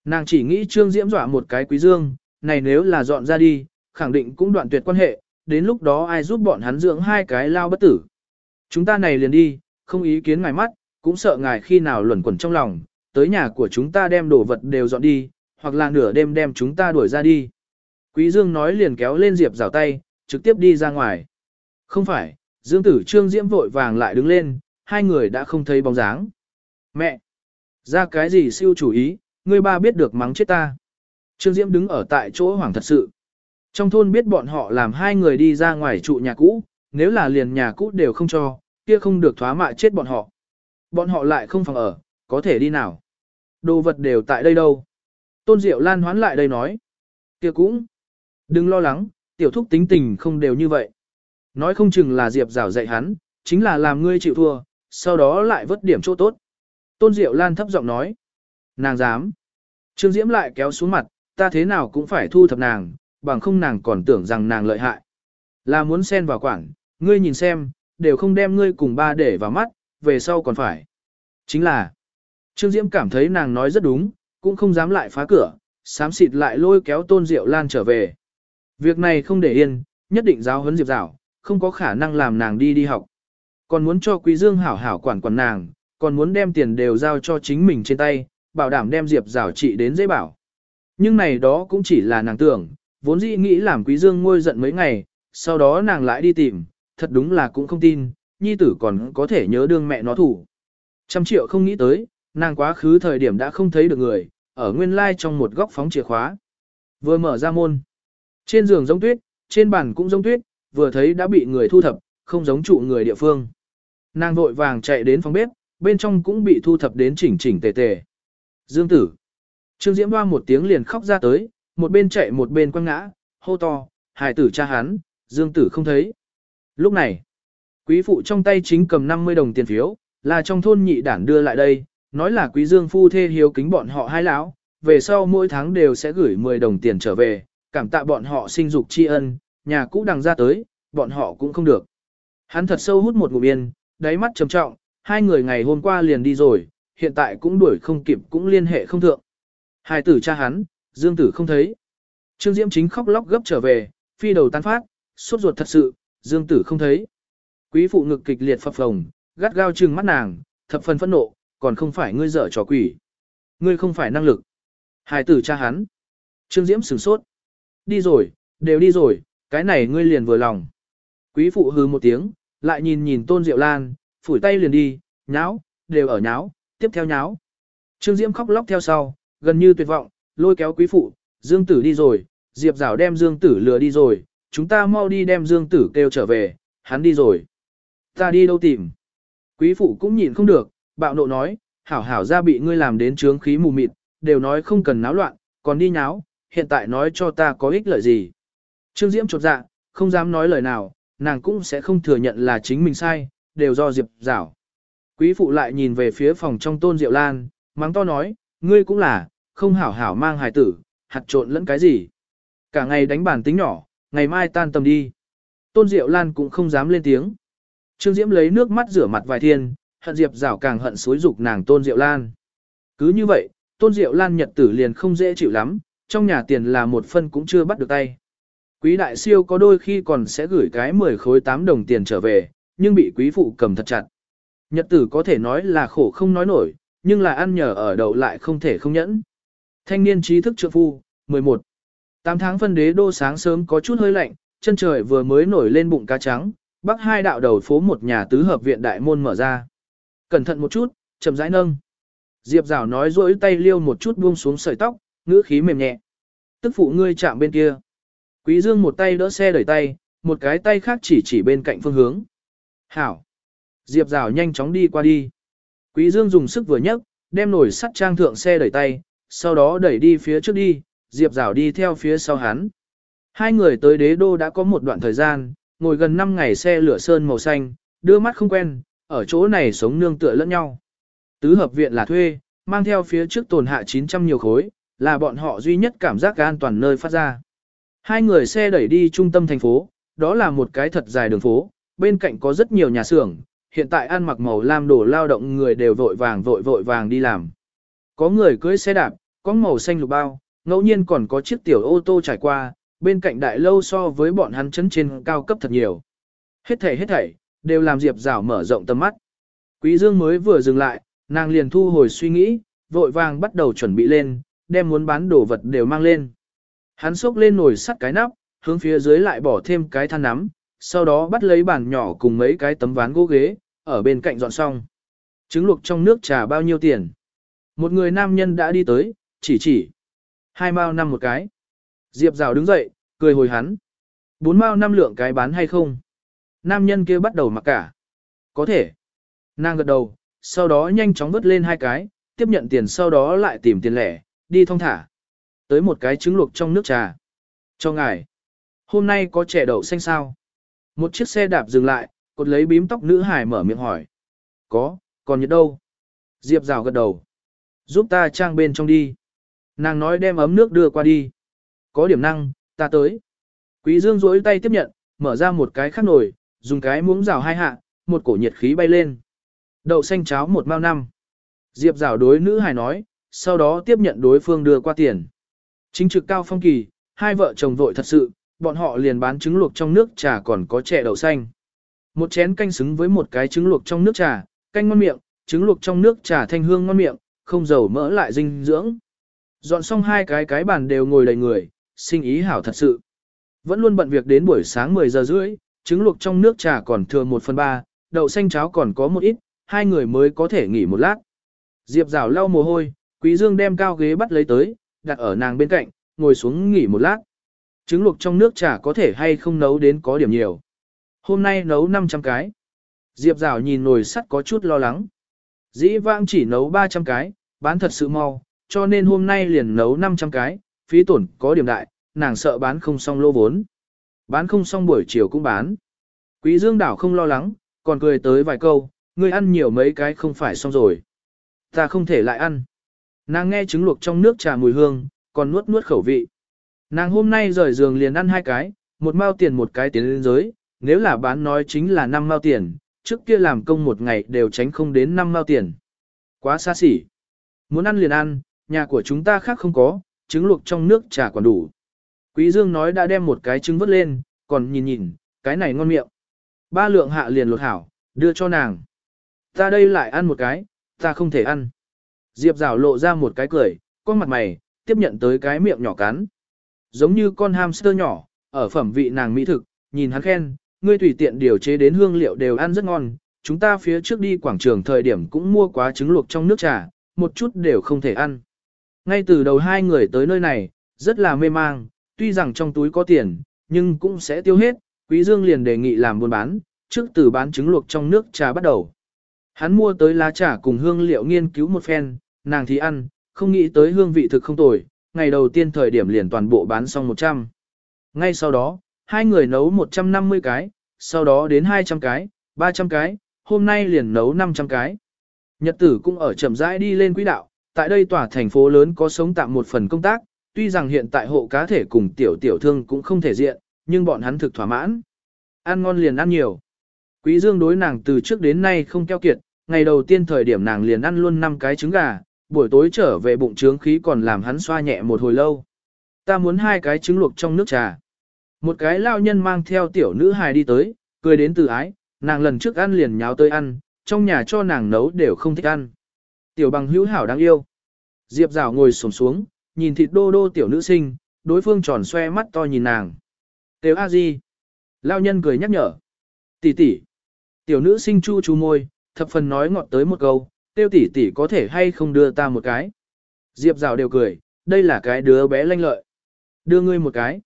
[SPEAKER 1] Nàng chỉ nghĩ Trương Diễm dọa một cái Quý Dương, này nếu là dọn ra đi, khẳng định cũng đoạn tuyệt quan hệ, đến lúc đó ai giúp bọn hắn dưỡng hai cái lao bất tử. Chúng ta này liền đi, không ý kiến ngài mắt, cũng sợ ngài khi nào luẩn quẩn trong lòng, tới nhà của chúng ta đem đồ vật đều dọn đi, hoặc là nửa đêm đem chúng ta đuổi ra đi. Quý Dương nói liền kéo lên Diệp rào tay, trực tiếp đi ra ngoài. Không phải, Dương tử Trương Diễm vội vàng lại đứng lên, hai người đã không thấy bóng dáng. Mẹ! Ra cái gì siêu chủ ý, ngươi ba biết được mắng chết ta. Trương Diễm đứng ở tại chỗ hoảng thật sự. Trong thôn biết bọn họ làm hai người đi ra ngoài trụ nhà cũ, nếu là liền nhà cũ đều không cho, kia không được thoá mạ chết bọn họ. Bọn họ lại không phòng ở, có thể đi nào. Đồ vật đều tại đây đâu. Tôn Diệu Lan hoán lại đây nói. kia cũng. Đừng lo lắng, tiểu thúc tính tình không đều như vậy. Nói không chừng là Diệp rào dạy hắn, chính là làm ngươi chịu thua, sau đó lại vớt điểm chỗ tốt. Tôn Diệu Lan thấp giọng nói. Nàng dám. Trương Diễm lại kéo xuống mặt, ta thế nào cũng phải thu thập nàng, bằng không nàng còn tưởng rằng nàng lợi hại. Là muốn xen vào quản, ngươi nhìn xem, đều không đem ngươi cùng ba để vào mắt, về sau còn phải. Chính là, Trương Diễm cảm thấy nàng nói rất đúng, cũng không dám lại phá cửa, sám xịt lại lôi kéo Tôn Diệu Lan trở về. Việc này không để yên, nhất định giáo huấn Diệp rảo, không có khả năng làm nàng đi đi học. Còn muốn cho Quý Dương hảo hảo quản quản nàng, còn muốn đem tiền đều giao cho chính mình trên tay, bảo đảm đem Diệp Giảo trị đến dễ bảo. Nhưng này đó cũng chỉ là nàng tưởng, vốn dĩ nghĩ làm Quý Dương ngôi giận mấy ngày, sau đó nàng lại đi tìm, thật đúng là cũng không tin, nhi tử còn có thể nhớ đương mẹ nó thủ. Trăm triệu không nghĩ tới, nàng quá khứ thời điểm đã không thấy được người, ở nguyên lai trong một góc phóng chìa khóa. Vừa mở ra môn. Trên giường giống tuyết, trên bàn cũng giống tuyết, vừa thấy đã bị người thu thập, không giống trụ người địa phương. Nàng vội vàng chạy đến phòng bếp, bên trong cũng bị thu thập đến chỉnh chỉnh tề tề. Dương tử. Trương Diễm Hoa một tiếng liền khóc ra tới, một bên chạy một bên quăng ngã, hô to, hài tử cha hắn, Dương tử không thấy. Lúc này, quý phụ trong tay chính cầm 50 đồng tiền phiếu, là trong thôn nhị đản đưa lại đây, nói là quý Dương phu thê hiếu kính bọn họ hai lão, về sau mỗi tháng đều sẽ gửi 10 đồng tiền trở về, cảm tạ bọn họ sinh dục tri ân, nhà cũ đằng ra tới, bọn họ cũng không được. Hắn thật sâu hút một ngụm yên, đáy mắt trầm trọng, hai người ngày hôm qua liền đi rồi, hiện tại cũng đuổi không kịp cũng liên hệ không thượng. Hai tử cha hắn, Dương tử không thấy. Trương Diễm chính khóc lóc gấp trở về, phi đầu tan phát, sốt ruột thật sự, Dương tử không thấy. Quý phụ ngực kịch liệt phập phồng, gắt gao trừng mắt nàng, thập phần phẫn nộ, còn không phải ngươi dở trò quỷ. Ngươi không phải năng lực. Hai tử cha hắn. Trương Diễm sửng sốt. Đi rồi, đều đi rồi, cái này ngươi liền vừa lòng. Quý phụ hừ một tiếng, lại nhìn nhìn Tôn Diệu Lan, phủi tay liền đi, nháo, đều ở nháo, tiếp theo nháo. Trương Diễm khóc lóc theo sau, gần như tuyệt vọng, lôi kéo quý phụ, Dương Tử đi rồi, Diệp Giảo đem Dương Tử lừa đi rồi, chúng ta mau đi đem Dương Tử kêu trở về, hắn đi rồi. Ta đi đâu tìm? Quý phụ cũng nhìn không được, bạo nộ nói, hảo hảo ra bị ngươi làm đến trướng khí mù mịt, đều nói không cần náo loạn, còn đi nháo, hiện tại nói cho ta có ích lợi gì. Trương Diễm chột dạ, không dám nói lời nào, nàng cũng sẽ không thừa nhận là chính mình sai, đều do Diệp Giảo. Quý phụ lại nhìn về phía phòng trong tôn Diệu Lan, mắng to nói, ngươi cũng là, không hảo hảo mang hài tử, hạt trộn lẫn cái gì. Cả ngày đánh bàn tính nhỏ, ngày mai tan tầm đi. Tôn Diệu Lan cũng không dám lên tiếng. Trương Diễm lấy nước mắt rửa mặt vài thiên, hận Diệp rảo càng hận xối dục nàng Tôn Diệu Lan. Cứ như vậy, Tôn Diệu Lan nhật tử liền không dễ chịu lắm, trong nhà tiền là một phân cũng chưa bắt được tay. Quý đại siêu có đôi khi còn sẽ gửi cái 10 khối 8 đồng tiền trở về, nhưng bị quý phụ cầm thật chặt. Nhật tử có thể nói là khổ không nói nổi, nhưng là ăn nhờ ở đậu lại không thể không nhẫn. Thanh niên trí thức trượng phu, 11. 8 tháng phân đế đô sáng sớm có chút hơi lạnh, chân trời vừa mới nổi lên bụng cá trắng, bắc hai đạo đầu phố một nhà tứ hợp viện đại môn mở ra. Cẩn thận một chút, chậm rãi nâng. Diệp rào nói rỗi tay liêu một chút buông xuống sợi tóc, ngữ khí mềm nhẹ. Tức phụ ngươi chạm bên kia. Quý Dương một tay đỡ xe đẩy tay, một cái tay khác chỉ chỉ bên cạnh phương hướng. Hảo. Diệp rào nhanh chóng đi qua đi. Quý Dương dùng sức vừa nhấc, đem nổi sắt trang thượng xe đẩy tay, sau đó đẩy đi phía trước đi, Diệp rào đi theo phía sau hắn. Hai người tới đế đô đã có một đoạn thời gian, ngồi gần 5 ngày xe lửa sơn màu xanh, đưa mắt không quen, ở chỗ này sống nương tựa lẫn nhau. Tứ hợp viện là thuê, mang theo phía trước tồn hạ 900 nhiều khối, là bọn họ duy nhất cảm giác an toàn nơi phát ra. Hai người xe đẩy đi trung tâm thành phố, đó là một cái thật dài đường phố, bên cạnh có rất nhiều nhà xưởng, hiện tại ăn mặc màu lam đổ lao động người đều vội vàng vội vội vàng đi làm. Có người cưới xe đạp, có màu xanh lục bao, ngẫu nhiên còn có chiếc tiểu ô tô trải qua, bên cạnh đại lâu so với bọn hắn chấn trên cao cấp thật nhiều. Hết thảy hết thảy, đều làm Diệp Giảo mở rộng tầm mắt. Quý Dương mới vừa dừng lại, nàng liền thu hồi suy nghĩ, vội vàng bắt đầu chuẩn bị lên, đem muốn bán đồ vật đều mang lên. Hắn xốc lên nồi sắt cái nắp, hướng phía dưới lại bỏ thêm cái than nắm, sau đó bắt lấy bàn nhỏ cùng mấy cái tấm ván gỗ ghế, ở bên cạnh dọn xong. Trứng luộc trong nước trà bao nhiêu tiền? Một người nam nhân đã đi tới, chỉ chỉ. Hai mao năm một cái. Diệp rào đứng dậy, cười hồi hắn. Bốn mao năm lượng cái bán hay không? Nam nhân kia bắt đầu mặc cả. Có thể. Nàng gật đầu, sau đó nhanh chóng vứt lên hai cái, tiếp nhận tiền sau đó lại tìm tiền lẻ, đi thong thả. Tới một cái trứng luộc trong nước trà. Cho ngài. Hôm nay có trẻ đậu xanh sao? Một chiếc xe đạp dừng lại, cột lấy bím tóc nữ hải mở miệng hỏi. Có, còn nhiệt đâu? Diệp rào gật đầu. Giúp ta trang bên trong đi. Nàng nói đem ấm nước đưa qua đi. Có điểm năng, ta tới. Quý dương duỗi tay tiếp nhận, mở ra một cái khắc nồi, dùng cái muỗng rào hai hạ, một cổ nhiệt khí bay lên. Đậu xanh cháo một mao năm. Diệp rào đối nữ hải nói, sau đó tiếp nhận đối phương đưa qua tiền. Chính trực cao phong kỳ, hai vợ chồng vội thật sự, bọn họ liền bán trứng luộc trong nước trà còn có chè đậu xanh. Một chén canh xứng với một cái trứng luộc trong nước trà, canh ngon miệng, trứng luộc trong nước trà thanh hương ngon miệng, không dầu mỡ lại dinh dưỡng. Dọn xong hai cái cái bàn đều ngồi đầy người, sinh ý hảo thật sự. Vẫn luôn bận việc đến buổi sáng 10 giờ rưỡi, trứng luộc trong nước trà còn thừa 1 phần 3, đậu xanh cháo còn có một ít, hai người mới có thể nghỉ một lát. Diệp rào lau mồ hôi, Quý Dương đem cao ghế bắt lấy tới, đặt ở nàng bên cạnh, ngồi xuống nghỉ một lát. Trứng luộc trong nước trà có thể hay không nấu đến có điểm nhiều. Hôm nay nấu 500 cái. Diệp rào nhìn nồi sắt có chút lo lắng. Dĩ vãng chỉ nấu 300 cái, bán thật sự mau, cho nên hôm nay liền nấu 500 cái, phí tổn có điểm đại, nàng sợ bán không xong lô vốn. Bán không xong buổi chiều cũng bán. Quý Dương đảo không lo lắng, còn cười tới vài câu, ngươi ăn nhiều mấy cái không phải xong rồi. Ta không thể lại ăn. Nàng nghe trứng luộc trong nước trà mùi hương, còn nuốt nuốt khẩu vị. Nàng hôm nay rời giường liền ăn hai cái, một mao tiền một cái tiền lên giới, nếu là bán nói chính là năm mao tiền, trước kia làm công một ngày đều tránh không đến năm mao tiền. Quá xa xỉ. Muốn ăn liền ăn, nhà của chúng ta khác không có, trứng luộc trong nước trà còn đủ. Quý Dương nói đã đem một cái trứng vớt lên, còn nhìn nhìn, cái này ngon miệng. Ba lượng hạ liền lột hảo, đưa cho nàng. Ta đây lại ăn một cái, ta không thể ăn. Diệp rào lộ ra một cái cười, con mặt mày, tiếp nhận tới cái miệng nhỏ cắn. Giống như con hamster nhỏ, ở phẩm vị nàng mỹ thực, nhìn hắn khen, ngươi tùy tiện điều chế đến hương liệu đều ăn rất ngon. Chúng ta phía trước đi quảng trường thời điểm cũng mua quá trứng luộc trong nước trà, một chút đều không thể ăn. Ngay từ đầu hai người tới nơi này, rất là mê mang, tuy rằng trong túi có tiền, nhưng cũng sẽ tiêu hết, Quý Dương liền đề nghị làm buôn bán, trước từ bán trứng luộc trong nước trà bắt đầu. Hắn mua tới lá trà cùng hương liệu nghiên cứu một phen, nàng thì ăn, không nghĩ tới hương vị thực không tồi, ngày đầu tiên thời điểm liền toàn bộ bán xong 100. Ngay sau đó, hai người nấu 150 cái, sau đó đến 200 cái, 300 cái, hôm nay liền nấu 500 cái. Nhật tử cũng ở chậm rãi đi lên quỹ đạo, tại đây tòa thành phố lớn có sống tạm một phần công tác, tuy rằng hiện tại hộ cá thể cùng tiểu tiểu thương cũng không thể diện, nhưng bọn hắn thực thỏa mãn. Ăn ngon liền ăn nhiều. Quý Dương đối nàng từ trước đến nay không keo kiệt, ngày đầu tiên thời điểm nàng liền ăn luôn 5 cái trứng gà, buổi tối trở về bụng trướng khí còn làm hắn xoa nhẹ một hồi lâu. Ta muốn hai cái trứng luộc trong nước trà. Một cái lao nhân mang theo tiểu nữ hài đi tới, cười đến từ ái, nàng lần trước ăn liền nháo tới ăn, trong nhà cho nàng nấu đều không thích ăn. Tiểu bằng hữu hảo đáng yêu. Diệp rào ngồi xổm xuống, nhìn thịt đô đô tiểu nữ sinh, đối phương tròn xoe mắt to nhìn nàng. Tiểu a di. Lao nhân cười nhắc nhở. Tỷ tỷ. Tiểu nữ sinh chu chu môi, thập phần nói ngọt tới một câu, tiêu tỷ tỷ có thể hay không đưa ta một cái. Diệp rào đều cười, đây là cái đứa bé lanh lợi. Đưa ngươi một cái.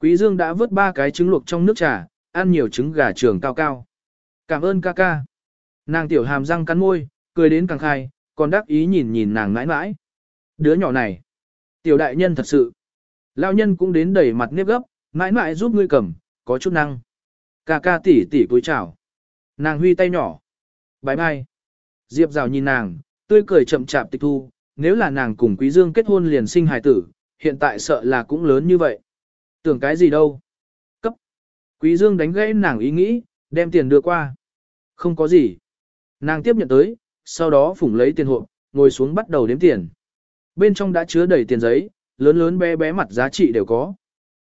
[SPEAKER 1] Quý Dương đã vớt ba cái trứng luộc trong nước trà, ăn nhiều trứng gà trường cao cao. Cảm ơn ca ca. Nàng tiểu hàm răng cắn môi, cười đến càng khai, còn đắc ý nhìn nhìn nàng mãi mãi. Đứa nhỏ này, tiểu đại nhân thật sự. Lão nhân cũng đến đẩy mặt nếp gấp, mãi mãi giúp ngươi cầm, có chút năng. Ca ca tỷ tỷ cúi chào. Nàng huy tay nhỏ. Bye bye. Diệp rào nhìn nàng, tươi cười chậm chạp tịch thu, nếu là nàng cùng Quý Dương kết hôn liền sinh hài tử, hiện tại sợ là cũng lớn như vậy. Tưởng cái gì đâu? Cấp. Quý Dương đánh gãy nàng ý nghĩ, đem tiền đưa qua. Không có gì. Nàng tiếp nhận tới, sau đó phủng lấy tiền hộp, ngồi xuống bắt đầu đếm tiền. Bên trong đã chứa đầy tiền giấy, lớn lớn bé bé mặt giá trị đều có.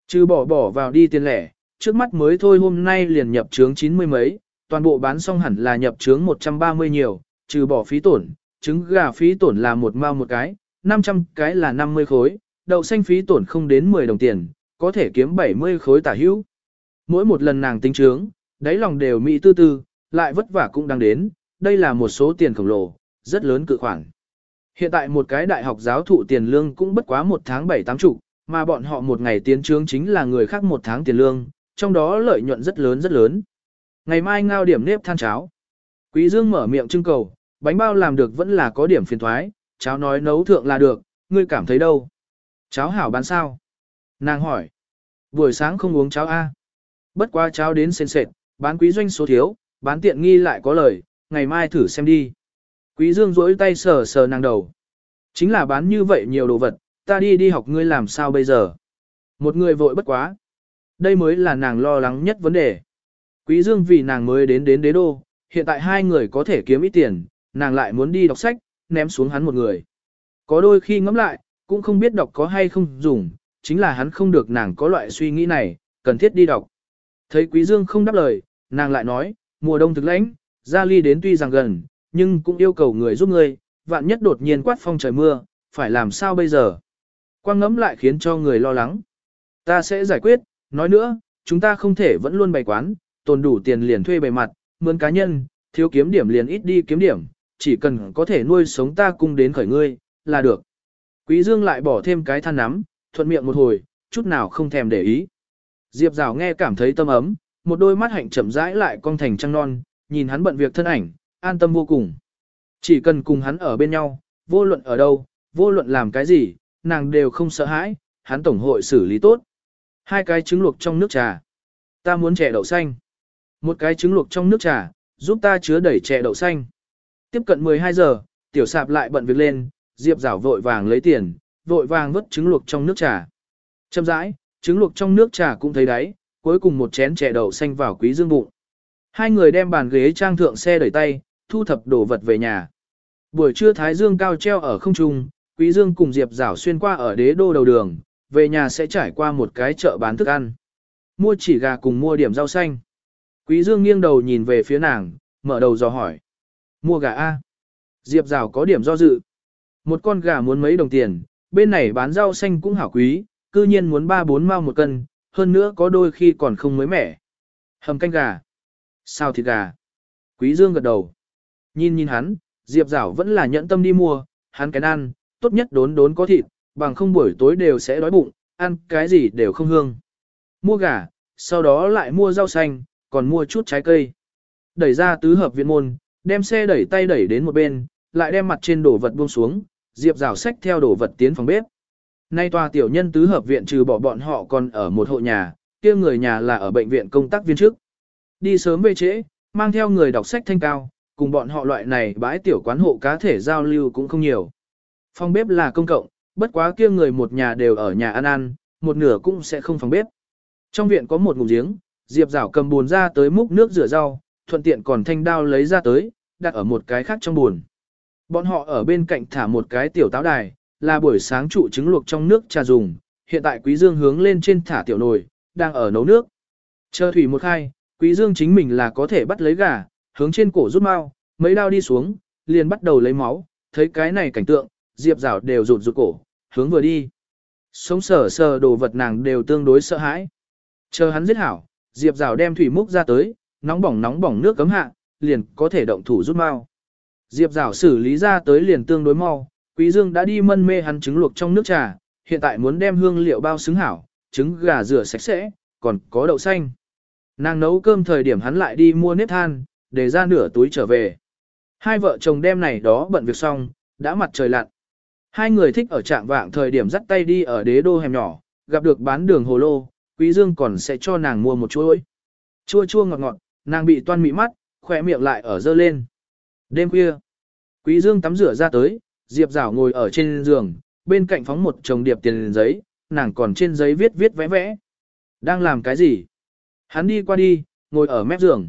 [SPEAKER 1] Chứ bỏ bỏ vào đi tiền lẻ, trước mắt mới thôi hôm nay liền nhập trướng 90 mấy, toàn bộ bán xong hẳn là nhập trướng 130 nhiều, trừ bỏ phí tổn, trứng gà phí tổn là một mao một cái, 500 cái là 50 khối, đậu xanh phí tổn không đến 10 đồng tiền, có thể kiếm 70 khối tả hữu. Mỗi một lần nàng tính trướng, đáy lòng đều mỹ tư tư, lại vất vả cũng đang đến, đây là một số tiền khổng lồ, rất lớn cự khoản. Hiện tại một cái đại học giáo thụ tiền lương cũng bất quá một tháng 7-8 chục, mà bọn họ một ngày tiến trướng chính là người khác một tháng tiền lương, trong đó lợi nhuận rất lớn rất lớn. Ngày mai ngao điểm nếp than cháo. Quý Dương mở miệng trưng cầu, bánh bao làm được vẫn là có điểm phiền thoái, cháo nói nấu thượng là được, ngươi cảm thấy đâu? Cháo hảo bán sao? Nàng hỏi. Buổi sáng không uống cháo A. Bất quá cháo đến sên sệt, bán quý doanh số thiếu, bán tiện nghi lại có lời, ngày mai thử xem đi. Quý Dương rỗi tay sờ sờ nàng đầu. Chính là bán như vậy nhiều đồ vật, ta đi đi học ngươi làm sao bây giờ? Một người vội bất quá. Đây mới là nàng lo lắng nhất vấn đề. Quý Dương vì nàng mới đến đến đế đô, hiện tại hai người có thể kiếm ít tiền, nàng lại muốn đi đọc sách, ném xuống hắn một người. Có đôi khi ngẫm lại, cũng không biết đọc có hay không dùng, chính là hắn không được nàng có loại suy nghĩ này, cần thiết đi đọc. Thấy Quý Dương không đáp lời, nàng lại nói, mùa đông thực lãnh, Gia Ly đến tuy rằng gần, nhưng cũng yêu cầu người giúp ngươi, vạn nhất đột nhiên quát phong trời mưa, phải làm sao bây giờ? Quang ngẫm lại khiến cho người lo lắng. Ta sẽ giải quyết, nói nữa, chúng ta không thể vẫn luôn bày quán, tồn đủ tiền liền thuê bày mặt, mướn cá nhân, thiếu kiếm điểm liền ít đi kiếm điểm, chỉ cần có thể nuôi sống ta cung đến khởi ngươi, là được. Quý Dương lại bỏ thêm cái than nắm, thuận miệng một hồi, chút nào không thèm để ý. Diệp Giảo nghe cảm thấy tâm ấm, một đôi mắt hạnh chậm rãi lại cong thành trăng non, nhìn hắn bận việc thân ảnh, an tâm vô cùng. Chỉ cần cùng hắn ở bên nhau, vô luận ở đâu, vô luận làm cái gì, nàng đều không sợ hãi, hắn tổng hội xử lý tốt. Hai cái trứng luộc trong nước trà. Ta muốn chè đậu xanh. Một cái trứng luộc trong nước trà, giúp ta chứa đẩy chè đậu xanh. Tiếp cận 12 giờ, tiểu sạp lại bận việc lên, Diệp Giảo vội vàng lấy tiền, vội vàng vớt trứng luộc trong nước trà. Châm rãi, trứng luộc trong nước trà cũng thấy đáy, cuối cùng một chén chè đậu xanh vào quý dương bụng. Hai người đem bàn ghế trang thượng xe đẩy tay, thu thập đồ vật về nhà. Buổi trưa Thái Dương cao treo ở không trung, Quý Dương cùng Diệp Giảo xuyên qua ở đế đô đầu đường, về nhà sẽ trải qua một cái chợ bán thức ăn. Mua chỉ gà cùng mua điểm rau xanh. Quý Dương nghiêng đầu nhìn về phía nàng, mở đầu dò hỏi. Mua gà A. Diệp rào có điểm do dự. Một con gà muốn mấy đồng tiền, bên này bán rau xanh cũng hảo quý, cư nhiên muốn 3-4 mao một cân, hơn nữa có đôi khi còn không mới mẻ. Hầm canh gà. Sao thịt gà. Quý Dương gật đầu. Nhìn nhìn hắn, Diệp Giảo vẫn là nhẫn tâm đi mua, hắn cái ăn, tốt nhất đốn đốn có thịt, bằng không buổi tối đều sẽ đói bụng, ăn cái gì đều không hương. Mua gà, sau đó lại mua rau xanh, còn mua chút trái cây. Đẩy ra tứ hợp viện môn, đem xe đẩy tay đẩy đến một bên, lại đem mặt trên đổ vật buông xuống, Diệp Giảo sách theo đổ vật tiến phòng bếp. Nay tòa tiểu nhân tứ hợp viện trừ bỏ bọn họ còn ở một hộ nhà, kia người nhà là ở bệnh viện công tác viên trước. Đi sớm về trễ, mang theo người đọc sách thanh cao, cùng bọn họ loại này bãi tiểu quán hộ cá thể giao lưu cũng không nhiều. Phòng bếp là công cộng, bất quá kia người một nhà đều ở nhà ăn ăn, một nửa cũng sẽ không phòng bếp. Trong viện có một ngụm giếng, Diệp Giảo cầm buồn ra tới múc nước rửa rau, thuận tiện còn thanh đao lấy ra tới, đặt ở một cái khác trong buồn. Bọn họ ở bên cạnh thả một cái tiểu táo đài, là buổi sáng trụ trứng luộc trong nước trà dùng, hiện tại Quý Dương hướng lên trên thả tiểu nồi, đang ở nấu nước. Chờ thủy một khai, Quý Dương chính mình là có thể bắt lấy gà, hướng trên cổ rút mau, mấy đao đi xuống, liền bắt đầu lấy máu, thấy cái này cảnh tượng, Diệp Giảo đều rụt rụt cổ, hướng vừa đi. Sống sờ sờ đồ vật nàng đều tương đối sợ hãi. Chờ hắn giết hảo, Diệp Giảo đem thủy múc ra tới, nóng bỏng nóng bỏng nước cấm hạ, liền có thể động thủ rút mau. Diệp Giảo xử lý ra tới liền tương đối mau, Quý Dương đã đi mân mê hắn trứng luộc trong nước trà, hiện tại muốn đem hương liệu bao xứng hảo, trứng gà rửa sạch sẽ, còn có đậu xanh. Nàng nấu cơm thời điểm hắn lại đi mua nếp than, để ra nửa túi trở về. Hai vợ chồng đêm này đó bận việc xong, đã mặt trời lặn. Hai người thích ở trạng vạng thời điểm dắt tay đi ở đế đô hẻm nhỏ, gặp được bán đường hồ lô, Quý Dương còn sẽ cho nàng mua một chuối Chua chua ngọt ngọt, nàng bị toan mị mắt, khỏe miệng lại ở dơ lên. Đêm khuya, Quý Dương tắm rửa ra tới, Diệp Giảo ngồi ở trên giường, bên cạnh phóng một chồng điệp tiền giấy, nàng còn trên giấy viết viết vẽ vẽ. Đang làm cái gì? Hắn đi qua đi, ngồi ở mép giường.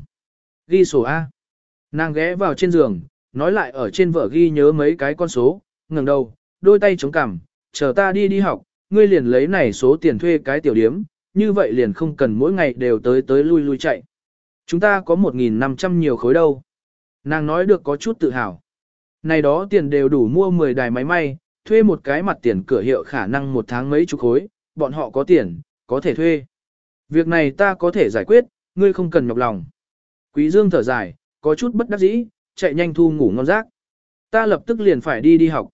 [SPEAKER 1] Ghi sổ A. Nàng ghé vào trên giường, nói lại ở trên vở ghi nhớ mấy cái con số, ngẩng đầu, đôi tay chống cằm, chờ ta đi đi học, ngươi liền lấy này số tiền thuê cái tiểu điếm, như vậy liền không cần mỗi ngày đều tới tới lui lui chạy. Chúng ta có 1.500 nhiều khối đâu. Nàng nói được có chút tự hào. Này đó tiền đều đủ mua 10 đài máy may, thuê một cái mặt tiền cửa hiệu khả năng một tháng mấy chục khối, bọn họ có tiền, có thể thuê. Việc này ta có thể giải quyết, ngươi không cần nhọc lòng. Quý Dương thở dài, có chút bất đắc dĩ, chạy nhanh thu ngủ ngon giấc. Ta lập tức liền phải đi đi học.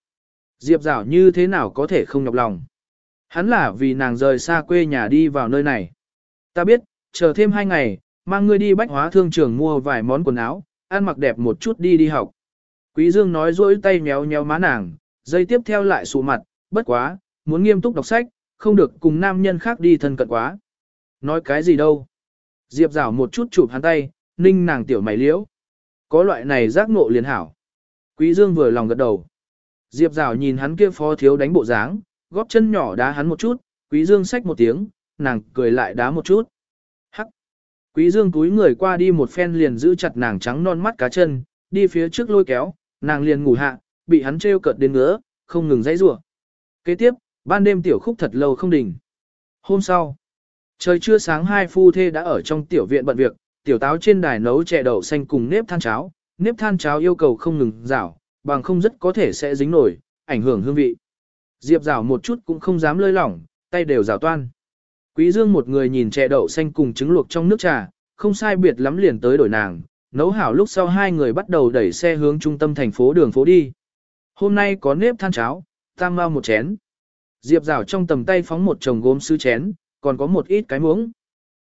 [SPEAKER 1] Diệp Giảo như thế nào có thể không nhọc lòng. Hắn là vì nàng rời xa quê nhà đi vào nơi này. Ta biết, chờ thêm hai ngày, mang ngươi đi bách hóa thương trường mua vài món quần áo, ăn mặc đẹp một chút đi đi học. Quý Dương nói rỗi tay méo nhéo má nàng, dây tiếp theo lại sụ mặt, bất quá, muốn nghiêm túc đọc sách, không được cùng nam nhân khác đi thân cận quá. Nói cái gì đâu. Diệp rảo một chút chụp hắn tay, ninh nàng tiểu mày liễu. Có loại này giác ngộ liền hảo. Quý Dương vừa lòng gật đầu. Diệp rảo nhìn hắn kia phó thiếu đánh bộ dáng, góp chân nhỏ đá hắn một chút, quý Dương xách một tiếng, nàng cười lại đá một chút. Quý Dương túi người qua đi một phen liền giữ chặt nàng trắng non mắt cá chân, đi phía trước lôi kéo, nàng liền ngủ hạ, bị hắn treo cợt đến ngứa, không ngừng dãy rủa. Kế tiếp, ban đêm tiểu khúc thật lâu không đỉnh. Hôm sau, trời chưa sáng hai phu thê đã ở trong tiểu viện bận việc, tiểu táo trên đài nấu chè đậu xanh cùng nếp than cháo, nếp than cháo yêu cầu không ngừng rảo, bằng không rất có thể sẽ dính nổi, ảnh hưởng hương vị. Diệp rảo một chút cũng không dám lơi lỏng, tay đều rảo toan. Quý Dương một người nhìn chè đậu xanh cùng trứng luộc trong nước trà, không sai biệt lắm liền tới đổi nàng, nấu hảo lúc sau hai người bắt đầu đẩy xe hướng trung tâm thành phố đường phố đi. Hôm nay có nếp than cháo, tam mau một chén. Diệp rào trong tầm tay phóng một chồng gốm sứ chén, còn có một ít cái muỗng.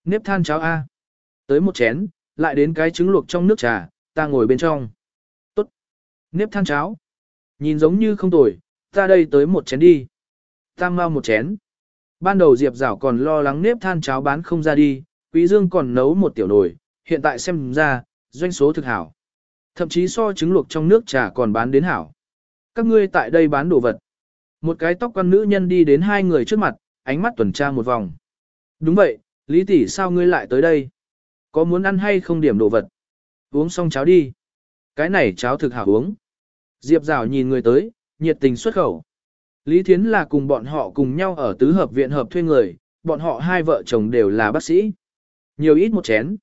[SPEAKER 1] Nếp than cháo A. Tới một chén, lại đến cái trứng luộc trong nước trà, ta ngồi bên trong. Tốt. Nếp than cháo. Nhìn giống như không tồi, ta đây tới một chén đi. Tam mau một chén. Ban đầu Diệp rảo còn lo lắng nếp than cháo bán không ra đi, Quý Dương còn nấu một tiểu nồi, hiện tại xem ra, doanh số thực hảo. Thậm chí so trứng luộc trong nước trà còn bán đến hảo. Các ngươi tại đây bán đồ vật. Một cái tóc quan nữ nhân đi đến hai người trước mặt, ánh mắt tuần tra một vòng. Đúng vậy, Lý tỷ sao ngươi lại tới đây? Có muốn ăn hay không điểm đồ vật? Uống xong cháo đi. Cái này cháo thực hảo uống. Diệp Giảo nhìn người tới, nhiệt tình xuất khẩu. Lý Thiến là cùng bọn họ cùng nhau ở tứ hợp viện hợp thuê người, bọn họ hai vợ chồng đều là bác sĩ. Nhiều ít một chén.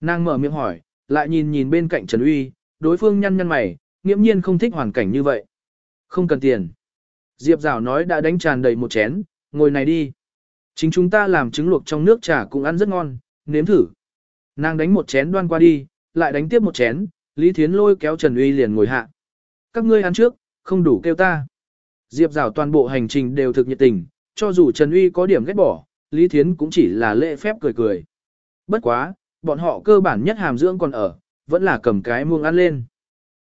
[SPEAKER 1] Nàng mở miệng hỏi, lại nhìn nhìn bên cạnh Trần Uy, đối phương nhăn nhăn mày, nghiễm nhiên không thích hoàn cảnh như vậy. Không cần tiền. Diệp Giảo nói đã đánh tràn đầy một chén, ngồi này đi. Chính chúng ta làm trứng luộc trong nước trà cũng ăn rất ngon, nếm thử. Nàng đánh một chén đoan qua đi, lại đánh tiếp một chén, Lý Thiến lôi kéo Trần Uy liền ngồi hạ. Các ngươi ăn trước, không đủ kêu ta. Diệp Giảo toàn bộ hành trình đều thực nhiệt tình, cho dù Trần Uy có điểm ghét bỏ, Lý Thiến cũng chỉ là lễ phép cười cười. Bất quá, bọn họ cơ bản nhất hàm dưỡng còn ở, vẫn là cầm cái muông ăn lên.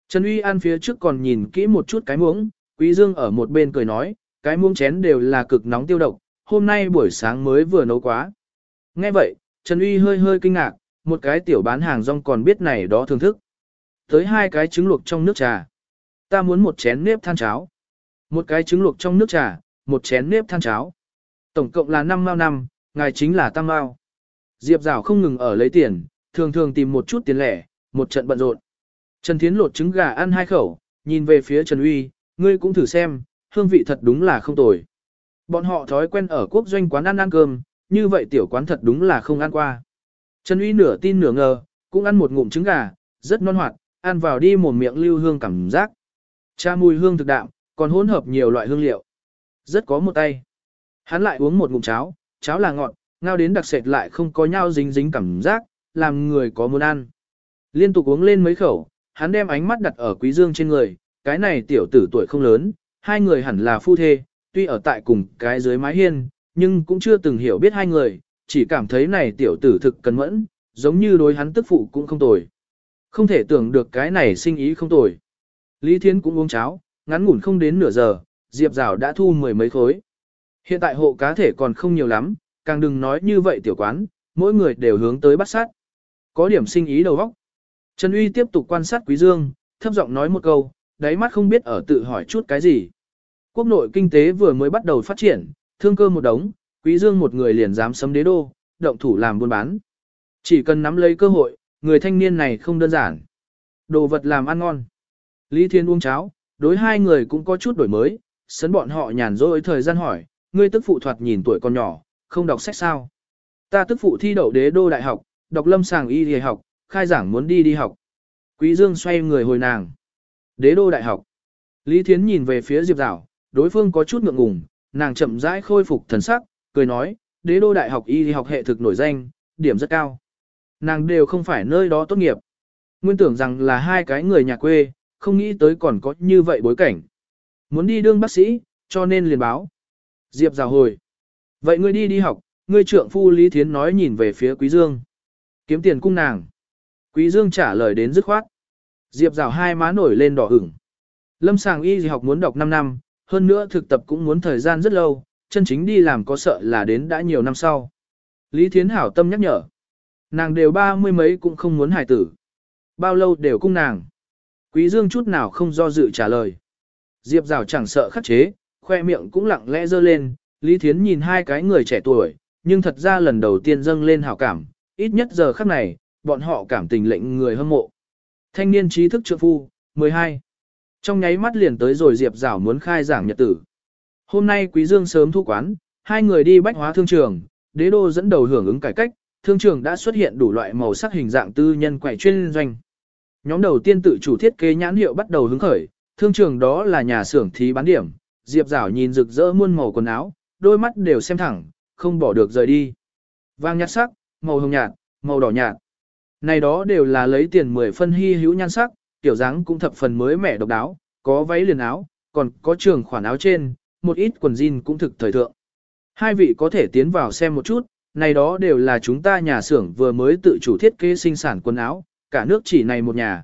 [SPEAKER 1] Trần Uy ăn phía trước còn nhìn kỹ một chút cái muỗng, Quý Dương ở một bên cười nói, cái muông chén đều là cực nóng tiêu độc, hôm nay buổi sáng mới vừa nấu quá. Nghe vậy, Trần Uy hơi hơi kinh ngạc, một cái tiểu bán hàng rong còn biết này đó thưởng thức. Tới hai cái trứng luộc trong nước trà. Ta muốn một chén nếp than cháo. Một cái trứng luộc trong nước trà, một chén nếp than cháo. Tổng cộng là 5 mao năm, ngài chính là tam mao. Diệp Giảo không ngừng ở lấy tiền, thường thường tìm một chút tiền lẻ, một trận bận rộn. Trần Thiến lột trứng gà ăn hai khẩu, nhìn về phía Trần Uy, ngươi cũng thử xem, hương vị thật đúng là không tồi. Bọn họ thói quen ở quốc doanh quán ăn ăn cơm, như vậy tiểu quán thật đúng là không ăn qua. Trần Uy nửa tin nửa ngờ, cũng ăn một ngụm trứng gà, rất non hoạt, ăn vào đi một miệng lưu hương cảm giác. Cha mùi hương thực đạm, còn hỗn hợp nhiều loại hương liệu. Rất có một tay. Hắn lại uống một ngụm cháo, cháo là ngọt, ngao đến đặc sệt lại không có nhau dính dính cảm giác, làm người có muốn ăn. Liên tục uống lên mấy khẩu, hắn đem ánh mắt đặt ở Quý Dương trên người, cái này tiểu tử tuổi không lớn, hai người hẳn là phu thê, tuy ở tại cùng cái dưới mái hiên, nhưng cũng chưa từng hiểu biết hai người, chỉ cảm thấy này tiểu tử thực cần mẫn, giống như đối hắn tức phụ cũng không tồi. Không thể tưởng được cái này sinh ý không tồi. Lý Thiến cũng uống cháo, ngắn ngủn không đến nửa giờ, Diệp Giảo đã thu mười mấy khối. Hiện tại hộ cá thể còn không nhiều lắm, càng đừng nói như vậy tiểu quán, mỗi người đều hướng tới bắt sát. Có điểm sinh ý đầu óc. Trần Uy tiếp tục quan sát Quý Dương, thấp giọng nói một câu, đáy mắt không biết ở tự hỏi chút cái gì. Quốc nội kinh tế vừa mới bắt đầu phát triển, thương cơ một đống, quý dương một người liền dám sấm đế đô, động thủ làm buôn bán. Chỉ cần nắm lấy cơ hội, người thanh niên này không đơn giản. Đồ vật làm ăn ngon. Lý Thiên uống cháo, đối hai người cũng có chút đổi mới, sấn bọn họ nhàn rỗi thời gian hỏi, ngươi tức phụ thoạt nhìn tuổi còn nhỏ, không đọc sách sao. Ta tức phụ thi đậu đế đô đại học, đọc lâm sàng y y học, khai giảng muốn đi đi học. Quý Dương xoay người hồi nàng. Đế đô đại học. Lý Thiến nhìn về phía Diệp Giảo, đối phương có chút ngượng ngùng, nàng chậm rãi khôi phục thần sắc, cười nói, đế đô đại học y y học hệ thực nổi danh, điểm rất cao. Nàng đều không phải nơi đó tốt nghiệp. Nguyên tưởng rằng là hai cái người nhà quê, không nghĩ tới còn có như vậy bối cảnh. Muốn đi đương bác sĩ, cho nên liền báo. Diệp rào hồi. Vậy ngươi đi đi học, ngươi Trưởng phu Lý Thiến nói nhìn về phía Quý Dương. Kiếm tiền cung nàng. Quý Dương trả lời đến dứt khoát. Diệp rào hai má nổi lên đỏ ửng. Lâm sàng y học muốn đọc 5 năm, hơn nữa thực tập cũng muốn thời gian rất lâu, chân chính đi làm có sợ là đến đã nhiều năm sau. Lý Thiến hảo tâm nhắc nhở. Nàng đều ba mươi mấy cũng không muốn hài tử. Bao lâu đều cung nàng. Quý Dương chút nào không do dự trả lời. Diệp Giảo chẳng sợ khắc chế, khoe miệng cũng lặng lẽ dơ lên, Lý Thiến nhìn hai cái người trẻ tuổi, nhưng thật ra lần đầu tiên dâng lên hảo cảm, ít nhất giờ khắc này, bọn họ cảm tình lệnh người hâm mộ. Thanh niên trí thức trượng phu, 12. Trong nháy mắt liền tới rồi Diệp Giảo muốn khai giảng nhật tử. Hôm nay Quý Dương sớm thu quán, hai người đi bách hóa thương trường, đế đô dẫn đầu hưởng ứng cải cách, thương trường đã xuất hiện đủ loại màu sắc hình dạng tư nhân quậy chuyên doanh. Nhóm đầu tiên tự chủ thiết kế nhãn hiệu bắt đầu hứng khởi, thương trường đó là nhà xưởng thí bán điểm, Diệp Giảo nhìn rực rỡ muôn màu quần áo, đôi mắt đều xem thẳng, không bỏ được rời đi. Vàng nhạt sắc, màu hồng nhạt, màu đỏ nhạt. Này đó đều là lấy tiền 10 phân hy hữu nhan sắc, tiểu dáng cũng thập phần mới mẻ độc đáo, có váy liền áo, còn có trường khoản áo trên, một ít quần jean cũng thực thời thượng. Hai vị có thể tiến vào xem một chút, này đó đều là chúng ta nhà xưởng vừa mới tự chủ thiết kế sinh sản quần áo, cả nước chỉ này một nhà.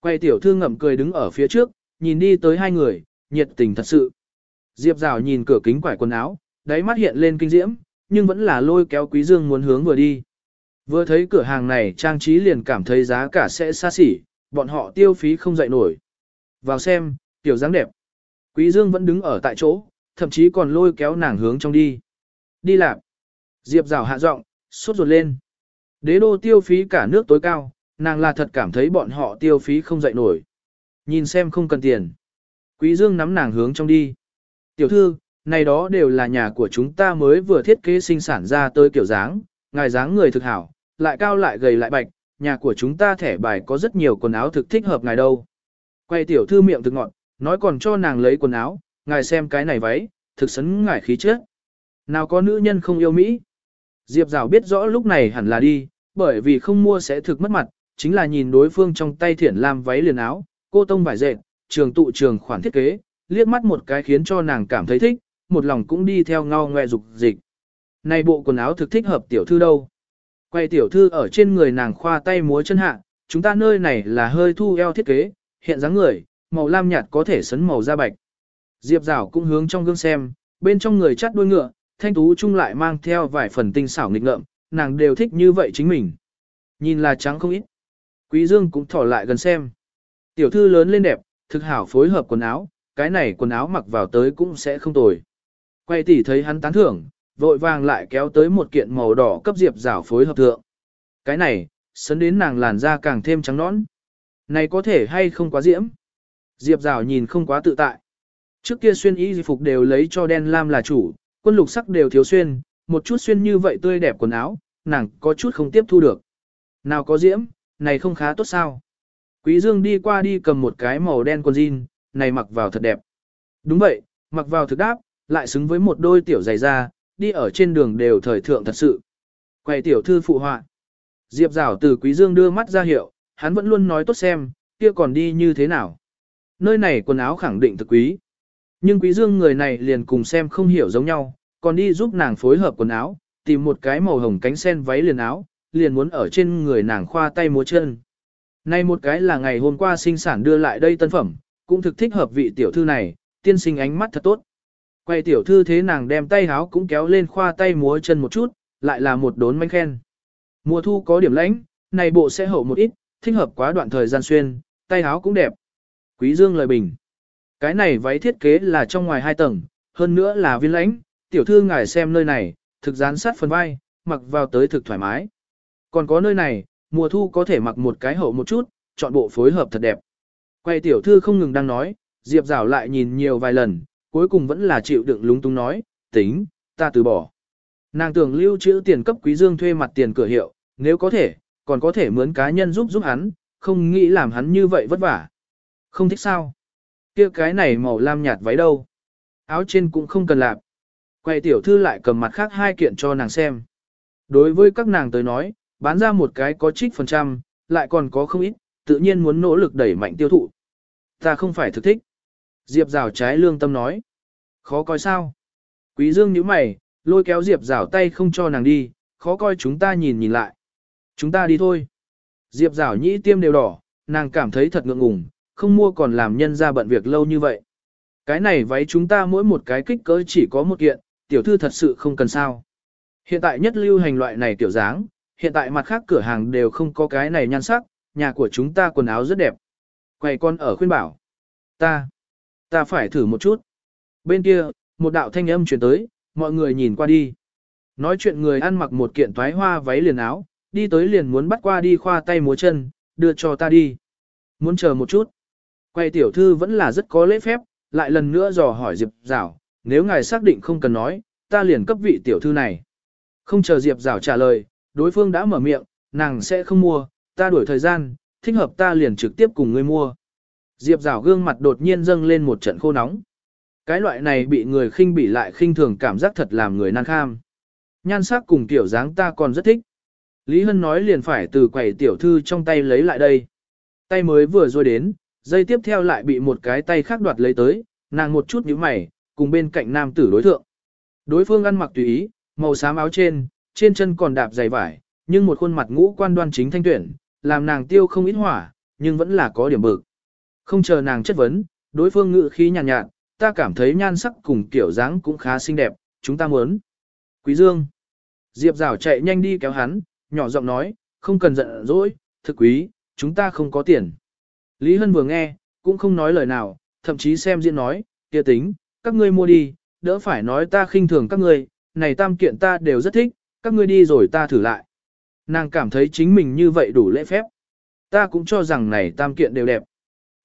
[SPEAKER 1] Quay tiểu thư ngậm cười đứng ở phía trước, nhìn đi tới hai người, nhiệt tình thật sự. Diệp Rào nhìn cửa kính quải quần áo, đáy mắt hiện lên kinh diễm, nhưng vẫn là lôi kéo Quý Dương muốn hướng vừa đi. Vừa thấy cửa hàng này trang trí liền cảm thấy giá cả sẽ xa xỉ, bọn họ tiêu phí không dậy nổi. Vào xem, tiểu dáng đẹp. Quý Dương vẫn đứng ở tại chỗ, thậm chí còn lôi kéo nàng hướng trong đi. Đi làm. Diệp rào hạ giọng, sốt ruột lên. Đế đô tiêu phí cả nước tối cao, nàng là thật cảm thấy bọn họ tiêu phí không dậy nổi. Nhìn xem không cần tiền. Quý Dương nắm nàng hướng trong đi. Tiểu thư, này đó đều là nhà của chúng ta mới vừa thiết kế sinh sản ra tới kiểu dáng, ngài dáng người thực hảo, lại cao lại gầy lại bạch, nhà của chúng ta thẻ bài có rất nhiều quần áo thực thích hợp ngài đâu. Quay tiểu thư miệng thực ngọn, nói còn cho nàng lấy quần áo, ngài xem cái này váy, thực sấn ngài khí chất. Nào có nữ nhân không yêu Mỹ. Diệp Giảo biết rõ lúc này hẳn là đi, bởi vì không mua sẽ thực mất mặt, chính là nhìn đối phương trong tay thiển lam váy liền áo, cô tông vải dệt, trường tụ trường khoản thiết kế, liếc mắt một cái khiến cho nàng cảm thấy thích, một lòng cũng đi theo ngao ngoe dục dịch. Này bộ quần áo thực thích hợp tiểu thư đâu. Quay tiểu thư ở trên người nàng khoa tay múa chân hạ, chúng ta nơi này là hơi thu eo thiết kế, hiện dáng người, màu lam nhạt có thể sấn màu da bạch. Diệp rảo cũng hướng trong gương xem, bên trong người chắt đuôi ngựa, thanh tú chung lại mang theo vài phần tinh xảo nghịch ngợm, nàng đều thích như vậy chính mình. Nhìn là trắng không ít. Quý Dương cũng thỏ lại gần xem. Tiểu thư lớn lên đẹp, thực hảo phối hợp quần áo, cái này quần áo mặc vào tới cũng sẽ không tồi. Quay tỷ thấy hắn tán thưởng, vội vàng lại kéo tới một kiện màu đỏ cấp diệp rảo phối hợp thượng. Cái này, sấn đến nàng làn da càng thêm trắng nõn. Này có thể hay không quá diễm? Diệp rảo nhìn không quá tự tại. Trước kia xuyên y phục đều lấy cho đen lam là chủ, quân lục sắc đều thiếu xuyên, một chút xuyên như vậy tươi đẹp quần áo, nàng có chút không tiếp thu được. Nào có diễm, này không khá tốt sao? Quý Dương đi qua đi cầm một cái màu đen quần jean, này mặc vào thật đẹp. Đúng vậy, mặc vào thực đáp, lại xứng với một đôi tiểu giày da, đi ở trên đường đều thời thượng thật sự. Quay tiểu thư phụ họa. Diệp Giảo từ Quý Dương đưa mắt ra hiệu, hắn vẫn luôn nói tốt xem, kia còn đi như thế nào. Nơi này quần áo khẳng định thực quý. Nhưng Quý Dương người này liền cùng xem không hiểu giống nhau, còn đi giúp nàng phối hợp quần áo, tìm một cái màu hồng cánh sen váy liền áo, liền muốn ở trên người nàng khoa tay múa chân. Này một cái là ngày hôm qua sinh sản đưa lại đây tân phẩm, cũng thực thích hợp vị tiểu thư này, tiên sinh ánh mắt thật tốt. Quay tiểu thư thế nàng đem tay háo cũng kéo lên khoa tay múa chân một chút, lại là một đốn manh khen. Mùa thu có điểm lãnh, này bộ sẽ hậu một ít, thích hợp quá đoạn thời gian xuyên, tay háo cũng đẹp. Quý Dương lời bình. Cái này váy thiết kế là trong ngoài hai tầng, hơn nữa là viên lãnh, tiểu thư ngài xem nơi này, thực gián sát phần vai, mặc vào tới thực thoải mái. Còn có nơi này, mùa thu có thể mặc một cái hậu một chút, chọn bộ phối hợp thật đẹp. Quay tiểu thư không ngừng đang nói, Diệp Giảo lại nhìn nhiều vài lần, cuối cùng vẫn là chịu đựng lúng túng nói, tính, ta từ bỏ. Nàng tưởng lưu trữ tiền cấp quý dương thuê mặt tiền cửa hiệu, nếu có thể, còn có thể mướn cá nhân giúp giúp hắn, không nghĩ làm hắn như vậy vất vả. Không thích sao? kia cái này màu lam nhạt váy đâu? Áo trên cũng không cần lạp. Quay tiểu thư lại cầm mặt khác hai kiện cho nàng xem. Đối với các nàng tới nói, bán ra một cái có trích phần trăm, lại còn có không ít, tự nhiên muốn nỗ lực đẩy mạnh tiêu thụ. Ta không phải thực thích. Diệp rào trái lương tâm nói. Khó coi sao? Quý dương nhíu mày, lôi kéo Diệp rào tay không cho nàng đi, khó coi chúng ta nhìn nhìn lại. Chúng ta đi thôi. Diệp rào nhĩ tiêm đều đỏ, nàng cảm thấy thật ngượng ngùng, không mua còn làm nhân ra bận việc lâu như vậy. Cái này váy chúng ta mỗi một cái kích cỡ chỉ có một kiện, tiểu thư thật sự không cần sao. Hiện tại nhất lưu hành loại này tiểu dáng, hiện tại mặt khác cửa hàng đều không có cái này nhan sắc, nhà của chúng ta quần áo rất đẹp. Quầy con ở khuyên bảo. Ta, ta phải thử một chút. Bên kia, một đạo thanh âm chuyển tới, mọi người nhìn qua đi. Nói chuyện người ăn mặc một kiện toái hoa váy liền áo, đi tới liền muốn bắt qua đi khoa tay múa chân, đưa cho ta đi. Muốn chờ một chút. Quay tiểu thư vẫn là rất có lễ phép, lại lần nữa dò hỏi Diệp Giảo, nếu ngài xác định không cần nói, ta liền cấp vị tiểu thư này. Không chờ Diệp Giảo trả lời, đối phương đã mở miệng, nàng sẽ không mua, ta đuổi thời gian, thích hợp ta liền trực tiếp cùng ngươi mua. Diệp Giảo gương mặt đột nhiên dâng lên một trận khô nóng. Cái loại này bị người khinh bỉ lại khinh thường cảm giác thật làm người nan kham. Nhan sắc cùng tiểu dáng ta còn rất thích. Lý Hân nói liền phải từ quầy tiểu thư trong tay lấy lại đây. Tay mới vừa rồi đến, dây tiếp theo lại bị một cái tay khác đoạt lấy tới, nàng một chút nhíu mày, cùng bên cạnh nam tử đối thượng. Đối phương ăn mặc tùy ý, màu xám áo trên, trên chân còn đạp giày vải, nhưng một khuôn mặt ngũ quan đoan chính thanh tuyển, làm nàng tiêu không ít hỏa, nhưng vẫn là có điểm bực. Không chờ nàng chất vấn, đối phương ngự khí nhàn nhạt, nhạt, ta cảm thấy nhan sắc cùng kiểu dáng cũng khá xinh đẹp, chúng ta muốn. Quý Dương. Diệp Giảo chạy nhanh đi kéo hắn, nhỏ giọng nói, không cần giận dỗi, thực quý, chúng ta không có tiền. Lý Hân vừa nghe, cũng không nói lời nào, thậm chí xem diễn nói, kia tính, các ngươi mua đi, đỡ phải nói ta khinh thường các ngươi, này tam kiện ta đều rất thích, các ngươi đi rồi ta thử lại. Nàng cảm thấy chính mình như vậy đủ lễ phép. Ta cũng cho rằng này tam kiện đều đẹp.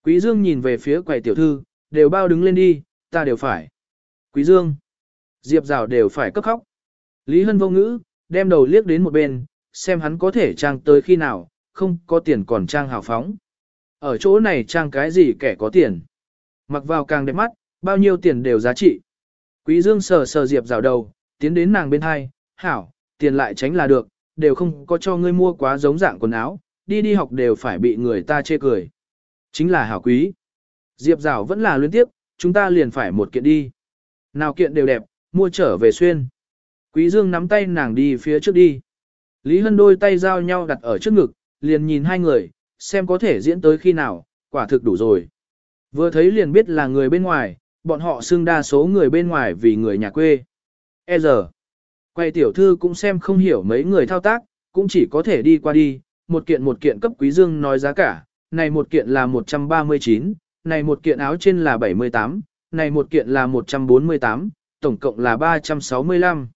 [SPEAKER 1] Quý Dương nhìn về phía quầy tiểu thư, đều bao đứng lên đi, ta đều phải. Quý Dương, Diệp Rào đều phải cấp khóc. Lý Hân vô ngữ, đem đầu liếc đến một bên, xem hắn có thể trang tới khi nào, không có tiền còn trang hào phóng. Ở chỗ này trang cái gì kẻ có tiền. Mặc vào càng đẹp mắt, bao nhiêu tiền đều giá trị. Quý Dương sờ sờ Diệp rào đầu, tiến đến nàng bên hai, hảo, tiền lại tránh là được, đều không có cho ngươi mua quá giống dạng quần áo, đi đi học đều phải bị người ta chê cười. Chính là hảo quý. Diệp rào vẫn là luyến tiếp, chúng ta liền phải một kiện đi. Nào kiện đều đẹp, mua trở về xuyên. Quý Dương nắm tay nàng đi phía trước đi. Lý Hân đôi tay giao nhau đặt ở trước ngực, liền nhìn hai người, xem có thể diễn tới khi nào, quả thực đủ rồi. Vừa thấy liền biết là người bên ngoài, bọn họ xưng đa số người bên ngoài vì người nhà quê. E giờ, quay tiểu thư cũng xem không hiểu mấy người thao tác, cũng chỉ có thể đi qua đi, một kiện một kiện cấp quý dương nói giá cả, này một kiện là 139, này một kiện áo trên là 78, này một kiện là 148, tổng cộng là 365.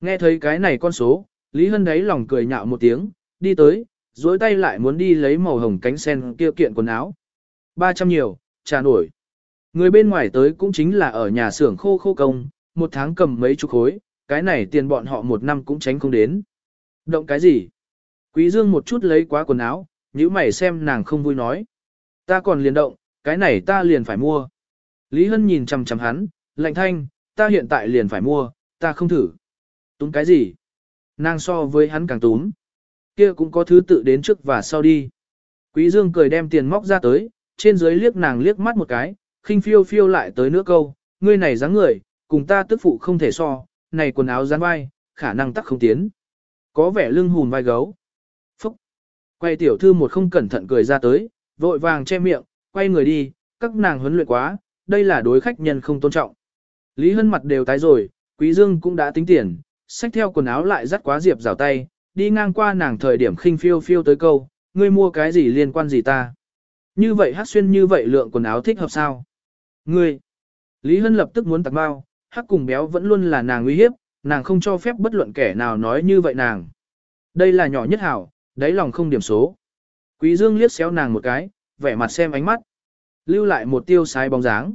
[SPEAKER 1] Nghe thấy cái này con số, Lý Hân đấy lòng cười nhạo một tiếng, đi tới, duỗi tay lại muốn đi lấy màu hồng cánh sen kia kiện quần áo. 300 nhiều, trà nổi. Người bên ngoài tới cũng chính là ở nhà xưởng khô khô công, một tháng cầm mấy chục khối, cái này tiền bọn họ một năm cũng tránh không đến. Động cái gì? Quý Dương một chút lấy quá quần áo, nhíu mày xem nàng không vui nói. Ta còn liền động, cái này ta liền phải mua. Lý Hân nhìn chằm chằm hắn, lạnh thanh, ta hiện tại liền phải mua, ta không thử. Túng cái gì? Nàng so với hắn càng túm. Kia cũng có thứ tự đến trước và sau đi. Quý Dương cười đem tiền móc ra tới, trên dưới liếc nàng liếc mắt một cái, khinh phiêu phiêu lại tới nữa câu, ngươi này dáng người, cùng ta tức phụ không thể so, này quần áo dán vai, khả năng tắc không tiến. Có vẻ lưng hùn vai gấu. Phúc! Quay tiểu thư một không cẩn thận cười ra tới, vội vàng che miệng, quay người đi, các nàng huấn luyện quá, đây là đối khách nhân không tôn trọng. Lý Hân mặt đều tái rồi, Quý Dương cũng đã tính tiền, xách theo quần áo lại dắt quá Diệp rào tay, đi ngang qua nàng thời điểm khinh phiêu phiêu tới câu, ngươi mua cái gì liên quan gì ta. Như vậy hát xuyên như vậy lượng quần áo thích hợp sao? Ngươi! Lý Hân lập tức muốn tặng bao, hắc cùng béo vẫn luôn là nàng uy hiếp, nàng không cho phép bất luận kẻ nào nói như vậy nàng. Đây là nhỏ nhất hảo, đáy lòng không điểm số. Quý Dương liếc xéo nàng một cái, vẻ mặt xem ánh mắt. Lưu lại một tiêu sái bóng dáng.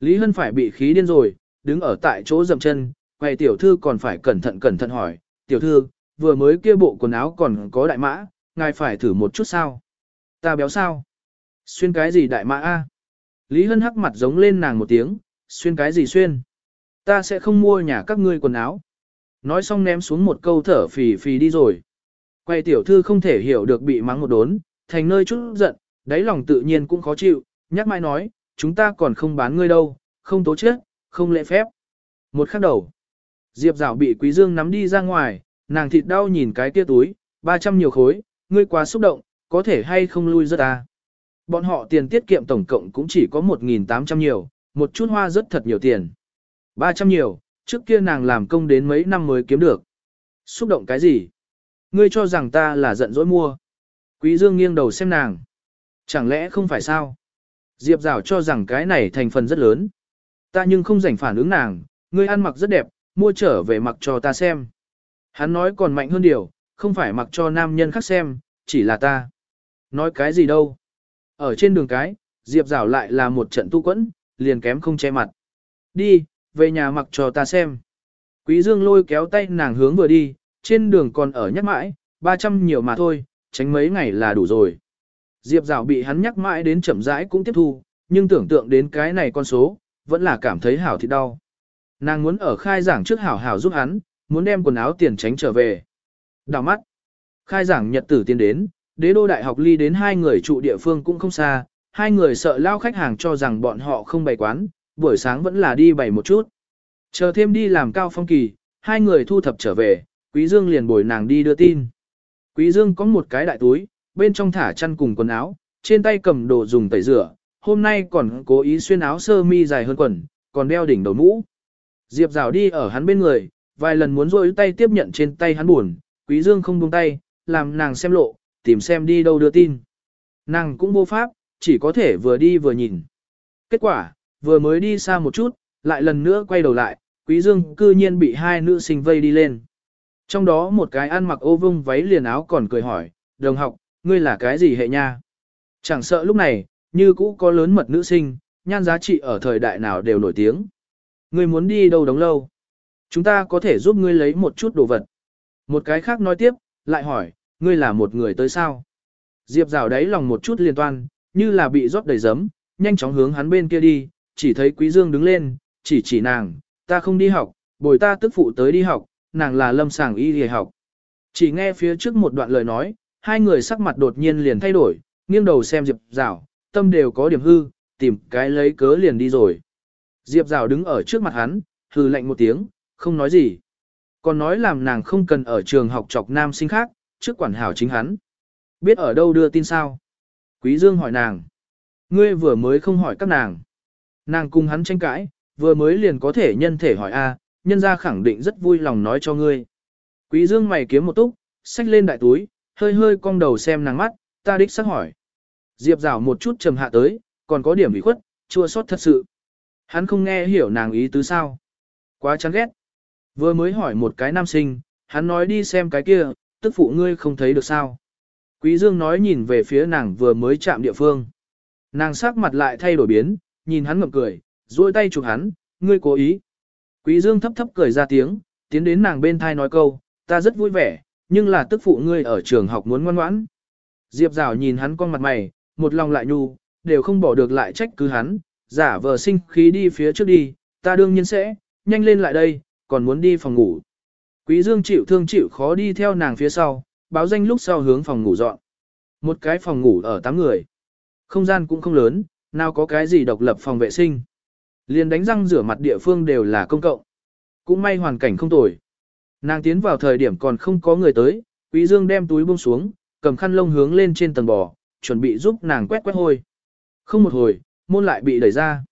[SPEAKER 1] Lý Hân phải bị khí điên rồi, đứng ở tại chỗ dậm chân, quay tiểu thư còn phải cẩn thận cẩn thận hỏi, tiểu thư, vừa mới kia bộ quần áo còn có đại mã, ngài phải thử một chút sao? Ta béo sao? Xuyên cái gì đại mã a? Lý Hân hắc mặt giống lên nàng một tiếng, xuyên cái gì xuyên? Ta sẽ không mua nhà các ngươi quần áo. Nói xong ném xuống một câu thở phì phì đi rồi. Quay tiểu thư không thể hiểu được bị mắng một đốn, thành nơi chút giận, đáy lòng tự nhiên cũng khó chịu, nhắc mãi nói, chúng ta còn không bán ngươi đâu, không tố chết, không lễ phép. Một khắc đầu, Diệp Giảo bị Quý Dương nắm đi ra ngoài, nàng thịt đau nhìn cái kia túi, 300 nhiều khối, ngươi quá xúc động, có thể hay không lui rất ta. Bọn họ tiền tiết kiệm tổng cộng cũng chỉ có 1.800 nhiều, một chút hoa rất thật nhiều tiền. 300 nhiều, trước kia nàng làm công đến mấy năm mới kiếm được. Xúc động cái gì? Ngươi cho rằng ta là giận dỗi mua. Quý Dương nghiêng đầu xem nàng. Chẳng lẽ không phải sao? Diệp Giảo cho rằng cái này thành phần rất lớn. Ta nhưng không rảnh phản ứng nàng, ngươi ăn mặc rất đẹp, mua trở về mặc cho ta xem. Hắn nói còn mạnh hơn điều, không phải mặc cho nam nhân khác xem, chỉ là ta. Nói cái gì đâu. Ở trên đường cái, Diệp Giảo lại là một trận tu quẫn, liền kém không che mặt. Đi, về nhà mặc cho ta xem. Quý Dương lôi kéo tay nàng hướng vừa đi, trên đường còn ở nhắc mãi, 300 nhiều mà thôi, tránh mấy ngày là đủ rồi. Diệp Dạo bị hắn nhắc mãi đến chậm rãi cũng tiếp thu, nhưng tưởng tượng đến cái này con số, vẫn là cảm thấy hảo thì đau. Nàng muốn ở khai giảng trước hảo hảo giúp hắn, muốn đem quần áo tiền tránh trở về. Đào mắt. Khai giảng nhật tử tiến đến, đế đô đại học ly đến hai người trụ địa phương cũng không xa, hai người sợ lao khách hàng cho rằng bọn họ không bày quán, buổi sáng vẫn là đi bày một chút. Chờ thêm đi làm cao phong kỳ, hai người thu thập trở về, Quý Dương liền bồi nàng đi đưa tin. Quý Dương có một cái đại túi, bên trong thả chăn cùng quần áo, trên tay cầm đồ dùng tẩy rửa, hôm nay còn cố ý xuyên áo sơ mi dài hơn quần, còn đeo đỉnh đầu mũ. Diệp rào đi ở hắn bên người, vài lần muốn rôi tay tiếp nhận trên tay hắn buồn, Quý Dương không buông tay, làm nàng xem lộ, tìm xem đi đâu đưa tin. Nàng cũng vô pháp, chỉ có thể vừa đi vừa nhìn. Kết quả, vừa mới đi xa một chút, lại lần nữa quay đầu lại, Quý Dương cư nhiên bị hai nữ sinh vây đi lên. Trong đó một cái ăn mặc ô vung váy liền áo còn cười hỏi, đồng học, ngươi là cái gì hệ nha? Chẳng sợ lúc này, như cũ có lớn mật nữ sinh, nhan giá trị ở thời đại nào đều nổi tiếng. Ngươi muốn đi đâu đóng lâu? Chúng ta có thể giúp ngươi lấy một chút đồ vật. Một cái khác nói tiếp, lại hỏi, ngươi là một người tới sao? Diệp rào đáy lòng một chút liên toan, như là bị rót đầy giấm, nhanh chóng hướng hắn bên kia đi, chỉ thấy Quý Dương đứng lên, chỉ chỉ nàng, ta không đi học, bồi ta tức phụ tới đi học, nàng là lâm sàng y y học. Chỉ nghe phía trước một đoạn lời nói, hai người sắc mặt đột nhiên liền thay đổi, nghiêng đầu xem Diệp Giảo, tâm đều có điểm hư, tìm cái lấy cớ liền đi rồi. Diệp Giảo đứng ở trước mặt hắn, hừ lạnh một tiếng, không nói gì. Còn nói làm nàng không cần ở trường học chọc nam sinh khác, trước quản hảo chính hắn. Biết ở đâu đưa tin sao? Quý Dương hỏi nàng. Ngươi vừa mới không hỏi các nàng. Nàng cùng hắn tranh cãi, vừa mới liền có thể nhân thể hỏi A, nhân gia khẳng định rất vui lòng nói cho ngươi. Quý Dương mày kiếm một túc, xách lên đại túi, hơi hơi cong đầu xem nàng mắt, ta đích xác hỏi. Diệp rào một chút trầm hạ tới, còn có điểm bị khuất, chua xót thật sự. Hắn không nghe hiểu nàng ý tứ sao. Quá chán ghét. Vừa mới hỏi một cái nam sinh, hắn nói đi xem cái kia, tức phụ ngươi không thấy được sao. Quý Dương nói nhìn về phía nàng vừa mới chạm địa phương. Nàng sắc mặt lại thay đổi biến, nhìn hắn ngậm cười, duỗi tay chụp hắn, ngươi cố ý. Quý Dương thấp thấp cười ra tiếng, tiến đến nàng bên thai nói câu, ta rất vui vẻ, nhưng là tức phụ ngươi ở trường học muốn ngoan ngoãn. Diệp Giảo nhìn hắn con mặt mày, một lòng lại nhu, đều không bỏ được lại trách cứ hắn, giả vờ sinh khí đi phía trước đi, ta đương nhiên sẽ, nhanh lên lại đây, còn muốn đi phòng ngủ. Quý Dương chịu thương chịu khó đi theo nàng phía sau, báo danh lúc sau hướng phòng ngủ dọn. Một cái phòng ngủ ở tám người. Không gian cũng không lớn, nào có cái gì độc lập phòng vệ sinh. Liền đánh răng rửa mặt địa phương đều là công cộng. Cũng may hoàn cảnh không tồi. Nàng tiến vào thời điểm còn không có người tới, Quý Dương đem túi buông xuống, cầm khăn lông hướng lên trên tầng bò, chuẩn bị giúp nàng quét quét hôi. Không một hồi, môn lại bị đẩy ra.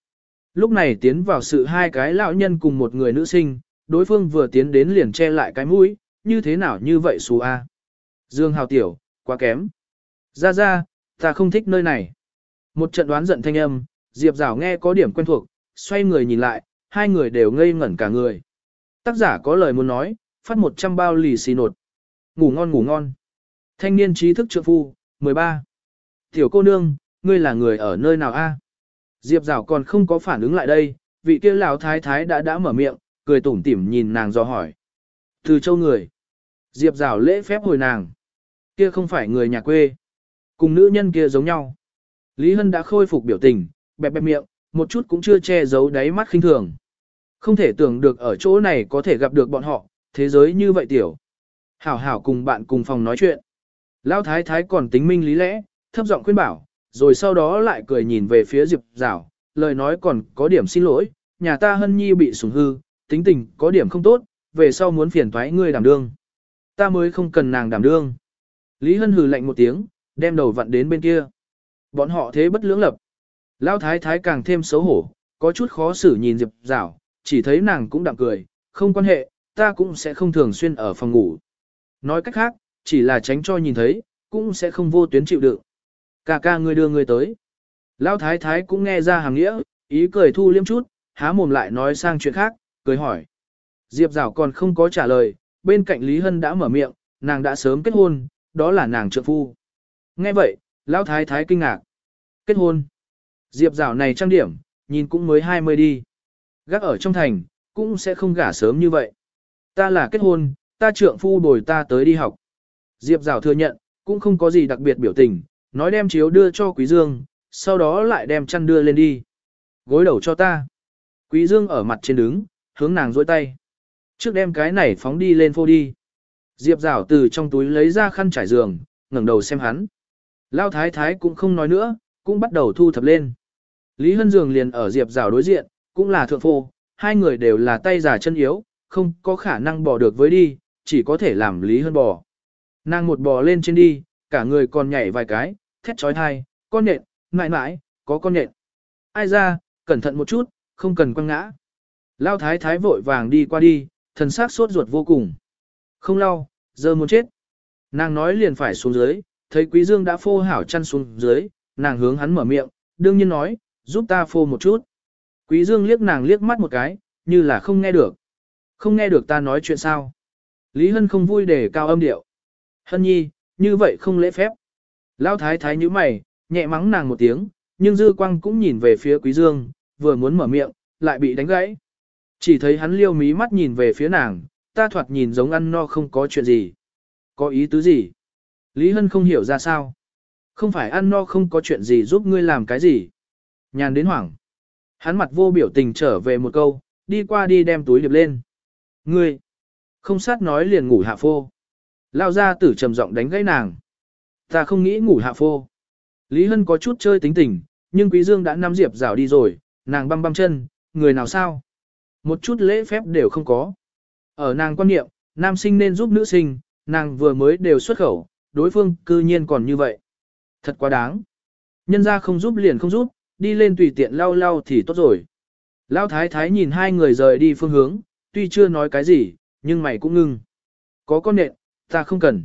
[SPEAKER 1] Lúc này tiến vào sự hai cái lão nhân cùng một người nữ sinh, đối phương vừa tiến đến liền che lại cái mũi, như thế nào như vậy xù a. Dương hào tiểu, quá kém. Ra ra, ta không thích nơi này. Một trận đoán giận thanh âm, Diệp Giảo nghe có điểm quen thuộc, xoay người nhìn lại, hai người đều ngây ngẩn cả người. Tác giả có lời muốn nói, phát 100 bao lì xì nột. Ngủ ngon ngủ ngon. Thanh niên trí thức trượng phu, 13. Tiểu cô nương, ngươi là người ở nơi nào a? Diệp Giảo còn không có phản ứng lại đây, vị kia lão thái thái đã đã mở miệng, cười tủm tỉm nhìn nàng do hỏi. Từ châu người. Diệp Giảo lễ phép hồi nàng. Kia không phải người nhà quê. Cùng nữ nhân kia giống nhau. Lý Hân đã khôi phục biểu tình, bẹp bẹp miệng, một chút cũng chưa che giấu đáy mắt khinh thường. Không thể tưởng được ở chỗ này có thể gặp được bọn họ, thế giới như vậy tiểu. Hảo hảo cùng bạn cùng phòng nói chuyện. Lão thái thái còn tính minh lý lẽ, thấp giọng khuyên bảo, rồi sau đó lại cười nhìn về phía Diệp Giảo, lời nói còn có điểm xin lỗi, nhà ta hân nhi bị sủng hư, tính tình có điểm không tốt, về sau muốn phiền toái ngươi đảm đương. Ta mới không cần nàng đảm đương. Lý Hân hừ lạnh một tiếng, đem đầu vặn đến bên kia. Bọn họ thế bất lưỡng lập. Lão thái thái càng thêm xấu hổ, có chút khó xử nhìn Diệp Giảo, chỉ thấy nàng cũng đạm cười, không quan hệ, ta cũng sẽ không thường xuyên ở phòng ngủ. Nói cách khác, chỉ là tránh cho nhìn thấy, cũng sẽ không vô tuyến chịu đựng. Cà ca ngươi đưa ngươi tới. Lão thái thái cũng nghe ra hàng nghĩa, ý cười thu liêm chút, há mồm lại nói sang chuyện khác, cười hỏi. Diệp Giảo còn không có trả lời, bên cạnh Lý Hân đã mở miệng, nàng đã sớm kết hôn, đó là nàng trợ phu. Nghe vậy, Lão thái thái kinh ngạc. Kết hôn. Diệp rào này trang điểm, nhìn cũng mới 20 đi. Gác ở trong thành, cũng sẽ không gả sớm như vậy. Ta là kết hôn, ta trượng phu bồi ta tới đi học. Diệp rào thừa nhận, cũng không có gì đặc biệt biểu tình, nói đem chiếu đưa cho Quý Dương, sau đó lại đem chăn đưa lên đi. Gối đầu cho ta. Quý Dương ở mặt trên đứng, hướng nàng dôi tay. Trước đem cái này phóng đi lên phô đi. Diệp rào từ trong túi lấy ra khăn trải giường, ngẩng đầu xem hắn. Lao thái thái cũng không nói nữa, cũng bắt đầu thu thập lên. Lý Hân Dường liền ở Diệp Giảo đối diện, cũng là thượng phô, hai người đều là tay già chân yếu, không có khả năng bỏ được với đi, chỉ có thể làm Lý Hân bò. Nàng một bò lên trên đi, cả người còn nhảy vài cái, thét trói thai, con nện, mãi mãi, có con nện. Ai ra, cẩn thận một chút, không cần quăng ngã. Lao thái thái vội vàng đi qua đi, thần sắc sốt ruột vô cùng. Không lau, giờ muốn chết. Nàng nói liền phải xuống dưới, thấy Quý Dương đã phô hảo chăn xuống dưới, nàng hướng hắn mở miệng, đương nhiên nói, giúp ta phô một chút. Quý Dương liếc nàng liếc mắt một cái, như là không nghe được. Không nghe được ta nói chuyện sao. Lý Hân không vui để cao âm điệu. Hân nhi, như vậy không lễ phép. Lão thái thái như mày, nhẹ mắng nàng một tiếng, nhưng dư quang cũng nhìn về phía quý dương, vừa muốn mở miệng, lại bị đánh gãy. Chỉ thấy hắn liêu mí mắt nhìn về phía nàng, ta thoạt nhìn giống ăn no không có chuyện gì. Có ý tứ gì? Lý Hân không hiểu ra sao. Không phải ăn no không có chuyện gì giúp ngươi làm cái gì. Nhàn đến hoảng. Hắn mặt vô biểu tình trở về một câu, đi qua đi đem túi điệp lên. Ngươi! Không sát nói liền ngủ hạ phô. Lao ra tử trầm giọng đánh gãy nàng. Ta không nghĩ ngủ hạ phô. Lý Hân có chút chơi tính tình, nhưng Quý Dương đã nắm Diệp rào đi rồi, nàng băm băm chân, người nào sao? Một chút lễ phép đều không có. Ở nàng quan niệm, nam sinh nên giúp nữ sinh, nàng vừa mới đều xuất khẩu, đối phương cư nhiên còn như vậy. Thật quá đáng. Nhân ra không giúp liền không giúp, đi lên tùy tiện lau lau thì tốt rồi. Lao thái thái nhìn hai người rời đi phương hướng, tuy chưa nói cái gì, nhưng mày cũng ngưng. Có con nện, ta không cần.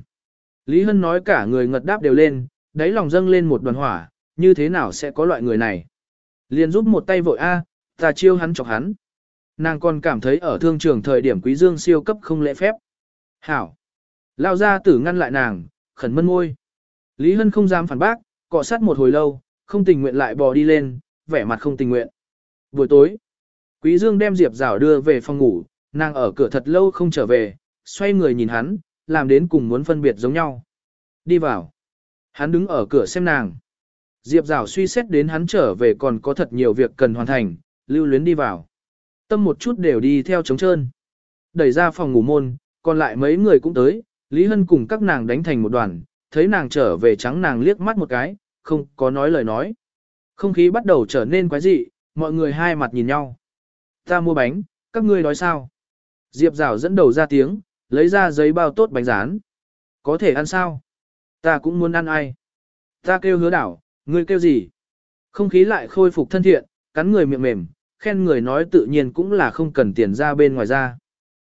[SPEAKER 1] Lý Hân nói cả người ngật đáp đều lên, đáy lòng dâng lên một đoàn hỏa, như thế nào sẽ có loại người này. Liền giúp một tay vội A, ta chiêu hắn chọc hắn. Nàng còn cảm thấy ở thương trường thời điểm quý dương siêu cấp không lễ phép. Hảo. Lao ra tử ngăn lại nàng, khẩn mân môi Lý Hân không dám phản bác, cọ sát một hồi lâu, không tình nguyện lại bò đi lên, vẻ mặt không tình nguyện. Buổi tối, Quý Dương đem Diệp Giảo đưa về phòng ngủ, nàng ở cửa thật lâu không trở về, xoay người nhìn hắn, làm đến cùng muốn phân biệt giống nhau. Đi vào. Hắn đứng ở cửa xem nàng. Diệp Giảo suy xét đến hắn trở về còn có thật nhiều việc cần hoàn thành, lưu luyến đi vào. Tâm một chút đều đi theo trống trơn. Đẩy ra phòng ngủ môn, còn lại mấy người cũng tới, Lý Hân cùng các nàng đánh thành một đoàn, thấy nàng trở về trắng nàng liếc mắt một cái, không có nói lời nói. Không khí bắt đầu trở nên quái dị, mọi người hai mặt nhìn nhau. Ta mua bánh, các ngươi nói sao? Diệp Giảo dẫn đầu ra tiếng, lấy ra giấy bao tốt bánh rán. Có thể ăn sao? Ta cũng muốn ăn ai? Ta kêu hứa đảo, ngươi kêu gì? Không khí lại khôi phục thân thiện, cắn người miệng mềm, khen người nói tự nhiên cũng là không cần tiền ra bên ngoài ra.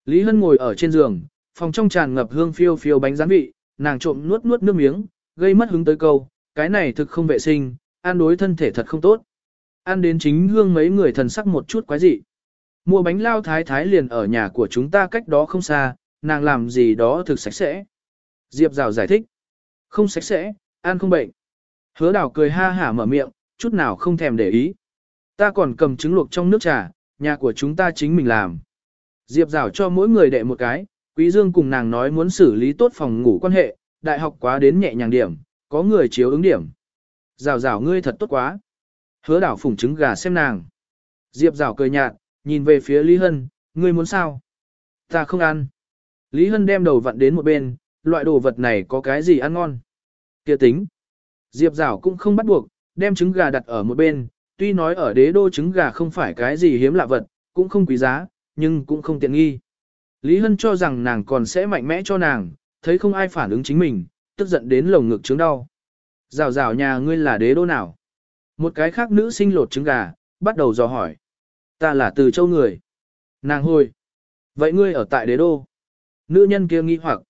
[SPEAKER 1] Lý Hân ngồi ở trên giường, phòng trong tràn ngập hương phiêu phiêu bánh rán vị, nàng trộm nuốt nuốt nước miếng, gây mất hứng tới câu, cái này thực không vệ sinh, ăn đối thân thể thật không tốt. Ăn đến chính hương mấy người thần sắc một chút quái dị. Mua bánh lao thái thái liền ở nhà của chúng ta cách đó không xa, nàng làm gì đó thực sạch sẽ. Diệp Rào giải thích. Không sạch sẽ, ăn không bệnh. Hứa đào cười ha hả mở miệng, chút nào không thèm để ý. Ta còn cầm trứng luộc trong nước trà, nhà của chúng ta chính mình làm. Diệp Rào cho mỗi người đệ một cái, Quý Dương cùng nàng nói muốn xử lý tốt phòng ngủ quan hệ, đại học quá đến nhẹ nhàng điểm, có người chiếu ứng điểm. Rào rào ngươi thật tốt quá. Hứa đảo phủng trứng gà xem nàng. Diệp rào cười nhạt, nhìn về phía Lý Hân, ngươi muốn sao? Ta không ăn. Lý Hân đem đầu vặn đến một bên, loại đồ vật này có cái gì ăn ngon? Kia tính. Diệp rào cũng không bắt buộc, đem trứng gà đặt ở một bên, tuy nói ở đế đô trứng gà không phải cái gì hiếm lạ vật, cũng không quý giá, nhưng cũng không tiện nghi. Lý Hân cho rằng nàng còn sẽ mạnh mẽ cho nàng, thấy không ai phản ứng chính mình, tức giận đến lồng ngực chứng đau. Rào rào nhà ngươi là đế đô nào? Một cái khác nữ sinh lột trứng gà, bắt đầu dò hỏi. Ta là từ châu người. Nàng hồi. Vậy ngươi ở tại đế đô? Nữ nhân kia nghi hoặc.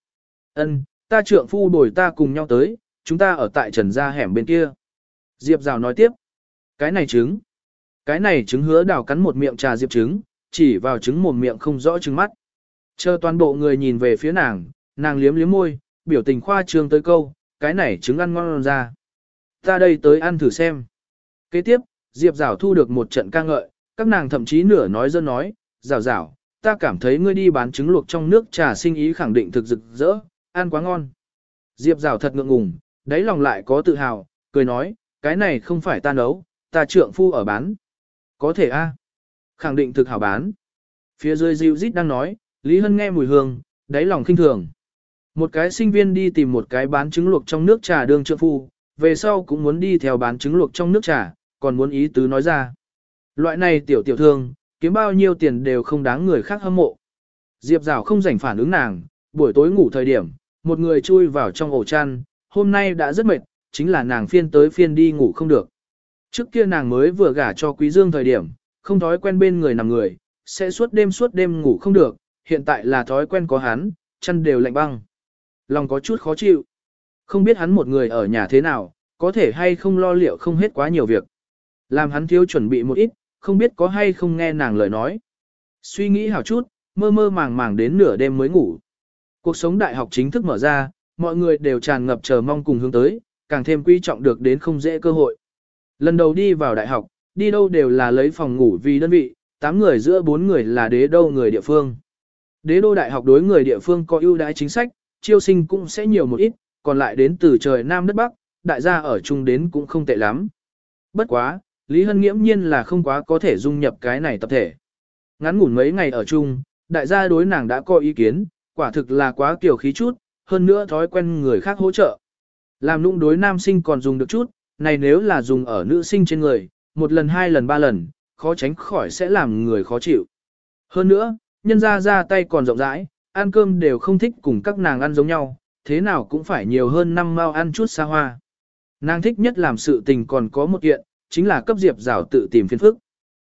[SPEAKER 1] ân, ta trượng phu đổi ta cùng nhau tới, chúng ta ở tại trần gia hẻm bên kia. Diệp rào nói tiếp. Cái này trứng. Cái này trứng hứa đào cắn một miệng trà diệp trứng, chỉ vào trứng một miệng không rõ trứng mắt. Chờ toàn bộ người nhìn về phía nàng, nàng liếm liếm môi, biểu tình khoa trương tới câu, cái này trứng ăn ngon ra. Ta đây tới ăn thử xem. Kế tiếp, Diệp Giảo thu được một trận ca ngợi, các nàng thậm chí nửa nói dân nói, Giảo Giảo, ta cảm thấy ngươi đi bán trứng luộc trong nước trà sinh ý khẳng định thực rực rỡ, ăn quá ngon. Diệp Giảo thật ngượng ngùng, đáy lòng lại có tự hào, cười nói, cái này không phải ta nấu, ta trượng phu ở bán. Có thể a, Khẳng định thực hảo bán. Phía dưới Diệu Dít đang nói, Lý Hân nghe mùi hương, đáy lòng khinh thường. Một cái sinh viên đi tìm một cái bán trứng luộc trong nước trà đương trượng phu, về sau cũng muốn đi theo bán trứng luộc trong nước trà, còn muốn ý tứ nói ra. Loại này tiểu tiểu thương, kiếm bao nhiêu tiền đều không đáng người khác hâm mộ. Diệp Giảo không rảnh phản ứng nàng, buổi tối ngủ thời điểm, một người chui vào trong ổ chăn, hôm nay đã rất mệt, chính là nàng phiên tới phiên đi ngủ không được. Trước kia nàng mới vừa gả cho Quý Dương thời điểm, không thói quen bên người nằm người, sẽ suốt đêm suốt đêm ngủ không được, hiện tại là thói quen có hắn, chân đều lạnh băng. Lòng có chút khó chịu. Không biết hắn một người ở nhà thế nào, có thể hay không lo liệu không hết quá nhiều việc. Làm hắn thiếu chuẩn bị một ít, không biết có hay không nghe nàng lời nói. Suy nghĩ hào chút, mơ mơ màng màng đến nửa đêm mới ngủ. Cuộc sống đại học chính thức mở ra, mọi người đều tràn ngập chờ mong cùng hướng tới, càng thêm quý trọng được đến không dễ cơ hội. Lần đầu đi vào đại học, đi đâu đều là lấy phòng ngủ vì đơn vị, 8 người giữa 4 người là đế đô người địa phương. Đế đô đại học đối người địa phương có ưu đãi chính sách, chiêu sinh cũng sẽ nhiều một ít, còn lại đến từ trời Nam đất Bắc, đại gia ở chung đến cũng không tệ lắm. Bất quá, Lý Hân nghiễm nhiên là không quá có thể dung nhập cái này tập thể. Ngắn ngủn mấy ngày ở chung, đại gia đối nàng đã có ý kiến, quả thực là quá kiểu khí chút, hơn nữa thói quen người khác hỗ trợ. Làm nũng đối nam sinh còn dùng được chút, này nếu là dùng ở nữ sinh trên người, một lần hai lần ba lần, khó tránh khỏi sẽ làm người khó chịu. Hơn nữa, nhân ra ra tay còn rộng rãi, ăn cơm đều không thích cùng các nàng ăn giống nhau, thế nào cũng phải nhiều hơn năm mao ăn chút xa hoa. Nàng thích nhất làm sự tình còn có một kiện, chính là cấp Diệp Giảo tự tìm phiền phức.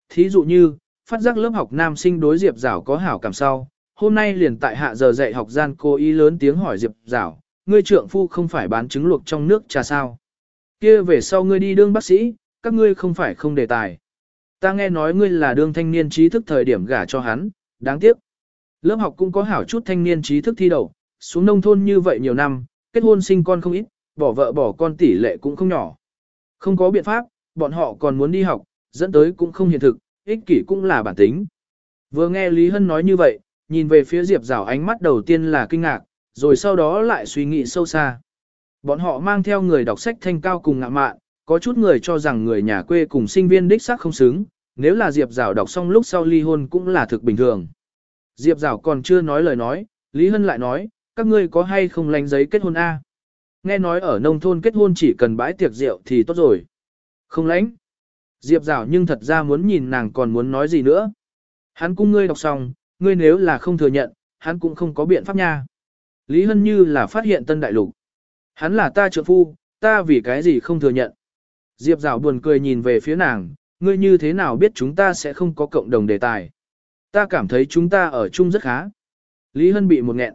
[SPEAKER 1] Thí dụ như, phát giác lớp học nam sinh đối Diệp Giảo có hảo cảm sau, hôm nay liền tại hạ giờ dạy học gian cô ý lớn tiếng hỏi Diệp Giảo, ngươi trượng phu không phải bán trứng luộc trong nước trà sao? Kia về sau ngươi đi đương bác sĩ, các ngươi không phải không đề tài. Ta nghe nói ngươi là đương thanh niên trí thức thời điểm gả cho hắn, đáng tiếc. Lớp học cũng có hảo chút thanh niên trí thức thi đậu, xuống nông thôn như vậy nhiều năm, kết hôn sinh con không ít, bỏ vợ bỏ con tỷ lệ cũng không nhỏ. Không có biện pháp, bọn họ còn muốn đi học, dẫn tới cũng không hiện thực, ích kỷ cũng là bản tính. Vừa nghe Lý Hân nói như vậy, nhìn về phía Diệp Giảo ánh mắt đầu tiên là kinh ngạc, rồi sau đó lại suy nghĩ sâu xa. Bọn họ mang theo người đọc sách thanh cao cùng ngạ mạn, có chút người cho rằng người nhà quê cùng sinh viên đích xác không xứng, nếu là Diệp Giảo đọc xong lúc sau ly hôn cũng là thực bình thường. Diệp Giảo còn chưa nói lời nói, Lý Hân lại nói, các ngươi có hay không lánh giấy kết hôn A? Nghe nói ở nông thôn kết hôn chỉ cần bãi tiệc rượu thì tốt rồi. Không lãnh. Diệp Giảo nhưng thật ra muốn nhìn nàng còn muốn nói gì nữa. Hắn cung ngươi đọc xong, ngươi nếu là không thừa nhận, hắn cũng không có biện pháp nha. Lý Hân như là phát hiện tân đại lục. Hắn là ta trợ phu, ta vì cái gì không thừa nhận. Diệp Giảo buồn cười nhìn về phía nàng, ngươi như thế nào biết chúng ta sẽ không có cộng đồng đề tài. Ta cảm thấy chúng ta ở chung rất khá. Lý Hân bị một nghẹn.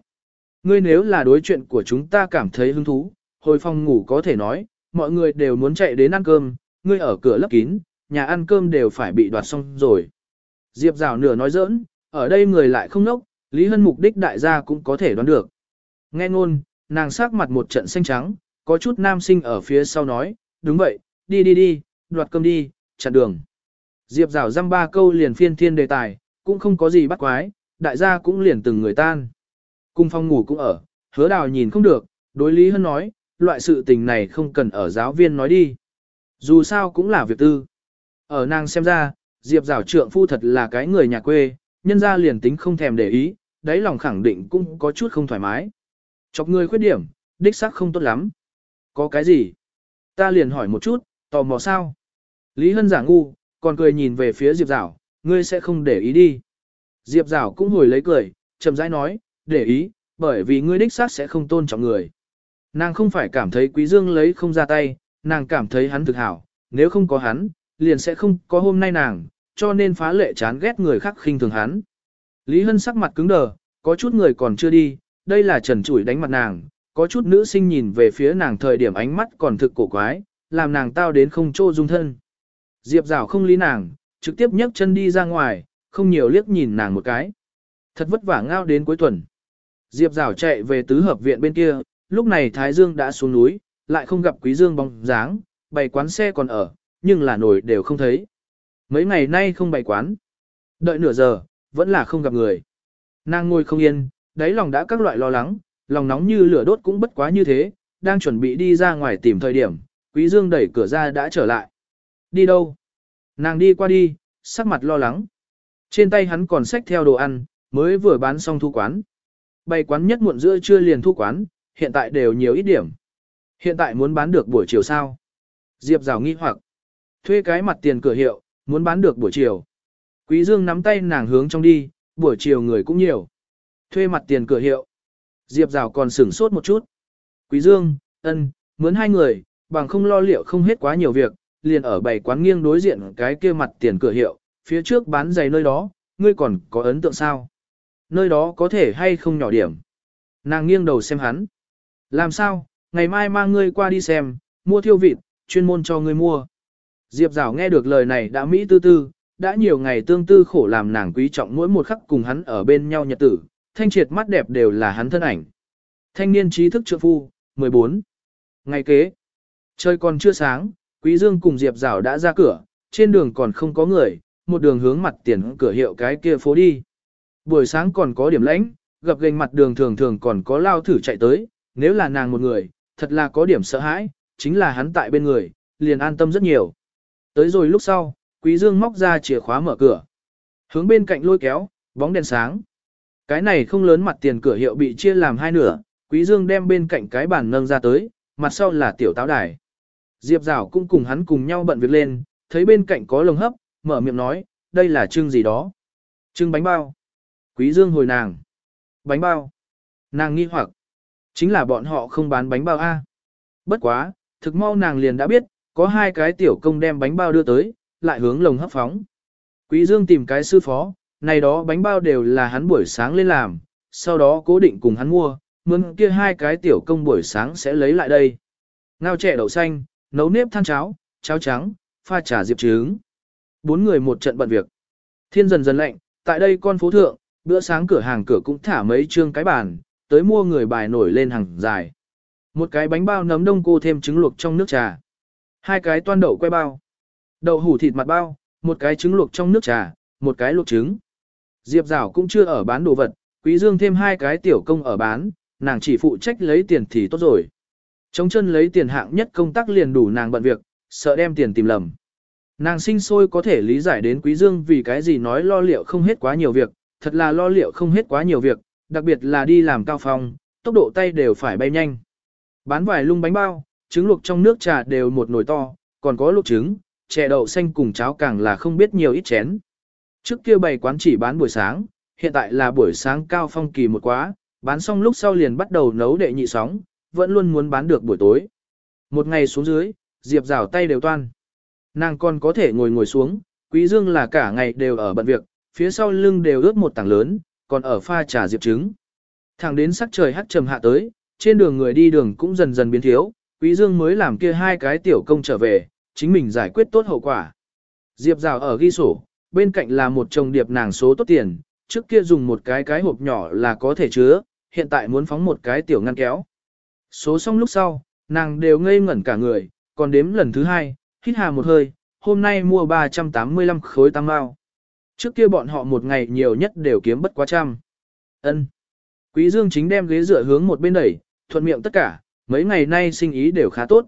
[SPEAKER 1] Ngươi nếu là đối chuyện của chúng ta cảm thấy hứng thú, hồi phòng ngủ có thể nói, mọi người đều muốn chạy đến ăn cơm, ngươi ở cửa lấp kín, nhà ăn cơm đều phải bị đoạt xong rồi. Diệp Rào nửa nói giỡn, ở đây người lại không nốc, Lý Hân mục đích đại gia cũng có thể đoán được. Nghe ngôn, nàng sắc mặt một trận xanh trắng, có chút nam sinh ở phía sau nói, đúng vậy, đi đi đi, đoạt cơm đi, chặn đường. Diệp rào răm ba câu liền phiên thiên đề tài, cũng không có gì bắt quái, đại gia cũng liền từng người tan. Cung phong ngủ cũng ở, hứa đào nhìn không được, đối Lý hơn nói, loại sự tình này không cần ở giáo viên nói đi. Dù sao cũng là việc tư. Ở nàng xem ra, Diệp rào trượng phu thật là cái người nhà quê, nhân ra liền tính không thèm để ý, đáy lòng khẳng định cũng có chút không thoải mái. Chọc người khuyết điểm, đích xác không tốt lắm. Có cái gì? Ta liền hỏi một chút, tò mò sao? Lý Hân giả ngu, còn cười nhìn về phía Diệp Giảo, ngươi sẽ không để ý đi. Diệp Giảo cũng hồi lấy cười, chậm rãi nói, để ý, bởi vì ngươi đích xác sẽ không tôn trọng người. Nàng không phải cảm thấy Quý Dương lấy không ra tay, nàng cảm thấy hắn thực hảo, nếu không có hắn, liền sẽ không có hôm nay nàng, cho nên phá lệ chán ghét người khác khinh thường hắn. Lý Hân sắc mặt cứng đờ, có chút người còn chưa đi, đây là trần chủi đánh mặt nàng, có chút nữ sinh nhìn về phía nàng thời điểm ánh mắt còn thực cổ quái, làm nàng tao đến không trô dung thân. Diệp rào không lý nàng, trực tiếp nhấc chân đi ra ngoài, không nhiều liếc nhìn nàng một cái. Thật vất vả ngao đến cuối tuần. Diệp rào chạy về tứ hợp viện bên kia, lúc này Thái Dương đã xuống núi, lại không gặp Quý Dương bóng dáng, bày quán xe còn ở, nhưng là nổi đều không thấy. Mấy ngày nay không bày quán. Đợi nửa giờ, vẫn là không gặp người. Nàng ngồi không yên, đáy lòng đã các loại lo lắng, lòng nóng như lửa đốt cũng bất quá như thế, đang chuẩn bị đi ra ngoài tìm thời điểm, Quý Dương đẩy cửa ra đã trở lại. Đi đâu? Nàng đi qua đi, sắc mặt lo lắng. Trên tay hắn còn xách theo đồ ăn, mới vừa bán xong thu quán. Bày quán nhất muộn giữa trưa liền thu quán, hiện tại đều nhiều ít điểm. Hiện tại muốn bán được buổi chiều sao? Diệp rào nghi hoặc. Thuê cái mặt tiền cửa hiệu, muốn bán được buổi chiều. Quý Dương nắm tay nàng hướng trong đi, buổi chiều người cũng nhiều. Thuê mặt tiền cửa hiệu. Diệp rào còn sửng sốt một chút. Quý Dương, ân, mướn hai người, bằng không lo liệu không hết quá nhiều việc, liền ở bảy quán nghiêng đối diện cái kia mặt tiền cửa hiệu, phía trước bán giày nơi đó, ngươi còn có ấn tượng sao? Nơi đó có thể hay không nhỏ điểm? Nàng nghiêng đầu xem hắn. Làm sao, ngày mai mang ngươi qua đi xem, mua thiêu vịt, chuyên môn cho ngươi mua. Diệp Giảo nghe được lời này đã mỹ tư tư, đã nhiều ngày tương tư khổ làm nàng quý trọng mỗi một khắc cùng hắn ở bên nhau nhật tử, thanh triệt mắt đẹp đều là hắn thân ảnh. Thanh niên trí thức trượng phu, 14. Ngày kế, trời còn chưa sáng, Quý Dương cùng Diệp Giảo đã ra cửa, trên đường còn không có người, một đường hướng mặt tiền cửa hiệu cái kia phố đi. Buổi sáng còn có điểm lãnh, gặp gành mặt đường thường thường còn có lao thử chạy tới, nếu là nàng một người, thật là có điểm sợ hãi, chính là hắn tại bên người, liền an tâm rất nhiều. Tới rồi lúc sau, Quý Dương móc ra chìa khóa mở cửa. Hướng bên cạnh lôi kéo, bóng đèn sáng. Cái này không lớn mặt tiền cửa hiệu bị chia làm hai nửa, Quý Dương đem bên cạnh cái bàn nâng ra tới, mặt sau là tiểu táo đài. Diệp Giảo cũng cùng hắn cùng nhau bận việc lên, thấy bên cạnh có lồng hấp, mở miệng nói, đây là trưng gì đó. Trưng bánh bao. Quý Dương hồi nàng. Bánh bao. Nàng nghi hoặc. Chính là bọn họ không bán bánh bao A. Bất quá, thực mau nàng liền đã biết, có hai cái tiểu công đem bánh bao đưa tới, lại hướng lồng hấp phóng. Quý Dương tìm cái sư phó, này đó bánh bao đều là hắn buổi sáng lên làm, sau đó cố định cùng hắn mua, mướn kia hai cái tiểu công buổi sáng sẽ lấy lại đây. Ngao trẻ đậu xanh, nấu nếp than cháo, cháo trắng, pha trà diệp trứng. Bốn người một trận bận việc. Thiên dần dần lạnh, tại đây con phố thượng, bữa sáng cửa hàng cửa cũng thả mấy trương cái bàn, tới mua người bài nổi lên hàng dài. Một cái bánh bao nấm đông cô thêm trứng luộc trong nước trà. Hai cái toan đậu que bao. Đậu hủ thịt mặt bao, một cái trứng luộc trong nước trà, một cái luộc trứng. Diệp Giảo cũng chưa ở bán đồ vật, Quý Dương thêm hai cái tiểu công ở bán, nàng chỉ phụ trách lấy tiền thì tốt rồi. Chống chân lấy tiền hạng nhất công tác liền đủ nàng bận việc, sợ đem tiền tìm lầm. Nàng sinh sôi có thể lý giải đến Quý Dương vì cái gì nói lo liệu không hết quá nhiều việc, thật là lo liệu không hết quá nhiều việc, đặc biệt là đi làm cao phong, tốc độ tay đều phải bay nhanh. Bán vài lung bánh bao, trứng luộc trong nước trà đều một nồi to, còn có luộc trứng, chè đậu xanh cùng cháo càng là không biết nhiều ít chén. Trước kia bày quán chỉ bán buổi sáng, hiện tại là buổi sáng cao phong kỳ một quá, bán xong lúc sau liền bắt đầu nấu đệ nhị sóng, vẫn luôn muốn bán được buổi tối. Một ngày xuống dưới, Diệp rào tay đều toan. Nàng còn có thể ngồi ngồi xuống, Quý Dương là cả ngày đều ở bận việc, phía sau lưng đều ướt một tảng lớn, còn ở pha trà diệp trứng. Thẳng đến sắc trời hắt trầm hạ tới, trên đường người đi đường cũng dần dần biến thiếu, Quý Dương mới làm kia hai cái tiểu công trở về, chính mình giải quyết tốt hậu quả. Diệp Rào ở ghi sổ, bên cạnh là một chồng điệp nàng số tốt tiền, trước kia dùng một cái cái hộp nhỏ là có thể chứa, hiện tại muốn phóng một cái tiểu ngăn kéo. Số xong lúc sau, nàng đều ngây ngẩn cả người, còn đếm lần thứ hai, hít hà một hơi, hôm nay mua 385 khối tam mao. Trước kia bọn họ một ngày nhiều nhất đều kiếm bất quá trăm. Ân. Quý Dương chính đem ghế dựa hướng một bên đẩy, thuận miệng tất cả, mấy ngày nay sinh ý đều khá tốt.